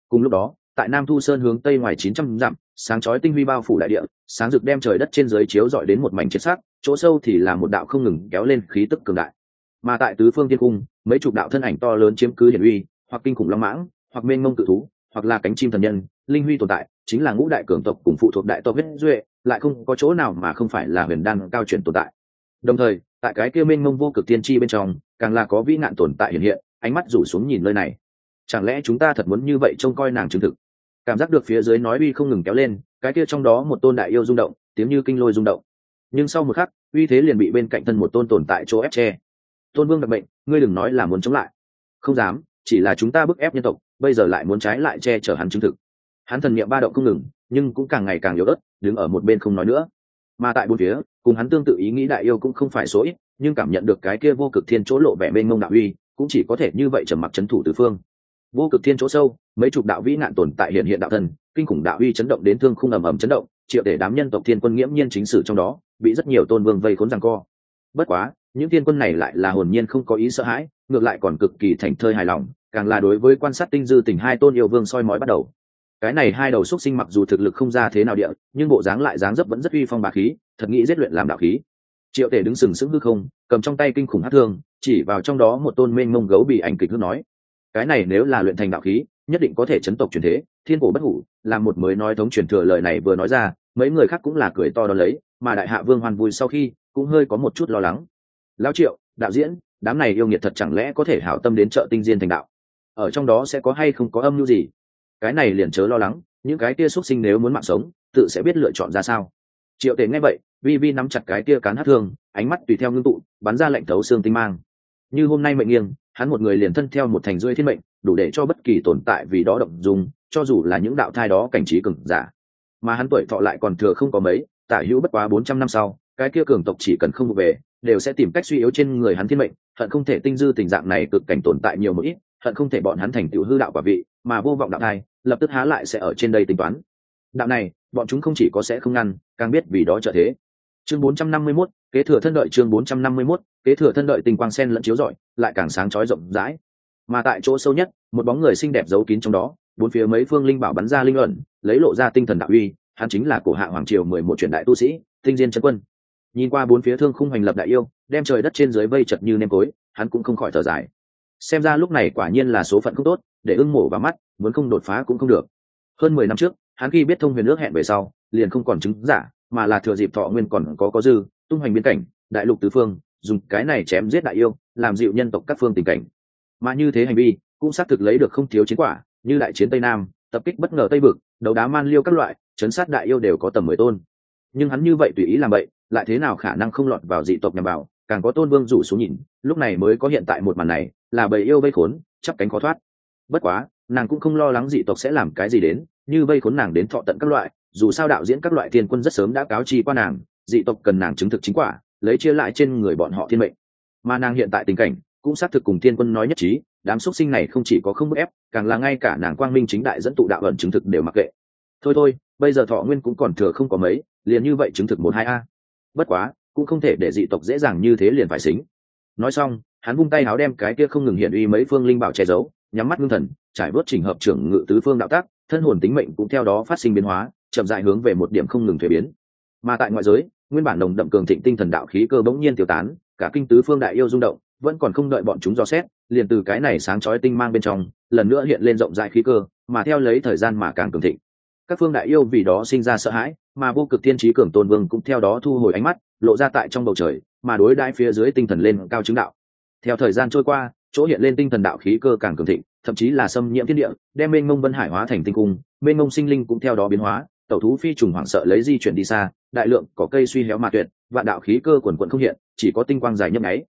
Cùng lúc đó, tại nam thu sơn hướng tây ngoài chín trăm dặm, sáng chói tinh huy bao phủ đại địa, sáng rực đem trời đất trên dưới chiếu dọi đến một mảnh chết sắc chỗ sâu thì là một đạo không ngừng kéo lên khí tức cường đại. Mà tại tứ phương thiên cung, mấy chục đạo thân ảnh to lớn chiếm cứ hiển uy, hoặc kinh khủng long mãng, hoặc mênh mông cự thú hoặc là cánh chim thần nhân, linh huy tồn tại, chính là ngũ đại cường tộc cùng phụ thuộc đại tộc huyết duệ, lại không có chỗ nào mà không phải là huyền đan cao chuyển tồn tại. Đồng thời, tại cái kia mênh mông vô cực tiên tri bên trong, càng là có vĩ nạn tồn tại hiện hiện, ánh mắt rủ xuống nhìn nơi này. Chẳng lẽ chúng ta thật muốn như vậy trông coi nàng chứng thực? Cảm giác được phía dưới nói uy không ngừng kéo lên, cái kia trong đó một tôn đại yêu rung động, tiếng như kinh lôi rung động. Nhưng sau một khắc, uy thế liền bị bên cạnh thân một tôn tồn tại chỗ ép che. Tôn vương đặc bệnh ngươi đừng nói là muốn chống lại. Không dám, chỉ là chúng ta bức ép nhân tộc bây giờ lại muốn trái lại che chở hắn chứng thực. Hắn thần niệm ba động không ngừng, nhưng cũng càng ngày càng yếu ớt, đứng ở một bên không nói nữa. Mà tại bốn phía, cùng hắn tương tự ý nghĩ đại yêu cũng không phải số ít, nhưng cảm nhận được cái kia vô cực thiên chỗ lộ vẻ bên mông đạo uy, cũng chỉ có thể như vậy trầm mặc c thủ tứ phương. Vô cực thiên chỗ sâu, mấy chục đạo vĩ nạn tồn tại hiện hiện đạo thần, kinh khủng đạo uy chấn động đến thương khung ầm ầm chấn động triệu để đám nhân tộc thiên quân nghiễm nhiên chính sử trong đó, bị rất nhiều tôn vương vây khốn rằng co. Bất quá, những thiên quân này lại là hồn nhiên không có ý sợ hãi, ngược lại còn cực kỳ thành thơi hài lòng càng là đối với quan sát tinh dư tỉnh hai tôn yêu vương soi mói bắt đầu. Cái này hai đầu xuất sinh mặc dù thực lực không ra thế nào địa, nhưng bộ dáng lại dáng dấp vẫn rất uy phong bà khí, thật nghĩ giết luyện làm đạo khí. Triệu tể đứng sừng sững hư không, cầm trong tay kinh khủng hát thương, chỉ vào trong đó một tôn mênh mông gấu bị ảnh kịch hương nói. Cái này nếu là luyện thành đạo khí, nhất định có thể chấn tộc truyền thế, thiên cổ bất hủ làm một mới nói thống truyền thừa lời này vừa nói ra, mấy người khác cũng là cười to đ ó lấy, mà đại hạ vương hoàn vui sau khi, cũng hơi có một chút lo lắng. Lao triệu, đạo diễn, đám này yêu nghiệt thật chẳng lẽ có thể hảo tâm đến chợ tinh diên thành đạo? Ở trong đó sẽ có hay không có âm mưu gì? Cái này liền chớ lo lắng, những cái kia xuất sinh nếu muốn mạng sống, tự sẽ biết lựa chọn ra sao. Triệu tề nghe vậy, vi vi nắm chặt cái kia cán hát thương, ánh mắt tùy theo ngưng tụ, bắn ra lệnh thấu xương tinh mang. Như hôm nay mệnh nghiêng, hắn một người liền thân theo một thành rưỡi thiên mệnh, đủ để cho bất kỳ tồn tại vì đó động dùng cho dù là những đạo thai đó cảnh trí cường giả. Mà hắn tuổi thọ lại còn thừa không có mấy, tả hữu bất quá bốn trăm năm sau, cái kia cường tộc chỉ cần không về, đều sẽ tìm cách suy yếu trên người hắn thiên mệnh thận không thể tinh dư tình dạng này cực cảnh tồn tại nhiều một ít hận không thể bọn hắn thành tựu hư đạo quả vị mà vô vọng đạo thai lập tức há lại sẽ ở trên đây tính toán. Đạo này bọn chúng không chỉ có sẽ không ngăn càng biết vì đó trợ thế. Chương 451, kế thừa thân đợi chương 451, kế thừa thân đợi tình quang sen lẫn chiếu rọi lại càng sáng chói rộng rãi. Mà tại chỗ sâu nhất một bóng người xinh đẹp giấu kín trong đó bốn phía mấy phương linh bảo bắn ra linh ẩn lấy lộ ra tinh thần đạo uy hắn chính là cổ hạ hoàng triều mười một truyền đại tu sĩ tinh diên chân quân. Nhìn qua bốn phía thương khung hành lập đại yêu đem trời đất trên dưới vây chật như nêm cối hắn cũng không khỏi thở dài xem ra lúc này quả nhiên là số phận không tốt, để ưng mổ vào mắt, muốn không đột phá cũng không được. Hơn mười năm trước, hắn khi biết thông huyền ước hẹn về sau, liền không còn chứng giả, mà là thừa dịp thọ nguyên còn có có dư, tung hoành biên cảnh, đại lục tứ phương, dùng cái này chém giết đại yêu, làm dịu nhân tộc các phương tình cảnh. Mà như thế hành vi, cũng xác thực lấy được không thiếu chiến quả, như đại chiến tây nam, tập kích bất ngờ tây vực, đấu đá man liêu các loại, chấn sát đại yêu đều có tầm mười tôn. Nhưng hắn như vậy tùy ý làm vậy, lại thế nào khả năng không lọt vào dị tộc nhằm vào? Càng có tôn vương rủ xuống nhìn, lúc này mới có hiện tại một màn này, là bầy yêu vây khốn, chắp cánh khó thoát. Bất quá, nàng cũng không lo lắng dị tộc sẽ làm cái gì đến, như vây khốn nàng đến thọ tận các loại, dù sao đạo diễn các loại thiên quân rất sớm đã cáo chi qua nàng, dị tộc cần nàng chứng thực chính quả, lấy chia lại trên người bọn họ thiên mệnh. Mà nàng hiện tại tình cảnh, cũng xác thực cùng thiên quân nói nhất trí, đám xuất sinh này không chỉ có không bức ép, càng là ngay cả nàng quang minh chính đại dẫn tụ đạo ẩn chứng thực đều mặc kệ. Thôi thôi, bây giờ thọ nguyên cũng còn thừa không có mấy, liền như vậy chứng thực một hai a. Bất quá cũng không thể để dị tộc dễ dàng như thế liền phải xính. Nói xong, hắn vung tay áo đem cái kia không ngừng hiện uy mấy phương linh bảo che giấu, nhắm mắt ngưng thần, trải bớt trình hợp trưởng ngự tứ phương đạo tác, thân hồn tính mệnh cũng theo đó phát sinh biến hóa, chậm dại hướng về một điểm không ngừng thuế biến. Mà tại ngoại giới, nguyên bản đồng đậm cường thịnh tinh thần đạo khí cơ bỗng nhiên tiêu tán, cả kinh tứ phương đại yêu rung động, vẫn còn không đợi bọn chúng dò xét, liền từ cái này sáng chói tinh mang bên trong, lần nữa hiện lên rộng rãi khí cơ, mà theo lấy thời gian mà càng cường thịnh. Các phương đại yêu vì đó sinh ra sợ hãi, mà vô cực thiên trí cường tôn vương cũng theo đó thu hồi ánh mắt lộ ra tại trong bầu trời, mà đối đãi phía dưới tinh thần lên cao chứng đạo. Theo thời gian trôi qua, chỗ hiện lên tinh thần đạo khí cơ càng cường thịnh, thậm chí là xâm nhiễm thiên địa, đem mênh mông vân hải hóa thành tinh cung, mênh mông sinh linh cũng theo đó biến hóa, tẩu thú phi trùng hoảng sợ lấy di chuyển đi xa, đại lượng có cây suy héo mà tuyệt, vạn đạo khí cơ quần quận không hiện, chỉ có tinh quang dài nhấp nháy.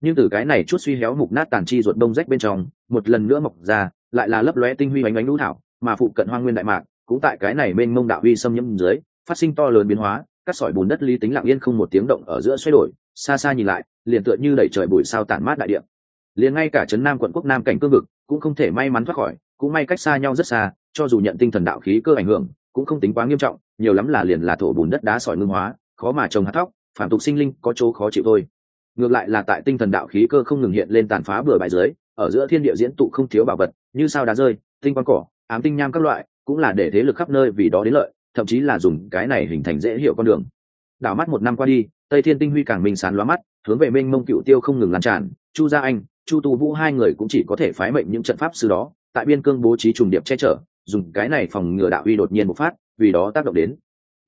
Nhưng từ cái này chút suy héo mục nát tàn chi ruột đông rách bên trong, một lần nữa mọc ra, lại là lấp lóe tinh huy bánh bánh lũ thảo, mà phụ cận hoang nguyên đại mạc, cũng tại cái này mênh mông đạo huy xâm nhiễm dưới, phát sinh to lớn biến hóa các sỏi bùn đất lý tính lặng yên không một tiếng động ở giữa xoay đổi, xa xa nhìn lại, liền tựa như đẩy trời bụi sao tản mát đại địa. Liền ngay cả trấn nam quận quốc nam cảnh cương vực cũng không thể may mắn thoát khỏi, cũng may cách xa nhau rất xa, cho dù nhận tinh thần đạo khí cơ ảnh hưởng, cũng không tính quá nghiêm trọng, nhiều lắm là liền là thổ bùn đất đá sỏi ngưng hóa, khó mà trồng hạt thóc, phản tục sinh linh có chỗ khó chịu thôi. Ngược lại là tại tinh thần đạo khí cơ không ngừng hiện lên tàn phá bừa bãi dưới, ở giữa thiên địa diễn tụ không thiếu bảo vật, như sao đá rơi, tinh quang cỏ, ám tinh nham các loại, cũng là để thế lực khắp nơi vì đó đến lợi thậm chí là dùng cái này hình thành dễ hiểu con đường. Đảo mắt một năm qua đi, tây thiên tinh huy càng minh sán lóa mắt, hướng về mênh mông cựu tiêu không ngừng lan tràn, chu gia anh, chu tu vũ hai người cũng chỉ có thể phái mệnh những trận pháp sư đó, tại biên cương bố trí trùng điệp che chở, dùng cái này phòng ngừa đạo uy đột nhiên bộc phát, vì đó tác động đến.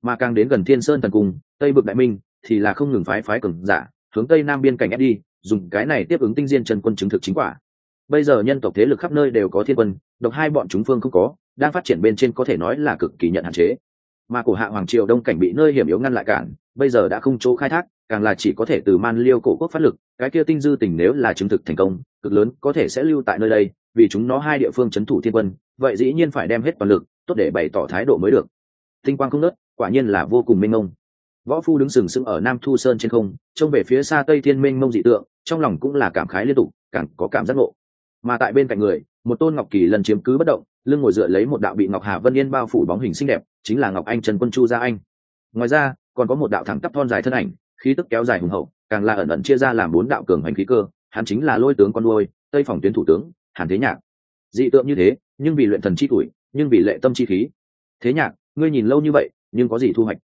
Mà càng đến gần thiên sơn thần cung, tây bực đại minh, thì là không ngừng phái phái cường giả, hướng tây nam biên cảnh ép đi, dùng cái này tiếp ứng tinh diên trần quân chứng thực chính quả. Bây giờ nhân tộc thế lực khắp nơi đều có thiên quân, độc hai bọn chúng phương không có, đang phát triển bên trên có thể nói là cực kỳ nhận hạn chế mà cổ hạ hoàng triều đông cảnh bị nơi hiểm yếu ngăn lại cản, bây giờ đã không chỗ khai thác, càng là chỉ có thể từ man liêu cổ quốc phát lực, cái kia tinh dư tình nếu là chứng thực thành công, cực lớn có thể sẽ lưu tại nơi đây, vì chúng nó hai địa phương c h ấ n thủ thiên quân, vậy dĩ nhiên phải đem hết toàn lực, tốt để bày tỏ thái độ mới được. Tinh quang không nớt quả nhiên là vô cùng mênh mông. Võ phu đứng sừng sững ở nam thu sơn trên không, trông về phía xa tây thiên mênh mông dị tượng, trong lòng cũng là cảm khái liên tục, càng có cảm giác ngộ. Mà tại bên cạnh người, một tôn ngọc kỳ lần chiếm cứ bất động lưng ngồi dựa lấy một đạo bị ngọc hà vân yên bao phủ bóng hình xinh đẹp, chính là ngọc anh trần quân chu gia anh. Ngoài ra, còn có một đạo thẳng tắp thon dài thân ảnh, khí tức kéo dài hùng hậu, càng là ẩn ẩn chia ra làm bốn đạo cường hành khí cơ, hắn chính là lôi tướng con nuôi, tây phòng tuyến thủ tướng, hàn thế nhạc. Dị tượng như thế, nhưng vì luyện thần chi tuổi, nhưng vì lệ tâm chi khí. Thế nhạc, ngươi nhìn lâu như vậy, nhưng có gì thu hoạch?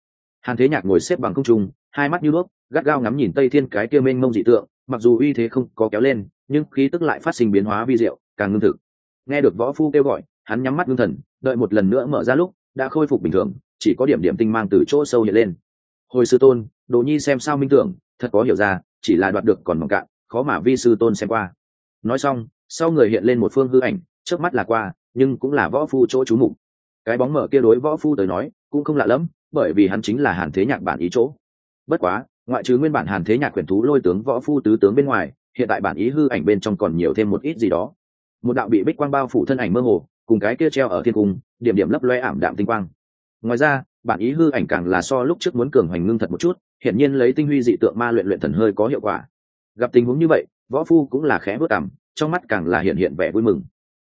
Hàn thế nhạc ngồi xếp bằng không trung, hai mắt như đuốc gắt gao ngắm nhìn tây thiên cái kia mênh mông dị tượng, mặc dù uy thế không có kéo lên, nhưng khí tức lại phát sinh biến hóa vi diệu, càng ngưng thực. Nghe được võ phu kêu gọi hắn nhắm mắt ngưng thần, đợi một lần nữa mở ra lúc, đã khôi phục bình thường, chỉ có điểm điểm tinh mang từ chỗ sâu hiện lên. Hồi sư tôn, đồ nhi xem sao minh tưởng, thật có hiểu ra, chỉ là đoạt được còn mỏng cạn, khó mà vi sư tôn xem qua. Nói xong, sau người hiện lên một phương hư ảnh trước mắt là qua, nhưng cũng là võ phu chỗ chú mục. Cái bóng mở kia đối võ phu tới nói, cũng không lạ lẫm bởi vì hắn chính là hàn thế nhạc bản ý chỗ. Bất quá, ngoại trừ nguyên bản hàn thế nhạc quyển thú lôi tướng võ phu tứ tướng bên ngoài, hiện tại bản ý hư ảnh bên trong còn nhiều thêm một ít gì đó. Một đạo bị bích quang bao phủ thân ảnh mơ hồ cùng cái kia treo ở thiên cung, điểm điểm lấp loe ảm đạm tinh quang. Ngoài ra, bản ý hư ảnh càng là so lúc trước muốn cường hoành ngưng thật một chút, hiển nhiên lấy tinh huy dị tượng ma luyện luyện thần hơi có hiệu quả. Gặp tình huống như vậy, võ phu cũng là khẽ bước cảm trong mắt càng là hiện hiện vẻ vui mừng.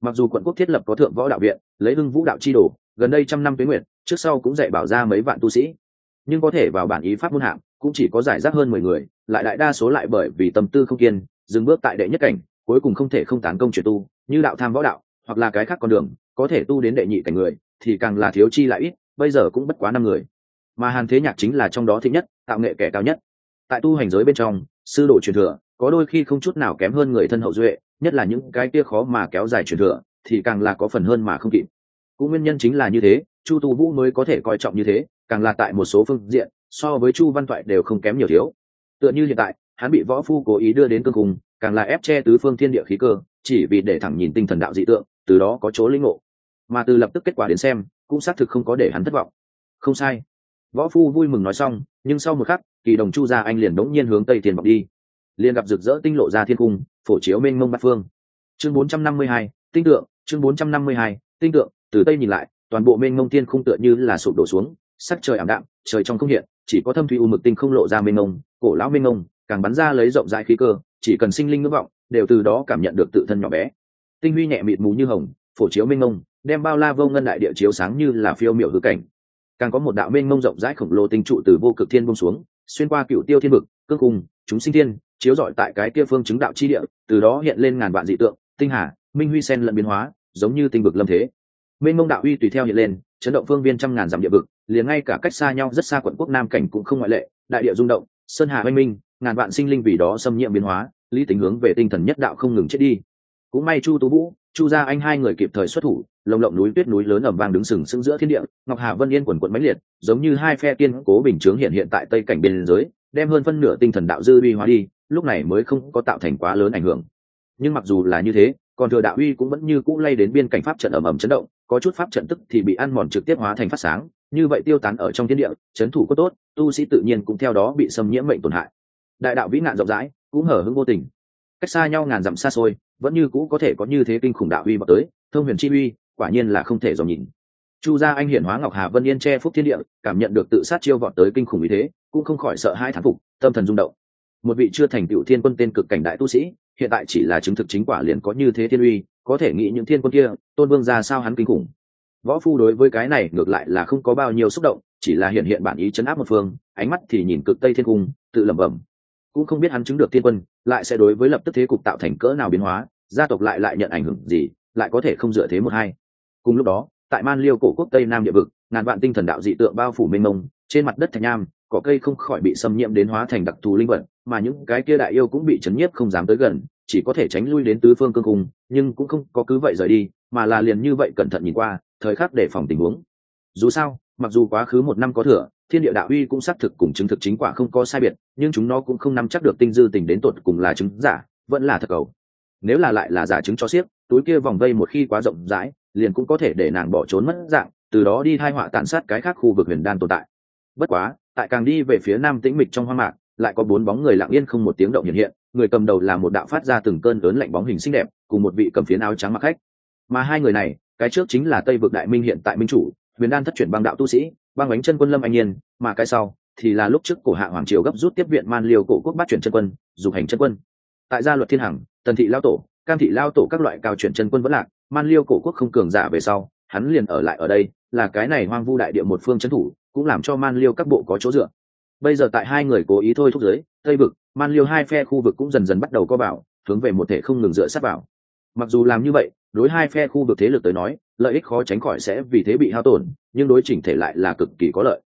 Mặc dù quận quốc thiết lập có thượng võ đạo viện, lấy hưng vũ đạo chi đồ, gần đây trăm năm tuyến nguyện trước sau cũng dạy bảo ra mấy vạn tu sĩ. Nhưng có thể vào bản ý pháp môn hạng, cũng chỉ có giải rác hơn mười người, lại đại đa số lại bởi vì tâm tư không kiên, dừng bước tại đệ nhất cảnh, cuối cùng không thể không tán công chuyển tu, như đạo tham võ đạo hoặc là cái khác con đường, có thể tu đến đệ nhị cảnh người, thì càng là thiếu chi lại ít, bây giờ cũng bất quá năm người. Mà hàn thế nhạc chính là trong đó thích nhất, tạo nghệ kẻ cao nhất. Tại tu hành giới bên trong, sư đồ truyền thừa, có đôi khi không chút nào kém hơn người thân hậu duệ, nhất là những cái kia khó mà kéo dài truyền thừa, thì càng là có phần hơn mà không kịp. Cũng nguyên nhân chính là như thế, chu tu vũ mới có thể coi trọng như thế, càng là tại một số phương diện, so với chu văn toại đều không kém nhiều thiếu. Tựa như hiện tại, hắn bị võ phu cố ý đưa đến cương cùng càng là ép che tứ phương thiên địa khí cơ, chỉ vì để thẳng nhìn tinh thần đạo dị tượng từ đó có chỗ linh ngộ. Mà từ lập tức kết quả đến xem cũng xác thực không có để hắn thất vọng. Không sai. Võ phu vui mừng nói xong nhưng sau một khắc kỳ đồng chu gia anh liền đống nhiên hướng tây tiền vọng đi. Liền gặp rực rỡ tinh lộ ra thiên cung phổ chiếu mênh mông bát phương. Chương 452, tinh tượng chương 452, tinh tượng từ tây nhìn lại toàn bộ mênh mông thiên khung tựa như là sụp đổ xuống sắc trời ảm đạm trời trong không hiện chỉ có thâm thủy u mực tinh không lộ ra mênh mông cổ lão mênh mông càng bắn ra lấy rộng rãi khí cơ chỉ cần sinh linh ngưỡng vọng đều từ đó cảm nhận được tự thân nhỏ bé tinh huy nhẹ mịt mù như hồng, phổ chiếu minh mông, đem bao la vô ngân đại địa chiếu sáng như là phiêu miểu hư cảnh. Càng có một đạo minh mông rộng rãi khổng lồ tinh trụ từ vô cực thiên bông xuống, xuyên qua cựu tiêu thiên vực, cương cung, chúng sinh thiên, chiếu rọi tại cái kia phương chứng đạo chi địa, từ đó hiện lên ngàn vạn dị tượng, tinh hà, minh huy sen lẫn biến hóa, giống như tinh vực lâm thế. Minh mông đạo uy tùy theo hiện lên, chấn động phương viên trăm ngàn dặm địa vực, liền ngay cả cách xa nhau rất xa quận quốc nam cảnh cũng không ngoại lệ, đại địa rung động, sơn hà oanh minh, ngàn vạn sinh linh vì đó xâm nhiễm biến hóa, lý tính hướng về tinh thần nhất đạo không ngừng chết đi cũng may chu tú vũ, chu gia anh hai người kịp thời xuất thủ, lồng lộng núi tuyết núi lớn ẩm vàng đứng sừng sững giữa thiên địa, ngọc hà vân yên quần quận mãnh liệt, giống như hai phe tiên cố bình chướng hiện hiện tại tây cảnh biên giới, đem hơn phân nửa tinh thần đạo dư uy hóa đi, lúc này mới không có tạo thành quá lớn ảnh hưởng. Nhưng mặc dù là như thế, còn thừa đạo uy cũng vẫn như cũ lay đến biên cảnh pháp trận ầm ầm chấn động, có chút pháp trận tức thì bị ăn mòn trực tiếp hóa thành phát sáng, như vậy tiêu tán ở trong thiên địa, chấn thủ có tốt, tu sĩ tự nhiên cũng theo đó bị xâm nhiễm mệnh tổn hại. Đại đạo vĩ nạn rộng rãi, cũng hở hững vô tình cách xa nhau ngàn dặm xa xôi, vẫn như cũ có thể có như thế kinh khủng đạo uy bọc tới, thông huyền chi uy, quả nhiên là không thể dòm nhìn. Chu gia anh hiển hóa ngọc hà vân yên che phúc thiên địa, cảm nhận được tự sát chiêu vọt tới kinh khủng ý thế, cũng không khỏi sợ hai thán phục, tâm thần rung động. Một vị chưa thành tựu thiên quân tên cực cảnh đại tu sĩ, hiện tại chỉ là chứng thực chính quả liền có như thế thiên uy, có thể nghĩ những thiên quân kia, tôn vương ra sao hắn kinh khủng. Võ phu đối với cái này ngược lại là không có bao nhiêu xúc động, chỉ là hiện hiện bản ý chấn áp một phương, ánh mắt thì nhìn cực tây thiên cung, tự lẩm bẩm cũng không biết hắn chứng được thiên quân, lại sẽ đối với lập tức thế cục tạo thành cỡ nào biến hóa, gia tộc lại lại nhận ảnh hưởng gì, lại có thể không dựa thế một hai. Cùng lúc đó, tại man liêu cổ quốc tây nam địa vực, ngàn vạn tinh thần đạo dị tượng bao phủ mênh mông, trên mặt đất thạch nham, cỏ cây không khỏi bị xâm nhiễm đến hóa thành đặc thù linh vật, mà những cái kia đại yêu cũng bị chấn nhiếp không dám tới gần, chỉ có thể tránh lui đến tứ phương cương cung, nhưng cũng không có cứ vậy rời đi, mà là liền như vậy cẩn thận nhìn qua, thời khắc để phòng tình huống. Dù sao mặc dù quá khứ một năm có thừa, thiên địa đạo uy cũng xác thực cùng chứng thực chính quả không có sai biệt, nhưng chúng nó cũng không nắm chắc được tinh dư tình đến tột cùng là chứng giả, vẫn là thật cầu. Nếu là lại là giả chứng cho xiếc túi kia vòng vây một khi quá rộng rãi, liền cũng có thể để nàng bỏ trốn mất dạng, từ đó đi thai họa tàn sát cái khác khu vực huyền đan tồn tại. Bất quá, tại càng đi về phía nam tĩnh mịch trong hoang mạc, lại có bốn bóng người lặng yên không một tiếng động hiện hiện, người cầm đầu là một đạo phát ra từng cơn lớn lạnh bóng hình xinh đẹp, cùng một vị cầm phiến áo trắng mặc khách. Mà hai người này, cái trước chính là tây vực đại minh hiện tại minh chủ huyền đan thất chuyển băng đạo tu sĩ, băng bánh chân quân lâm anh nhiên, mà cái sau thì là lúc trước cổ hạ hoàng triều gấp rút tiếp viện man liều cổ quốc bắt chuyển chân quân, dục hành chân quân. Tại gia luật thiên hằng, tần thị lao tổ, cam thị lao tổ các loại cao chuyển chân quân vẫn lạc, man liêu cổ quốc không cường giả về sau, hắn liền ở lại ở đây, là cái này hoang vu đại địa một phương trấn thủ, cũng làm cho man liêu các bộ có chỗ dựa. Bây giờ tại hai người cố ý thôi thúc giới, tây vực, man liêu hai phe khu vực cũng dần dần bắt đầu có bảo, hướng về một thể không ngừng dựa sát vào. Mặc dù làm như vậy đối hai phe khu vực thế lực tới nói, lợi ích khó tránh khỏi sẽ vì thế bị hao tổn, nhưng đối chỉnh thể lại là cực kỳ có lợi.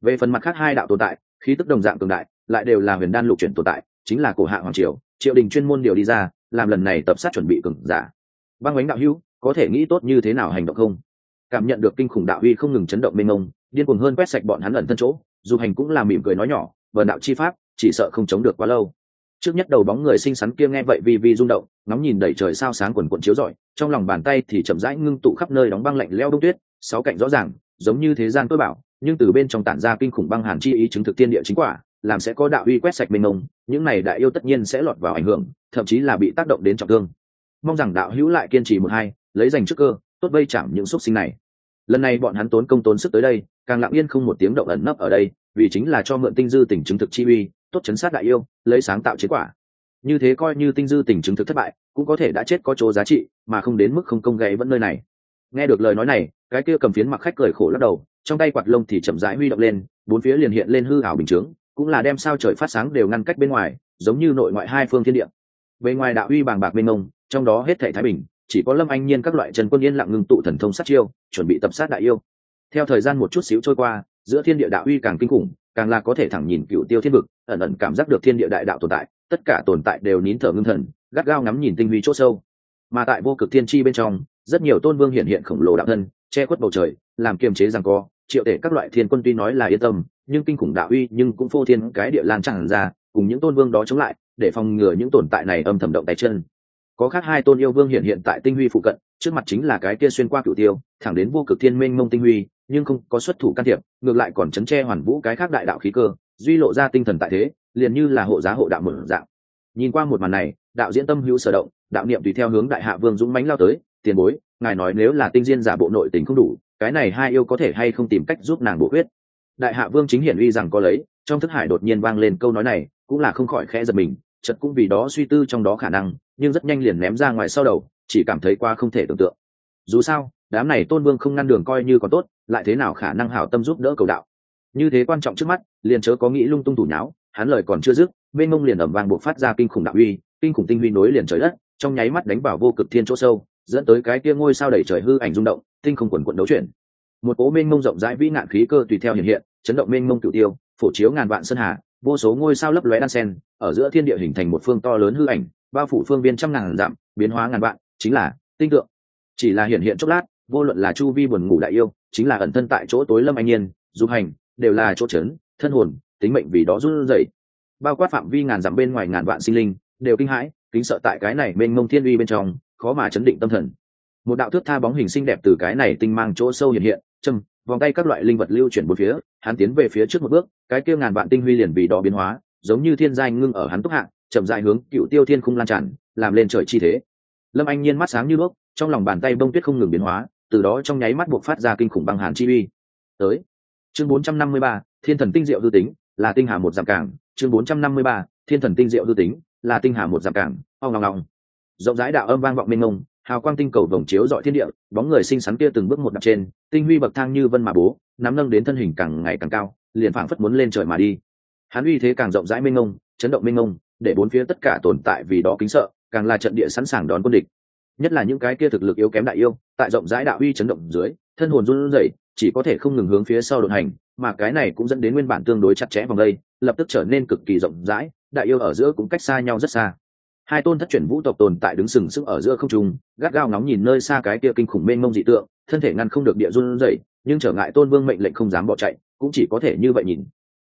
Về phần mặt khác hai đạo tồn tại, khí tức đồng dạng cường đại, lại đều là huyền đan lục chuyển tồn tại, chính là cổ hạ hoàng triều, triệu đình chuyên môn điều đi ra, làm lần này tập sát chuẩn bị cường giả. Băng bánh đạo hữu, có thể nghĩ tốt như thế nào hành động không? Cảm nhận được kinh khủng đạo uy không ngừng chấn động mênh mông, điên cuồng hơn quét sạch bọn hắn ẩn thân chỗ, dù hành cũng là mỉm cười nói nhỏ vờ đạo chi pháp, chỉ sợ không chống được quá lâu trước nhất đầu bóng người xinh xắn kia nghe vậy vì vì rung động, ngóng nhìn đẩy trời sao sáng quần quần chiếu rọi, trong lòng bàn tay thì chậm rãi ngưng tụ khắp nơi đóng băng lạnh leo đông tuyết, sáu cạnh rõ ràng, giống như thế gian tôi bảo, nhưng từ bên trong tản ra kinh khủng băng hàn chi ý chứng thực tiên địa chính quả, làm sẽ có đạo uy quét sạch mênh mông, những này đại yêu tất nhiên sẽ lọt vào ảnh hưởng, thậm chí là bị tác động đến trọng thương. Mong rằng đạo hữu lại kiên trì một hai, lấy giành trước cơ, tốt vây chạm những xúc sinh này. Lần này bọn hắn tốn công tốn sức tới đây, càng lặng yên không một tiếng động ẩn nấp ở đây, vì chính là cho mượn tinh dư tỉnh chứng thực chi uy tốt chấn sát đại yêu, lấy sáng tạo chiến quả. Như thế coi như tinh dư tỉnh chứng thực thất bại, cũng có thể đã chết có chỗ giá trị, mà không đến mức không công gậy vẫn nơi này. Nghe được lời nói này, cái kia cầm phiến mặc khách cười khổ lắc đầu, trong tay quạt lông thì chậm rãi huy động lên, bốn phía liền hiện lên hư ảo bình chướng, cũng là đem sao trời phát sáng đều ngăn cách bên ngoài, giống như nội ngoại hai phương thiên địa. Bên ngoài đạo uy bàng bạc mênh mông, trong đó hết thể thái bình, chỉ có lâm anh nhiên các loại trần quân yên lặng ngưng tụ thần thông sát chiêu, chuẩn bị tập sát đại yêu. Theo thời gian một chút xíu trôi qua, giữa thiên địa đạo uy càng kinh khủng càng là có thể thẳng nhìn cựu tiêu thiên vực, ẩn ẩn cảm giác được thiên địa đại đạo tồn tại, tất cả tồn tại đều nín thở ngưng thần, gắt gao ngắm nhìn tinh huy chỗ sâu. Mà tại vô cực thiên tri bên trong, rất nhiều tôn vương hiện hiện khổng lồ đạo thân, che khuất bầu trời, làm kiềm chế rằng co, triệu tể các loại thiên quân tuy nói là yên tâm, nhưng kinh khủng đạo uy nhưng cũng phô thiên cái địa lan tràn ra, cùng những tôn vương đó chống lại, để phòng ngừa những tồn tại này âm thầm động tay chân. Có khác hai tôn yêu vương hiện hiện tại tinh huy phụ cận trước mặt chính là cái kia xuyên qua cựu tiêu, thẳng đến vô cực thiên minh mông tinh huy, nhưng không có xuất thủ can thiệp, ngược lại còn chấn che hoàn vũ cái khác đại đạo khí cơ, duy lộ ra tinh thần tại thế, liền như là hộ giá hộ đạo mở dạng. Nhìn qua một màn này, đạo diễn tâm hữu sở động, đạo niệm tùy theo hướng đại hạ vương dũng mãnh lao tới, tiền bối, ngài nói nếu là tinh diên giả bộ nội tình không đủ, cái này hai yêu có thể hay không tìm cách giúp nàng bổ huyết đại hạ vương chính hiển uy rằng có lấy, trong thức hải đột nhiên vang lên câu nói này, cũng là không khỏi khẽ giật mình chật cũng vì đó suy tư trong đó khả năng, nhưng rất nhanh liền ném ra ngoài sau đầu chỉ cảm thấy qua không thể tưởng tượng. Dù sao, đám này tôn vương không ngăn đường coi như còn tốt, lại thế nào khả năng hảo tâm giúp đỡ cầu đạo? Như thế quan trọng trước mắt, liền chớ có nghĩ lung tung thủ nháo, hắn lời còn chưa dứt, bên mông liền ẩm vàng buộc phát ra kinh khủng đạo uy, kinh khủng tinh huy nối liền trời đất, trong nháy mắt đánh vào vô cực thiên chỗ sâu, dẫn tới cái kia ngôi sao đẩy trời hư ảnh rung động, tinh không quần quận đấu chuyển. Một cố mênh mông rộng rãi vĩ ngạn khí cơ tùy theo hiện hiện, chấn động mênh mông cửu tiêu, phổ chiếu ngàn vạn sơn hà, vô số ngôi sao lấp lóe đan sen, ở giữa thiên địa hình thành một phương to lớn hư ảnh, bao phủ phương viên trăm ngàn dặm, biến hóa ngàn vạn chính là tinh tượng. Chỉ là hiện hiện chốc lát, vô luận là chu vi buồn ngủ đại yêu, chính là ẩn thân tại chỗ tối lâm anh nhiên du hành, đều là chỗ trấn thân hồn, tính mệnh vì đó run rẩy. Bao quát phạm vi ngàn dặm bên ngoài ngàn vạn sinh linh, đều kinh hãi, kính sợ tại cái này bên mông thiên uy bên trong, khó mà chấn định tâm thần. Một đạo thước tha bóng hình xinh đẹp từ cái này tinh mang chỗ sâu hiện hiện, châm, vòng tay các loại linh vật lưu chuyển bốn phía, hắn tiến về phía trước một bước, cái kia ngàn vạn tinh huy liền vì đó biến hóa, giống như thiên giai ngưng ở hắn túc hạng chậm dại hướng cựu tiêu thiên khung lan tràn, làm lên trời chi thế lâm anh nhiên mắt sáng như đuốc trong lòng bàn tay bông tuyết không ngừng biến hóa từ đó trong nháy mắt buộc phát ra kinh khủng băng hàn chi uy. Tới chương 453, thiên thần tinh diệu hư tính là tinh hà một giảm cảng. Chương 453, thiên thần tinh diệu hư tính là tinh hà một giảm cảng. Ong ngong ngong rộng rãi đạo âm vang vọng mênh mông hào quang tinh cầu vồng chiếu dọi thiên địa bóng người xinh xắn kia từng bước một đặt trên tinh huy bậc thang như vân mà bố nắm nâng đến thân hình càng ngày càng cao liền phảng phất muốn lên trời mà đi. Hắn uy thế càng rộng rãi mênh mông chấn động mênh mông để bốn phía tất cả tồn tại vì đó kính sợ càng là trận địa sẵn sàng đón quân địch. Nhất là những cái kia thực lực yếu kém đại yêu, tại rộng rãi đạo uy chấn động dưới, thân hồn run rẩy, chỉ có thể không ngừng hướng phía sau đột hành, mà cái này cũng dẫn đến nguyên bản tương đối chặt chẽ vòng đây, lập tức trở nên cực kỳ rộng rãi, đại yêu ở giữa cũng cách xa nhau rất xa. Hai tôn thất chuyển vũ tộc tồn tại đứng sừng sững ở giữa không trung, gắt gao ngóng nhìn nơi xa cái kia kinh khủng mênh mông dị tượng, thân thể ngăn không được địa run rẩy, nhưng trở ngại tôn vương mệnh lệnh không dám bỏ chạy, cũng chỉ có thể như vậy nhìn.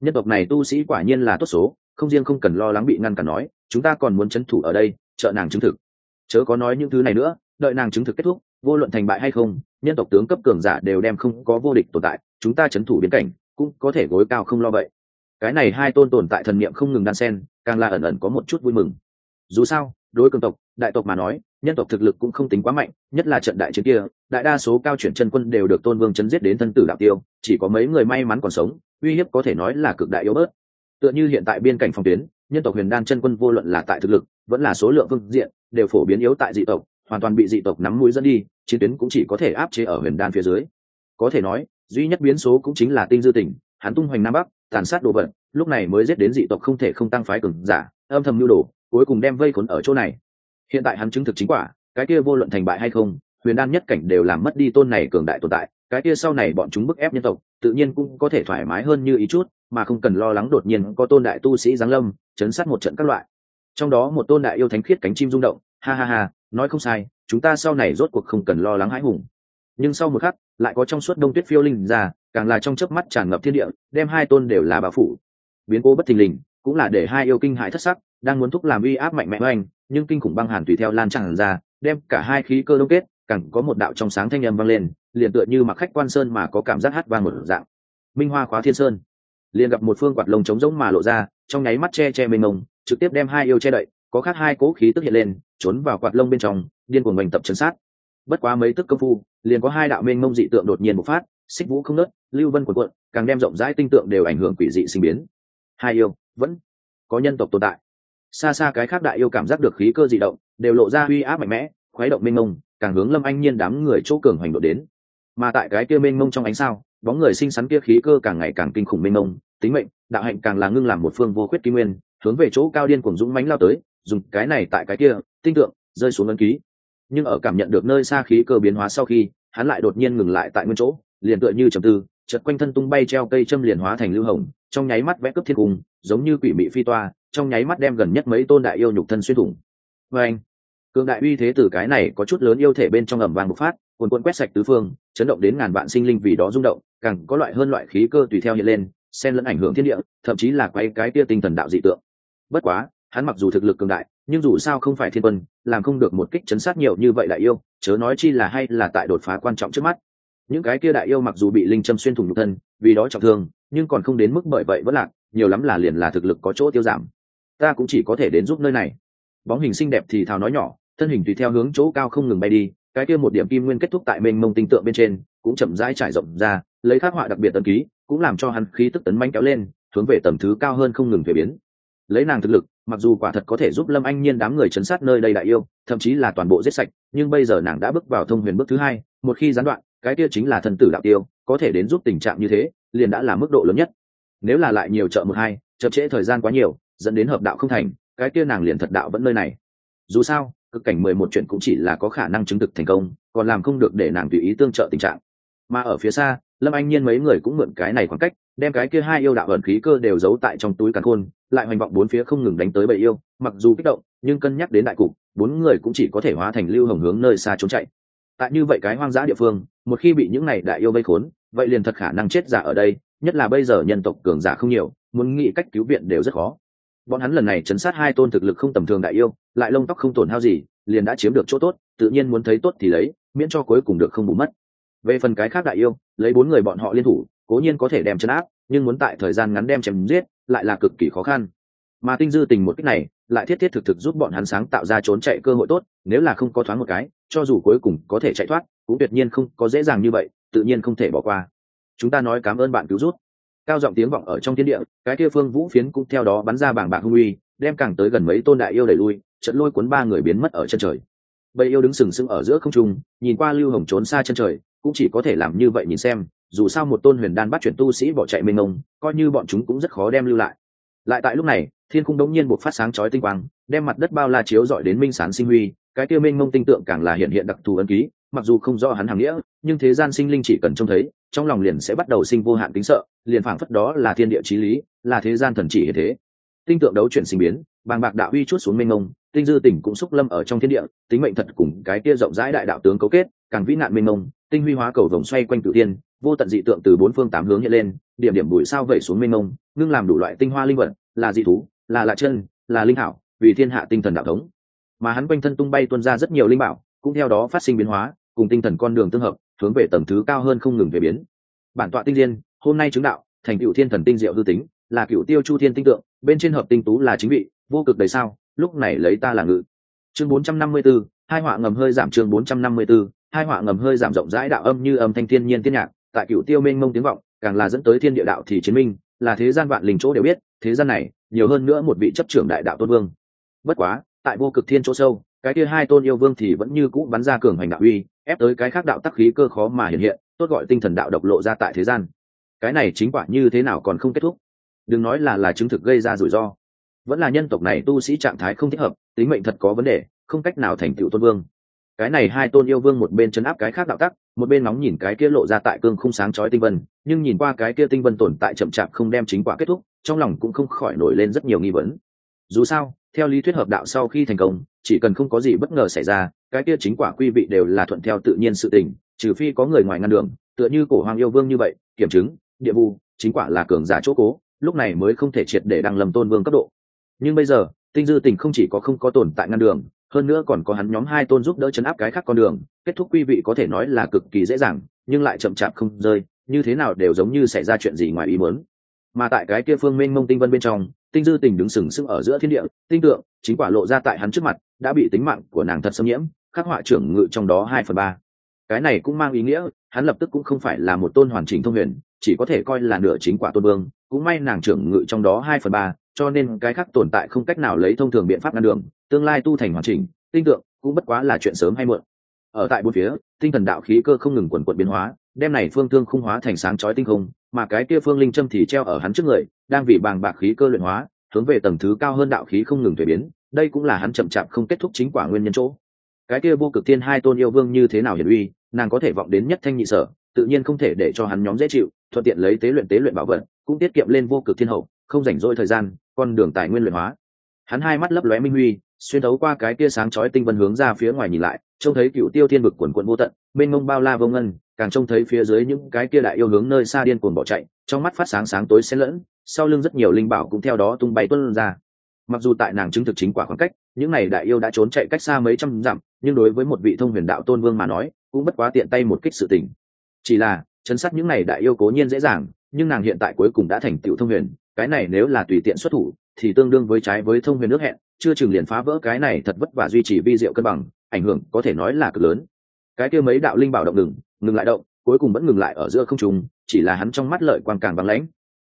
Nhân tộc này tu sĩ quả nhiên là tốt số, không riêng không cần lo lắng bị ngăn cản nói, chúng ta còn muốn c h ấ n thủ ở đây trợ nàng chứng thực. Chớ có nói những thứ này nữa, đợi nàng chứng thực kết thúc, vô luận thành bại hay không, nhân tộc tướng cấp cường giả đều đem không có vô địch tồn tại, chúng ta c h ấ n thủ biến cảnh, cũng có thể gối cao không lo vậy. Cái này hai tôn tồn tại thần niệm không ngừng đan sen, càng là ẩn ẩn có một chút vui mừng. Dù sao, đối cường tộc, đại tộc mà nói, nhân tộc thực lực cũng không tính quá mạnh, nhất là trận đại chiến kia, đại đa số cao chuyển chân quân đều được tôn vương chấn giết đến thân tử đạo tiêu, chỉ có mấy người may mắn còn sống, uy hiếp có thể nói là cực đại yếu bớt. Tựa như hiện tại biên cảnh phòng tuyến, nhân tộc huyền đan chân quân vô luận là tại thực lực vẫn là số lượng phương diện, đều phổ biến yếu tại dị tộc, hoàn toàn bị dị tộc nắm mũi dẫn đi, chiến tuyến cũng chỉ có thể áp chế ở huyền đan phía dưới. Có thể nói, duy nhất biến số cũng chính là tinh dư tỉnh, hắn tung hoành nam bắc, tàn sát đồ vật, lúc này mới giết đến dị tộc không thể không tăng phái cường giả, âm thầm nhu đồ, cuối cùng đem vây khốn ở chỗ này. Hiện tại hắn chứng thực chính quả, cái kia vô luận thành bại hay không, huyền đan nhất cảnh đều làm mất đi tôn này cường đại tồn tại, cái kia sau này bọn chúng bức ép nhân tộc, tự nhiên cũng có thể thoải mái hơn như ý chút, mà không cần lo lắng đột nhiên có tôn đại tu sĩ giáng lâm, chấn sát một trận các loại trong đó một tôn đại yêu thánh khiết cánh chim rung động, ha ha ha, nói không sai, chúng ta sau này rốt cuộc không cần lo lắng hãi hùng. Nhưng sau một khắc, lại có trong suốt đông tuyết phiêu linh ra, càng là trong chớp mắt tràn ngập thiên địa, đem hai tôn đều là bà phủ. Biến cố bất thình lình, cũng là để hai yêu kinh hãi thất sắc, đang muốn thúc làm uy áp mạnh mẽ oanh, nhưng kinh khủng băng hàn tùy theo lan tràn ra, đem cả hai khí cơ đông kết, càng có một đạo trong sáng thanh âm vang lên, liền tựa như mặc khách quan sơn mà có cảm giác hát vang một dạng. Minh hoa khóa thiên sơn. Liền gặp một phương quạt lồng trống rỗng mà lộ ra, trong nháy mắt che che mênh ngông trực tiếp đem hai yêu che đậy, có khác hai cố khí tức hiện lên, trốn vào quạt lông bên trong, điên cuồng mình tập chấn sát. Bất quá mấy tức công phu, liền có hai đạo mênh mông dị tượng đột nhiên bộc phát, xích vũ không nớt, lưu vân quần quận càng đem rộng rãi tinh tượng đều ảnh hưởng quỷ dị sinh biến. Hai yêu, vẫn có nhân tộc tồn tại. Xa xa cái khác đại yêu cảm giác được khí cơ dị động, đều lộ ra uy áp mạnh mẽ, khuấy động mênh mông, càng hướng lâm anh nhiên đám người chỗ cường hoành độ đến. Mà tại cái kia mênh mông trong ánh sao, bóng người xinh xắn kia khí cơ càng ngày càng kinh khủng mênh mông tính mệnh, đạo hạnh càng là ngưng làm một phương vô khuyết kim nguyên, hướng về chỗ cao điên cuồng dũng mãnh lao tới, dùng cái này tại cái kia, tinh tượng, rơi xuống ấn ký. Nhưng ở cảm nhận được nơi xa khí cơ biến hóa sau khi, hắn lại đột nhiên ngừng lại tại nguyên chỗ, liền tựa như trầm tư, chợt quanh thân tung bay treo cây châm liền hóa thành lưu hồng, trong nháy mắt vẽ cấp thiên cung, giống như quỷ mị phi toa, trong nháy mắt đem gần nhất mấy tôn đại yêu nhục thân xuyên thủng. Vê anh, cường đại uy thế từ cái này có chút lớn yêu thể bên trong ẩm vàng bộc phát, cuồn cuộn quét sạch tứ phương, chấn động đến ngàn vạn sinh linh vì đó rung động, càng có loại hơn loại khí cơ tùy theo hiện lên xen lẫn ảnh hưởng thiên địa, thậm chí là quay cái tia tinh thần đạo dị tượng. Bất quá, hắn mặc dù thực lực cường đại, nhưng dù sao không phải thiên quân, làm không được một kích chấn sát nhiều như vậy đại yêu, chớ nói chi là hay là tại đột phá quan trọng trước mắt. Những cái kia đại yêu mặc dù bị linh châm xuyên thủng nhục thân, vì đó trọng thương, nhưng còn không đến mức bởi vậy vẫn lạc, nhiều lắm là liền là thực lực có chỗ tiêu giảm. Ta cũng chỉ có thể đến giúp nơi này. Bóng hình xinh đẹp thì thào nói nhỏ, thân hình tùy theo hướng chỗ cao không ngừng bay đi, cái kia một điểm kim nguyên kết thúc tại mênh mông tinh tượng bên trên, cũng chậm rãi trải rộng ra, lấy khắc họa đặc biệt tân ký cũng làm cho hắn khí tức tấn manh kéo lên, hướng về tầm thứ cao hơn không ngừng về biến. Lấy nàng thực lực, mặc dù quả thật có thể giúp lâm anh nhiên đám người chấn sát nơi đây đại yêu, thậm chí là toàn bộ giết sạch, nhưng bây giờ nàng đã bước vào thông huyền bước thứ hai, một khi gián đoạn, cái kia chính là thần tử đạo tiêu, có thể đến giúp tình trạng như thế, liền đã là mức độ lớn nhất. Nếu là lại nhiều chợ một hai, chậm trễ thời gian quá nhiều, dẫn đến hợp đạo không thành, cái kia nàng liền thật đạo vẫn nơi này. Dù sao, cực cảnh mười một chuyện cũng chỉ là có khả năng chứng thực thành công, còn làm không được để nàng tùy ý tương trợ tình trạng. Mà ở phía xa lâm anh nhiên mấy người cũng mượn cái này khoảng cách, đem cái kia hai yêu đạo ẩn khí cơ đều giấu tại trong túi càn khôn, lại hoành vọng bốn phía không ngừng đánh tới bầy yêu, mặc dù kích động, nhưng cân nhắc đến đại cục, bốn người cũng chỉ có thể hóa thành lưu hồng hướng nơi xa trốn chạy. Tại như vậy cái hoang dã địa phương, một khi bị những này đại yêu vây khốn, vậy liền thật khả năng chết giả ở đây, nhất là bây giờ nhân tộc cường giả không nhiều, muốn nghĩ cách cứu viện đều rất khó. Bọn hắn lần này chấn sát hai tôn thực lực không tầm thường đại yêu, lại lông tóc không tổn hao gì, liền đã chiếm được chỗ tốt, tự nhiên muốn thấy tốt thì lấy, miễn cho cuối cùng được không bù mất. Về phần cái khác đại yêu lấy bốn người bọn họ liên thủ, cố nhiên có thể đem chấn áp, nhưng muốn tại thời gian ngắn đem chém giết lại là cực kỳ khó khăn. Mà tinh dư tình một cách này, lại thiết thiết thực thực giúp bọn hắn sáng tạo ra trốn chạy cơ hội tốt, nếu là không có thoáng một cái, cho dù cuối cùng có thể chạy thoát, cũng tuyệt nhiên không có dễ dàng như vậy, tự nhiên không thể bỏ qua. Chúng ta nói cảm ơn bạn cứu rút cao giọng tiếng vọng ở trong thiên địa, cái kia phương vũ phiến cũng theo đó bắn ra bảng bạc hung uy, đem càng tới gần mấy tôn đại yêu đẩy lui, trận lôi cuốn ba người biến mất ở chân trời. Bầy yêu đứng sừng sững ở giữa không trung, nhìn qua lưu hồng trốn xa chân trời cũng chỉ có thể làm như vậy nhìn xem, dù sao một tôn huyền đan bắt chuyển tu sĩ bỏ chạy mênh mông, coi như bọn chúng cũng rất khó đem lưu lại. Lại tại lúc này, thiên cung đống nhiên buộc phát sáng chói tinh quang, đem mặt đất bao la chiếu dọi đến minh sán sinh huy, cái kia minh mông tinh tượng càng là hiện hiện đặc thù ân ký, mặc dù không rõ hắn hàng nghĩa, nhưng thế gian sinh linh chỉ cần trông thấy, trong lòng liền sẽ bắt đầu sinh vô hạn tính sợ, liền phảng phất đó là thiên địa chí lý, là thế gian thần chỉ hiện thế. Tinh tượng đấu chuyển sinh biến, bàng bạc đạo uy chút xuống minh mông, tinh dư tỉnh cũng xúc lâm ở trong thiên địa, tính mệnh thật cùng cái kia rộng rãi đại đạo tướng cấu kết, càng vĩ nạn minh mông tinh huy hóa cầu vồng xoay quanh cửu tiên vô tận dị tượng từ bốn phương tám hướng hiện lên điểm điểm bụi sao vẩy xuống mênh mông ngưng làm đủ loại tinh hoa linh vật là dị thú là lạ chân là linh hảo vì thiên hạ tinh thần đạo thống. Mà hắn quanh thân tung bay tuôn ra rất nhiều linh bảo cũng theo đó phát sinh biến hóa cùng tinh thần con đường tương hợp hướng về tầng thứ cao hơn không ngừng về biến. Bản tọa tinh liên hôm nay chứng đạo thành cựu thiên thần tinh diệu hư tính là cựu tiêu chu thiên tinh tượng bên trên hợp tinh tú là chính vị vô cực đầy sao lúc này lấy ta là ngự. Chương 454, hai họa ngầm hơi giảm chương 454, hai họa ngầm hơi giảm rộng rãi đạo âm như âm thanh thiên nhiên tiên nhạc, tại cựu tiêu mênh mông tiếng vọng, càng là dẫn tới thiên địa đạo thì chiến minh, là thế gian vạn linh chỗ đều biết, thế gian này, nhiều hơn nữa một vị chấp trưởng đại đạo tôn vương. Bất quá, tại vô cực thiên chỗ sâu, cái kia hai tôn yêu vương thì vẫn như cũ bắn ra cường hành đạo uy, ép tới cái khác đạo tắc khí cơ khó mà hiện hiện, tốt gọi tinh thần đạo độc lộ ra tại thế gian. Cái này chính quả như thế nào còn không kết thúc? Đừng nói là là chứng thực gây ra rủi ro. Vẫn là nhân tộc này tu sĩ trạng thái không thích hợp, tính mệnh thật có vấn đề, không cách nào thành tựu tôn vương cái này hai tôn yêu vương một bên chấn áp cái khác đạo tắc, một bên nóng nhìn cái kia lộ ra tại cương không sáng chói tinh vân, nhưng nhìn qua cái kia tinh vân tồn tại chậm chạp không đem chính quả kết thúc, trong lòng cũng không khỏi nổi lên rất nhiều nghi vấn. Dù sao, theo lý thuyết hợp đạo sau khi thành công, chỉ cần không có gì bất ngờ xảy ra, cái kia chính quả quy vị đều là thuận theo tự nhiên sự tình, trừ phi có người ngoài ngăn đường, tựa như cổ hoàng yêu vương như vậy, kiểm chứng, địa vu, chính quả là cường giả chỗ cố, lúc này mới không thể triệt để đăng lầm tôn vương cấp độ. Nhưng bây giờ, tinh dư tình không chỉ có không có tồn tại ngăn đường hơn nữa còn có hắn nhóm hai tôn giúp đỡ chấn áp cái khác con đường, kết thúc quy vị có thể nói là cực kỳ dễ dàng, nhưng lại chậm chạp không rơi, như thế nào đều giống như xảy ra chuyện gì ngoài ý muốn. Mà tại cái kia phương minh mông tinh vân bên trong, tinh dư tình đứng sừng sững ở giữa thiên địa, tinh tượng, chính quả lộ ra tại hắn trước mặt, đã bị tính mạng của nàng thật xâm nhiễm, khắc họa trưởng ngự trong đó hai phần ba. Cái này cũng mang ý nghĩa, hắn lập tức cũng không phải là một tôn hoàn chỉnh thông huyền, chỉ có thể coi là nửa chính quả tôn vương, cũng may nàng trưởng ngự trong đó hai phần ba, cho nên cái khác tồn tại không cách nào lấy thông thường biện pháp ngăn đường tương lai tu thành hoàn chỉnh, tinh tượng cũng bất quá là chuyện sớm hay muộn. Ở tại bốn phía, tinh thần đạo khí cơ không ngừng quần quận biến hóa, đem này phương thương khung hóa thành sáng chói tinh không, mà cái kia phương linh châm thì treo ở hắn trước người, đang vì bàng bạc khí cơ luyện hóa, hướng về tầng thứ cao hơn đạo khí không ngừng thuế biến, đây cũng là hắn chậm chạp không kết thúc chính quả nguyên nhân chỗ. Cái kia vô cực thiên hai tôn yêu vương như thế nào hiển uy, nàng có thể vọng đến nhất thanh nhị sở, tự nhiên không thể để cho hắn nhóm dễ chịu, thuận tiện lấy tế luyện tế luyện bảo vật, cũng tiết kiệm lên vô cực thiên hậu, không rảnh rỗi thời gian, con đường tài nguyên luyện hóa. Hắn hai mắt lấp lóe minh huy xuyên thấu qua cái kia sáng chói tinh vân hướng ra phía ngoài nhìn lại, trông thấy cựu tiêu thiên vực quần quận vô tận bên ngông bao la vô ngân, càng trông thấy phía dưới những cái kia đại yêu hướng nơi xa điên cuồng bỏ chạy, trong mắt phát sáng sáng tối xen lẫn, sau lưng rất nhiều linh bảo cũng theo đó tung bay tuân ra. Mặc dù tại nàng chứng thực chính quả khoảng cách, những này đại yêu đã trốn chạy cách xa mấy trăm dặm, nhưng đối với một vị thông huyền đạo tôn vương mà nói, cũng bất quá tiện tay một kích sự tình. Chỉ là, chấn sát những này đại yêu cố nhiên dễ dàng, nhưng nàng hiện tại cuối cùng đã thành tựu thông huyền, cái này nếu là tùy tiện xuất thủ thì tương đương với trái với thông huyền nước hẹn, chưa chừng liền phá vỡ cái này thật vất vả duy trì vi diệu cân bằng, ảnh hưởng có thể nói là cực lớn. Cái kia mấy đạo linh bảo động ngừng ngừng lại động, cuối cùng vẫn ngừng lại ở giữa không trung, chỉ là hắn trong mắt lợi quang càng bằng lãnh.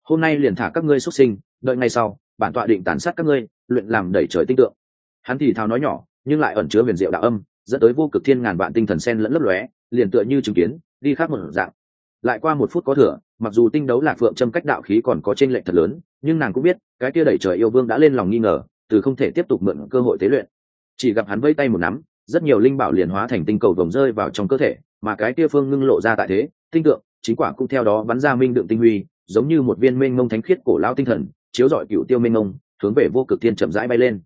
Hôm nay liền thả các ngươi xuất sinh, đợi ngày sau, bản tọa định tàn sát các ngươi, luyện làm đẩy trời tinh tượng. Hắn thì thào nói nhỏ, nhưng lại ẩn chứa huyền diệu đạo âm, dẫn tới vô cực thiên ngàn vạn tinh thần sen lẫn lấp lóe, liền tựa như chứng kiến, đi khác một dạng. Lại qua một phút có thừa, mặc dù tinh đấu lạc phượng châm cách đạo khí còn có t r ê n lệch thật lớn nhưng nàng cũng biết, cái kia đẩy trời yêu vương đã lên lòng nghi ngờ, từ không thể tiếp tục mượn cơ hội tế luyện. Chỉ gặp hắn vây tay một nắm, rất nhiều linh bảo liền hóa thành tinh cầu vồng rơi vào trong cơ thể, mà cái kia phương ngưng lộ ra tại thế, tinh tượng, chính quả cũng theo đó bắn ra minh đựng tinh huy, giống như một viên mênh mông thánh khiết cổ lao tinh thần, chiếu dọi cựu tiêu mênh mông, hướng về vô cực thiên chậm rãi bay lên.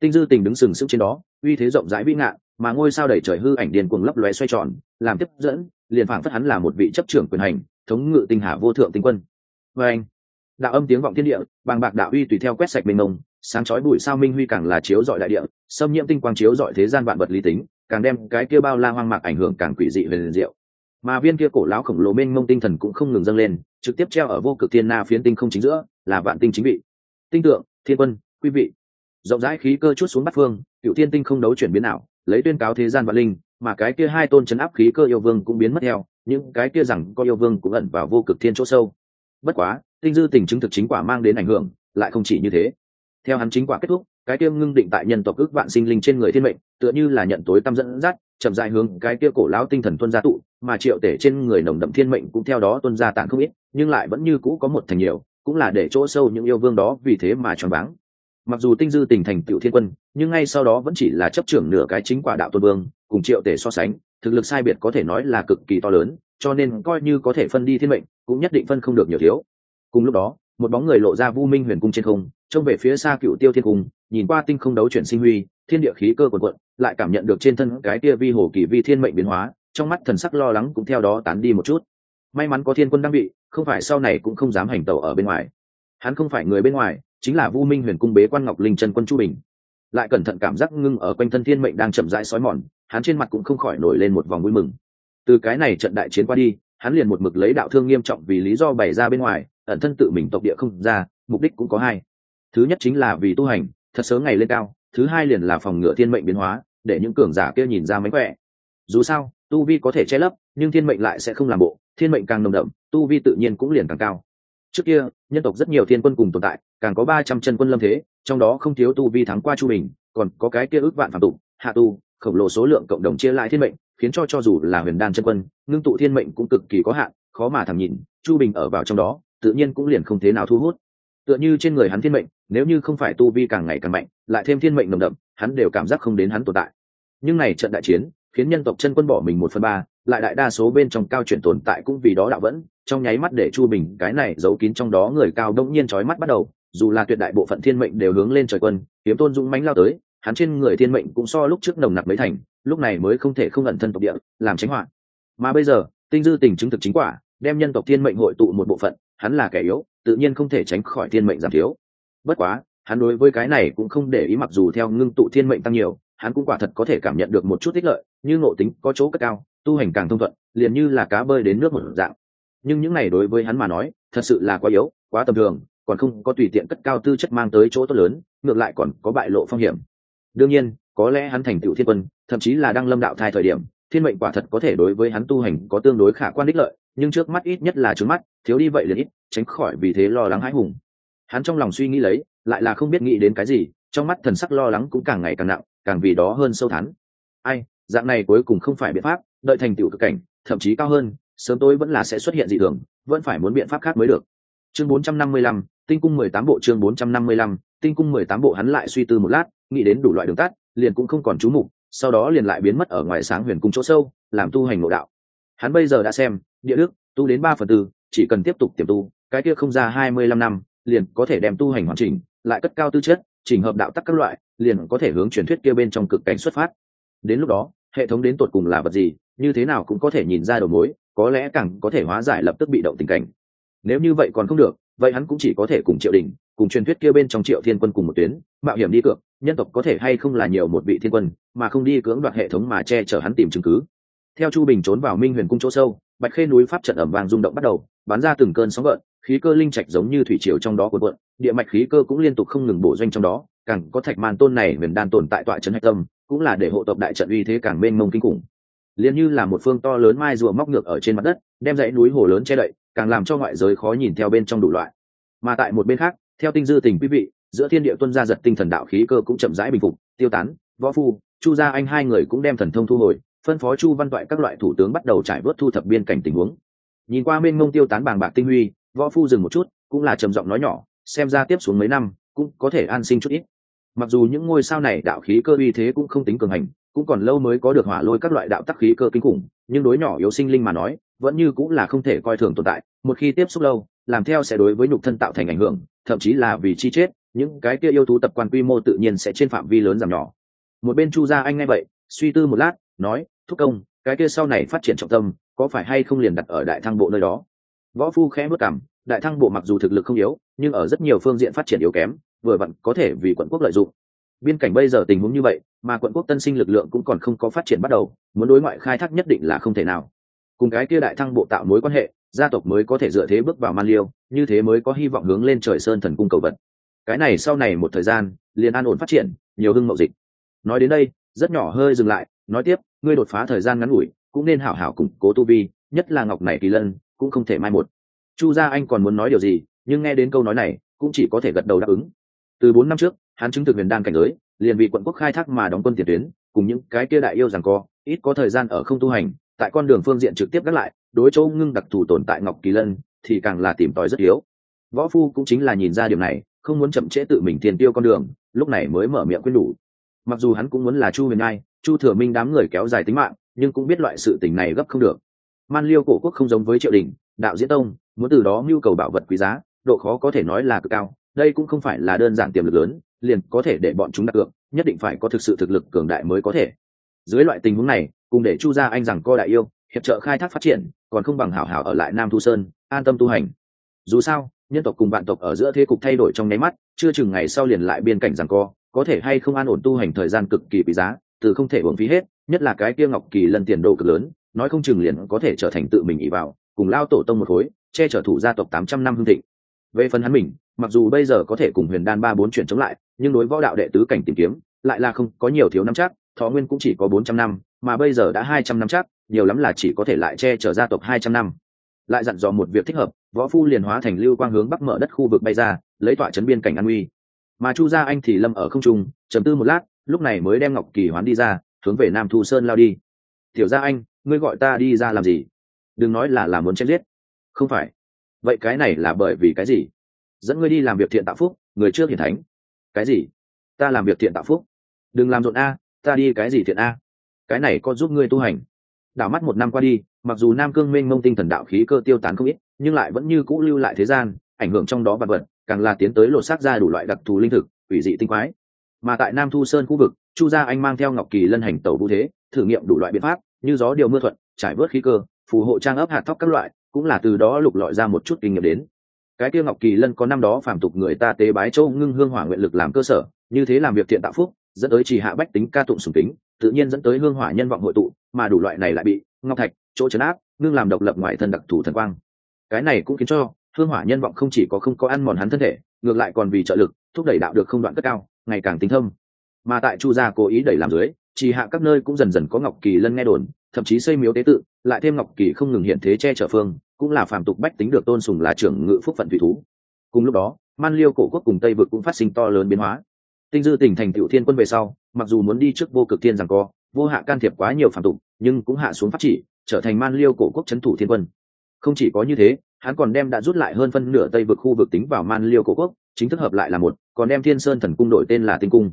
Tinh dư tình đứng sừng sững trên đó, uy thế rộng rãi vĩ ngạn, mà ngôi sao đẩy trời hư ảnh điền cuồng lấp lóe xoay tròn, làm tiếp dẫn, liền phảng phất hắn là một vị chấp trưởng quyền hành, thống ngự tinh hà vô thượng tinh quân. Và anh đạo âm tiếng vọng thiên địa, bàng bạc đạo uy tùy theo quét sạch mênh mông, sáng chói bụi sao minh huy càng là chiếu dọi đại địa, xâm nhiễm tinh quang chiếu dọi thế gian vạn vật lý tính, càng đem cái kia bao la hoang mạc ảnh hưởng càng quỷ dị về liền diệu. Mà viên kia cổ lão khổng lồ mênh mông tinh thần cũng không ngừng dâng lên, trực tiếp treo ở vô cực thiên na phiến tinh không chính giữa, là vạn tinh chính vị. Tinh tượng, thiên quân, quý vị. Rộng rãi khí cơ chút xuống bắt phương, cựu thiên tinh không đấu chuyển biến nào lấy tuyên cáo thế gian vạn linh, mà cái kia hai tôn chấn áp khí cơ yêu vương cũng biến mất theo, những cái kia rằng có yêu vương cũng ẩn vào vô cực thiên chỗ sâu. Bất quá tinh dư tình chứng thực chính quả mang đến ảnh hưởng, lại không chỉ như thế. Theo hắn chính quả kết thúc, cái kia ngưng định tại nhân tộc ước vạn sinh linh trên người thiên mệnh, tựa như là nhận tối tâm dẫn dắt, chậm dài hướng cái kia cổ lão tinh thần tuân gia tụ, mà triệu tể trên người nồng đậm thiên mệnh cũng theo đó tuân gia tản không ít, nhưng lại vẫn như cũ có một thành nhiều, cũng là để chỗ sâu những yêu vương đó vì thế mà choáng váng. Mặc dù tinh dư tình thành tựu thiên quân, nhưng ngay sau đó vẫn chỉ là chấp trưởng nửa cái chính quả đạo tôn vương, cùng triệu tể so sánh, thực lực sai biệt có thể nói là cực kỳ to lớn, cho nên coi như có thể phân đi thiên mệnh, cũng nhất định phân không được nhiều thiếu cùng lúc đó, một bóng người lộ ra vu minh huyền cung trên không, trông về phía xa cựu tiêu thiên cung, nhìn qua tinh không đấu chuyển sinh huy, thiên địa khí cơ quần quận lại cảm nhận được trên thân cái tia vi hồ kỳ vi thiên mệnh biến hóa, trong mắt thần sắc lo lắng cũng theo đó tán đi một chút. May mắn có thiên quân đang bị, không phải sau này cũng không dám hành tẩu ở bên ngoài. Hắn không phải người bên ngoài, chính là vu minh huyền cung bế quan ngọc linh trần quân chu bình. Lại cẩn thận cảm giác ngưng ở quanh thân thiên mệnh đang chậm rãi sói mòn, hắn trên mặt cũng không khỏi nổi lên một vòng vui mừng. Từ cái này trận đại chiến qua đi, hắn liền một mực lấy đạo thương nghiêm trọng vì lý do bày ra bên ngoài ẩn thân tự mình tộc địa không ra, mục đích cũng có hai. Thứ nhất chính là vì tu hành, thật sớm ngày lên cao, thứ hai liền là phòng ngừa thiên mệnh biến hóa, để những cường giả kia nhìn ra mánh khỏe. Dù sao, tu vi có thể che lấp, nhưng thiên mệnh lại sẽ không làm bộ, thiên mệnh càng nồng đậm, tu vi tự nhiên cũng liền càng cao. Trước kia, nhân tộc rất nhiều thiên quân cùng tồn tại, càng có ba trăm chân quân lâm thế, trong đó không thiếu tu vi thắng qua chu bình, còn có cái kia ước vạn phạm tụ hạ tu, khổng lồ số lượng cộng đồng chia lại thiên mệnh, khiến cho cho dù là huyền đan chân quân, ngưng tụ thiên mệnh cũng cực kỳ có hạn, khó mà thẳng nhìn, chu bình ở vào trong đó tự nhiên cũng liền không thế nào thu hút. Tựa như trên người hắn thiên mệnh, nếu như không phải tu vi càng ngày càng mạnh, lại thêm thiên mệnh nồng đậm, hắn đều cảm giác không đến hắn tồn tại. Nhưng này trận đại chiến, khiến nhân tộc chân quân bỏ mình một phần ba, lại đại đa số bên trong cao chuyển tồn tại cũng vì đó đạo vẫn, trong nháy mắt để chu bình, cái này giấu kín trong đó người cao đông nhiên trói mắt bắt đầu, dù là tuyệt đại bộ phận thiên mệnh đều hướng lên trời quân, kiếm tôn dũng mánh lao tới, hắn trên người thiên mệnh cũng so lúc trước nồng nặc mấy thành, lúc này mới không thể không ẩn thân tộc địa, làm tránh họa. Mà bây giờ, tinh dư tình chứng thực chính quả, đem nhân tộc thiên mệnh hội tụ một bộ phận hắn là kẻ yếu, tự nhiên không thể tránh khỏi thiên mệnh giảm thiếu. Bất quá, hắn đối với cái này cũng không để ý mặc dù theo ngưng tụ thiên mệnh tăng nhiều, hắn cũng quả thật có thể cảm nhận được một chút ích lợi, như ngộ tính có chỗ cất cao, tu hành càng thông thuận, liền như là cá bơi đến nước một dạng. Nhưng những này đối với hắn mà nói, thật sự là quá yếu, quá tầm thường, còn không có tùy tiện cất cao tư chất mang tới chỗ tốt lớn, ngược lại còn có bại lộ phong hiểm. Đương nhiên, có lẽ hắn thành tựu thiên quân, thậm chí là đang lâm đạo thai thời điểm, thiên mệnh quả thật có thể đối với hắn tu hành có tương đối khả quan đích lợi nhưng trước mắt ít nhất là trước mắt thiếu đi vậy liền ít tránh khỏi vì thế lo lắng hãi hùng. Hắn trong lòng suy nghĩ lấy lại là không biết nghĩ đến cái gì trong mắt thần sắc lo lắng cũng càng ngày càng nặng càng vì đó hơn sâu thắn ai dạng này cuối cùng không phải biện pháp đợi thành tựu cực cảnh thậm chí cao hơn sớm tối vẫn là sẽ xuất hiện dị thường vẫn phải muốn biện pháp khác mới được. Chương 455, tinh cung 18 bộ chương 455, tinh cung 18 bộ hắn lại suy tư một lát nghĩ đến đủ loại đường tắt liền cũng không còn chú mục sau đó liền lại biến mất ở ngoài sáng huyền cung chỗ sâu làm tu hành ngộ đạo. Hắn bây giờ đã xem địa đức, tu đến ba phần tư, chỉ cần tiếp tục tiềm tu, cái kia không ra hai mươi lăm năm, liền có thể đem tu hành hoàn chỉnh, lại cất cao tư chất, chỉnh hợp đạo tắc các loại, liền có thể hướng truyền thuyết kia bên trong cực cảnh xuất phát. Đến lúc đó, hệ thống đến tột cùng là vật gì, như thế nào cũng có thể nhìn ra đầu mối, có lẽ càng có thể hóa giải lập tức bị động tình cảnh. Nếu như vậy còn không được, vậy hắn cũng chỉ có thể cùng triệu đình, cùng truyền thuyết kia bên trong triệu thiên quân cùng một tuyến, mạo hiểm đi cược, nhân tộc có thể hay không là nhiều một vị thiên quân, mà không đi cưỡng đoạt hệ thống mà che chở hắn tìm chứng cứ. Theo chu bình trốn vào minh huyền cung chỗ sâu bạch khê núi pháp trận ẩm vàng rung động bắt đầu, bắn ra từng cơn sóng gợn, khí cơ linh trạch giống như thủy triều trong đó cuộn cuộn, địa mạch khí cơ cũng liên tục không ngừng bổ doanh trong đó, càng có thạch màn tôn này huyền đan tồn tại tọa trấn hạch tâm, cũng là để hộ tộc đại trận uy thế càng mênh mông kinh khủng. Liền như là một phương to lớn mai rùa móc ngược ở trên mặt đất, đem dãy núi hồ lớn che đậy, càng làm cho ngoại giới khó nhìn theo bên trong đủ loại. Mà tại một bên khác, theo tinh dư tình quý vị, giữa thiên địa tuân gia giật tinh thần đạo khí cơ cũng chậm rãi bình phục, tiêu tán, võ phu, chu gia anh hai người cũng đem thần thông thu hồi phân phó chu văn toại các loại thủ tướng bắt đầu trải bớt thu thập biên cảnh tình huống. Nhìn qua bên mông tiêu tán bàng bạc tinh huy, võ phu dừng một chút, cũng là trầm giọng nói nhỏ, xem ra tiếp xuống mấy năm, cũng có thể an sinh chút ít. Mặc dù những ngôi sao này đạo khí cơ uy thế cũng không tính cường hành, cũng còn lâu mới có được hỏa lôi các loại đạo tắc khí cơ kinh khủng, nhưng đối nhỏ yếu sinh linh mà nói, vẫn như cũng là không thể coi thường tồn tại, một khi tiếp xúc lâu, làm theo sẽ đối với nhục thân tạo thành ảnh hưởng, thậm chí là vì chi chết, những cái kia yêu thú tập quan quy mô tự nhiên sẽ trên phạm vi lớn giảm nhỏ. Một bên chu gia anh nghe vậy, suy tư một lát nói, thúc công, cái kia sau này phát triển trọng tâm, có phải hay không liền đặt ở đại thăng bộ nơi đó? Võ phu khẽ bước cảm đại thăng bộ mặc dù thực lực không yếu, nhưng ở rất nhiều phương diện phát triển yếu kém, vừa vặn có thể vì quận quốc lợi dụng. Biên cảnh bây giờ tình huống như vậy, mà quận quốc tân sinh lực lượng cũng còn không có phát triển bắt đầu, muốn đối ngoại khai thác nhất định là không thể nào. Cùng cái kia đại thăng bộ tạo mối quan hệ, gia tộc mới có thể dựa thế bước vào man liêu, như thế mới có hy vọng hướng lên trời sơn thần cung cầu vật. Cái này sau này một thời gian, liền an ổn phát triển, nhiều hưng mậu dịch. Nói đến đây, rất nhỏ hơi dừng lại nói tiếp, ngươi đột phá thời gian ngắn ngủi, cũng nên hảo hảo củng cố tu vi, nhất là ngọc này kỳ lân, cũng không thể mai một. Chu gia anh còn muốn nói điều gì, nhưng nghe đến câu nói này, cũng chỉ có thể gật đầu đáp ứng. Từ bốn năm trước, hắn chứng thực huyền đan cảnh giới, liền bị quận quốc khai thác mà đóng quân tiền tuyến, cùng những cái kia đại yêu rằng co, ít có thời gian ở không tu hành, tại con đường phương diện trực tiếp gác lại, đối chỗ ngưng đặc thù tồn tại ngọc kỳ lân, thì càng là tìm tòi rất yếu. Võ phu cũng chính là nhìn ra điều này, không muốn chậm trễ tự mình tiền tiêu con đường, lúc này mới mở miệng quyết đủ mặc dù hắn cũng muốn là chu huyền ngai chu thừa minh đám người kéo dài tính mạng, nhưng cũng biết loại sự tình này gấp không được. Man liêu cổ quốc không giống với triệu đình, đạo diễn tông, muốn từ đó nhu cầu bảo vật quý giá, độ khó có thể nói là cực cao. Đây cũng không phải là đơn giản tiềm lực lớn, liền có thể để bọn chúng đặt cược nhất định phải có thực sự thực lực cường đại mới có thể. Dưới loại tình huống này, cùng để chu gia anh rằng co đại yêu, hiệp trợ khai thác phát triển, còn không bằng hảo hảo ở lại nam thu sơn, an tâm tu hành. Dù sao, nhân tộc cùng vạn tộc ở giữa thế cục thay đổi trong nháy mắt, chưa chừng ngày sau liền lại biên cảnh rằng co, có thể hay không an ổn tu hành thời gian cực kỳ quý giá từ không thể uổng phí hết, nhất là cái kia ngọc kỳ lần tiền đồ cực lớn, nói không chừng liền có thể trở thành tự mình ỷ vào, cùng lao tổ tông một khối, che chở thủ gia tộc tám trăm năm hương thịnh. Về phần hắn mình, mặc dù bây giờ có thể cùng huyền đan ba bốn chuyển chống lại, nhưng đối võ đạo đệ tứ cảnh tìm kiếm, lại là không có nhiều thiếu năm chắc, thọ nguyên cũng chỉ có bốn trăm năm, mà bây giờ đã hai trăm năm chắc, nhiều lắm là chỉ có thể lại che chở gia tộc hai trăm năm. Lại dặn dò một việc thích hợp, võ phu liền hóa thành lưu quang hướng bắc mở đất khu vực bay ra, lấy tọa chấn biên cảnh an uy mà chu gia anh thì lâm ở không trung, trầm tư một lát lúc này mới đem ngọc kỳ hoán đi ra, hướng về nam thu sơn lao đi. Tiểu gia anh, ngươi gọi ta đi ra làm gì? Đừng nói là làm muốn chết giết. Không phải. Vậy cái này là bởi vì cái gì? Dẫn ngươi đi làm việc thiện tạo phúc, người trước hiển thánh. Cái gì? Ta làm việc thiện tạo phúc. Đừng làm rộn a, ta đi cái gì thiện a? Cái này có giúp ngươi tu hành. Đảo mắt một năm qua đi, mặc dù nam cương minh mông tinh thần đạo khí cơ tiêu tán không ít, nhưng lại vẫn như cũ lưu lại thế gian, ảnh hưởng trong đó vật vật, càng là tiến tới lột xác ra đủ loại đặc thù linh thực ủy dị tinh quái mà tại nam thu sơn khu vực, chu gia anh mang theo ngọc kỳ lân hành tẩu vũ thế, thử nghiệm đủ loại biện pháp, như gió điều mưa thuận, trải bớt khí cơ, phù hộ trang ấp hạt thóc các loại, cũng là từ đó lục lọi ra một chút kinh nghiệm đến. Cái kia ngọc kỳ lân có năm đó phàm tục người ta tế bái châu ngưng hương hỏa nguyện lực làm cơ sở, như thế làm việc thiện tạo phúc, dẫn tới chỉ hạ bách tính ca tụng sùng tính tự nhiên dẫn tới hương hỏa nhân vọng hội tụ, mà đủ loại này lại bị ngọc thạch, chỗ chấn áp, ngưng làm độc lập ngoại thân đặc thù thần quang. Cái này cũng khiến cho hương hỏa nhân vọng không chỉ có không có ăn mòn hắn thân thể, ngược lại còn vì trợ lực thúc đẩy đạo được không đoạn cất cao, ngày càng tinh thâm. Mà tại chu gia cố ý đẩy làm dưới, chỉ hạ các nơi cũng dần dần có ngọc kỳ lân nghe đồn, thậm chí xây miếu tế tự, lại thêm ngọc kỳ không ngừng hiện thế che chở phương, cũng là phàm tục bách tính được tôn sùng là trưởng ngự phúc phận thủy thú. Cùng lúc đó, man liêu cổ quốc cùng tây vực cũng phát sinh to lớn biến hóa. Tinh dư tỉnh thành tiểu thiên quân về sau, mặc dù muốn đi trước vô cực thiên rằng co, vô hạ can thiệp quá nhiều phàm tục, nhưng cũng hạ xuống phát chỉ, trở thành man liêu cổ quốc c thủ thiên quân. Không chỉ có như thế, hắn còn đem đã rút lại hơn phân nửa tây vực khu vực tính vào man liêu cổ quốc chính thức hợp lại là một, còn đem thiên sơn thần cung đổi tên là tinh cung.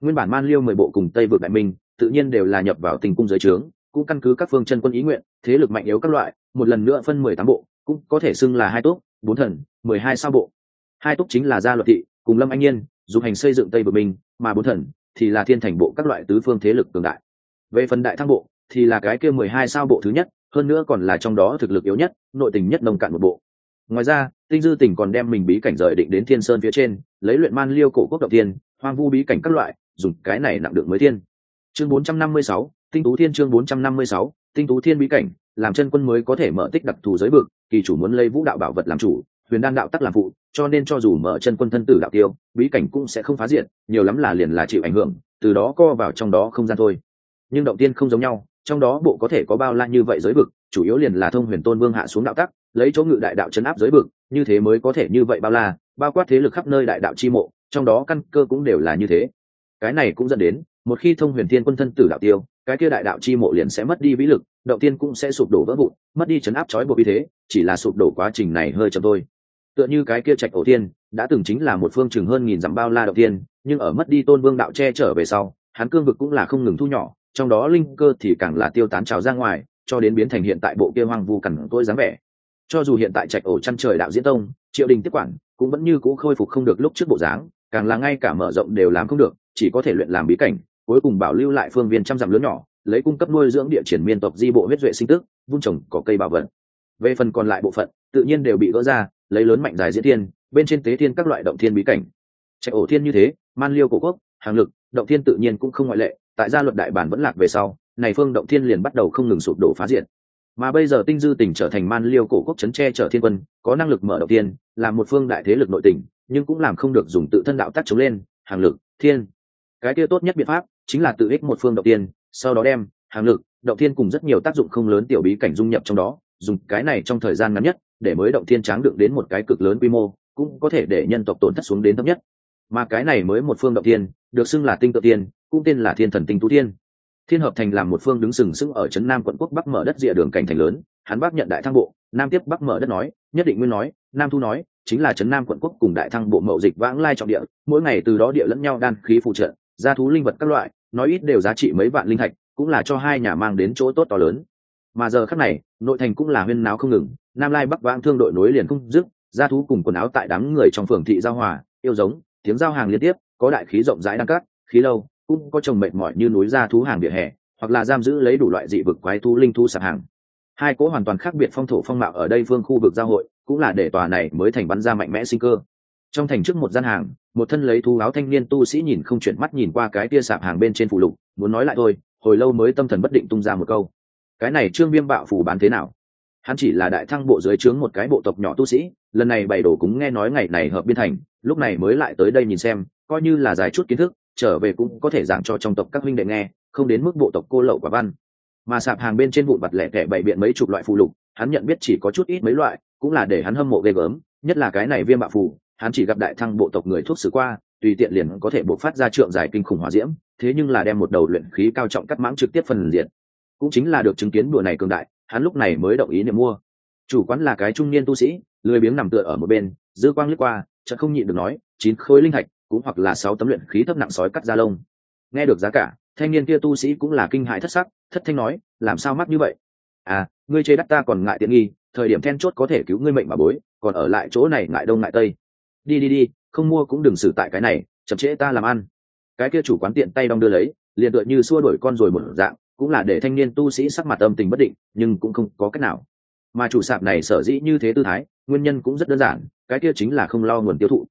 Nguyên bản man liêu mười bộ cùng tây vực đại minh, tự nhiên đều là nhập vào tinh cung giới trướng, cũng căn cứ các phương chân quân ý nguyện, thế lực mạnh yếu các loại, một lần nữa phân mười tám bộ, cũng có thể xưng là hai túc, bốn thần, mười hai sao bộ. Hai túc chính là gia luật thị, cùng lâm anh nhiên dùng hành xây dựng tây vực minh, mà bốn thần thì là thiên thành bộ các loại tứ phương thế lực cường đại. Về phần đại thăng bộ thì là cái kia mười hai sao bộ thứ nhất, hơn nữa còn là trong đó thực lực yếu nhất, nội tình nhất nông cạn một bộ ngoài ra, tinh dư tỉnh còn đem mình bí cảnh rời định đến thiên sơn phía trên, lấy luyện man liêu cổ quốc động tiên hoang vu bí cảnh các loại, dùng cái này nặng được mới thiên. Chương bốn trăm năm mươi sáu, tinh tú thiên chương bốn trăm năm mươi sáu, tinh tú thiên bí cảnh, làm chân quân mới có thể mở tích đặc thù giới vực, kỳ chủ muốn lấy vũ đạo bảo vật làm chủ, huyền đan đạo tắc làm phụ, cho nên cho dù mở chân quân thân tử đạo tiêu, bí cảnh cũng sẽ không phá diện nhiều lắm là liền là chịu ảnh hưởng, từ đó co vào trong đó không gian thôi. Nhưng động tiên không giống nhau, trong đó bộ có thể có bao la như vậy giới vực, chủ yếu liền là thông huyền tôn vương hạ xuống đạo tắc lấy chỗ ngự đại đạo chấn áp giới vực, như thế mới có thể như vậy bao la, bao quát thế lực khắp nơi đại đạo chi mộ, trong đó căn cơ cũng đều là như thế. Cái này cũng dẫn đến, một khi thông huyền thiên quân thân tử đạo tiêu, cái kia đại đạo chi mộ liền sẽ mất đi vĩ lực, động tiên cũng sẽ sụp đổ vỡ vụn, mất đi chấn áp trói buộc như thế, chỉ là sụp đổ quá trình này hơi chậm thôi. Tựa như cái kia trạch ổ tiên, đã từng chính là một phương chừng hơn nghìn dặm bao la động tiên, nhưng ở mất đi tôn vương đạo che trở về sau, hắn cương vực cũng là không ngừng thu nhỏ, trong đó linh cơ thì càng là tiêu tán trào ra ngoài, cho đến biến thành hiện tại bộ kia hoang vu cằn tôi dáng vẻ cho dù hiện tại trạch ổ chăn trời đạo diễn tông, triệu đình tiếp quản, cũng vẫn như cũ khôi phục không được lúc trước bộ dáng, càng là ngay cả mở rộng đều làm không được, chỉ có thể luyện làm bí cảnh, cuối cùng bảo lưu lại phương viên trăm dặm lớn nhỏ, lấy cung cấp nuôi dưỡng địa triển miên tộc di bộ huyết duệ sinh tức, vun trồng có cây bảo vật. Về phần còn lại bộ phận, tự nhiên đều bị gỡ ra, lấy lớn mạnh dài diễn thiên, bên trên tế thiên các loại động thiên bí cảnh. Chạy ổ thiên như thế, man liêu cổ quốc, hàng lực, động thiên tự nhiên cũng không ngoại lệ, tại gia luật đại bản vẫn lạc về sau, này phương động thiên liền bắt đầu không ngừng sụp đổ phá diện mà bây giờ tinh dư tỉnh trở thành man liêu cổ quốc chấn tre trở thiên quân, có năng lực mở đầu tiên làm một phương đại thế lực nội tỉnh, nhưng cũng làm không được dùng tự thân đạo tác chống lên, hàng lực, thiên. Cái kia tốt nhất biện pháp chính là tự ích một phương đầu tiên, sau đó đem hàng lực, động thiên cùng rất nhiều tác dụng không lớn tiểu bí cảnh dung nhập trong đó, dùng cái này trong thời gian ngắn nhất để mới động thiên tráng được đến một cái cực lớn quy mô, cũng có thể để nhân tộc tổn thất xuống đến thấp nhất. Mà cái này mới một phương động thiên được xưng là tinh tự tiên, cũng tên là thiên thần tinh tú thiên thiên hợp thành làm một phương đứng sừng sững ở trấn nam quận quốc bắc mở đất rìa đường cảnh thành lớn, hắn bắc nhận đại thăng bộ, nam tiếp bắc mở đất nói, nhất định nguyên nói, nam thu nói, chính là trấn nam quận quốc cùng đại thăng bộ mậu dịch vãng lai trọng địa, mỗi ngày từ đó địa lẫn nhau đan khí phụ trợ, gia thú linh vật các loại, nói ít đều giá trị mấy vạn linh thạch, cũng là cho hai nhà mang đến chỗ tốt to lớn. Mà giờ khắc này, nội thành cũng là huyên náo không ngừng, nam lai bắc vãng thương đội nối liền không dứt, gia thú cùng quần áo tại đám người trong phường thị giao hòa, yêu giống, tiếng giao hàng liên tiếp, có đại khí rộng rãi đăng cát, khí lâu cũng có trồng mệt mỏi như núi ra thú hàng vỉa hè, hoặc là giam giữ lấy đủ loại dị vực quái thú linh thu sạp hàng. Hai cỗ hoàn toàn khác biệt phong thổ phong mạo ở đây phương khu vực giao hội, cũng là để tòa này mới thành bắn ra mạnh mẽ sinh cơ. Trong thành trước một gian hàng, một thân lấy thú áo thanh niên tu sĩ nhìn không chuyển mắt nhìn qua cái tia sạp hàng bên trên phụ lục, muốn nói lại thôi, hồi lâu mới tâm thần bất định tung ra một câu. Cái này trương viêm bạo phủ bán thế nào? Hắn chỉ là đại thăng bộ dưới trướng một cái bộ tộc nhỏ tu sĩ, lần này bày đổ cúng nghe nói ngày này hợp biên thành, lúc này mới lại tới đây nhìn xem, coi như là dài chút kiến thức trở về cũng có thể giảng cho trong tộc các huynh đệ nghe, không đến mức bộ tộc cô lậu quả văn. Mà sạp hàng bên trên vụn vặt lẻ tẻ bày biện mấy chục loại phù lục, hắn nhận biết chỉ có chút ít mấy loại, cũng là để hắn hâm mộ ghê gớm, nhất là cái này viêm bạo phù, hắn chỉ gặp đại thăng bộ tộc người thuốc sử qua, tùy tiện liền có thể bộc phát ra trượng dài kinh khủng hỏa diễm, thế nhưng là đem một đầu luyện khí cao trọng cắt mãng trực tiếp phần diện cũng chính là được chứng kiến đùa này cường đại, hắn lúc này mới đồng ý niệm mua. Chủ quán là cái trung niên tu sĩ, lười biếng nằm tựa ở một bên, dư quang lướt qua, chợt không nhịn được nói, chín khối linh thạch cũng hoặc là sáu tấm luyện khí thấp nặng sói cắt da lông. Nghe được giá cả, thanh niên kia tu sĩ cũng là kinh hại thất sắc, thất thanh nói, làm sao mắc như vậy? À ngươi chê đắt ta còn ngại tiện nghi, thời điểm then chốt có thể cứu ngươi mệnh mà bối, còn ở lại chỗ này ngại đông ngại tây. Đi đi đi, không mua cũng đừng xử tại cái này, chậm trễ ta làm ăn. Cái kia chủ quán tiện tay đong đưa lấy, liền tựa như xua đuổi con rồi một dạng, cũng là để thanh niên tu sĩ sắc mặt âm tình bất định, nhưng cũng không có cách nào. Mà chủ sạp này sở dĩ như thế tư thái, nguyên nhân cũng rất đơn giản, cái kia chính là không lo nguồn tiêu thụ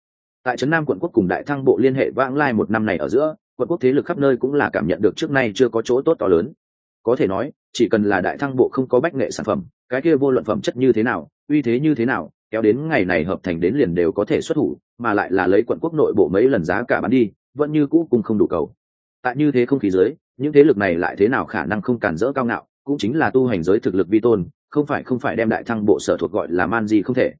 tại trấn nam quận quốc cùng đại thăng bộ liên hệ vãng lai một năm này ở giữa, quận quốc thế lực khắp nơi cũng là cảm nhận được trước nay chưa có chỗ tốt to lớn. Có thể nói, chỉ cần là đại thăng bộ không có bách nghệ sản phẩm, cái kia vô luận phẩm chất như thế nào, uy thế như thế nào, kéo đến ngày này hợp thành đến liền đều có thể xuất thủ, mà lại là lấy quận quốc nội bộ mấy lần giá cả bán đi, vẫn như cũ cùng không đủ cầu. Tại như thế không khí giới những thế lực này lại thế nào khả năng không cản rỡ cao ngạo, cũng chính là tu hành giới thực lực vi tôn, không phải không phải đem đại thăng bộ sở thuộc gọi là man gì không thể.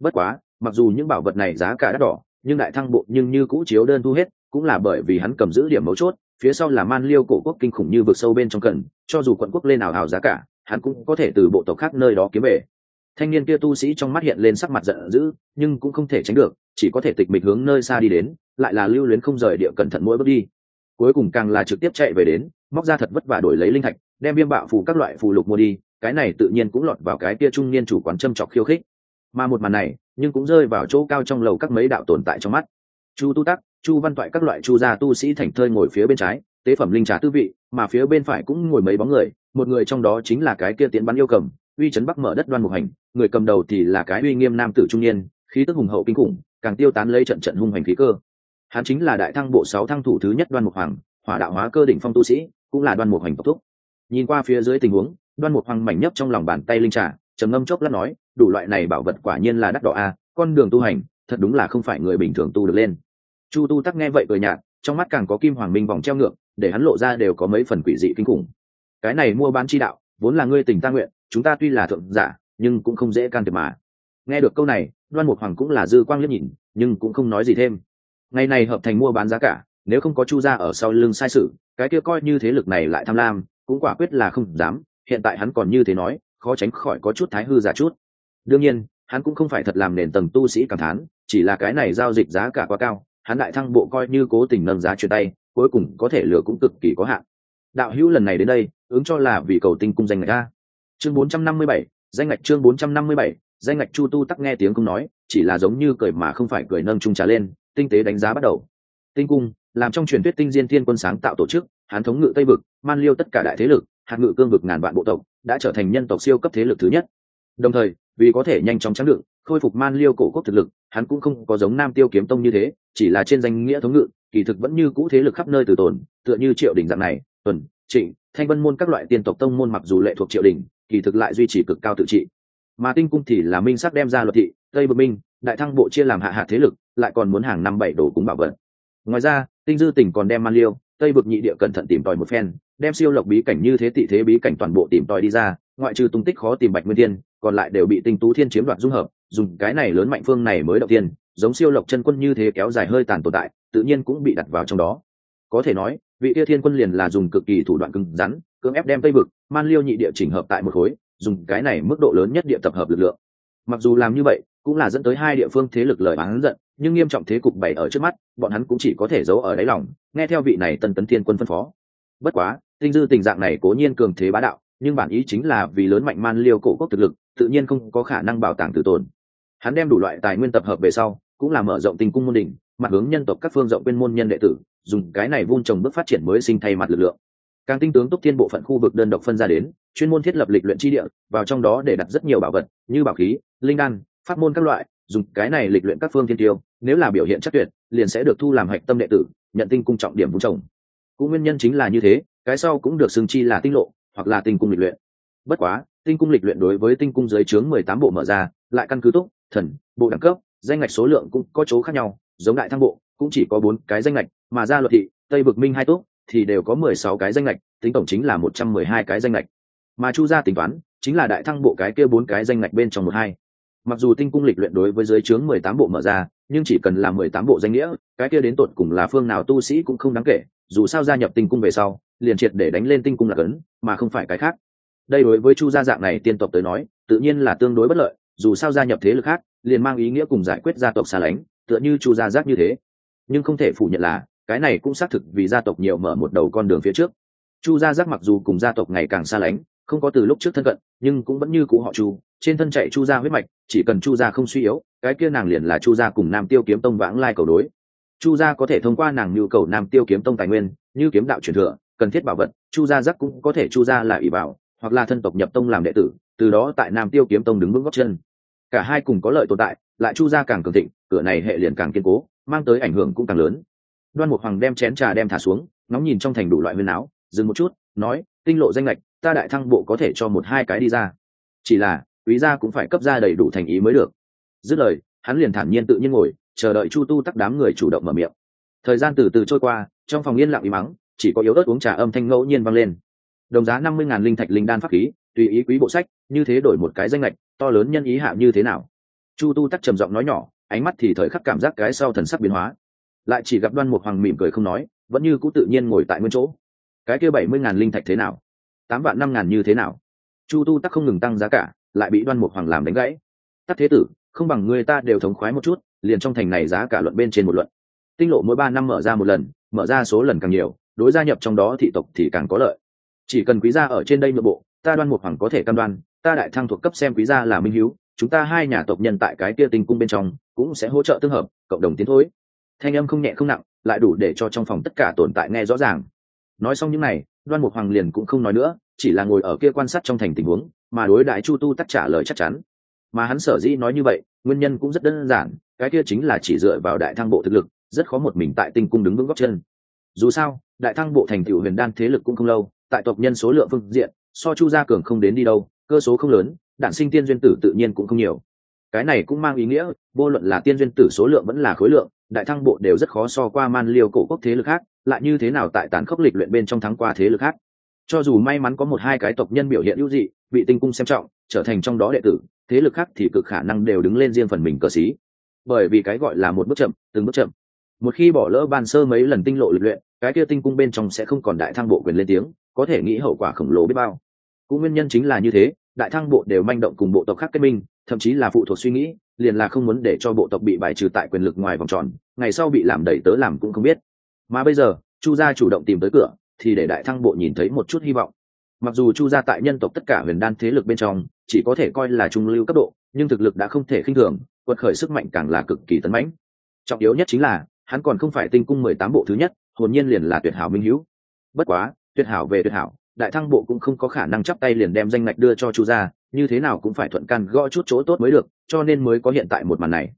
Bất quá, mặc dù những bảo vật này giá cả đắt đỏ nhưng đại thăng bộ nhưng như cũ chiếu đơn thu hết, cũng là bởi vì hắn cầm giữ điểm mấu chốt, phía sau là man liêu cổ quốc kinh khủng như vực sâu bên trong cần, cho dù quận quốc lên nào hào giá cả, hắn cũng có thể từ bộ tộc khác nơi đó kiếm về. Thanh niên kia tu sĩ trong mắt hiện lên sắc mặt giận dữ, nhưng cũng không thể tránh được, chỉ có thể tịch mịch hướng nơi xa đi đến, lại là lưu luyến không rời địa cẩn thận mỗi bước đi. Cuối cùng càng là trực tiếp chạy về đến, móc ra thật vất vả đổi lấy linh thạch, đem viêm bạo phù các loại phù lục mua đi, cái này tự nhiên cũng lọt vào cái kia trung niên chủ quán châm chọc khiêu khích mà một màn này nhưng cũng rơi vào chỗ cao trong lầu các mấy đạo tồn tại trong mắt. Chu tu tắc, chu văn toại các loại chu gia tu sĩ thành thơi ngồi phía bên trái, tế phẩm linh trà tư vị, mà phía bên phải cũng ngồi mấy bóng người, một người trong đó chính là cái kia tiến bắn yêu cầm, uy Trấn bắc mở đất đoan mục hành, người cầm đầu thì là cái uy nghiêm nam tử trung niên, khí tức hùng hậu kinh khủng, càng tiêu tán lấy trận trận hung hành khí cơ. Hắn chính là đại thăng bộ sáu thăng thủ thứ nhất đoan mục hoàng, hỏa đạo hóa cơ đỉnh phong tu sĩ, cũng là đoan mục hành tộc thúc. Nhìn qua phía dưới tình huống, đoan mục hoàng mảnh nhấp trong lòng bàn tay linh trà trầm ngâm chốc lát nói, đủ loại này bảo vật quả nhiên là đắt đỏ a, con đường tu hành, thật đúng là không phải người bình thường tu được lên. Chu tu tắc nghe vậy cười nhạt, trong mắt càng có kim hoàng minh vòng treo ngược, để hắn lộ ra đều có mấy phần quỷ dị kinh khủng. Cái này mua bán chi đạo, vốn là ngươi tình ta nguyện, chúng ta tuy là thượng giả, nhưng cũng không dễ can thiệp mà. Nghe được câu này, đoan mục hoàng cũng là dư quang liếc nhìn, nhưng cũng không nói gì thêm. Ngày này hợp thành mua bán giá cả, nếu không có chu gia ở sau lưng sai sự, cái kia coi như thế lực này lại tham lam, cũng quả quyết là không dám, hiện tại hắn còn như thế nói khó tránh khỏi có chút thái hư giả chút. Đương nhiên hắn cũng không phải thật làm nền tầng tu sĩ cảm thán chỉ là cái này giao dịch giá cả quá cao hắn đại thăng bộ coi như cố tình nâng giá chuyển tay cuối cùng có thể lừa cũng cực kỳ có hạn. Đạo hữu lần này đến đây ứng cho là vì cầu tinh cung danh ngạch a. Chương 457, danh ngạch chương 457, danh ngạch chu tu tắc nghe tiếng cũng nói chỉ là giống như cười mà không phải cười nâng trung trà lên tinh tế đánh giá bắt đầu. Tinh cung làm trong truyền thuyết tinh diên thiên quân sáng tạo tổ chức hán thống ngự tây vực man liêu tất cả đại thế lực hạt ngự cương vực ngàn vạn bộ tộc đã trở thành nhân tộc siêu cấp thế lực thứ nhất. Đồng thời, vì có thể nhanh chóng trắng đựng khôi phục man liêu cổ quốc thực lực, hắn cũng không có giống nam tiêu kiếm tông như thế, chỉ là trên danh nghĩa thống ngự, kỳ thực vẫn như cũ thế lực khắp nơi từ tồn, tựa như triệu đình dạng này, tuần, trịnh, thanh vân môn các loại tiên tộc tông môn mặc dù lệ thuộc triệu đình, kỳ thực lại duy trì cực cao tự trị. Mà tinh cung thì là minh sắc đem ra luật thị, tây bờ minh, đại thăng bộ chia làm hạ hạ thế lực, lại còn muốn hàng năm bảy đồ cúng bảo vật. Ngoài ra, tinh dư tỉnh còn đem man liêu, tây bực nhị địa cẩn thận tìm tòi một phen đem siêu lộc bí cảnh như thế tị thế bí cảnh toàn bộ tìm tòi đi ra, ngoại trừ tung tích khó tìm bạch nguyên thiên, còn lại đều bị tinh tú thiên chiếm đoạt dung hợp, dùng cái này lớn mạnh phương này mới đầu tiên giống siêu lộc chân quân như thế kéo dài hơi tàn tồn tại, tự nhiên cũng bị đặt vào trong đó. Có thể nói, vị tia thiên quân liền là dùng cực kỳ thủ đoạn cứng rắn, cưỡng ép đem tây vực, man liêu nhị địa chỉnh hợp tại một khối, dùng cái này mức độ lớn nhất địa tập hợp lực lượng. Mặc dù làm như vậy, cũng là dẫn tới hai địa phương thế lực lời bán giận, nhưng nghiêm trọng thế cục bày ở trước mắt, bọn hắn cũng chỉ có thể giấu ở đáy lòng, nghe theo vị này tân tấn thiên quân phân phó. Bất quá tinh dư tình dạng này cố nhiên cường thế bá đạo, nhưng bản ý chính là vì lớn mạnh man liêu cổ quốc thực lực, tự nhiên không có khả năng bảo tàng tử tồn. Hắn đem đủ loại tài nguyên tập hợp về sau, cũng là mở rộng tình cung môn đỉnh, mặt hướng nhân tộc các phương rộng bên môn nhân đệ tử, dùng cái này vun trồng bước phát triển mới sinh thay mặt lực lượng. Càng tinh tướng túc thiên bộ phận khu vực đơn độc phân ra đến, chuyên môn thiết lập lịch luyện chi địa, vào trong đó để đặt rất nhiều bảo vật, như bảo khí, linh đan, pháp môn các loại, dùng cái này lịch luyện các phương thiên tiêu, nếu là biểu hiện chắc tuyệt, liền sẽ được thu làm hạch tâm đệ tử, nhận tinh cung trọng điểm vun trồng. Cũng nguyên nhân chính là như thế cái sau cũng được xưng chi là tinh lộ, hoặc là tinh cung lịch luyện. Bất quá, tinh cung lịch luyện đối với tinh cung dưới trướng mười tám bộ mở ra, lại căn cứ túc thần, bộ đẳng cấp, danh ngạch số lượng cũng có chỗ khác nhau, giống đại thăng bộ, cũng chỉ có bốn cái danh ngạch, mà ra luật thị, tây vực minh hai túc thì đều có mười sáu cái danh ngạch, tính tổng chính là một trăm mười hai cái danh ngạch. Mà chu gia tính toán, chính là đại thăng bộ cái kia bốn cái danh ngạch bên trong một hai. Mặc dù tinh cung lịch luyện đối với dưới trướng mười tám bộ mở ra, nhưng chỉ cần là mười tám bộ danh nghĩa, cái kia đến tột cùng là phương nào tu sĩ cũng không đáng kể, dù sao gia nhập tinh cung về sau liền triệt để đánh lên tinh cung là cấn mà không phải cái khác. Đây đối với chu gia dạng này tiên tộc tới nói, tự nhiên là tương đối bất lợi, dù sao gia nhập thế lực khác, liền mang ý nghĩa cùng giải quyết gia tộc xa lánh, tựa như chu gia giác như thế. Nhưng không thể phủ nhận là, cái này cũng xác thực vì gia tộc nhiều mở một đầu con đường phía trước. Chu gia giác mặc dù cùng gia tộc ngày càng xa lánh, không có từ lúc trước thân cận, nhưng cũng vẫn như cũ họ chu, trên thân chạy chu gia huyết mạch, chỉ cần chu gia không suy yếu, cái kia nàng liền là chu gia cùng nam tiêu kiếm tông vãng lai cầu đối. Chu gia có thể thông qua nàng nhu cầu nam tiêu kiếm tông tài nguyên, như kiếm đạo truyền thừa cần thiết bảo vật, chu gia giác cũng có thể chu gia là ủy bảo, hoặc là thân tộc nhập tông làm đệ tử, từ đó tại nam tiêu kiếm tông đứng vững góc chân. Cả hai cùng có lợi tồn tại, lại chu gia càng cường thịnh, cửa này hệ liền càng kiên cố, mang tới ảnh hưởng cũng càng lớn. Đoan mục hoàng đem chén trà đem thả xuống, ngóng nhìn trong thành đủ loại nguyên áo, dừng một chút, nói, tinh lộ danh lệch ta đại thăng bộ có thể cho một hai cái đi ra. Chỉ là, quý gia cũng phải cấp ra đầy đủ thành ý mới được. Dứt lời, hắn liền thản nhiên tự nhiên ngồi, chờ đợi chu tu tắc đám người chủ động mở miệng. Thời gian từ từ trôi qua, trong phòng yên lặng im mắng chỉ có yếu ớt uống trà âm thanh ngẫu nhiên vang lên. Đồng giá năm mươi ngàn linh thạch linh đan pháp khí, tùy ý quý bộ sách, như thế đổi một cái danh lệch to lớn nhân ý hạ như thế nào? Chu tu tắc trầm giọng nói nhỏ, ánh mắt thì thời khắc cảm giác cái sau thần sắc biến hóa. Lại chỉ gặp đoan mục hoàng mỉm cười không nói, vẫn như cũ tự nhiên ngồi tại nguyên chỗ. Cái kia bảy mươi ngàn linh thạch thế nào? Tám vạn năm ngàn như thế nào? Chu tu tắc không ngừng tăng giá cả, lại bị đoan mục hoàng làm đánh gãy. Tắc thế tử, không bằng người ta đều thống khoái một chút, liền trong thành này giá cả luận bên trên một luận. Tinh lộ mỗi ba năm mở ra một lần, mở ra số lần càng nhiều đối gia nhập trong đó thị tộc thì càng có lợi. Chỉ cần quý gia ở trên đây nội bộ, ta đoan một hoàng có thể cam đoan, ta đại thăng thuộc cấp xem quý gia là minh hiếu, chúng ta hai nhà tộc nhân tại cái kia tinh cung bên trong cũng sẽ hỗ trợ tương hợp, cộng đồng tiến thối. Thanh âm không nhẹ không nặng, lại đủ để cho trong phòng tất cả tồn tại nghe rõ ràng. Nói xong những này, đoan mục hoàng liền cũng không nói nữa, chỉ là ngồi ở kia quan sát trong thành tình huống, mà đối đại chu tu tắt trả lời chắc chắn. Mà hắn sở dĩ nói như vậy, nguyên nhân cũng rất đơn giản, cái kia chính là chỉ dựa vào đại thăng bộ thực lực, rất khó một mình tại tinh cung đứng vững góc chân. Dù sao đại thăng bộ thành tựu huyền đan thế lực cũng không lâu, tại tộc nhân số lượng phương diện, so chu gia cường không đến đi đâu, cơ số không lớn đạn sinh tiên duyên tử tự nhiên cũng không nhiều. Cái này cũng mang ý nghĩa, vô luận là tiên duyên tử số lượng vẫn là khối lượng, đại thăng bộ đều rất khó so qua man liêu cổ quốc thế lực khác, lại như thế nào tại tàn khốc lịch luyện bên trong thắng qua thế lực khác. Cho dù may mắn có một hai cái tộc nhân biểu hiện ưu dị bị tinh cung xem trọng, trở thành trong đó đệ tử, thế lực khác thì cực khả năng đều đứng lên riêng phần mình cờ xí. Bởi vì cái gọi là một bước chậm, từng bước chậm. Một khi bỏ lỡ ban sơ mấy lần tinh lộ lịch luyện cái kia tinh cung bên trong sẽ không còn đại thăng bộ quyền lên tiếng, có thể nghĩ hậu quả khổng lồ biết bao. Cũng nguyên nhân chính là như thế, đại thăng bộ đều manh động cùng bộ tộc khác kết minh, thậm chí là phụ thuộc suy nghĩ, liền là không muốn để cho bộ tộc bị bài trừ tại quyền lực ngoài vòng tròn, ngày sau bị làm đẩy tớ làm cũng không biết. Mà bây giờ, chu gia chủ động tìm tới cửa, thì để đại thăng bộ nhìn thấy một chút hy vọng. Mặc dù chu gia tại nhân tộc tất cả huyền đan thế lực bên trong, chỉ có thể coi là trung lưu cấp độ, nhưng thực lực đã không thể khinh thường, quật khởi sức mạnh càng là cực kỳ tấn mãnh. Trọng yếu nhất chính là, hắn còn không phải tinh cung mười tám bộ thứ nhất hồn nhiên liền là tuyệt hảo minh hữu. Bất quá, tuyệt hảo về tuyệt hảo, đại thăng bộ cũng không có khả năng chắp tay liền đem danh ngạch đưa cho chu gia, như thế nào cũng phải thuận can gõ chút chỗ tốt mới được, cho nên mới có hiện tại một màn này.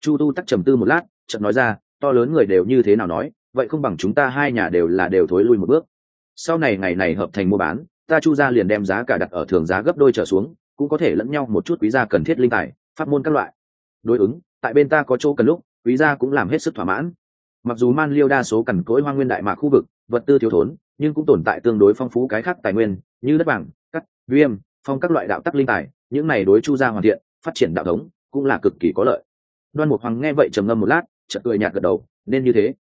Chu tu tắc trầm tư một lát, chợt nói ra, to lớn người đều như thế nào nói, vậy không bằng chúng ta hai nhà đều là đều thối lui một bước. Sau này ngày này hợp thành mua bán, ta chu gia liền đem giá cả đặt ở thường giá gấp đôi trở xuống, cũng có thể lẫn nhau một chút quý gia cần thiết linh tài, pháp môn các loại. Đối ứng, tại bên ta có chỗ cần lúc, quý gia cũng làm hết sức thỏa mãn mặc dù man liêu đa số cằn cỗi hoa nguyên đại mạc khu vực vật tư thiếu thốn nhưng cũng tồn tại tương đối phong phú cái khác tài nguyên như đất vàng cắt viêm phong các loại đạo tắc linh tài những này đối chu gia hoàn thiện phát triển đạo thống cũng là cực kỳ có lợi. Đoan mục hoàng nghe vậy trầm ngâm một lát chợt cười nhạt gật đầu nên như thế.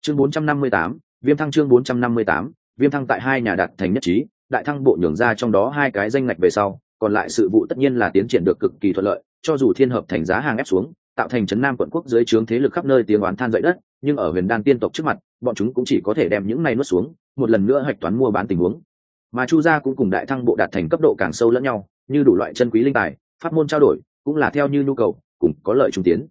Chương 458, viêm thăng chương 458, viêm thăng tại hai nhà đạt thành nhất trí đại thăng bộ nhường ra trong đó hai cái danh ngạch về sau còn lại sự vụ tất nhiên là tiến triển được cực kỳ thuận lợi cho dù thiên hợp thành giá hàng ép xuống tạo thành trấn nam quận quốc dưới trướng thế lực khắp nơi tiếng oán than dậy đất nhưng ở huyền đan tiên tộc trước mặt, bọn chúng cũng chỉ có thể đem những này nuốt xuống, một lần nữa hạch toán mua bán tình huống. Mà chu gia cũng cùng đại thăng bộ đạt thành cấp độ càng sâu lẫn nhau, như đủ loại chân quý linh tài phát môn trao đổi, cũng là theo như nhu cầu, cùng có lợi trung tiến.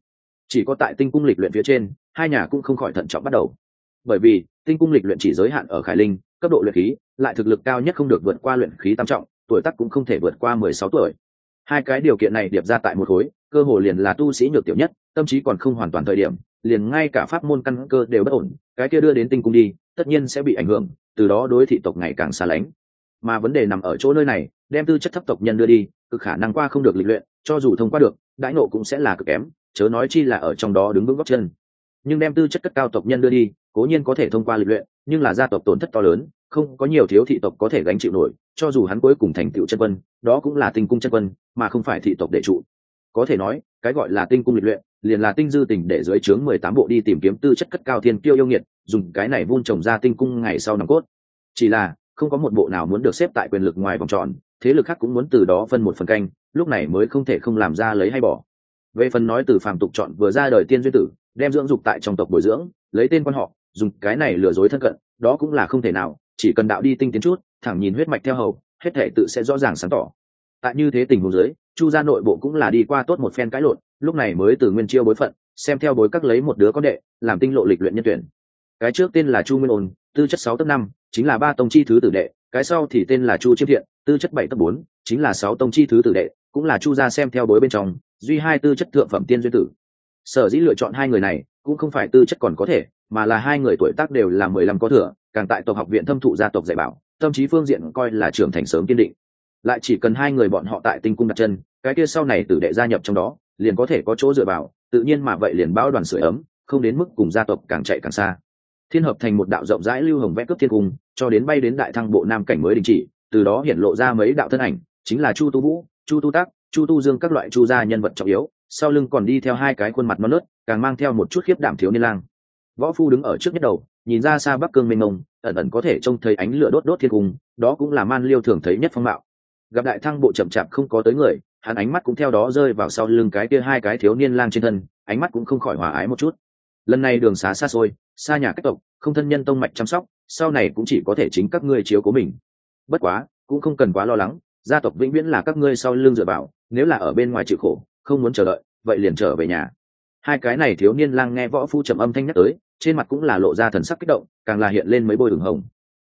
Chỉ có tại tinh cung lịch luyện phía trên, hai nhà cũng không khỏi thận trọng bắt đầu. Bởi vì, tinh cung lịch luyện chỉ giới hạn ở khải linh, cấp độ luyện khí, lại thực lực cao nhất không được vượt qua luyện khí tam trọng, tuổi tác cũng không thể vượt qua mười sáu tuổi. Hai cái điều kiện này điệp ra tại một khối, cơ hồ liền là tu sĩ nhược tiểu nhất, tâm trí còn không hoàn toàn thời điểm liền ngay cả pháp môn căn cơ đều bất ổn, cái kia đưa đến tinh cung đi, tất nhiên sẽ bị ảnh hưởng, từ đó đối thị tộc ngày càng xa lánh. Mà vấn đề nằm ở chỗ nơi này, đem tư chất thấp tộc nhân đưa đi, cực khả năng qua không được lịch luyện, cho dù thông qua được, đãi nộ cũng sẽ là cực kém, chớ nói chi là ở trong đó đứng vững góc chân. Nhưng đem tư chất cất cao tộc nhân đưa đi, cố nhiên có thể thông qua lịch luyện, nhưng là gia tộc tổn thất to lớn, không có nhiều thiếu thị tộc có thể gánh chịu nổi, cho dù hắn cuối cùng thành tựu chân quân, đó cũng là tinh cung chân quân, mà không phải thị tộc đệ trụ. Có thể nói, cái gọi là tinh cung lịch luyện liền là tinh dư tình để dưới trướng mười tám bộ đi tìm kiếm tư chất cất cao thiên kiêu yêu nghiệt, dùng cái này vun trồng ra tinh cung ngày sau nòng cốt. Chỉ là, không có một bộ nào muốn được xếp tại quyền lực ngoài vòng tròn, thế lực khác cũng muốn từ đó phân một phần canh, lúc này mới không thể không làm ra lấy hay bỏ. Về phần nói từ phàm tục chọn vừa ra đời tiên duyên tử, đem dưỡng dục tại trong tộc bồi dưỡng, lấy tên quan họ, dùng cái này lừa dối thân cận, đó cũng là không thể nào, chỉ cần đạo đi tinh tiến chút, thẳng nhìn huyết mạch theo hầu, hết thể tự sẽ rõ ràng sáng tỏ. Tại như thế tình huống dưới, chu gia nội bộ cũng là đi qua tốt một phen cãi lộn lúc này mới từ nguyên chiêu bối phận, xem theo bối các lấy một đứa con đệ, làm tinh lộ lịch luyện nhân tuyển. Cái trước tên là chu nguyên ôn, tư chất sáu tấc năm, chính là ba tông chi thứ tử đệ, cái sau thì tên là chu chiêm thiện, tư chất bảy tấc bốn, chính là sáu tông chi thứ tử đệ, cũng là chu gia xem theo bối bên trong, duy hai tư chất thượng phẩm tiên duyên tử. Sở dĩ lựa chọn hai người này, cũng không phải tư chất còn có thể, mà là hai người tuổi tác đều là mười lăm có thừa, càng tại tộc học viện thâm thụ gia tộc dạy bảo, tâm trí phương diện coi là trưởng thành sớm kiên định. Lại chỉ cần hai người bọn họ tại tinh cung đặt chân, cái kia sau này tử đệ gia nhập trong đó liền có thể có chỗ dựa vào, tự nhiên mà vậy liền bão đoàn sưởi ấm, không đến mức cùng gia tộc càng chạy càng xa. Thiên hợp thành một đạo rộng rãi lưu hồng vẽ cướp thiên cung, cho đến bay đến đại thăng bộ nam cảnh mới đình chỉ, từ đó hiện lộ ra mấy đạo thân ảnh, chính là chu tu vũ, chu tu tác chu tu dương các loại chu gia nhân vật trọng yếu, sau lưng còn đi theo hai cái khuôn mặt non nớt, càng mang theo một chút khiếp đảm thiếu niên lang. Võ phu đứng ở trước nhất đầu, nhìn ra xa bắc cương mênh mông, ẩn ẩn có thể trông thấy ánh lửa đốt đốt thiên cung, đó cũng là man liêu thường thấy nhất phong mạo. Gặp đại thăng bộ chậm chạp không có tới người hắn ánh mắt cũng theo đó rơi vào sau lưng cái kia hai cái thiếu niên lang trên thân, ánh mắt cũng không khỏi hòa ái một chút. Lần này đường xá xa xôi, xa nhà cách tộc, không thân nhân tông mạch chăm sóc, sau này cũng chỉ có thể chính các ngươi chiếu của mình. Bất quá, cũng không cần quá lo lắng, gia tộc vĩnh viễn là các ngươi sau lưng dựa vào, nếu là ở bên ngoài chịu khổ, không muốn chờ đợi, vậy liền trở về nhà. Hai cái này thiếu niên lang nghe võ phu trầm âm thanh nhắc tới, trên mặt cũng là lộ ra thần sắc kích động, càng là hiện lên mấy bôi ửng hồng.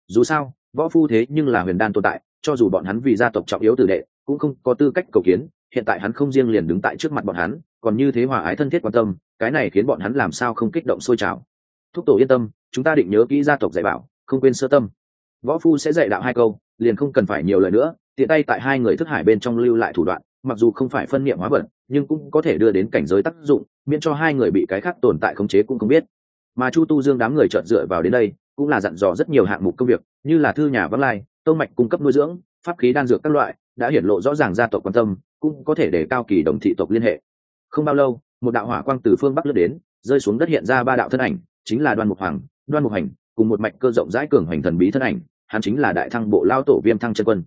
Dù sao, võ phu thế nhưng là huyền đan tồn tại, cho dù bọn hắn vì gia tộc trọng yếu tử đệ cũng không có tư cách cầu kiến, hiện tại hắn không riêng liền đứng tại trước mặt bọn hắn, còn như thế hòa ái thân thiết quan tâm, cái này khiến bọn hắn làm sao không kích động sôi trào. Thúc tổ yên tâm, chúng ta định nhớ kỹ gia tộc dạy bảo, không quên sơ tâm. Võ phu sẽ dạy đạo hai câu, liền không cần phải nhiều lời nữa, tiện tay tại hai người thức hải bên trong lưu lại thủ đoạn, mặc dù không phải phân niệm hóa vật, nhưng cũng có thể đưa đến cảnh giới tác dụng, miễn cho hai người bị cái khác tồn tại khống chế cũng không biết. Mà chu tu dương đám người trợn dựa vào đến đây, cũng là dặn dò rất nhiều hạng mục công việc, như là thư nhà vắng lai, tông mạch cung cấp nuôi dưỡng, pháp khí đan dược các loại đã hiển lộ rõ ràng gia tộc quan tâm, cũng có thể để cao kỳ đồng thị tộc liên hệ. Không bao lâu, một đạo hỏa quang từ phương bắc lướt đến, rơi xuống đất hiện ra ba đạo thân ảnh, chính là đoan mục hoàng, đoan mục hành, cùng một mạch cơ rộng rãi cường hoành thần bí thân ảnh, hắn chính là đại thăng bộ lao tổ viêm thăng chân quân.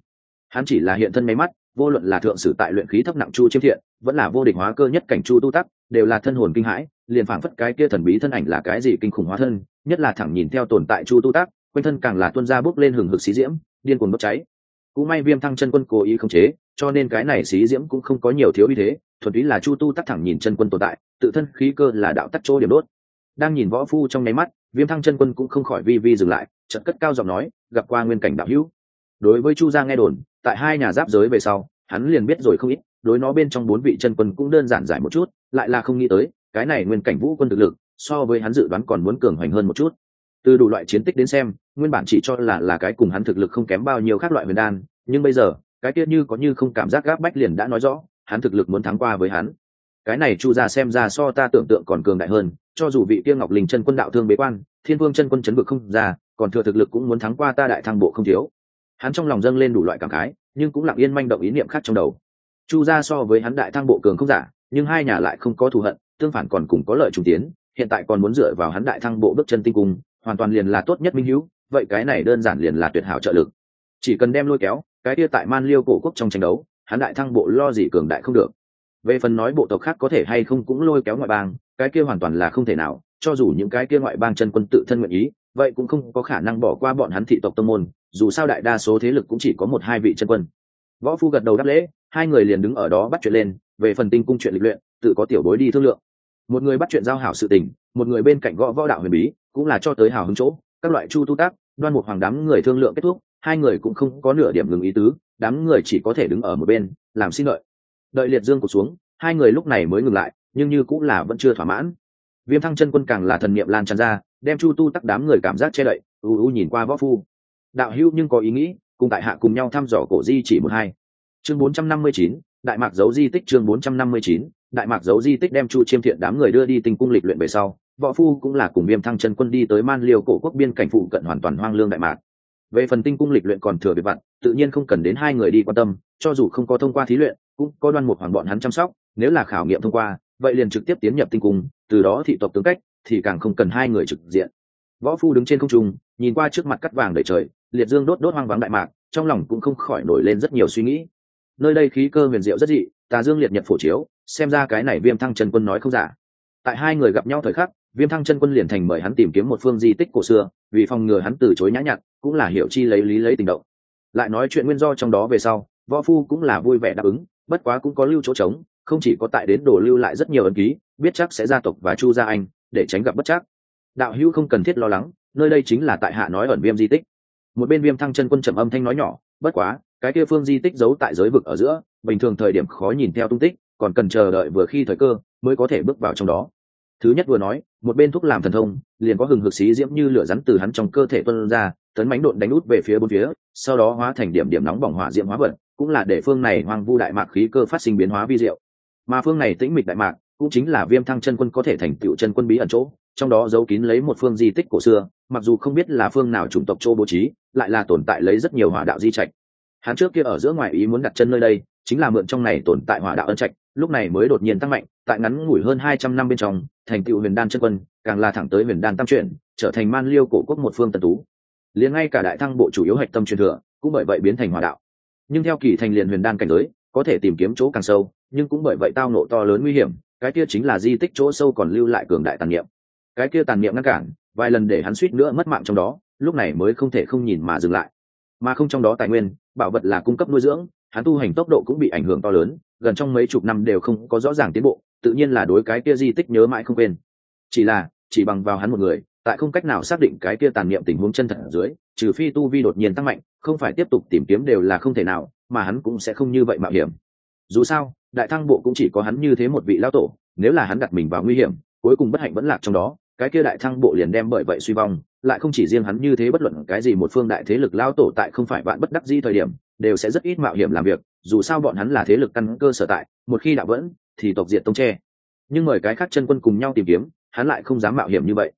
Hắn chỉ là hiện thân máy mắt, vô luận là thượng sử tại luyện khí thấp nặng chu chiêm thiện, vẫn là vô địch hóa cơ nhất cảnh chu tu tắc, đều là thân hồn kinh hãi, liền phảng phất cái kia thần bí thân ảnh là cái gì kinh khủng hóa thân, nhất là thẳng nhìn theo tồn tại chu tu tắc, quanh thân càng là tuân ra bốc lên hừng hực xí diễm, điên cuồng bốc cháy cũng may viêm thăng chân quân cố ý không chế, cho nên cái này xí diễm cũng không có nhiều thiếu uy thế, thuần túy là chu tu tắc thẳng nhìn chân quân tồn tại, tự thân khí cơ là đạo tắc chỗ điểm đốt. Đang nhìn võ phu trong nháy mắt, viêm thăng chân quân cũng không khỏi vi vi dừng lại, chợt cất cao giọng nói, gặp qua nguyên cảnh đạo hữu. Đối với chu gia nghe đồn, tại hai nhà giáp giới về sau, hắn liền biết rồi không ít, đối nó bên trong bốn vị chân quân cũng đơn giản giải một chút, lại là không nghĩ tới, cái này nguyên cảnh vũ quân thực lực, so với hắn dự đoán còn muốn cường hoành hơn một chút. Từ đủ loại chiến tích đến xem nguyên bản chỉ cho là là cái cùng hắn thực lực không kém bao nhiêu khác loại huyền đan, nhưng bây giờ, cái kia như có như không cảm giác gáp bách liền đã nói rõ, hắn thực lực muốn thắng qua với hắn. Cái này chu ra xem ra so ta tưởng tượng còn cường đại hơn, cho dù vị kia ngọc linh chân quân đạo thương bế quan, thiên vương chân quân chấn vực không ra, còn thừa thực lực cũng muốn thắng qua ta đại thăng bộ không thiếu. Hắn trong lòng dâng lên đủ loại cảm khái, nhưng cũng lặng yên manh động ý niệm khác trong đầu. Chu ra so với hắn đại thăng bộ cường không giả, nhưng hai nhà lại không có thù hận, tương phản còn cùng có lợi trùng tiến, hiện tại còn muốn dựa vào hắn đại thăng bộ bước chân tinh cung, hoàn toàn liền là tốt nhất minh hữu vậy cái này đơn giản liền là tuyệt hảo trợ lực. Chỉ cần đem lôi kéo, cái kia tại man liêu cổ quốc trong tranh đấu, hắn đại thăng bộ lo gì cường đại không được. Về phần nói bộ tộc khác có thể hay không cũng lôi kéo ngoại bang, cái kia hoàn toàn là không thể nào, cho dù những cái kia ngoại bang chân quân tự thân nguyện ý, vậy cũng không có khả năng bỏ qua bọn hắn thị tộc tông môn, dù sao đại đa số thế lực cũng chỉ có một hai vị chân quân. Võ phu gật đầu đáp lễ, hai người liền đứng ở đó bắt chuyện lên, về phần tinh cung chuyện lịch luyện, tự có tiểu bối đi thương lượng. Một người bắt chuyện giao hảo sự tình, một người bên cạnh gõ võ đạo huyền bí, cũng là cho tới hào hứng chỗ các loại chu tu tác, đoan một hoàng đám người thương lượng kết thúc, hai người cũng không có nửa điểm ngừng ý tứ, đám người chỉ có thể đứng ở một bên, làm xin lợi đợi liệt dương cụt xuống, hai người lúc này mới ngừng lại, nhưng như cũng là vẫn chưa thỏa mãn. Viêm thăng chân quân càng là thần niệm lan tràn ra, đem chu tu tắc đám người cảm giác che đậy u u nhìn qua võ phu. Đạo hữu nhưng có ý nghĩ, cùng tại hạ cùng nhau thăm dò cổ di chỉ một hai. Chương bốn trăm năm mươi chín, đại mạc dấu di tích chương bốn trăm năm mươi chín, đại mạc dấu di tích đem chu chiêm thiện đám người đưa đi tinh cung lịch luyện về sau võ phu cũng là cùng viêm thăng chân quân đi tới man liêu cổ quốc biên cảnh phụ cận hoàn toàn hoang lương đại mạc. Về phần tinh cung lịch luyện còn thừa biệt vặn tự nhiên không cần đến hai người đi quan tâm, cho dù không có thông qua thí luyện, cũng có đoan một hoàng bọn hắn chăm sóc, nếu là khảo nghiệm thông qua, vậy liền trực tiếp tiến nhập tinh cung, từ đó thị tộc tướng cách, thì càng không cần hai người trực diện. Võ phu đứng trên không trung, nhìn qua trước mặt cắt vàng đầy trời, liệt dương đốt đốt hoang vắng đại mạc, trong lòng cũng không khỏi nổi lên rất nhiều suy nghĩ. Nơi đây khí cơ huyền diệu rất dị, tà dương liệt nhật phổ chiếu, xem ra cái này viêm thăng trần quân nói không giả. Tại hai người gặp nhau thời khắc viêm thăng chân quân liền thành mời hắn tìm kiếm một phương di tích cổ xưa, vì phòng ngừa hắn từ chối nhã nhặn, cũng là hiểu chi lấy lý lấy tình động. Lại nói chuyện nguyên do trong đó về sau, võ phu cũng là vui vẻ đáp ứng, bất quá cũng có lưu chỗ trống, không chỉ có tại đến đổ lưu lại rất nhiều ấn ký, biết chắc sẽ gia tộc và chu gia anh, để tránh gặp bất chắc. Đạo hữu không cần thiết lo lắng, nơi đây chính là tại hạ nói ẩn viêm di tích. Một bên viêm thăng chân quân trầm âm thanh nói nhỏ, bất quá, cái kia phương di tích giấu tại giới vực ở giữa, bình thường thời điểm khó nhìn theo tung tích, còn cần chờ đợi vừa khi thời cơ mới có thể bước vào trong đó thứ nhất vừa nói, một bên thuốc làm thần thông, liền có hừng hực xí diễm như lửa rắn từ hắn trong cơ thể tuân ra, tấn mánh độn đánh út về phía bốn phía, sau đó hóa thành điểm điểm nóng bỏng hỏa diễm hóa vật cũng là để phương này hoang vu đại mạc khí cơ phát sinh biến hóa vi diệu. Mà phương này tĩnh mịch đại mạc, cũng chính là viêm thăng chân quân có thể thành tựu chân quân bí ẩn chỗ, trong đó giấu kín lấy một phương di tích cổ xưa, mặc dù không biết là phương nào chủng tộc châu bố trí, lại là tồn tại lấy rất nhiều hỏa đạo di trạch. Hắn trước kia ở giữa ngoài ý muốn đặt chân nơi đây, chính là mượn trong này tồn tại hỏa đạo ân trạch lúc này mới đột nhiên tăng mạnh, tại ngắn ngủi hơn hai trăm năm bên trong, thành tựu huyền đan chân quân, càng là thẳng tới huyền đan tam chuyển, trở thành man liêu cổ quốc một phương tần tú. Liền ngay cả đại thăng bộ chủ yếu hạch tâm truyền thừa, cũng bởi vậy biến thành hỏa đạo. Nhưng theo kỳ thành liền huyền đan cảnh giới, có thể tìm kiếm chỗ càng sâu, nhưng cũng bởi vậy tao nộ to lớn nguy hiểm, cái kia chính là di tích chỗ sâu còn lưu lại cường đại tàn niệm. Cái kia tàn niệm ngăn cản, vài lần để hắn suýt nữa mất mạng trong đó, lúc này mới không thể không nhìn mà dừng lại. Mà không trong đó tài nguyên, bảo vật là cung cấp nuôi dưỡng hắn tu hành tốc độ cũng bị ảnh hưởng to lớn, gần trong mấy chục năm đều không có rõ ràng tiến bộ, tự nhiên là đối cái kia di tích nhớ mãi không quên. Chỉ là, chỉ bằng vào hắn một người, tại không cách nào xác định cái kia tàn niệm tình huống chân thật ở dưới, trừ phi tu vi đột nhiên tăng mạnh, không phải tiếp tục tìm kiếm đều là không thể nào, mà hắn cũng sẽ không như vậy mạo hiểm. Dù sao, đại thăng bộ cũng chỉ có hắn như thế một vị lao tổ, nếu là hắn đặt mình vào nguy hiểm, cuối cùng bất hạnh vẫn lạc trong đó, cái kia đại thăng bộ liền đem bởi vậy suy vong, lại không chỉ riêng hắn như thế bất luận cái gì một phương đại thế lực lao tổ tại không phải bạn bất đắc di thời điểm đều sẽ rất ít mạo hiểm làm việc, dù sao bọn hắn là thế lực căn cơ sở tại, một khi đã vẫn, thì tộc diệt tông tre nhưng mời cái khác chân quân cùng nhau tìm kiếm, hắn lại không dám mạo hiểm như vậy.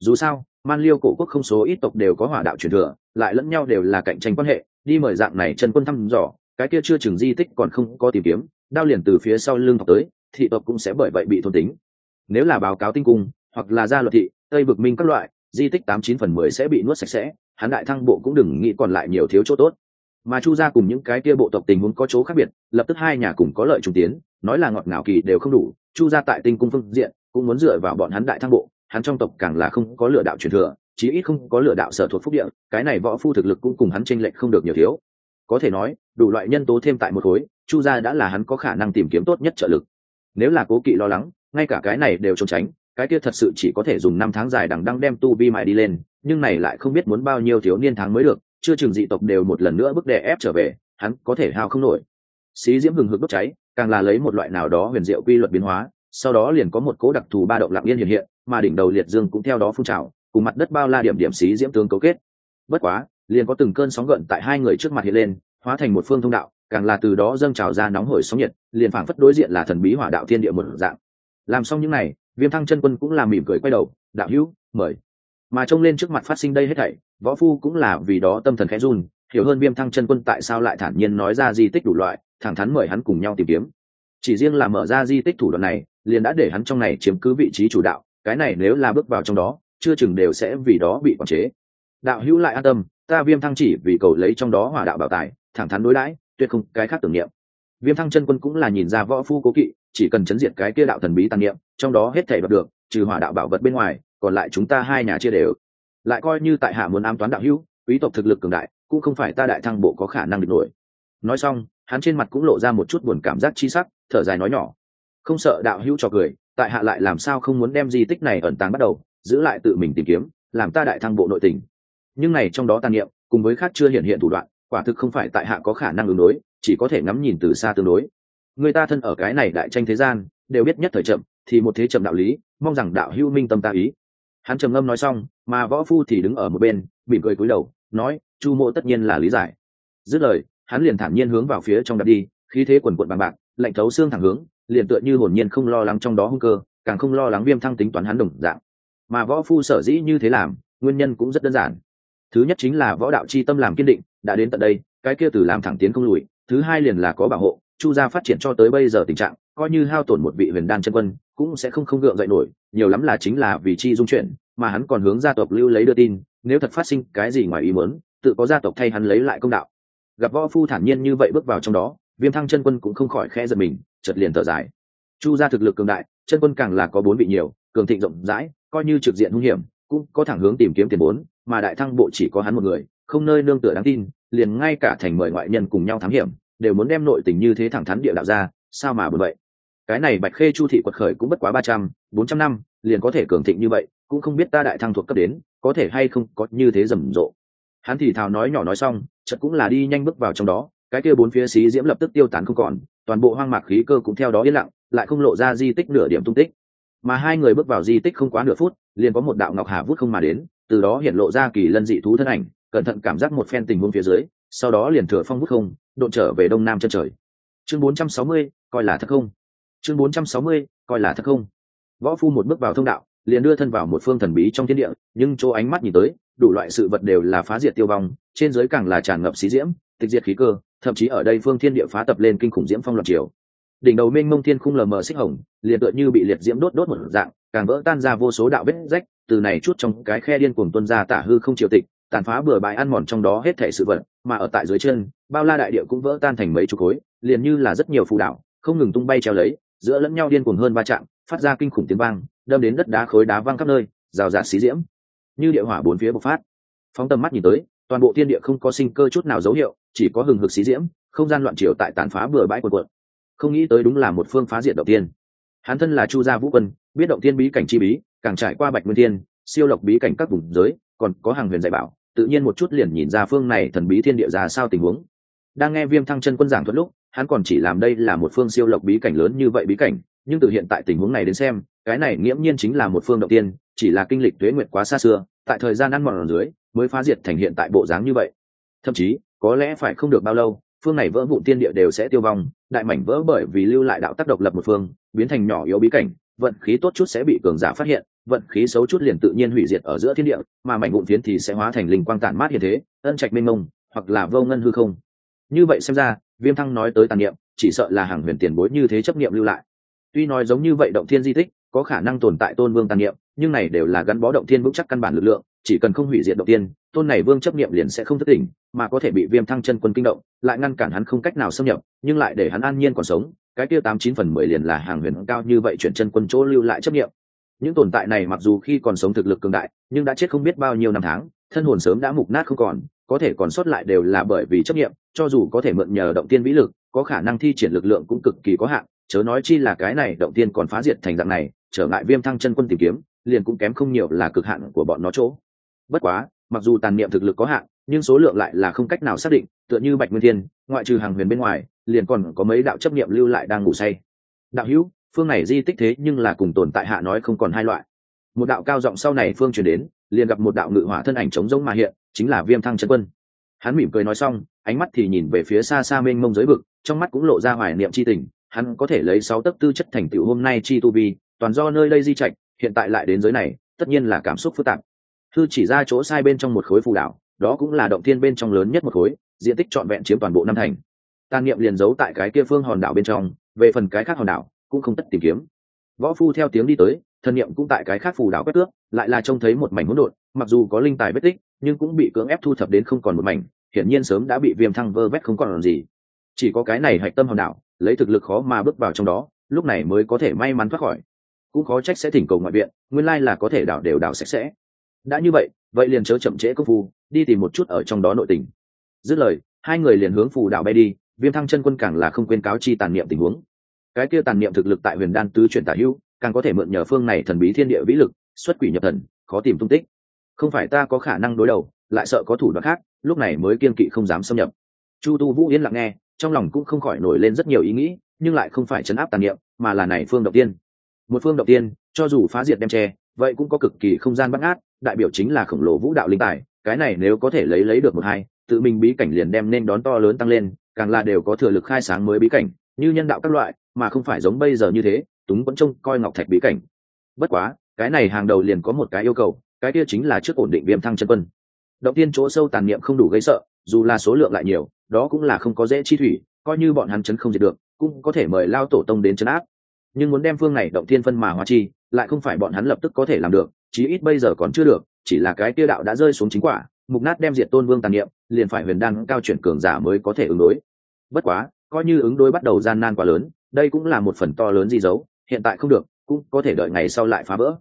Dù sao, man liêu cổ quốc không số ít tộc đều có hỏa đạo truyền thừa, lại lẫn nhau đều là cạnh tranh quan hệ, đi mời dạng này chân quân thăm dò, cái kia chưa chừng di tích còn không có tìm kiếm, đao liền từ phía sau lưng học tới, thị tộc cũng sẽ bởi vậy bị thôn tính. Nếu là báo cáo tinh cung, hoặc là gia luật thị, tây vực minh các loại, di tích tám chín phần mười sẽ bị nuốt sạch sẽ, hắn đại thăng bộ cũng đừng nghĩ còn lại nhiều thiếu chỗ tốt mà chu gia cùng những cái kia bộ tộc tình huống có chỗ khác biệt, lập tức hai nhà cùng có lợi trùng tiến, nói là ngọt ngào kỳ đều không đủ, chu gia tại tinh cung phương diện cũng muốn dựa vào bọn hắn đại thăng bộ, hắn trong tộc càng là không có lựa đạo truyền thừa, chí ít không có lựa đạo sở thuộc phúc địa, cái này võ phu thực lực cũng cùng hắn tranh lệch không được nhiều thiếu. Có thể nói, đủ loại nhân tố thêm tại một khối, chu gia đã là hắn có khả năng tìm kiếm tốt nhất trợ lực. Nếu là cố kỵ lo lắng, ngay cả cái này đều trốn tránh, cái kia thật sự chỉ có thể dùng năm tháng dài đằng đăng đem tu vi mại đi lên, nhưng này lại không biết muốn bao nhiêu thiếu niên tháng mới được chưa chừng dị tộc đều một lần nữa bức đè ép trở về, hắn có thể hao không nổi. Xí diễm hừng hực đốt cháy, càng là lấy một loại nào đó huyền diệu quy luật biến hóa, sau đó liền có một cố đặc thù ba động lặng yên hiện hiện, mà đỉnh đầu liệt dương cũng theo đó phun trào, cùng mặt đất bao la điểm điểm xí diễm tướng cấu kết. Bất quá, liền có từng cơn sóng gợn tại hai người trước mặt hiện lên, hóa thành một phương thông đạo, càng là từ đó dâng trào ra nóng hổi sóng nhiệt, liền phảng phất đối diện là thần bí hỏa đạo thiên địa một dạng. Làm xong những này, viêm thăng chân quân cũng làm mỉm cười quay đầu, đạo hữu, mời. Mà trông lên trước mặt phát sinh đây hết thảy võ phu cũng là vì đó tâm thần khẽ run, hiểu hơn viêm thăng chân quân tại sao lại thản nhiên nói ra di tích đủ loại, thẳng thắn mời hắn cùng nhau tìm kiếm. Chỉ riêng là mở ra di tích thủ đoạn này, liền đã để hắn trong này chiếm cứ vị trí chủ đạo, cái này nếu là bước vào trong đó, chưa chừng đều sẽ vì đó bị quản chế. Đạo hữu lại an tâm, ta viêm thăng chỉ vì cầu lấy trong đó hỏa đạo bảo tài, thẳng thắn đối đãi, tuyệt không cái khác tưởng niệm. Viêm thăng chân quân cũng là nhìn ra võ phu cố kỵ, chỉ cần chấn diệt cái kia đạo thần bí tàn niệm, trong đó hết thể đoạt được, trừ hỏa đạo bảo vật bên ngoài, còn lại chúng ta hai nhà chia đều lại coi như tại hạ muốn ám toán đạo hữu, quý tộc thực lực cường đại, cũng không phải ta đại thăng bộ có khả năng địch nổi. Nói xong, hắn trên mặt cũng lộ ra một chút buồn cảm giác chi sắc, thở dài nói nhỏ. Không sợ đạo hữu cho cười, tại hạ lại làm sao không muốn đem di tích này ẩn tàng bắt đầu, giữ lại tự mình tìm kiếm, làm ta đại thăng bộ nội tình. Nhưng này trong đó tàn niệm, cùng với khác chưa hiện hiện thủ đoạn, quả thực không phải tại hạ có khả năng ứng đối, chỉ có thể ngắm nhìn từ xa tương đối. Người ta thân ở cái này đại tranh thế gian, đều biết nhất thời chậm, thì một thế chậm đạo lý, mong rằng đạo hữu minh tâm ta ý hắn trầm ngâm nói xong, mà võ phu thì đứng ở một bên, mỉm cười cúi đầu, nói, chu mộ tất nhiên là lý giải. Dứt lời, hắn liền thản nhiên hướng vào phía trong đặt đi, khí thế quần quận bằng bạc, lạnh thấu xương thẳng hướng, liền tựa như hồn nhiên không lo lắng trong đó hung cơ, càng không lo lắng viêm thăng tính toán hắn đồng dạng. Mà võ phu sở dĩ như thế làm, nguyên nhân cũng rất đơn giản. Thứ nhất chính là võ đạo c h i tâm làm kiên định, đã đến tận đây, cái kia từ làm thẳng tiến không lùi, thứ hai liền là có bảo hộ, chu gia phát triển cho tới bây giờ tình trạng coi như hao tổn một vị huyền đan chân quân, cũng sẽ không không gượng dậy nổi, nhiều lắm là chính là vì chi dung chuyển mà hắn còn hướng gia tộc lưu lấy đưa tin, nếu thật phát sinh cái gì ngoài ý muốn, tự có gia tộc thay hắn lấy lại công đạo. Gặp võ phu thản nhiên như vậy bước vào trong đó, viêm thăng chân quân cũng không khỏi khẽ giật mình chật liền thở dài. Chu gia thực lực cường đại, chân quân càng là có bốn vị nhiều, cường thịnh rộng rãi, coi như trực diện hung hiểm, cũng có thẳng hướng tìm kiếm tiền vốn, mà đại thăng bộ chỉ có hắn một người, không nơi nương tựa đáng tin, liền ngay cả thành mời ngoại nhân cùng nhau thám hiểm, đều muốn đem nội tình như thế thẳng thắn địa đạo ra, sao mà bởi vậy? Cái này bạch khê chu thị quật khởi cũng bất quá ba trăm bốn trăm năm liền có thể cường thịnh như vậy cũng không biết ta đại thăng thuộc cấp đến có thể hay không có như thế rầm rộ. Hắn thì thào nói nhỏ nói xong chợt cũng là đi nhanh bước vào trong đó cái kia bốn phía xí diễm lập tức tiêu tán không còn toàn bộ hoang mạc khí cơ cũng theo đó yên lặng lại không lộ ra di tích nửa điểm tung tích. Mà hai người bước vào di tích không quá nửa phút liền có một đạo ngọc hà vút không mà đến từ đó hiện lộ ra kỳ lân dị thú thân ảnh cẩn thận cảm giác một phen tình huống phía dưới sau đó liền thừa phong vút không độn trở về đông nam chân trời. Chương 460, coi là thất không? Chương 460, coi là thật không? Võ phu một bước vào thông đạo liền đưa thân vào một phương thần bí trong thiên địa nhưng chỗ ánh mắt nhìn tới đủ loại sự vật đều là phá diệt tiêu vong trên giới càng là tràn ngập xí diễm tịch diệt khí cơ thậm chí ở đây phương thiên địa phá tập lên kinh khủng diễm phong loạn triều. Đỉnh đầu mênh mông thiên khung lờ mờ xích hồng liền tựa như bị liệt diễm đốt đốt một dạng càng vỡ tan ra vô số đạo vết rách từ này chút trong cái khe điên cuồng tuân ra tả hư không triều tịch tàn phá bừa bãi ăn mòn trong đó hết thể sự vật mà ở tại dưới chân bao la đại địa cũng vỡ tan thành mấy chục khối liền như là rất nhiều phù đảo không ngừng tung bay treo lấy giữa lẫn nhau điên cuồng hơn va chạm, phát ra kinh khủng tiếng vang, đâm đến đất đá khối đá văng khắp nơi, rào rạt xí diễm. Như địa hỏa bốn phía bộc phát. Phóng tầm mắt nhìn tới, toàn bộ thiên địa không có sinh cơ chút nào dấu hiệu, chỉ có hừng hực xí diễm, không gian loạn triều tại tàn phá bừa bãi quần quận không nghĩ tới đúng là một phương phá diện đầu tiên hắn thân là chu gia vũ quân, biết động tiên bí cảnh chi bí, càng trải qua bạch nguyên thiên, siêu lộc bí cảnh các vùng giới, còn có hàng huyền dạy bảo, tự nhiên một chút liền nhìn ra phương này thần bí thiên địa ra sao tình huống. Đang nghe viêm thăng chân quân giảng thuật lúc hắn còn chỉ làm đây là một phương siêu lộc bí cảnh lớn như vậy bí cảnh, nhưng từ hiện tại tình huống này đến xem, cái này nghiễm nhiên chính là một phương đầu tiên, chỉ là kinh lịch tuế nguyệt quá xa xưa, tại thời gian ăn mòn ở dưới, mới phá diệt thành hiện tại bộ dáng như vậy. Thậm chí, có lẽ phải không được bao lâu, phương này vỡ vụn tiên địa đều sẽ tiêu vong, đại mảnh vỡ bởi vì lưu lại đạo tác độc lập một phương, biến thành nhỏ yếu bí cảnh, vận khí tốt chút sẽ bị cường giả phát hiện, vận khí xấu chút liền tự nhiên hủy diệt ở giữa thiên địa, mà mảnh vụn phiến thì sẽ hóa thành linh quang tản mát hiện thế, ân trạch mênh mông, hoặc là vô ngân hư không. Như vậy xem ra viêm thăng nói tới tàn niệm, chỉ sợ là hàng huyền tiền bối như thế chấp niệm lưu lại. Tuy nói giống như vậy động thiên di tích, có khả năng tồn tại tôn vương tàn niệm, nhưng này đều là gắn bó động thiên vững chắc căn bản lực lượng, chỉ cần không hủy diệt động tiên tôn này vương chấp niệm liền sẽ không thất tỉnh mà có thể bị viêm thăng chân quân kinh động, lại ngăn cản hắn không cách nào xâm nhập, nhưng lại để hắn an nhiên còn sống, cái kia tám chín phần mười liền là hàng huyền cao như vậy chuyển chân quân chỗ lưu lại chấp niệm. Những tồn tại này mặc dù khi còn sống thực lực cường đại, nhưng đã chết không biết bao nhiêu năm tháng, thân hồn sớm đã mục nát không còn có thể còn sót lại đều là bởi vì chấp niệm cho dù có thể mượn nhờ động tiên vĩ lực, có khả năng thi triển lực lượng cũng cực kỳ có hạn, chớ nói chi là cái này động tiên còn phá diệt thành dạng này, trở ngại viêm thăng chân quân tìm kiếm, liền cũng kém không nhiều là cực hạn của bọn nó chỗ. Bất quá, mặc dù tàn niệm thực lực có hạn, nhưng số lượng lại là không cách nào xác định, tựa như bạch nguyên thiên, ngoại trừ hàng huyền bên ngoài, liền còn có mấy đạo chấp niệm lưu lại đang ngủ say. Đạo hữu, phương này di tích thế nhưng là cùng tồn tại hạ nói không còn hai loại. Một đạo cao giọng sau này phương truyền đến, liền gặp một đạo ngự hỏa thân ảnh trống rỗng mà hiện chính là viêm thăng chân quân. Hắn mỉm cười nói xong, ánh mắt thì nhìn về phía xa xa mênh mông giới vực, trong mắt cũng lộ ra hoài niệm c h i tình. Hắn có thể lấy sáu tấc tư chất thành tựu hôm nay chi tu vi, toàn do nơi đây di trạch, hiện tại lại đến giới này, tất nhiên là cảm xúc phức tạp. Thư chỉ ra chỗ sai bên trong một khối phù đảo, đó cũng là động thiên bên trong lớn nhất một khối, diện tích trọn vẹn chiếm toàn bộ năm thành. Tàn niệm liền giấu tại cái kia phương hòn đảo bên trong, về phần cái khác hòn đảo, cũng không tất tìm kiếm. Võ phu theo tiếng đi tới, thần niệm cũng tại cái khác phù đảo quét tước, lại là trông thấy một mảnh hỗn độn, mặc dù có linh tài vết tích nhưng cũng bị cưỡng ép thu thập đến không còn một mảnh, hiển nhiên sớm đã bị viêm thăng vơ vét không còn làm gì. Chỉ có cái này hạch tâm hòn đảo, lấy thực lực khó mà bước vào trong đó, lúc này mới có thể may mắn thoát khỏi. Cũng khó trách sẽ thỉnh cầu ngoại viện, nguyên lai là có thể đảo đều đảo sạch sẽ. Đã như vậy vậy liền chớ chậm trễ công phu, đi tìm một chút ở trong đó nội tình. Dứt lời, hai người liền hướng phù đảo bay đi, viêm thăng chân quân càng là không quên cáo chi tàn niệm tình huống. Cái kia tàn niệm thực lực tại huyền đan tứ chuyển tả hữu, càng có thể mượn nhờ phương này thần bí thiên địa vĩ lực, xuất quỷ nhập thần, khó tìm tung tích không phải ta có khả năng đối đầu, lại sợ có thủ đoạn khác, lúc này mới kiên kỵ không dám xâm nhập. Chu tu vũ yên lặng nghe, trong lòng cũng không khỏi nổi lên rất nhiều ý nghĩ, nhưng lại không phải chấn áp tàn niệm, mà là này phương đầu tiên. Một phương đầu tiên, cho dù phá diệt đem tre vậy cũng có cực kỳ không gian bắt ngát, đại biểu chính là khổng lồ vũ đạo linh tài, cái này nếu có thể lấy lấy được một hai, tự mình bí cảnh liền đem nên đón to lớn tăng lên, càng là đều có thừa lực khai sáng mới bí cảnh, như nhân đạo các loại, mà không phải giống bây giờ như thế, túng vẫn trông coi ngọc thạch bí cảnh. Bất quá, cái này hàng đầu liền có một cái yêu cầu cái kia chính là trước ổn định viêm thăng chân quân. Động tiên chỗ sâu tàn niệm không đủ gây sợ, dù là số lượng lại nhiều, đó cũng là không có dễ chi thủy, coi như bọn hắn chấn không diệt được, cũng có thể mời lao tổ tông đến chấn áp. Nhưng muốn đem phương này động thiên phân mà hóa chi, lại không phải bọn hắn lập tức có thể làm được, chí ít bây giờ còn chưa được, chỉ là cái kia đạo đã rơi xuống chính quả, mục nát đem diệt tôn vương tàn niệm, liền phải huyền đan cao chuyển cường giả mới có thể ứng đối. Bất quá, coi như ứng đối bắt đầu gian nan quá lớn, đây cũng là một phần to lớn di dấu. hiện tại không được, cũng có thể đợi ngày sau lại phá vỡ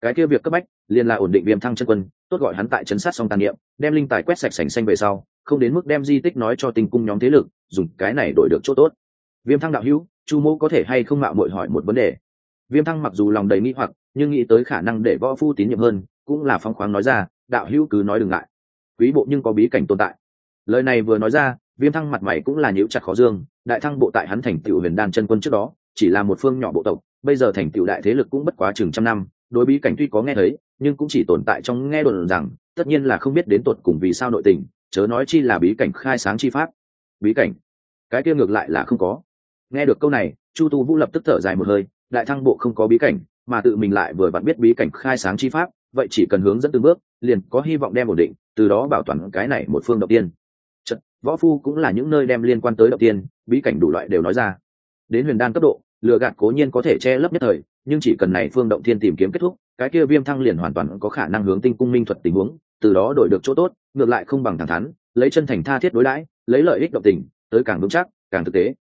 cái kia việc cấp bách, liền là ổn định viêm thăng chân quân, tốt gọi hắn tại chấn sát xong tàn niệm, đem linh tài quét sạch sành xanh về sau, không đến mức đem di tích nói cho tình cung nhóm thế lực, dùng cái này đổi được chỗ tốt. Viêm thăng đạo hữu, chu mẫu có thể hay không mạo muội hỏi một vấn đề? Viêm thăng mặc dù lòng đầy nghi hoặc, nhưng nghĩ tới khả năng để võ phu tín nhiệm hơn, cũng là phong khoáng nói ra, đạo hữu cứ nói đừng ngại. Quý bộ nhưng có bí cảnh tồn tại. Lời này vừa nói ra, viêm thăng mặt mày cũng là nhiễu chặt khó dương, đại thăng bộ tại hắn thành tựu huyền đan chân quân trước đó, chỉ là một phương nhỏ bộ tộc, bây giờ thành tựu đại thế lực cũng bất quá chừng trăm năm đối bí cảnh tuy có nghe thấy nhưng cũng chỉ tồn tại trong nghe đồn rằng tất nhiên là không biết đến tột cùng vì sao nội tình chớ nói chi là bí cảnh khai sáng chi pháp. Bí cảnh? Cái kia ngược lại là không có. Nghe được câu này chu tu vũ lập tức thở dài một hơi đại thăng bộ không có bí cảnh mà tự mình lại vừa vặn biết bí cảnh khai sáng chi pháp vậy chỉ cần hướng dẫn từng bước liền có hy vọng đem ổn định từ đó bảo toàn cái này một phương đầu tiên. Chật, võ phu cũng là những nơi đem liên quan tới đầu tiên bí cảnh đủ loại đều nói ra. Đến huyền đan cấp độ lừa gạt cố nhiên có thể che lấp nhất thời nhưng chỉ cần này phương động thiên tìm kiếm kết thúc cái kia viêm thăng liền hoàn toàn có khả năng hướng tinh cung minh thuật tình huống từ đó đổi được chỗ tốt ngược lại không bằng thẳng thắn lấy chân thành tha thiết đối đãi lấy lợi ích động tình tới càng vững chắc càng thực tế.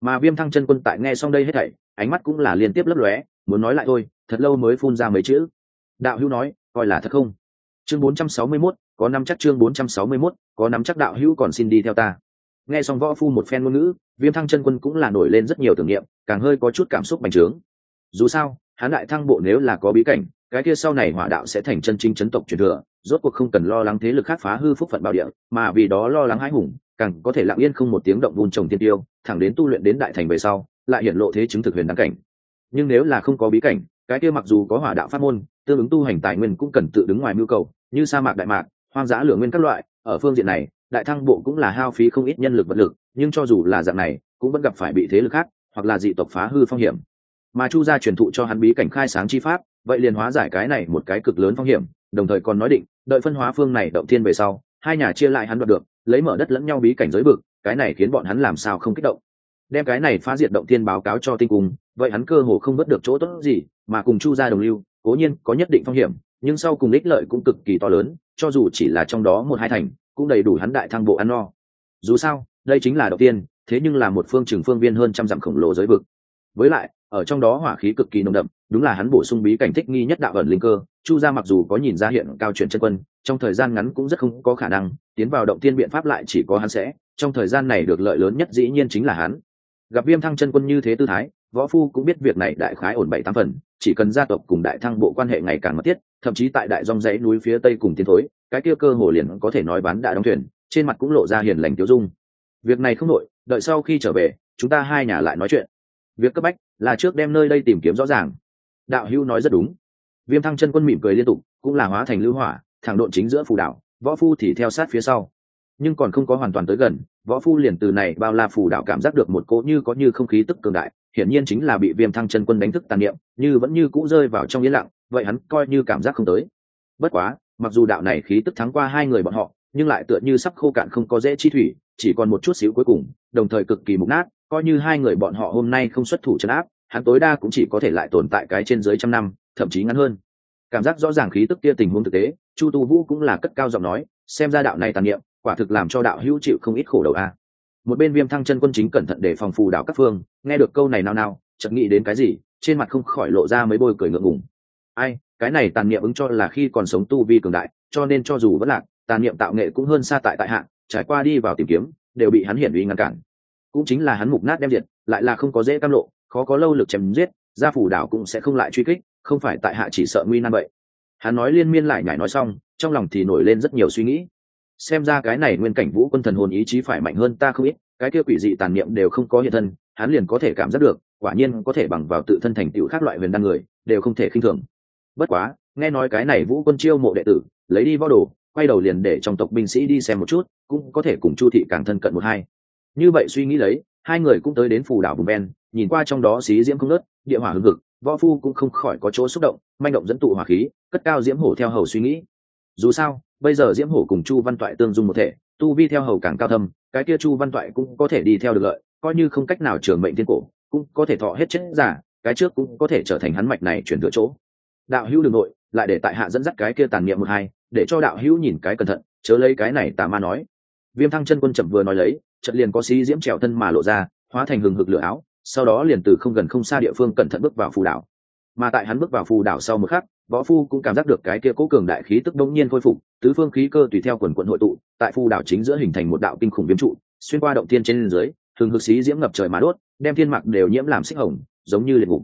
Mà viêm thăng chân quân tại nghe xong đây hết thảy ánh mắt cũng là liên tiếp lấp lóe muốn nói lại thôi thật lâu mới phun ra mấy chữ. Đạo hữu nói coi là thật không? Chương 461, có năm chắc chương 461, có năm chắc đạo hữu còn xin đi theo ta. Nghe xong võ phu một phen ngôn ngữ viêm thăng chân quân cũng là nổi lên rất nhiều tưởng niệm càng hơi có chút cảm xúc bành trướng dù sao, hán đại thăng bộ nếu là có bí cảnh, cái kia sau này hỏa đạo sẽ thành chân chính chấn tộc truyền thừa, rốt cuộc không cần lo lắng thế lực khác phá hư phúc phận bảo địa, mà vì đó lo lắng hãi hùng, càng có thể lặng yên không một tiếng động vun trồng tiên tiêu, thẳng đến tu luyện đến đại thành về sau, lại hiện lộ thế chứng thực huyền đăng cảnh. Nhưng nếu là không có bí cảnh, cái kia mặc dù có hỏa đạo pháp môn, tương ứng tu hành tài nguyên cũng cần tự đứng ngoài mưu cầu, như sa mạc đại mạc, hoang dã lửa nguyên các loại, ở phương diện này, đại thăng bộ cũng là hao phí không ít nhân lực vật lực, nhưng cho dù là dạng này, cũng vẫn gặp phải bị thế lực khác, hoặc là dị tộc phá hư phong hiểm mà chu gia truyền thụ cho hắn bí cảnh khai sáng chi pháp, vậy liền hóa giải cái này một cái cực lớn phong hiểm, đồng thời còn nói định, đợi phân hóa phương này động thiên về sau, hai nhà chia lại hắn đoạt được, lấy mở đất lẫn nhau bí cảnh giới vực, cái này khiến bọn hắn làm sao không kích động. Đem cái này phá diệt động thiên báo cáo cho tinh cung, vậy hắn cơ hồ không vớt được chỗ tốt gì, mà cùng chu gia đồng lưu, cố nhiên có nhất định phong hiểm, nhưng sau cùng ích lợi cũng cực kỳ to lớn, cho dù chỉ là trong đó một hai thành, cũng đầy đủ hắn đại thăng bộ ăn no. Dù sao, đây chính là đầu tiên thế nhưng là một phương trường phương viên hơn trăm dặm khổng lồ giới vực. Với lại ở trong đó hỏa khí cực kỳ nồng đậm, đúng là hắn bổ sung bí cảnh thích nghi nhất đạo ẩn linh cơ. Chu gia mặc dù có nhìn ra hiện cao chuyển chân quân, trong thời gian ngắn cũng rất không có khả năng, tiến vào động tiên biện pháp lại chỉ có hắn sẽ, trong thời gian này được lợi lớn nhất dĩ nhiên chính là hắn. Gặp viêm thăng chân quân như thế tư thái, võ phu cũng biết việc này đại khái ổn bảy tám phần, chỉ cần gia tộc cùng đại thăng bộ quan hệ ngày càng mật thiết, thậm chí tại đại dòng dãy núi phía tây cùng tiến thối, cái kia cơ hồ liền có thể nói bán đã đóng thuyền, trên mặt cũng lộ ra hiền lành tiêu dung. Việc này không nội đợi sau khi trở về, chúng ta hai nhà lại nói chuyện việc cấp bách là trước đem nơi đây tìm kiếm rõ ràng. Đạo hữu nói rất đúng. Viêm thăng chân quân mỉm cười liên tục, cũng là hóa thành lưu hỏa, thẳng độn chính giữa phù đảo võ phu thì theo sát phía sau. Nhưng còn không có hoàn toàn tới gần, võ phu liền từ này bao la phù đảo cảm giác được một cỗ như có như không khí tức cường đại, hiển nhiên chính là bị viêm thăng chân quân đánh thức tàn niệm, như vẫn như cũ rơi vào trong yên lặng, vậy hắn coi như cảm giác không tới. Bất quá, mặc dù đạo này khí tức thắng qua hai người bọn họ, nhưng lại tựa như sắp khô cạn không có dễ chi thủy, chỉ còn một chút xíu cuối cùng, đồng thời cực kỳ mục nát coi như hai người bọn họ hôm nay không xuất thủ chấn áp, hắn tối đa cũng chỉ có thể lại tồn tại cái trên dưới trăm năm, thậm chí ngắn hơn. Cảm giác rõ ràng khí tức kia tình huống thực tế, chu tu vũ cũng là cất cao giọng nói, xem ra đạo này tàn niệm, quả thực làm cho đạo hữu chịu không ít khổ đầu a. À. Một bên viêm thăng chân quân chính cẩn thận để phòng phù đạo các phương, nghe được câu này nào nào chợt nghĩ đến cái gì, trên mặt không khỏi lộ ra mấy bôi cười ngượng ngùng. Ai, cái này tàn niệm ứng cho là khi còn sống tu vi cường đại, cho nên cho dù vẫn lạc, tàn niệm tạo nghệ cũng hơn xa tại tại hạng trải qua đi vào tìm kiếm, đều bị hắn hiển uy ngăn cản cũng chính là hắn mục nát đem diệt, lại là không có dễ cam lộ, khó có lâu lực chém giết, gia phủ đảo cũng sẽ không lại truy kích, không phải tại hạ chỉ sợ nguy nan vậy. Hắn nói liên miên lại nhảy nói xong, trong lòng thì nổi lên rất nhiều suy nghĩ. Xem ra cái này nguyên cảnh vũ quân thần hồn ý chí phải mạnh hơn ta không ít, cái kia quỷ dị tàn niệm đều không có hiện thân, hắn liền có thể cảm giác được, quả nhiên có thể bằng vào tự thân thành tựu khác loại huyền đan người, đều không thể khinh thường. Bất quá, nghe nói cái này vũ quân chiêu mộ đệ tử, lấy đi võ đồ, quay đầu liền để trong tộc binh sĩ đi xem một chút, cũng có thể cùng chu thị càng thân cận một hai như vậy suy nghĩ lấy, hai người cũng tới đến phù đảo vùng ven, nhìn qua trong đó xí diễm không nớt địa hỏa hưng cực võ phu cũng không khỏi có chỗ xúc động, manh động dẫn tụ hỏa khí, cất cao diễm hổ theo hầu suy nghĩ. Dù sao, bây giờ diễm hổ cùng chu văn toại tương dung một thể, tu vi theo hầu càng cao thâm, cái kia chu văn toại cũng có thể đi theo được lợi, coi như không cách nào trường mệnh thiên cổ, cũng có thể thọ hết chết giả, cái trước cũng có thể trở thành hắn mạch này chuyển thừa chỗ. Đạo hữu đường nội, lại để tại hạ dẫn dắt cái kia tàn niệm một hai, để cho đạo hữu nhìn cái cẩn thận, chớ lấy cái này tà ma nói. Viêm thăng chân quân chậm vừa nói lấy chợt liền có xí diễm trèo thân mà lộ ra, hóa thành hừng hực lửa áo, sau đó liền từ không gần không xa địa phương cẩn thận bước vào phù đảo. Mà tại hắn bước vào phù đảo sau một khắc, võ phu cũng cảm giác được cái kia cố cường đại khí tức đông nhiên khôi phục, tứ phương khí cơ tùy theo quần quận hội tụ, tại phù đảo chính giữa hình thành một đạo kinh khủng viêm trụ, xuyên qua động thiên trên dưới thường hực xí diễm ngập trời mà đốt, đem thiên mạc đều nhiễm làm xích hồng, giống như liệt ngục.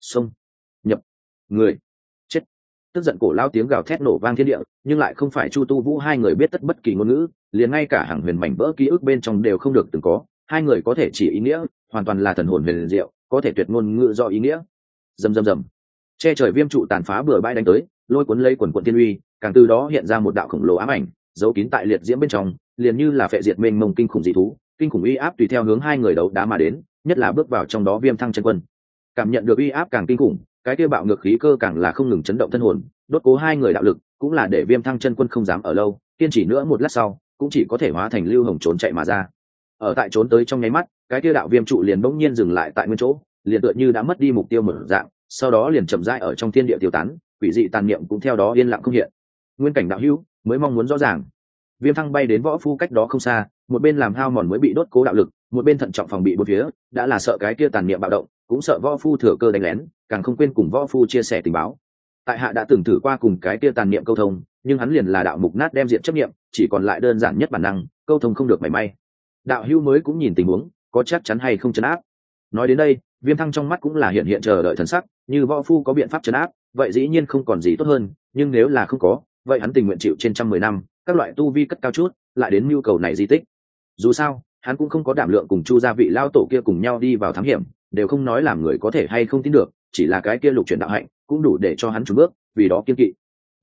Sông nhập. Người tức giận cổ lao tiếng gào thét nổ vang thiên địa, nhưng lại không phải chu tu vũ hai người biết tất bất kỳ ngôn ngữ, liền ngay cả hàng huyền mảnh vỡ ký ức bên trong đều không được từng có. Hai người có thể chỉ ý nghĩa, hoàn toàn là thần hồn huyền diệu, có thể tuyệt ngôn ngữ do ý nghĩa. Rầm rầm rầm. Che trời viêm trụ tàn phá bừa bãi đánh tới, lôi cuốn lấy quần quận tiên uy, càng từ đó hiện ra một đạo khổng lồ ám ảnh, giấu kín tại liệt diễm bên trong, liền như là phệ diệt mênh mông kinh khủng dị thú, kinh khủng uy áp tùy theo hướng hai người đấu đá mà đến, nhất là bước vào trong đó viêm thăng chân quân. Cảm nhận được uy áp càng kinh khủng cái kia bạo ngược khí cơ càng là không ngừng chấn động thân hồn, đốt cố hai người đạo lực, cũng là để viêm thăng chân quân không dám ở lâu, kiên chỉ nữa một lát sau, cũng chỉ có thể hóa thành lưu hồng trốn chạy mà ra. Ở tại trốn tới trong nháy mắt, cái kia đạo viêm trụ liền bỗng nhiên dừng lại tại nguyên chỗ, liền tựa như đã mất đi mục tiêu một dạng, sau đó liền chậm rãi ở trong thiên địa tiêu tán, quỷ dị tàn niệm cũng theo đó yên lặng không hiện. Nguyên cảnh đạo hữu, mới mong muốn rõ ràng. Viêm thăng bay đến võ phu cách đó không xa, một bên làm hao mòn mới bị đốt cố đạo lực, một bên thận trọng phòng bị bốn phía, đã là sợ cái kia tàn niệm bạo động cũng sợ võ phu thừa cơ đánh lén, càng không quên cùng võ phu chia sẻ tình báo. Tại hạ đã từng thử qua cùng cái kia tàn niệm câu thông, nhưng hắn liền là đạo mục nát đem diện chấp niệm, chỉ còn lại đơn giản nhất bản năng, câu thông không được mảy may. Đạo hưu mới cũng nhìn tình huống, có chắc chắn hay không chấn áp? Nói đến đây, viêm thăng trong mắt cũng là hiện hiện chờ đợi thần sắc, như võ phu có biện pháp chấn áp, vậy dĩ nhiên không còn gì tốt hơn, nhưng nếu là không có, vậy hắn tình nguyện chịu trên trăm mười năm, các loại tu vi cất cao chút, lại đến nhu cầu này di tích. Dù sao hắn cũng không có đảm lượng cùng chu gia vị lao tổ kia cùng nhau đi vào thám hiểm, đều không nói làm người có thể hay không tin được, chỉ là cái kia lục chuyển đạo hạnh, cũng đủ để cho hắn trúng bước, vì đó kiên kỵ.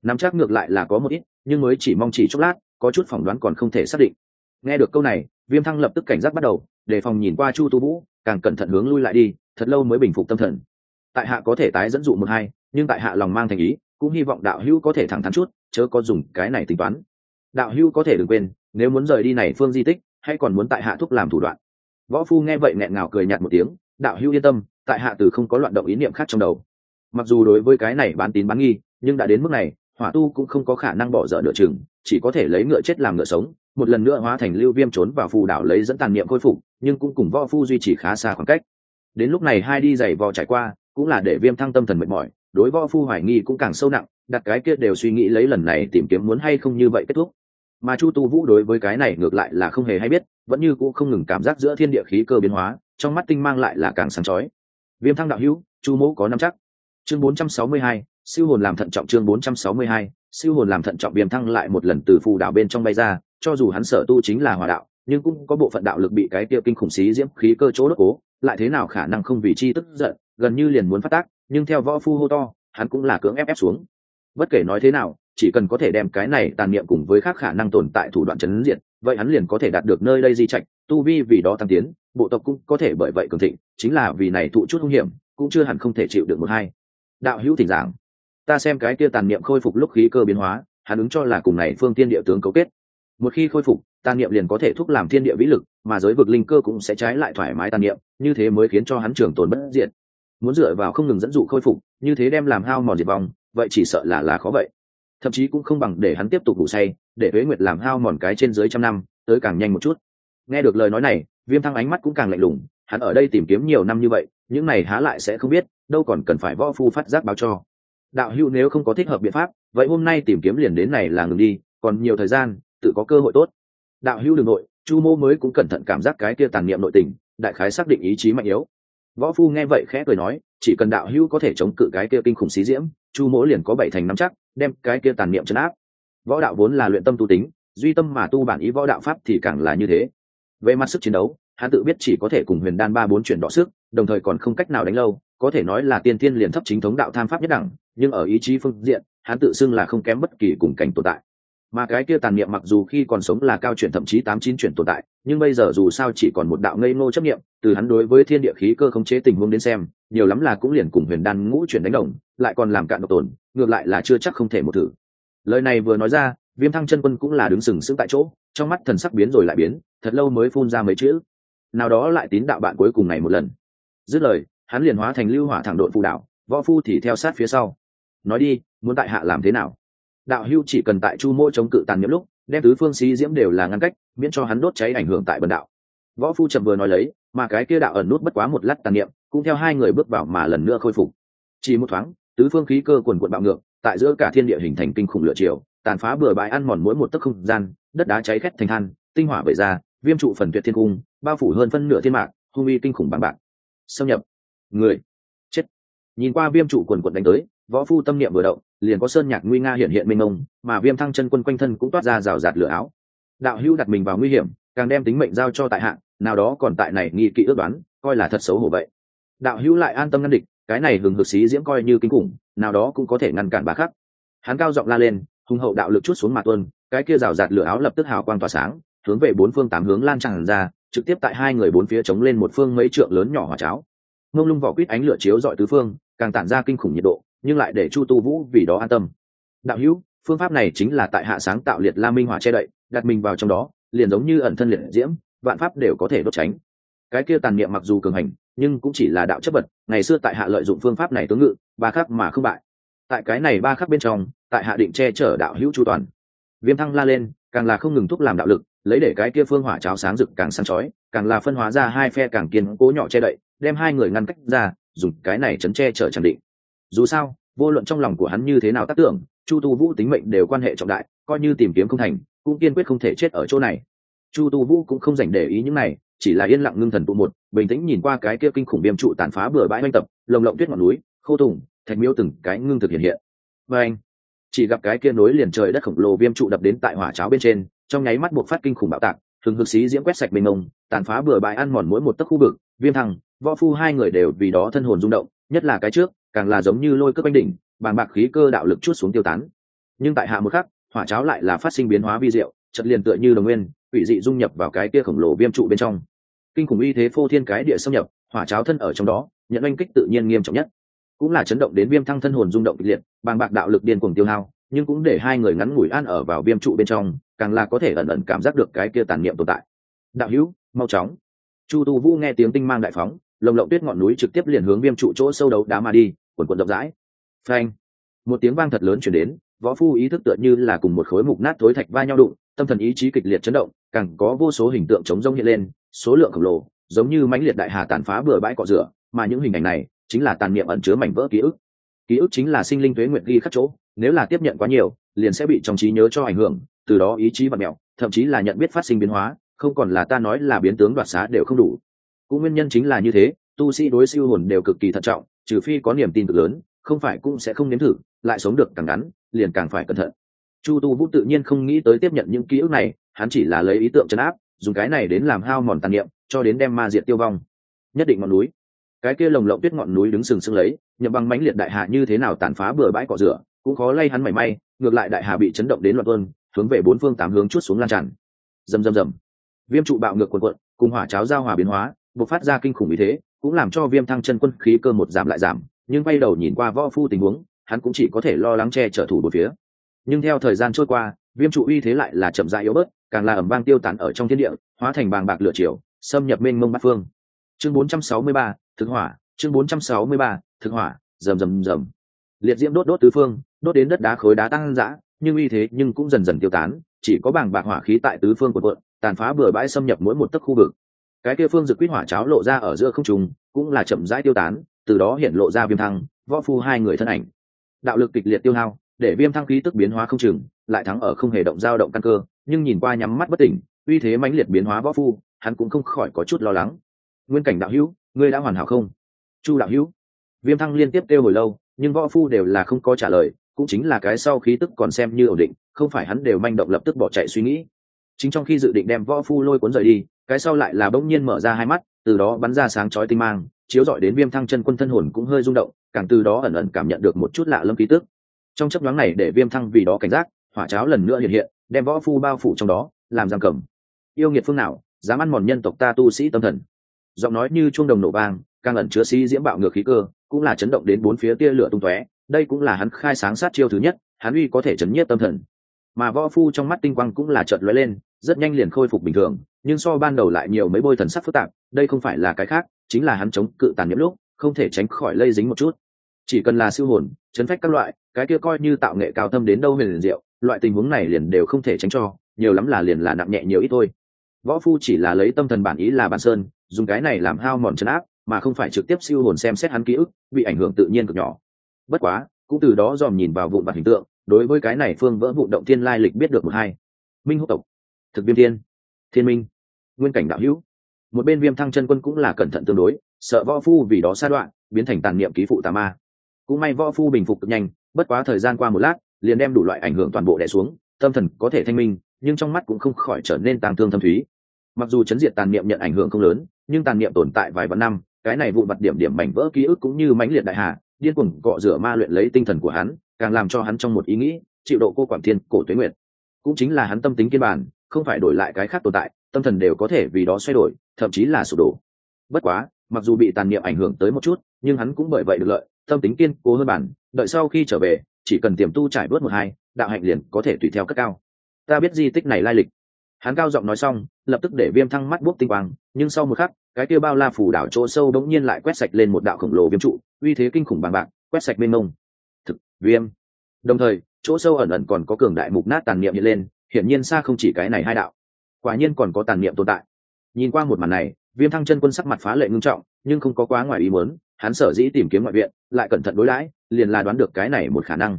Nắm chắc ngược lại là có một ít, nhưng mới chỉ mong chỉ chốc lát, có chút phỏng đoán còn không thể xác định. Nghe được câu này, viêm thăng lập tức cảnh giác bắt đầu đề phòng nhìn qua chu tu vũ, càng cẩn thận hướng lui lại đi, thật lâu mới bình phục tâm thần. Tại hạ có thể tái dẫn dụ một hai, nhưng tại hạ lòng mang thành ý, cũng hy vọng đạo hữu có thể thẳng thắn chút, chớ có dùng cái này tính toán. Đạo hữu có thể đừng quên, nếu muốn rời đi này phương di tích hay còn muốn tại hạ thúc làm thủ đoạn. Võ phu nghe vậy nghẹn ngào cười nhạt một tiếng, đạo hữu yên tâm, tại hạ từ không có loạn động ý niệm khác trong đầu. Mặc dù đối với cái này bán tín bán nghi, nhưng đã đến mức này, hỏa tu cũng không có khả năng bỏ dở nửa chừng, chỉ có thể lấy ngựa chết làm ngựa sống, một lần nữa hóa thành lưu viêm trốn vào phù đảo lấy dẫn tàn niệm khôi phục, nhưng cũng cùng võ phu duy trì khá xa khoảng cách. Đến lúc này hai đi giày vò trải qua, cũng là để viêm thăng tâm thần mệt mỏi, đối võ phu hoài nghi cũng càng sâu nặng, đặt cái kia đều suy nghĩ lấy lần này tìm kiếm muốn hay không như vậy kết thúc mà chu tu vũ đối với cái này ngược lại là không hề hay biết vẫn như cũng không ngừng cảm giác giữa thiên địa khí cơ biến hóa trong mắt tinh mang lại là càng sáng chói. Viêm thăng đạo hữu chu mẫu có năm chắc. Chương 462, siêu hồn làm thận trọng chương 462, siêu hồn làm thận trọng viêm thăng lại một lần từ phù đạo bên trong bay ra cho dù hắn sở tu chính là hỏa đạo nhưng cũng có bộ phận đạo lực bị cái kia kinh khủng xí diễm khí cơ chỗ đốt cố lại thế nào khả năng không vì chi tức giận gần như liền muốn phát tác nhưng theo võ phu hô to hắn cũng là cưỡng ép ép xuống. Bất kể nói thế nào chỉ cần có thể đem cái này tàn niệm cùng với khác khả năng tồn tại thủ đoạn chấn diện vậy hắn liền có thể đạt được nơi đây di trạch, tu vi vì đó tăng tiến, bộ tộc cũng có thể bởi vậy cường thịnh, chính là vì này thụ chút hung hiểm, cũng chưa hẳn không thể chịu được một hai. Đạo hữu thỉnh giảng. Ta xem cái kia tàn niệm khôi phục lúc khí cơ biến hóa, hắn ứng cho là cùng này phương tiên địa tướng cấu kết. Một khi khôi phục, tàn niệm liền có thể thúc làm thiên địa vĩ lực, mà giới vực linh cơ cũng sẽ trái lại thoải mái tàn niệm, như thế mới khiến cho hắn trường tồn bất diệt. muốn dựa vào không ngừng dẫn dụ khôi phục, như thế đem làm hao mòn diệt vong, vậy chỉ sợ là là khó vậy thậm chí cũng không bằng để hắn tiếp tục ngủ say, để huế nguyệt làm hao mòn cái trên dưới trăm năm, tới càng nhanh một chút. Nghe được lời nói này, viêm thăng ánh mắt cũng càng lạnh lùng, hắn ở đây tìm kiếm nhiều năm như vậy, những này há lại sẽ không biết, đâu còn cần phải võ phu phát giác báo cho. Đạo hữu nếu không có thích hợp biện pháp, vậy hôm nay tìm kiếm liền đến này là ngừng đi, còn nhiều thời gian, tự có cơ hội tốt. Đạo hữu đừng nội, chu mô mới cũng cẩn thận cảm giác cái kia tàn niệm nội tình, đại khái xác định ý chí mạnh yếu võ phu nghe vậy khẽ cười nói, chỉ cần đạo hữu có thể chống cự cái kia kinh khủng xí diễm, chu mỗ liền có bảy thành năm chắc, đem cái kia tàn niệm chấn áp. Võ đạo vốn là luyện tâm tu tính, duy tâm mà tu bản ý võ đạo pháp thì càng là như thế. Về mặt sức chiến đấu, hắn tự biết chỉ có thể cùng huyền đan ba bốn chuyển đọ sức, đồng thời còn không cách nào đánh lâu, có thể nói là tiên tiên liền thấp chính thống đạo tham pháp nhất đẳng, nhưng ở ý chí phương diện, hắn tự xưng là không kém bất kỳ cùng cảnh tồn tại. Mà cái kia tàn niệm mặc dù khi còn sống là cao chuyển thậm chí tám chín chuyển tồn tại nhưng bây giờ dù sao chỉ còn một đạo ngây ngô chấp nghiệm từ hắn đối với thiên địa khí cơ không chế tình huống đến xem, nhiều lắm là cũng liền cùng huyền đan ngũ chuyển đánh đồng, lại còn làm cạn độc tồn, ngược lại là chưa chắc không thể một thử. Lời này vừa nói ra, viêm thăng chân quân cũng là đứng sừng sững tại chỗ, trong mắt thần sắc biến rồi lại biến, thật lâu mới phun ra mấy chữ. Nào đó lại tín đạo bạn cuối cùng này một lần. Dứt lời, hắn liền hóa thành lưu hỏa thẳng đội phù đạo, võ phu thì theo sát phía sau. Nói đi, muốn tại hạ làm thế nào? Đạo hưu chỉ cần tại chu mô chống cự tàn nhiễm lúc, đem tứ phương xí diễm đều là ngăn cách miễn cho hắn đốt cháy ảnh hưởng tại bần đạo. Võ phu trầm vừa nói lấy, mà cái kia đạo ẩn nút bất quá một lát tàn niệm, cũng theo hai người bước vào mà lần nữa khôi phục. Chỉ một thoáng, tứ phương khí cơ quần quận bạo ngược, tại giữa cả thiên địa hình thành kinh khủng lửa chiều, tàn phá bừa bãi ăn mòn mỗi một tấc không gian, đất đá cháy khét thành than, tinh hỏa bởi ra, viêm trụ phần tuyệt thiên cung, bao phủ hơn phân nửa thiên mạng hung uy kinh khủng bằng bạc. Xâm nhập. Người. Chết. Nhìn qua viêm trụ quần quận đánh tới, võ phu tâm niệm vừa động, liền có sơn nhạc nguy nga hiện hiện mênh mông, mà viêm thăng chân quân quanh thân cũng toát ra rào rạt lửa áo đạo hữu đặt mình vào nguy hiểm, càng đem tính mệnh giao cho tại hạ, nào đó còn tại này nghi kỵ ước đoán, coi là thật xấu hổ vậy. Đạo hữu lại an tâm ngăn địch, cái này hừng hực xí diễm coi như kinh khủng, nào đó cũng có thể ngăn cản bà khắc hắn cao giọng la lên hùng hậu đạo lực chút xuống mặt tuân cái kia rào rạt lửa áo lập tức hào quang tỏa sáng, hướng về bốn phương tám hướng lan tràn ra, trực tiếp tại hai người bốn phía chống lên một phương mấy trượng lớn nhỏ hỏa cháo. Ngông lung vỏ quýt ánh lửa chiếu dọi tứ phương, càng tản ra kinh khủng nhiệt độ, nhưng lại để chu tu vũ vì đó an tâm. Đạo hữu phương pháp này chính là tại hạ sáng tạo liệt la minh hỏa che đậy, đặt mình vào trong đó, liền giống như ẩn thân liệt diễm, vạn pháp đều có thể đốt tránh. Cái kia tàn niệm mặc dù cường hành, nhưng cũng chỉ là đạo chất vật, ngày xưa tại hạ lợi dụng phương pháp này tướng ngự, ba khắc mà không bại. Tại cái này ba khắc bên trong, tại hạ định che chở đạo hữu chu toàn. Viêm thăng la lên, càng là không ngừng thúc làm đạo lực, lấy để cái kia phương hỏa cháo sáng rực càng sáng chói, càng là phân hóa ra hai phe càng kiên cố nhỏ che đậy, đem hai người ngăn cách ra, dùng cái này chấn che chở chẳng định. Dù sao, vô luận trong lòng của hắn như thế nào tác tưởng chu tu vũ tính mệnh đều quan hệ trọng đại, coi như tìm kiếm không thành, cũng kiên quyết không thể chết ở chỗ này. Chu tu vũ cũng không dành để ý những này, chỉ là yên lặng ngưng thần tụ một, bình tĩnh nhìn qua cái kia kinh khủng viêm trụ tàn phá bừa bãi oanh tập, lồng lộng tuyết ngọn núi, khô thủng thạch miêu từng cái ngưng thực hiện hiện. Và anh, chỉ gặp cái kia nối liền trời đất khổng lồ viêm trụ đập đến tại hỏa cháo bên trên, trong nháy mắt buộc phát kinh khủng bạo tạc thường hực xí diễm quét sạch mênh mông, tàn phá bừa bãi ăn mòn mỗi một tấc khu vực, viêm thăng, võ phu hai người đều vì đó thân hồn rung động, nhất là cái trước, càng là giống như lôi cướp bánh đỉnh bàng bạc khí cơ đạo lực chút xuống tiêu tán. Nhưng tại hạ một khắc, hỏa cháo lại là phát sinh biến hóa vi diệu chật liền tựa như đồng nguyên, quỷ dị dung nhập vào cái kia khổng lồ viêm trụ bên trong. Kinh khủng uy thế phô thiên cái địa xâm nhập, hỏa cháo thân ở trong đó, nhận oanh kích tự nhiên nghiêm trọng nhất. Cũng là chấn động đến viêm thăng thân hồn rung động kịch liệt, bàng bạc đạo lực điên cuồng tiêu hao, nhưng cũng để hai người ngắn ngủi an ở vào viêm trụ bên trong, càng là có thể ẩn ẩn cảm giác được cái kia tàn niệm tồn tại. Đạo hữu, mau chóng. Chu tu vũ nghe tiếng tinh mang đại phóng, lồng lộng tuyết ngọn núi trực tiếp liền hướng viêm trụ chỗ sâu đấu đá mà đi, quần quần rộng rãi phanh. Một tiếng vang thật lớn chuyển đến, võ phu ý thức tựa như là cùng một khối mục nát thối thạch va nhau đụng, tâm thần ý chí kịch liệt chấn động, càng có vô số hình tượng chống rông hiện lên, số lượng khổng lồ, giống như mãnh liệt đại hà tàn phá bừa bãi cọ rửa, mà những hình ảnh này chính là tàn niệm ẩn chứa mảnh vỡ ký ức. Ký ức chính là sinh linh tuế nguyện ghi khắc chỗ, nếu là tiếp nhận quá nhiều, liền sẽ bị trong trí nhớ cho ảnh hưởng, từ đó ý chí bật mẹo thậm chí là nhận biết phát sinh biến hóa, không còn là ta nói là biến tướng đoạt xá đều không đủ. Cũng nguyên nhân chính là như thế, tu sĩ đối siêu hồn đều cực kỳ thận trọng, trừ phi có niềm tin cực lớn không phải cũng sẽ không nếm thử, lại sống được càng ngắn, liền càng phải cẩn thận. Chu tu vũ tự nhiên không nghĩ tới tiếp nhận những ký ức này, hắn chỉ là lấy ý tượng chấn áp, dùng cái này đến làm hao mòn tàn niệm, cho đến đem ma diệt tiêu vong. Nhất định ngọn núi. Cái kia lồng lộng tuyết ngọn núi đứng sừng sững lấy, nhậm băng mãnh liệt đại hạ như thế nào tàn phá bừa bãi cỏ rửa, cũng khó lay hắn mảy may, ngược lại đại hà bị chấn động đến loạn tuôn, hướng về bốn phương tám hướng chút xuống lan tràn. Rầm rầm rầm. Viêm trụ bạo ngược quần quận cùng hỏa cháo giao hòa biến hóa, bộc phát ra kinh khủng ý thế, cũng làm cho viêm thăng chân quân khí cơ một giảm lại giảm nhưng quay đầu nhìn qua võ phu tình huống hắn cũng chỉ có thể lo lắng che trở thủ một phía. Nhưng theo thời gian trôi qua viêm trụ uy thế lại là chậm rãi yếu bớt càng là ẩm vang tiêu tán ở trong thiên địa hóa thành bàng bạc lửa chiều xâm nhập mênh mông bát phương. Chương 463, thực hỏa chương 463, thực hỏa rầm rầm rầm. Liệt diễm đốt đốt tứ phương đốt đến đất đá khối đá tăng dã nhưng uy thế nhưng cũng dần dần tiêu tán chỉ có bảng bạc hỏa khí tại tứ phương của quận tàn phá bừa bãi xâm nhập mỗi một tấc khu vực. Cái kia phương dực quýt hỏa cháo lộ ra ở giữa không trùng cũng là chậm rãi tiêu tán từ đó hiện lộ ra viêm thăng, võ phu hai người thân ảnh. Đạo lực kịch liệt tiêu hao, để viêm thăng khí tức biến hóa không chừng, lại thắng ở không hề động dao động căn cơ, nhưng nhìn qua nhắm mắt bất tỉnh, uy thế mãnh liệt biến hóa võ phu, hắn cũng không khỏi có chút lo lắng. Nguyên cảnh đạo hữu, ngươi đã hoàn hảo không? Chu đạo hữu. Viêm thăng liên tiếp kêu hồi lâu, nhưng võ phu đều là không có trả lời, cũng chính là cái sau khí tức còn xem như ổn định, không phải hắn đều manh động lập tức bỏ chạy suy nghĩ. Chính trong khi dự định đem võ phu lôi cuốn rời đi, cái sau lại là bỗng nhiên mở ra hai mắt, từ đó bắn ra sáng chói tinh mang chiếu rọi đến viêm thăng chân quân thân hồn cũng hơi rung động, càng từ đó ẩn ẩn cảm nhận được một chút lạ lâm khí tức. Trong chấp nhoáng này để viêm thăng vì đó cảnh giác, hỏa cháo lần nữa hiện hiện, đem võ phu bao phủ trong đó, làm giam cầm. Yêu nghiệt phương nào, dám ăn mòn nhân tộc ta tu sĩ tâm thần. Giọng nói như chuông đồng nổ vang, càng ẩn chứa sĩ diễm bạo ngược khí cơ, cũng là chấn động đến bốn phía tia lửa tung tóe, đây cũng là hắn khai sáng sát chiêu thứ nhất, hắn uy có thể chấn nhiếp tâm thần. Mà võ phu trong mắt tinh quang cũng là chợt lóe lên, rất nhanh liền khôi phục bình thường nhưng so ban đầu lại nhiều mấy bôi thần sắc phức tạp, đây không phải là cái khác, chính là hắn chống cự tàn nhiễm lúc, không thể tránh khỏi lây dính một chút. Chỉ cần là siêu hồn, chấn phách các loại, cái kia coi như tạo nghệ cao thâm đến đâu huyền liền diệu, loại tình huống này liền đều không thể tránh cho, nhiều lắm là liền là nặng nhẹ nhiều ít thôi. Võ phu chỉ là lấy tâm thần bản ý là bản sơn, dùng cái này làm hao mòn chấn áp, mà không phải trực tiếp siêu hồn xem xét hắn ký ức, bị ảnh hưởng tự nhiên cực nhỏ. Bất quá, cũng từ đó dòm nhìn vào vụn vặt hình tượng, đối với cái này phương vỡ vụn động thiên lai lịch biết được một hai. Minh húc tộc, thực viên thiên thiên minh, nguyên cảnh đạo hữu. Một bên viêm thăng chân quân cũng là cẩn thận tương đối, sợ võ phu vì đó sa đoạn, biến thành tàn niệm ký phụ tà ma. Cũng may võ phu bình phục cực nhanh, bất quá thời gian qua một lát, liền đem đủ loại ảnh hưởng toàn bộ đẻ xuống, tâm thần có thể thanh minh, nhưng trong mắt cũng không khỏi trở nên tàng thương thâm thúy. Mặc dù chấn diệt tàn niệm nhận ảnh hưởng không lớn, nhưng tàn niệm tồn tại vài vạn năm, cái này vụn vặt điểm điểm mảnh vỡ ký ức cũng như mãnh liệt đại hà, điên cuồng cọ rửa ma luyện lấy tinh thần của hắn, càng làm cho hắn trong một ý nghĩ, chịu độ cô quản thiên cổ tuế nguyệt. Cũng chính là hắn tâm tính kiên bản không phải đổi lại cái khác tồn tại, tâm thần đều có thể vì đó xoay đổi, thậm chí là sụp đổ. Bất quá, mặc dù bị tàn niệm ảnh hưởng tới một chút, nhưng hắn cũng bởi vậy được lợi, tâm tính kiên cố hơn bản, đợi sau khi trở về, chỉ cần tiềm tu trải bớt một hai, đạo hạnh liền có thể tùy theo cất cao. Ta biết di tích này lai lịch. Hắn cao giọng nói xong, lập tức để viêm thăng mắt buốc tinh quang, nhưng sau một khắc, cái kia bao la phủ đảo chỗ sâu bỗng nhiên lại quét sạch lên một đạo khổng lồ viêm trụ, uy thế kinh khủng bằng bạc, quét sạch mênh mông. Thực, viêm. Đồng thời, chỗ sâu ẩn ẩn còn có cường đại mục nát tàn niệm hiện lên hiển nhiên xa không chỉ cái này hai đạo. Quả nhiên còn có tàn niệm tồn tại. Nhìn qua một màn này, viêm thăng chân quân sắc mặt phá lệ ngưng trọng, nhưng không có quá ngoài ý muốn, hắn sở dĩ tìm kiếm ngoại viện, lại cẩn thận đối đãi, liền là đoán được cái này một khả năng.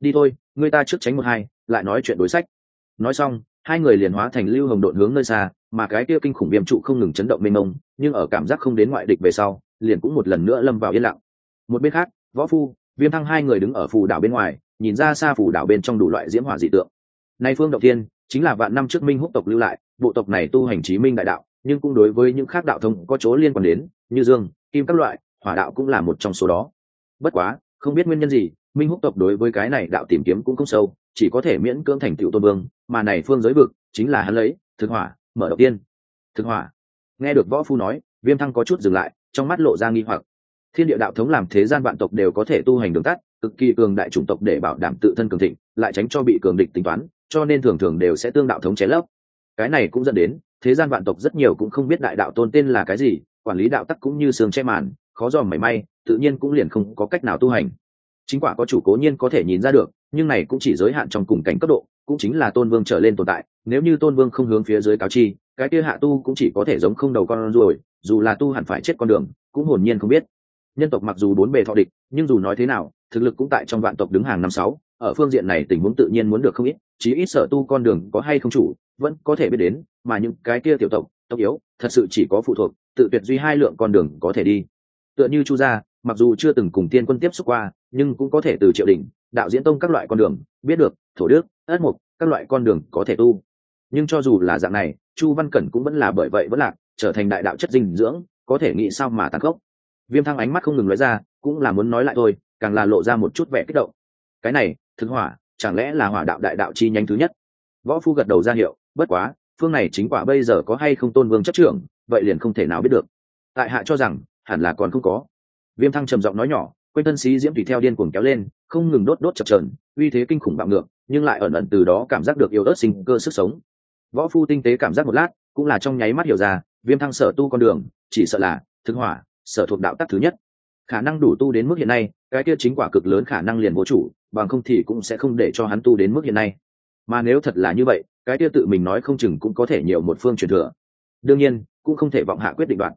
Đi thôi, người ta trước tránh một hai, lại nói chuyện đối sách. Nói xong, hai người liền hóa thành lưu hồng độn hướng nơi xa, mà cái kia kinh khủng viêm trụ không ngừng chấn động mênh mông, nhưng ở cảm giác không đến ngoại địch về sau, liền cũng một lần nữa lâm vào yên lặng. Một bên khác, võ phu, viêm thăng hai người đứng ở phù đảo bên ngoài, nhìn ra xa phù đảo bên trong đủ loại diễm hỏa dị tượng nay phương động thiên chính là vạn năm trước minh húc tộc lưu lại, bộ tộc này tu hành chí minh đại đạo, nhưng cũng đối với những khác đạo thông có chỗ liên quan đến, như dương, kim các loại, hỏa đạo cũng là một trong số đó. Bất quá, không biết nguyên nhân gì, minh húc tộc đối với cái này đạo tìm kiếm cũng không sâu, chỉ có thể miễn cưỡng thành tựu tôn vương, mà này phương giới vực chính là hắn lấy, thực hỏa, mở đầu tiên. Thực hỏa. Nghe được võ phu nói, viêm thăng có chút dừng lại, trong mắt lộ ra nghi hoặc. Thiên địa đạo thống làm thế gian vạn tộc đều có thể tu hành đường tắt, cực kỳ cường đại chủng tộc để bảo đảm tự thân cường thịnh, lại tránh cho bị cường địch tính toán cho nên thường thường đều sẽ tương đạo thống chế lấp. Cái này cũng dẫn đến, thế gian vạn tộc rất nhiều cũng không biết đại đạo tôn tên là cái gì, quản lý đạo tắc cũng như sương che màn, khó dòm mảy may, tự nhiên cũng liền không có cách nào tu hành. Chính quả có chủ cố nhiên có thể nhìn ra được, nhưng này cũng chỉ giới hạn trong cùng cảnh cấp độ, cũng chính là tôn vương trở lên tồn tại, nếu như tôn vương không hướng phía dưới cáo chi, cái kia hạ tu cũng chỉ có thể giống không đầu con ruồi, dù là tu hẳn phải chết con đường, cũng hồn nhiên không biết. Nhân tộc mặc dù bốn bề thọ địch, nhưng dù nói thế nào thực lực cũng tại trong vạn tộc đứng hàng năm sáu, ở phương diện này tình huống tự nhiên muốn được không ít, chí ít sở tu con đường có hay không chủ, vẫn có thể biết đến, mà những cái kia tiểu tộc tộc yếu, thật sự chỉ có phụ thuộc, tự tuyệt duy hai lượng con đường có thể đi. Tựa như chu gia, mặc dù chưa từng cùng tiên quân tiếp xúc qua, nhưng cũng có thể từ triệu đình, đạo diễn tông các loại con đường, biết được, thổ đức, ất mục, các loại con đường có thể tu. Nhưng cho dù là dạng này, chu văn cẩn cũng vẫn là bởi vậy vẫn lạc trở thành đại đạo chất dinh dưỡng, có thể nghĩ sao mà tàn khốc. Viêm thăng ánh mắt không ngừng nói ra, cũng là muốn nói lại thôi càng là lộ ra một chút vẻ kích động. Cái này, thực hỏa, chẳng lẽ là hỏa đạo đại đạo chi nhánh thứ nhất? Võ phu gật đầu ra hiệu, bất quá, phương này chính quả bây giờ có hay không tôn vương chấp trưởng, vậy liền không thể nào biết được. Tại hạ cho rằng, hẳn là còn không có. Viêm thăng trầm giọng nói nhỏ, quanh thân sĩ diễm tùy theo điên cuồng kéo lên, không ngừng đốt đốt chập trờn uy thế kinh khủng bạo ngược, nhưng lại ẩn ẩn từ đó cảm giác được yêu ớt sinh cơ sức sống. Võ phu tinh tế cảm giác một lát, cũng là trong nháy mắt hiểu ra, viêm thăng sở tu con đường, chỉ sợ là thực hỏa, sở thuộc đạo tắc thứ nhất khả năng đủ tu đến mức hiện nay, cái kia chính quả cực lớn khả năng liền vô chủ, bằng không thì cũng sẽ không để cho hắn tu đến mức hiện nay. Mà nếu thật là như vậy, cái kia tự mình nói không chừng cũng có thể nhiều một phương truyền thừa. Đương nhiên, cũng không thể vọng hạ quyết định đoạn.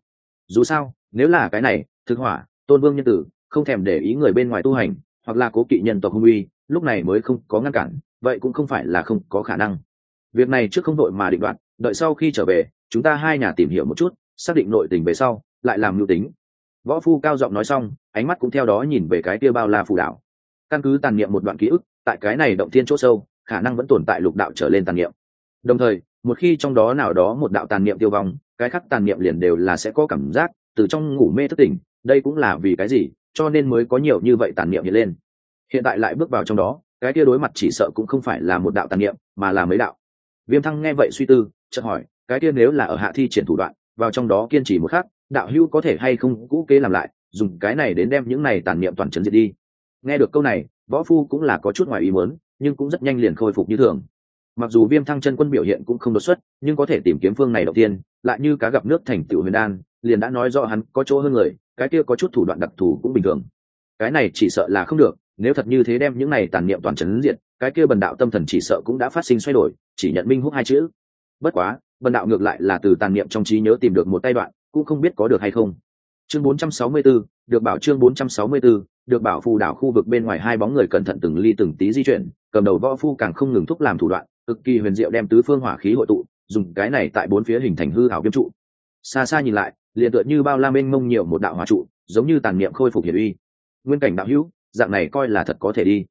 Dù sao, nếu là cái này, thực hỏa, tôn vương nhân tử, không thèm để ý người bên ngoài tu hành, hoặc là cố kỵ nhân tộc hung uy, lúc này mới không có ngăn cản, vậy cũng không phải là không có khả năng. Việc này trước không đội mà định đoạn, đợi sau khi trở về, chúng ta hai nhà tìm hiểu một chút, xác định nội tình về sau, lại làm mưu tính võ phu cao giọng nói xong, ánh mắt cũng theo đó nhìn về cái kia bao la phù đảo. Căn cứ tàn niệm một đoạn ký ức, tại cái này động thiên chỗ sâu, khả năng vẫn tồn tại lục đạo trở lên tàn niệm. Đồng thời, một khi trong đó nào đó một đạo tàn niệm tiêu vong, cái khác tàn niệm liền đều là sẽ có cảm giác từ trong ngủ mê thất tỉnh, đây cũng là vì cái gì, cho nên mới có nhiều như vậy tàn niệm hiện lên. Hiện tại lại bước vào trong đó, cái kia đối mặt chỉ sợ cũng không phải là một đạo tàn niệm, mà là mấy đạo. Viêm thăng nghe vậy suy tư, chợt hỏi, cái kia nếu là ở hạ thi triển thủ đoạn, vào trong đó kiên trì một khắc đạo hữu có thể hay không cũ kế làm lại, dùng cái này đến đem những này tàn niệm toàn trấn diệt đi. Nghe được câu này, võ phu cũng là có chút ngoài ý muốn, nhưng cũng rất nhanh liền khôi phục như thường. Mặc dù viêm thăng chân quân biểu hiện cũng không đột xuất, nhưng có thể tìm kiếm phương này đầu tiên, lại như cá gặp nước thành tựu huyền đan, liền đã nói rõ hắn có chỗ hơn người, cái kia có chút thủ đoạn đặc thù cũng bình thường. Cái này chỉ sợ là không được, nếu thật như thế đem những này tàn niệm toàn trấn diệt, cái kia bần đạo tâm thần chỉ sợ cũng đã phát sinh xoay đổi, chỉ nhận minh húc hai chữ. Bất quá, bần đạo ngược lại là từ tàn niệm trong trí nhớ tìm được một tay đoạn cũng không biết có được hay không. Chương 464, được bảo chương 464, được bảo phù đảo khu vực bên ngoài hai bóng người cẩn thận từng ly từng tí di chuyển cầm đầu võ phu càng không ngừng thúc làm thủ đoạn cực kỳ huyền diệu đem tứ phương hỏa khí hội tụ dùng cái này tại bốn phía hình thành hư ảo viêm trụ. Xa xa nhìn lại liền tựa như bao la mênh mông nhiều một đạo hỏa trụ giống như tàn niệm khôi phục hiển uy. Nguyên cảnh đạo hữu dạng này coi là thật có thể đi.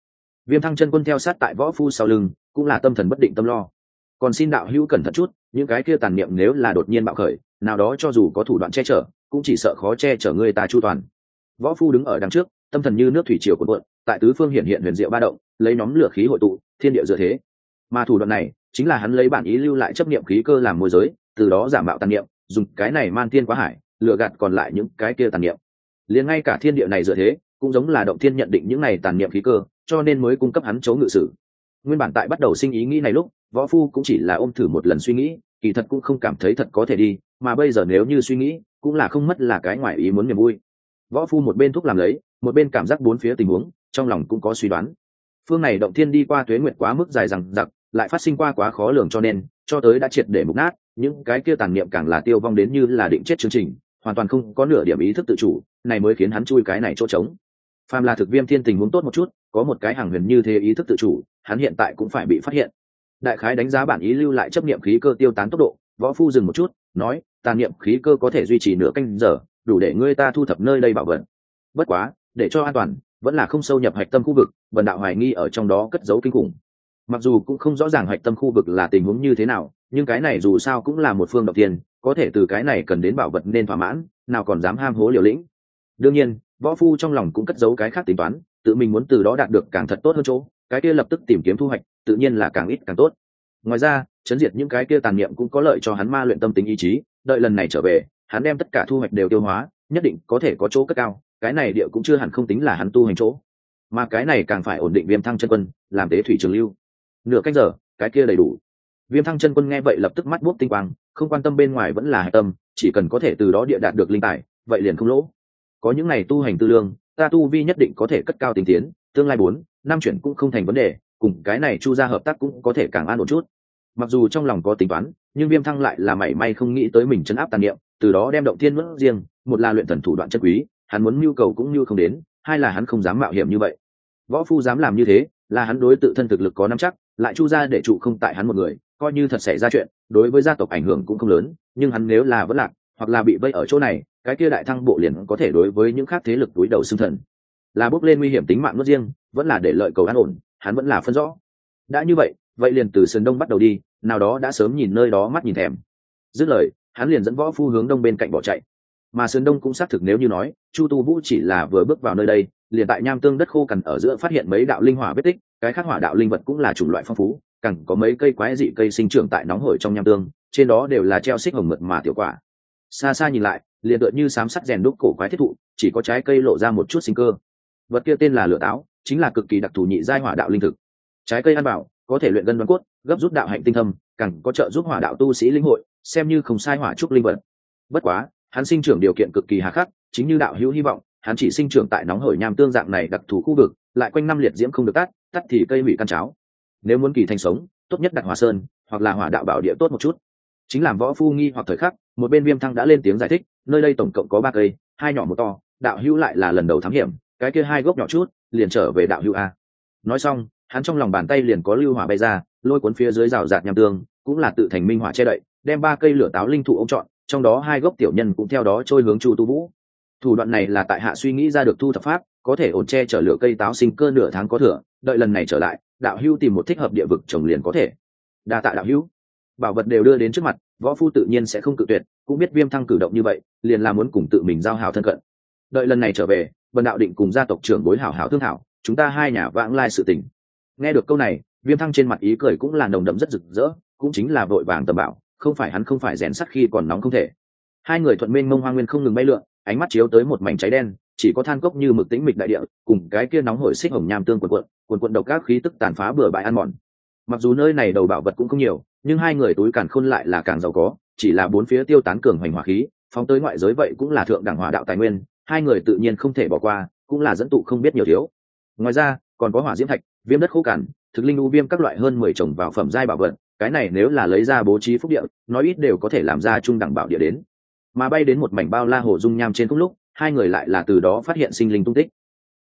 Viêm thăng chân quân theo sát tại võ phu sau lưng cũng là tâm thần bất định tâm lo còn xin đạo hữu cẩn thận chút, những cái kia tàn niệm nếu là đột nhiên bạo khởi, nào đó cho dù có thủ đoạn che chở, cũng chỉ sợ khó che chở người ta chu toàn. Võ phu đứng ở đằng trước, tâm thần như nước thủy triều cuộn cuộn, tại tứ phương hiện hiện huyền diệu ba động, lấy nhóm lửa khí hội tụ, thiên địa dựa thế. Mà thủ đoạn này, chính là hắn lấy bản ý lưu lại chấp niệm khí cơ làm môi giới, từ đó giảm bạo tàn niệm, dùng cái này man thiên quá hải, lừa gạt còn lại những cái kia tàn niệm. Liền ngay cả thiên địa này dựa thế, cũng giống là động thiên nhận định những này tàn niệm khí cơ, cho nên mới cung cấp hắn chấu ngự sử. Nguyên bản tại bắt đầu sinh ý nghĩ này lúc võ phu cũng chỉ là ôm thử một lần suy nghĩ, kỳ thật cũng không cảm thấy thật có thể đi, mà bây giờ nếu như suy nghĩ, cũng là không mất là cái ngoài ý muốn niềm vui. Võ phu một bên thuốc làm lấy, một bên cảm giác bốn phía tình huống, trong lòng cũng có suy đoán. Phương này động thiên đi qua tuế nguyệt quá mức dài rằng giặc lại phát sinh qua quá khó lường cho nên, cho tới đã triệt để mục nát, những cái kia tàn niệm càng là tiêu vong đến như là định chết chương trình, hoàn toàn không có nửa điểm ý thức tự chủ, này mới khiến hắn chui cái này chỗ trống. Phàm là thực viêm thiên tình huống tốt một chút, có một cái hàng huyền như thế ý thức tự chủ, hắn hiện tại cũng phải bị phát hiện đại khái đánh giá bản ý lưu lại chấp niệm khí cơ tiêu tán tốc độ, võ phu dừng một chút, nói tàn niệm khí cơ có thể duy trì nửa canh giờ, đủ để ngươi ta thu thập nơi đây bảo vật. Bất quá, để cho an toàn, vẫn là không sâu nhập hạch tâm khu vực vần đạo hoài nghi ở trong đó cất giấu kinh khủng. Mặc dù cũng không rõ ràng hạch tâm khu vực là tình huống như thế nào, nhưng cái này dù sao cũng là một phương động tiền có thể từ cái này cần đến bảo vật nên thỏa mãn, nào còn dám ham hố liều lĩnh. Đương nhiên, võ phu trong lòng cũng cất giấu cái khác tính toán, tự mình muốn từ đó đạt được càng thật tốt hơn chỗ cái kia lập tức tìm kiếm thu hoạch, tự nhiên là càng ít càng tốt. Ngoài ra, chấn diệt những cái kia tàn niệm cũng có lợi cho hắn ma luyện tâm tính ý chí, đợi lần này trở về, hắn đem tất cả thu hoạch đều tiêu hóa, nhất định có thể có chỗ cất cao, cái này địa cũng chưa hẳn không tính là hắn tu hành chỗ. Mà cái này càng phải ổn định viêm thăng chân quân, làm tế thủy trường lưu. Nửa cách giờ, cái kia đầy đủ. Viêm thăng chân quân nghe vậy lập tức mắt buốc tinh quang, không quan tâm bên ngoài vẫn là hạch tâm, chỉ cần có thể từ đó địa đạt được linh tài, vậy liền không lỗ. Có những ngày tu hành tư lương, ta tu vi nhất định có thể cất cao tình tiến tương lai bốn, năm chuyển cũng không thành vấn đề, cùng cái này chu ra hợp tác cũng có thể càng an ổn chút. Mặc dù trong lòng có tính toán, nhưng viêm thăng lại là mảy may không nghĩ tới mình chấn áp tàn niệm, từ đó đem động thiên mất riêng, một là luyện thần thủ đoạn chất quý, hắn muốn nhu cầu cũng như không đến, hai là hắn không dám mạo hiểm như vậy. Võ phu dám làm như thế, là hắn đối tự thân thực lực có nắm chắc, lại chu ra để trụ không tại hắn một người, coi như thật xảy ra chuyện, đối với gia tộc ảnh hưởng cũng không lớn, nhưng hắn nếu là vẫn lạc, hoặc là bị vây ở chỗ này, cái kia đại thăng bộ liền có thể đối với những khác thế lực túi đầu xương thần là bước lên nguy hiểm tính mạng nuốt riêng, vẫn là để lợi cầu an ổn, hắn vẫn là phân rõ. Đã như vậy vậy liền từ sườn đông bắt đầu đi, nào đó đã sớm nhìn nơi đó mắt nhìn thèm. Dứt lời, hắn liền dẫn võ phu hướng đông bên cạnh bỏ chạy. Mà sườn đông cũng xác thực nếu như nói, chu tu vũ chỉ là vừa bước vào nơi đây, liền tại nham tương đất khô cằn ở giữa phát hiện mấy đạo linh hỏa vết tích, cái khác hỏa đạo linh vật cũng là chủng loại phong phú cẳng có mấy cây quái dị cây sinh trưởng tại nóng hổi trong nham tương, trên đó đều là treo xích hồng mượt mà tiểu quả. Xa xa nhìn lại, liền tựa như sám sắt rèn đúc cổ quái thiết thụ, chỉ có trái cây lộ ra một chút sinh cơ vật kia tên là lửa táo, chính là cực kỳ đặc thù nhị giai hỏa đạo linh thực. Trái cây ăn bảo có thể luyện gân đoán cốt, gấp rút đạo hạnh tinh thâm, càng có trợ giúp hỏa đạo tu sĩ linh hội, xem như không sai hỏa trúc linh vật. Bất quá, hắn sinh trưởng điều kiện cực kỳ hà khắc, chính như đạo hữu hy vọng, hắn chỉ sinh trưởng tại nóng hổi nham tương dạng này đặc thù khu vực, lại quanh năm liệt diễm không được tắt tắt thì cây hủy căn cháo. Nếu muốn kỳ thành sống, tốt nhất đặt hỏa sơn, hoặc là hỏa đạo bảo địa tốt một chút. Chính làm võ phu nghi hoặc thời khắc, một bên viêm thăng đã lên tiếng giải thích, nơi đây tổng cộng có ba cây, hai nhỏ một to, đạo hữu lại là lần đầu thám hiểm cái kia hai gốc nhỏ chút, liền trở về đạo hữu a. Nói xong, hắn trong lòng bàn tay liền có lưu hỏa bay ra, lôi cuốn phía dưới rào rạt nham tương, cũng là tự thành minh hỏa che đậy, đem ba cây lửa táo linh thụ ông chọn trong đó hai gốc tiểu nhân cũng theo đó trôi hướng chu tu vũ. Thủ đoạn này là tại hạ suy nghĩ ra được thu thập pháp, có thể ổn che chở lửa cây táo sinh cơ nửa tháng có thừa, đợi lần này trở lại, đạo hưu tìm một thích hợp địa vực trồng liền có thể. Đa tạ đạo hưu bảo vật đều đưa đến trước mặt, võ phu tự nhiên sẽ không cự tuyệt, cũng biết viêm thăng cử động như vậy, liền là muốn cùng tự mình giao hảo thân cận đợi lần này trở về vần đạo định cùng gia tộc trưởng bối hảo hảo thương hảo chúng ta hai nhà vãng lai sự tình. Nghe được câu này, viêm thăng trên mặt ý cười cũng là nồng đậm rất rực rỡ, cũng chính là vội vàng tầm bảo, không phải hắn không phải rèn sắt khi còn nóng không thể. Hai người thuận mênh mông hoa nguyên không ngừng bay lượn, ánh mắt chiếu tới một mảnh cháy đen, chỉ có than cốc như mực tĩnh mịch đại địa, cùng cái kia nóng hổi xích hồng nham tương quần quận quần quận độc các khí tức tàn phá bừa bãi ăn mòn. Mặc dù nơi này đầu bảo vật cũng không nhiều, nhưng hai người túi càn khôn lại là càng giàu có, chỉ là bốn phía tiêu tán cường hoành hỏa khí, phóng tới ngoại giới vậy cũng là thượng đẳng hỏa đạo tài nguyên hai người tự nhiên không thể bỏ qua, cũng là dẫn tụ không biết nhiều thiếu. Ngoài ra, còn có hỏa diễm thạch, viêm đất khô cằn, thực linh u viêm các loại hơn mười trồng vào phẩm giai bảo vật, cái này nếu là lấy ra bố trí phúc địa nói ít đều có thể làm ra trung đẳng bảo địa đến. Mà bay đến một mảnh bao la hồ dung nham trên cùng lúc, hai người lại là từ đó phát hiện sinh linh tung tích.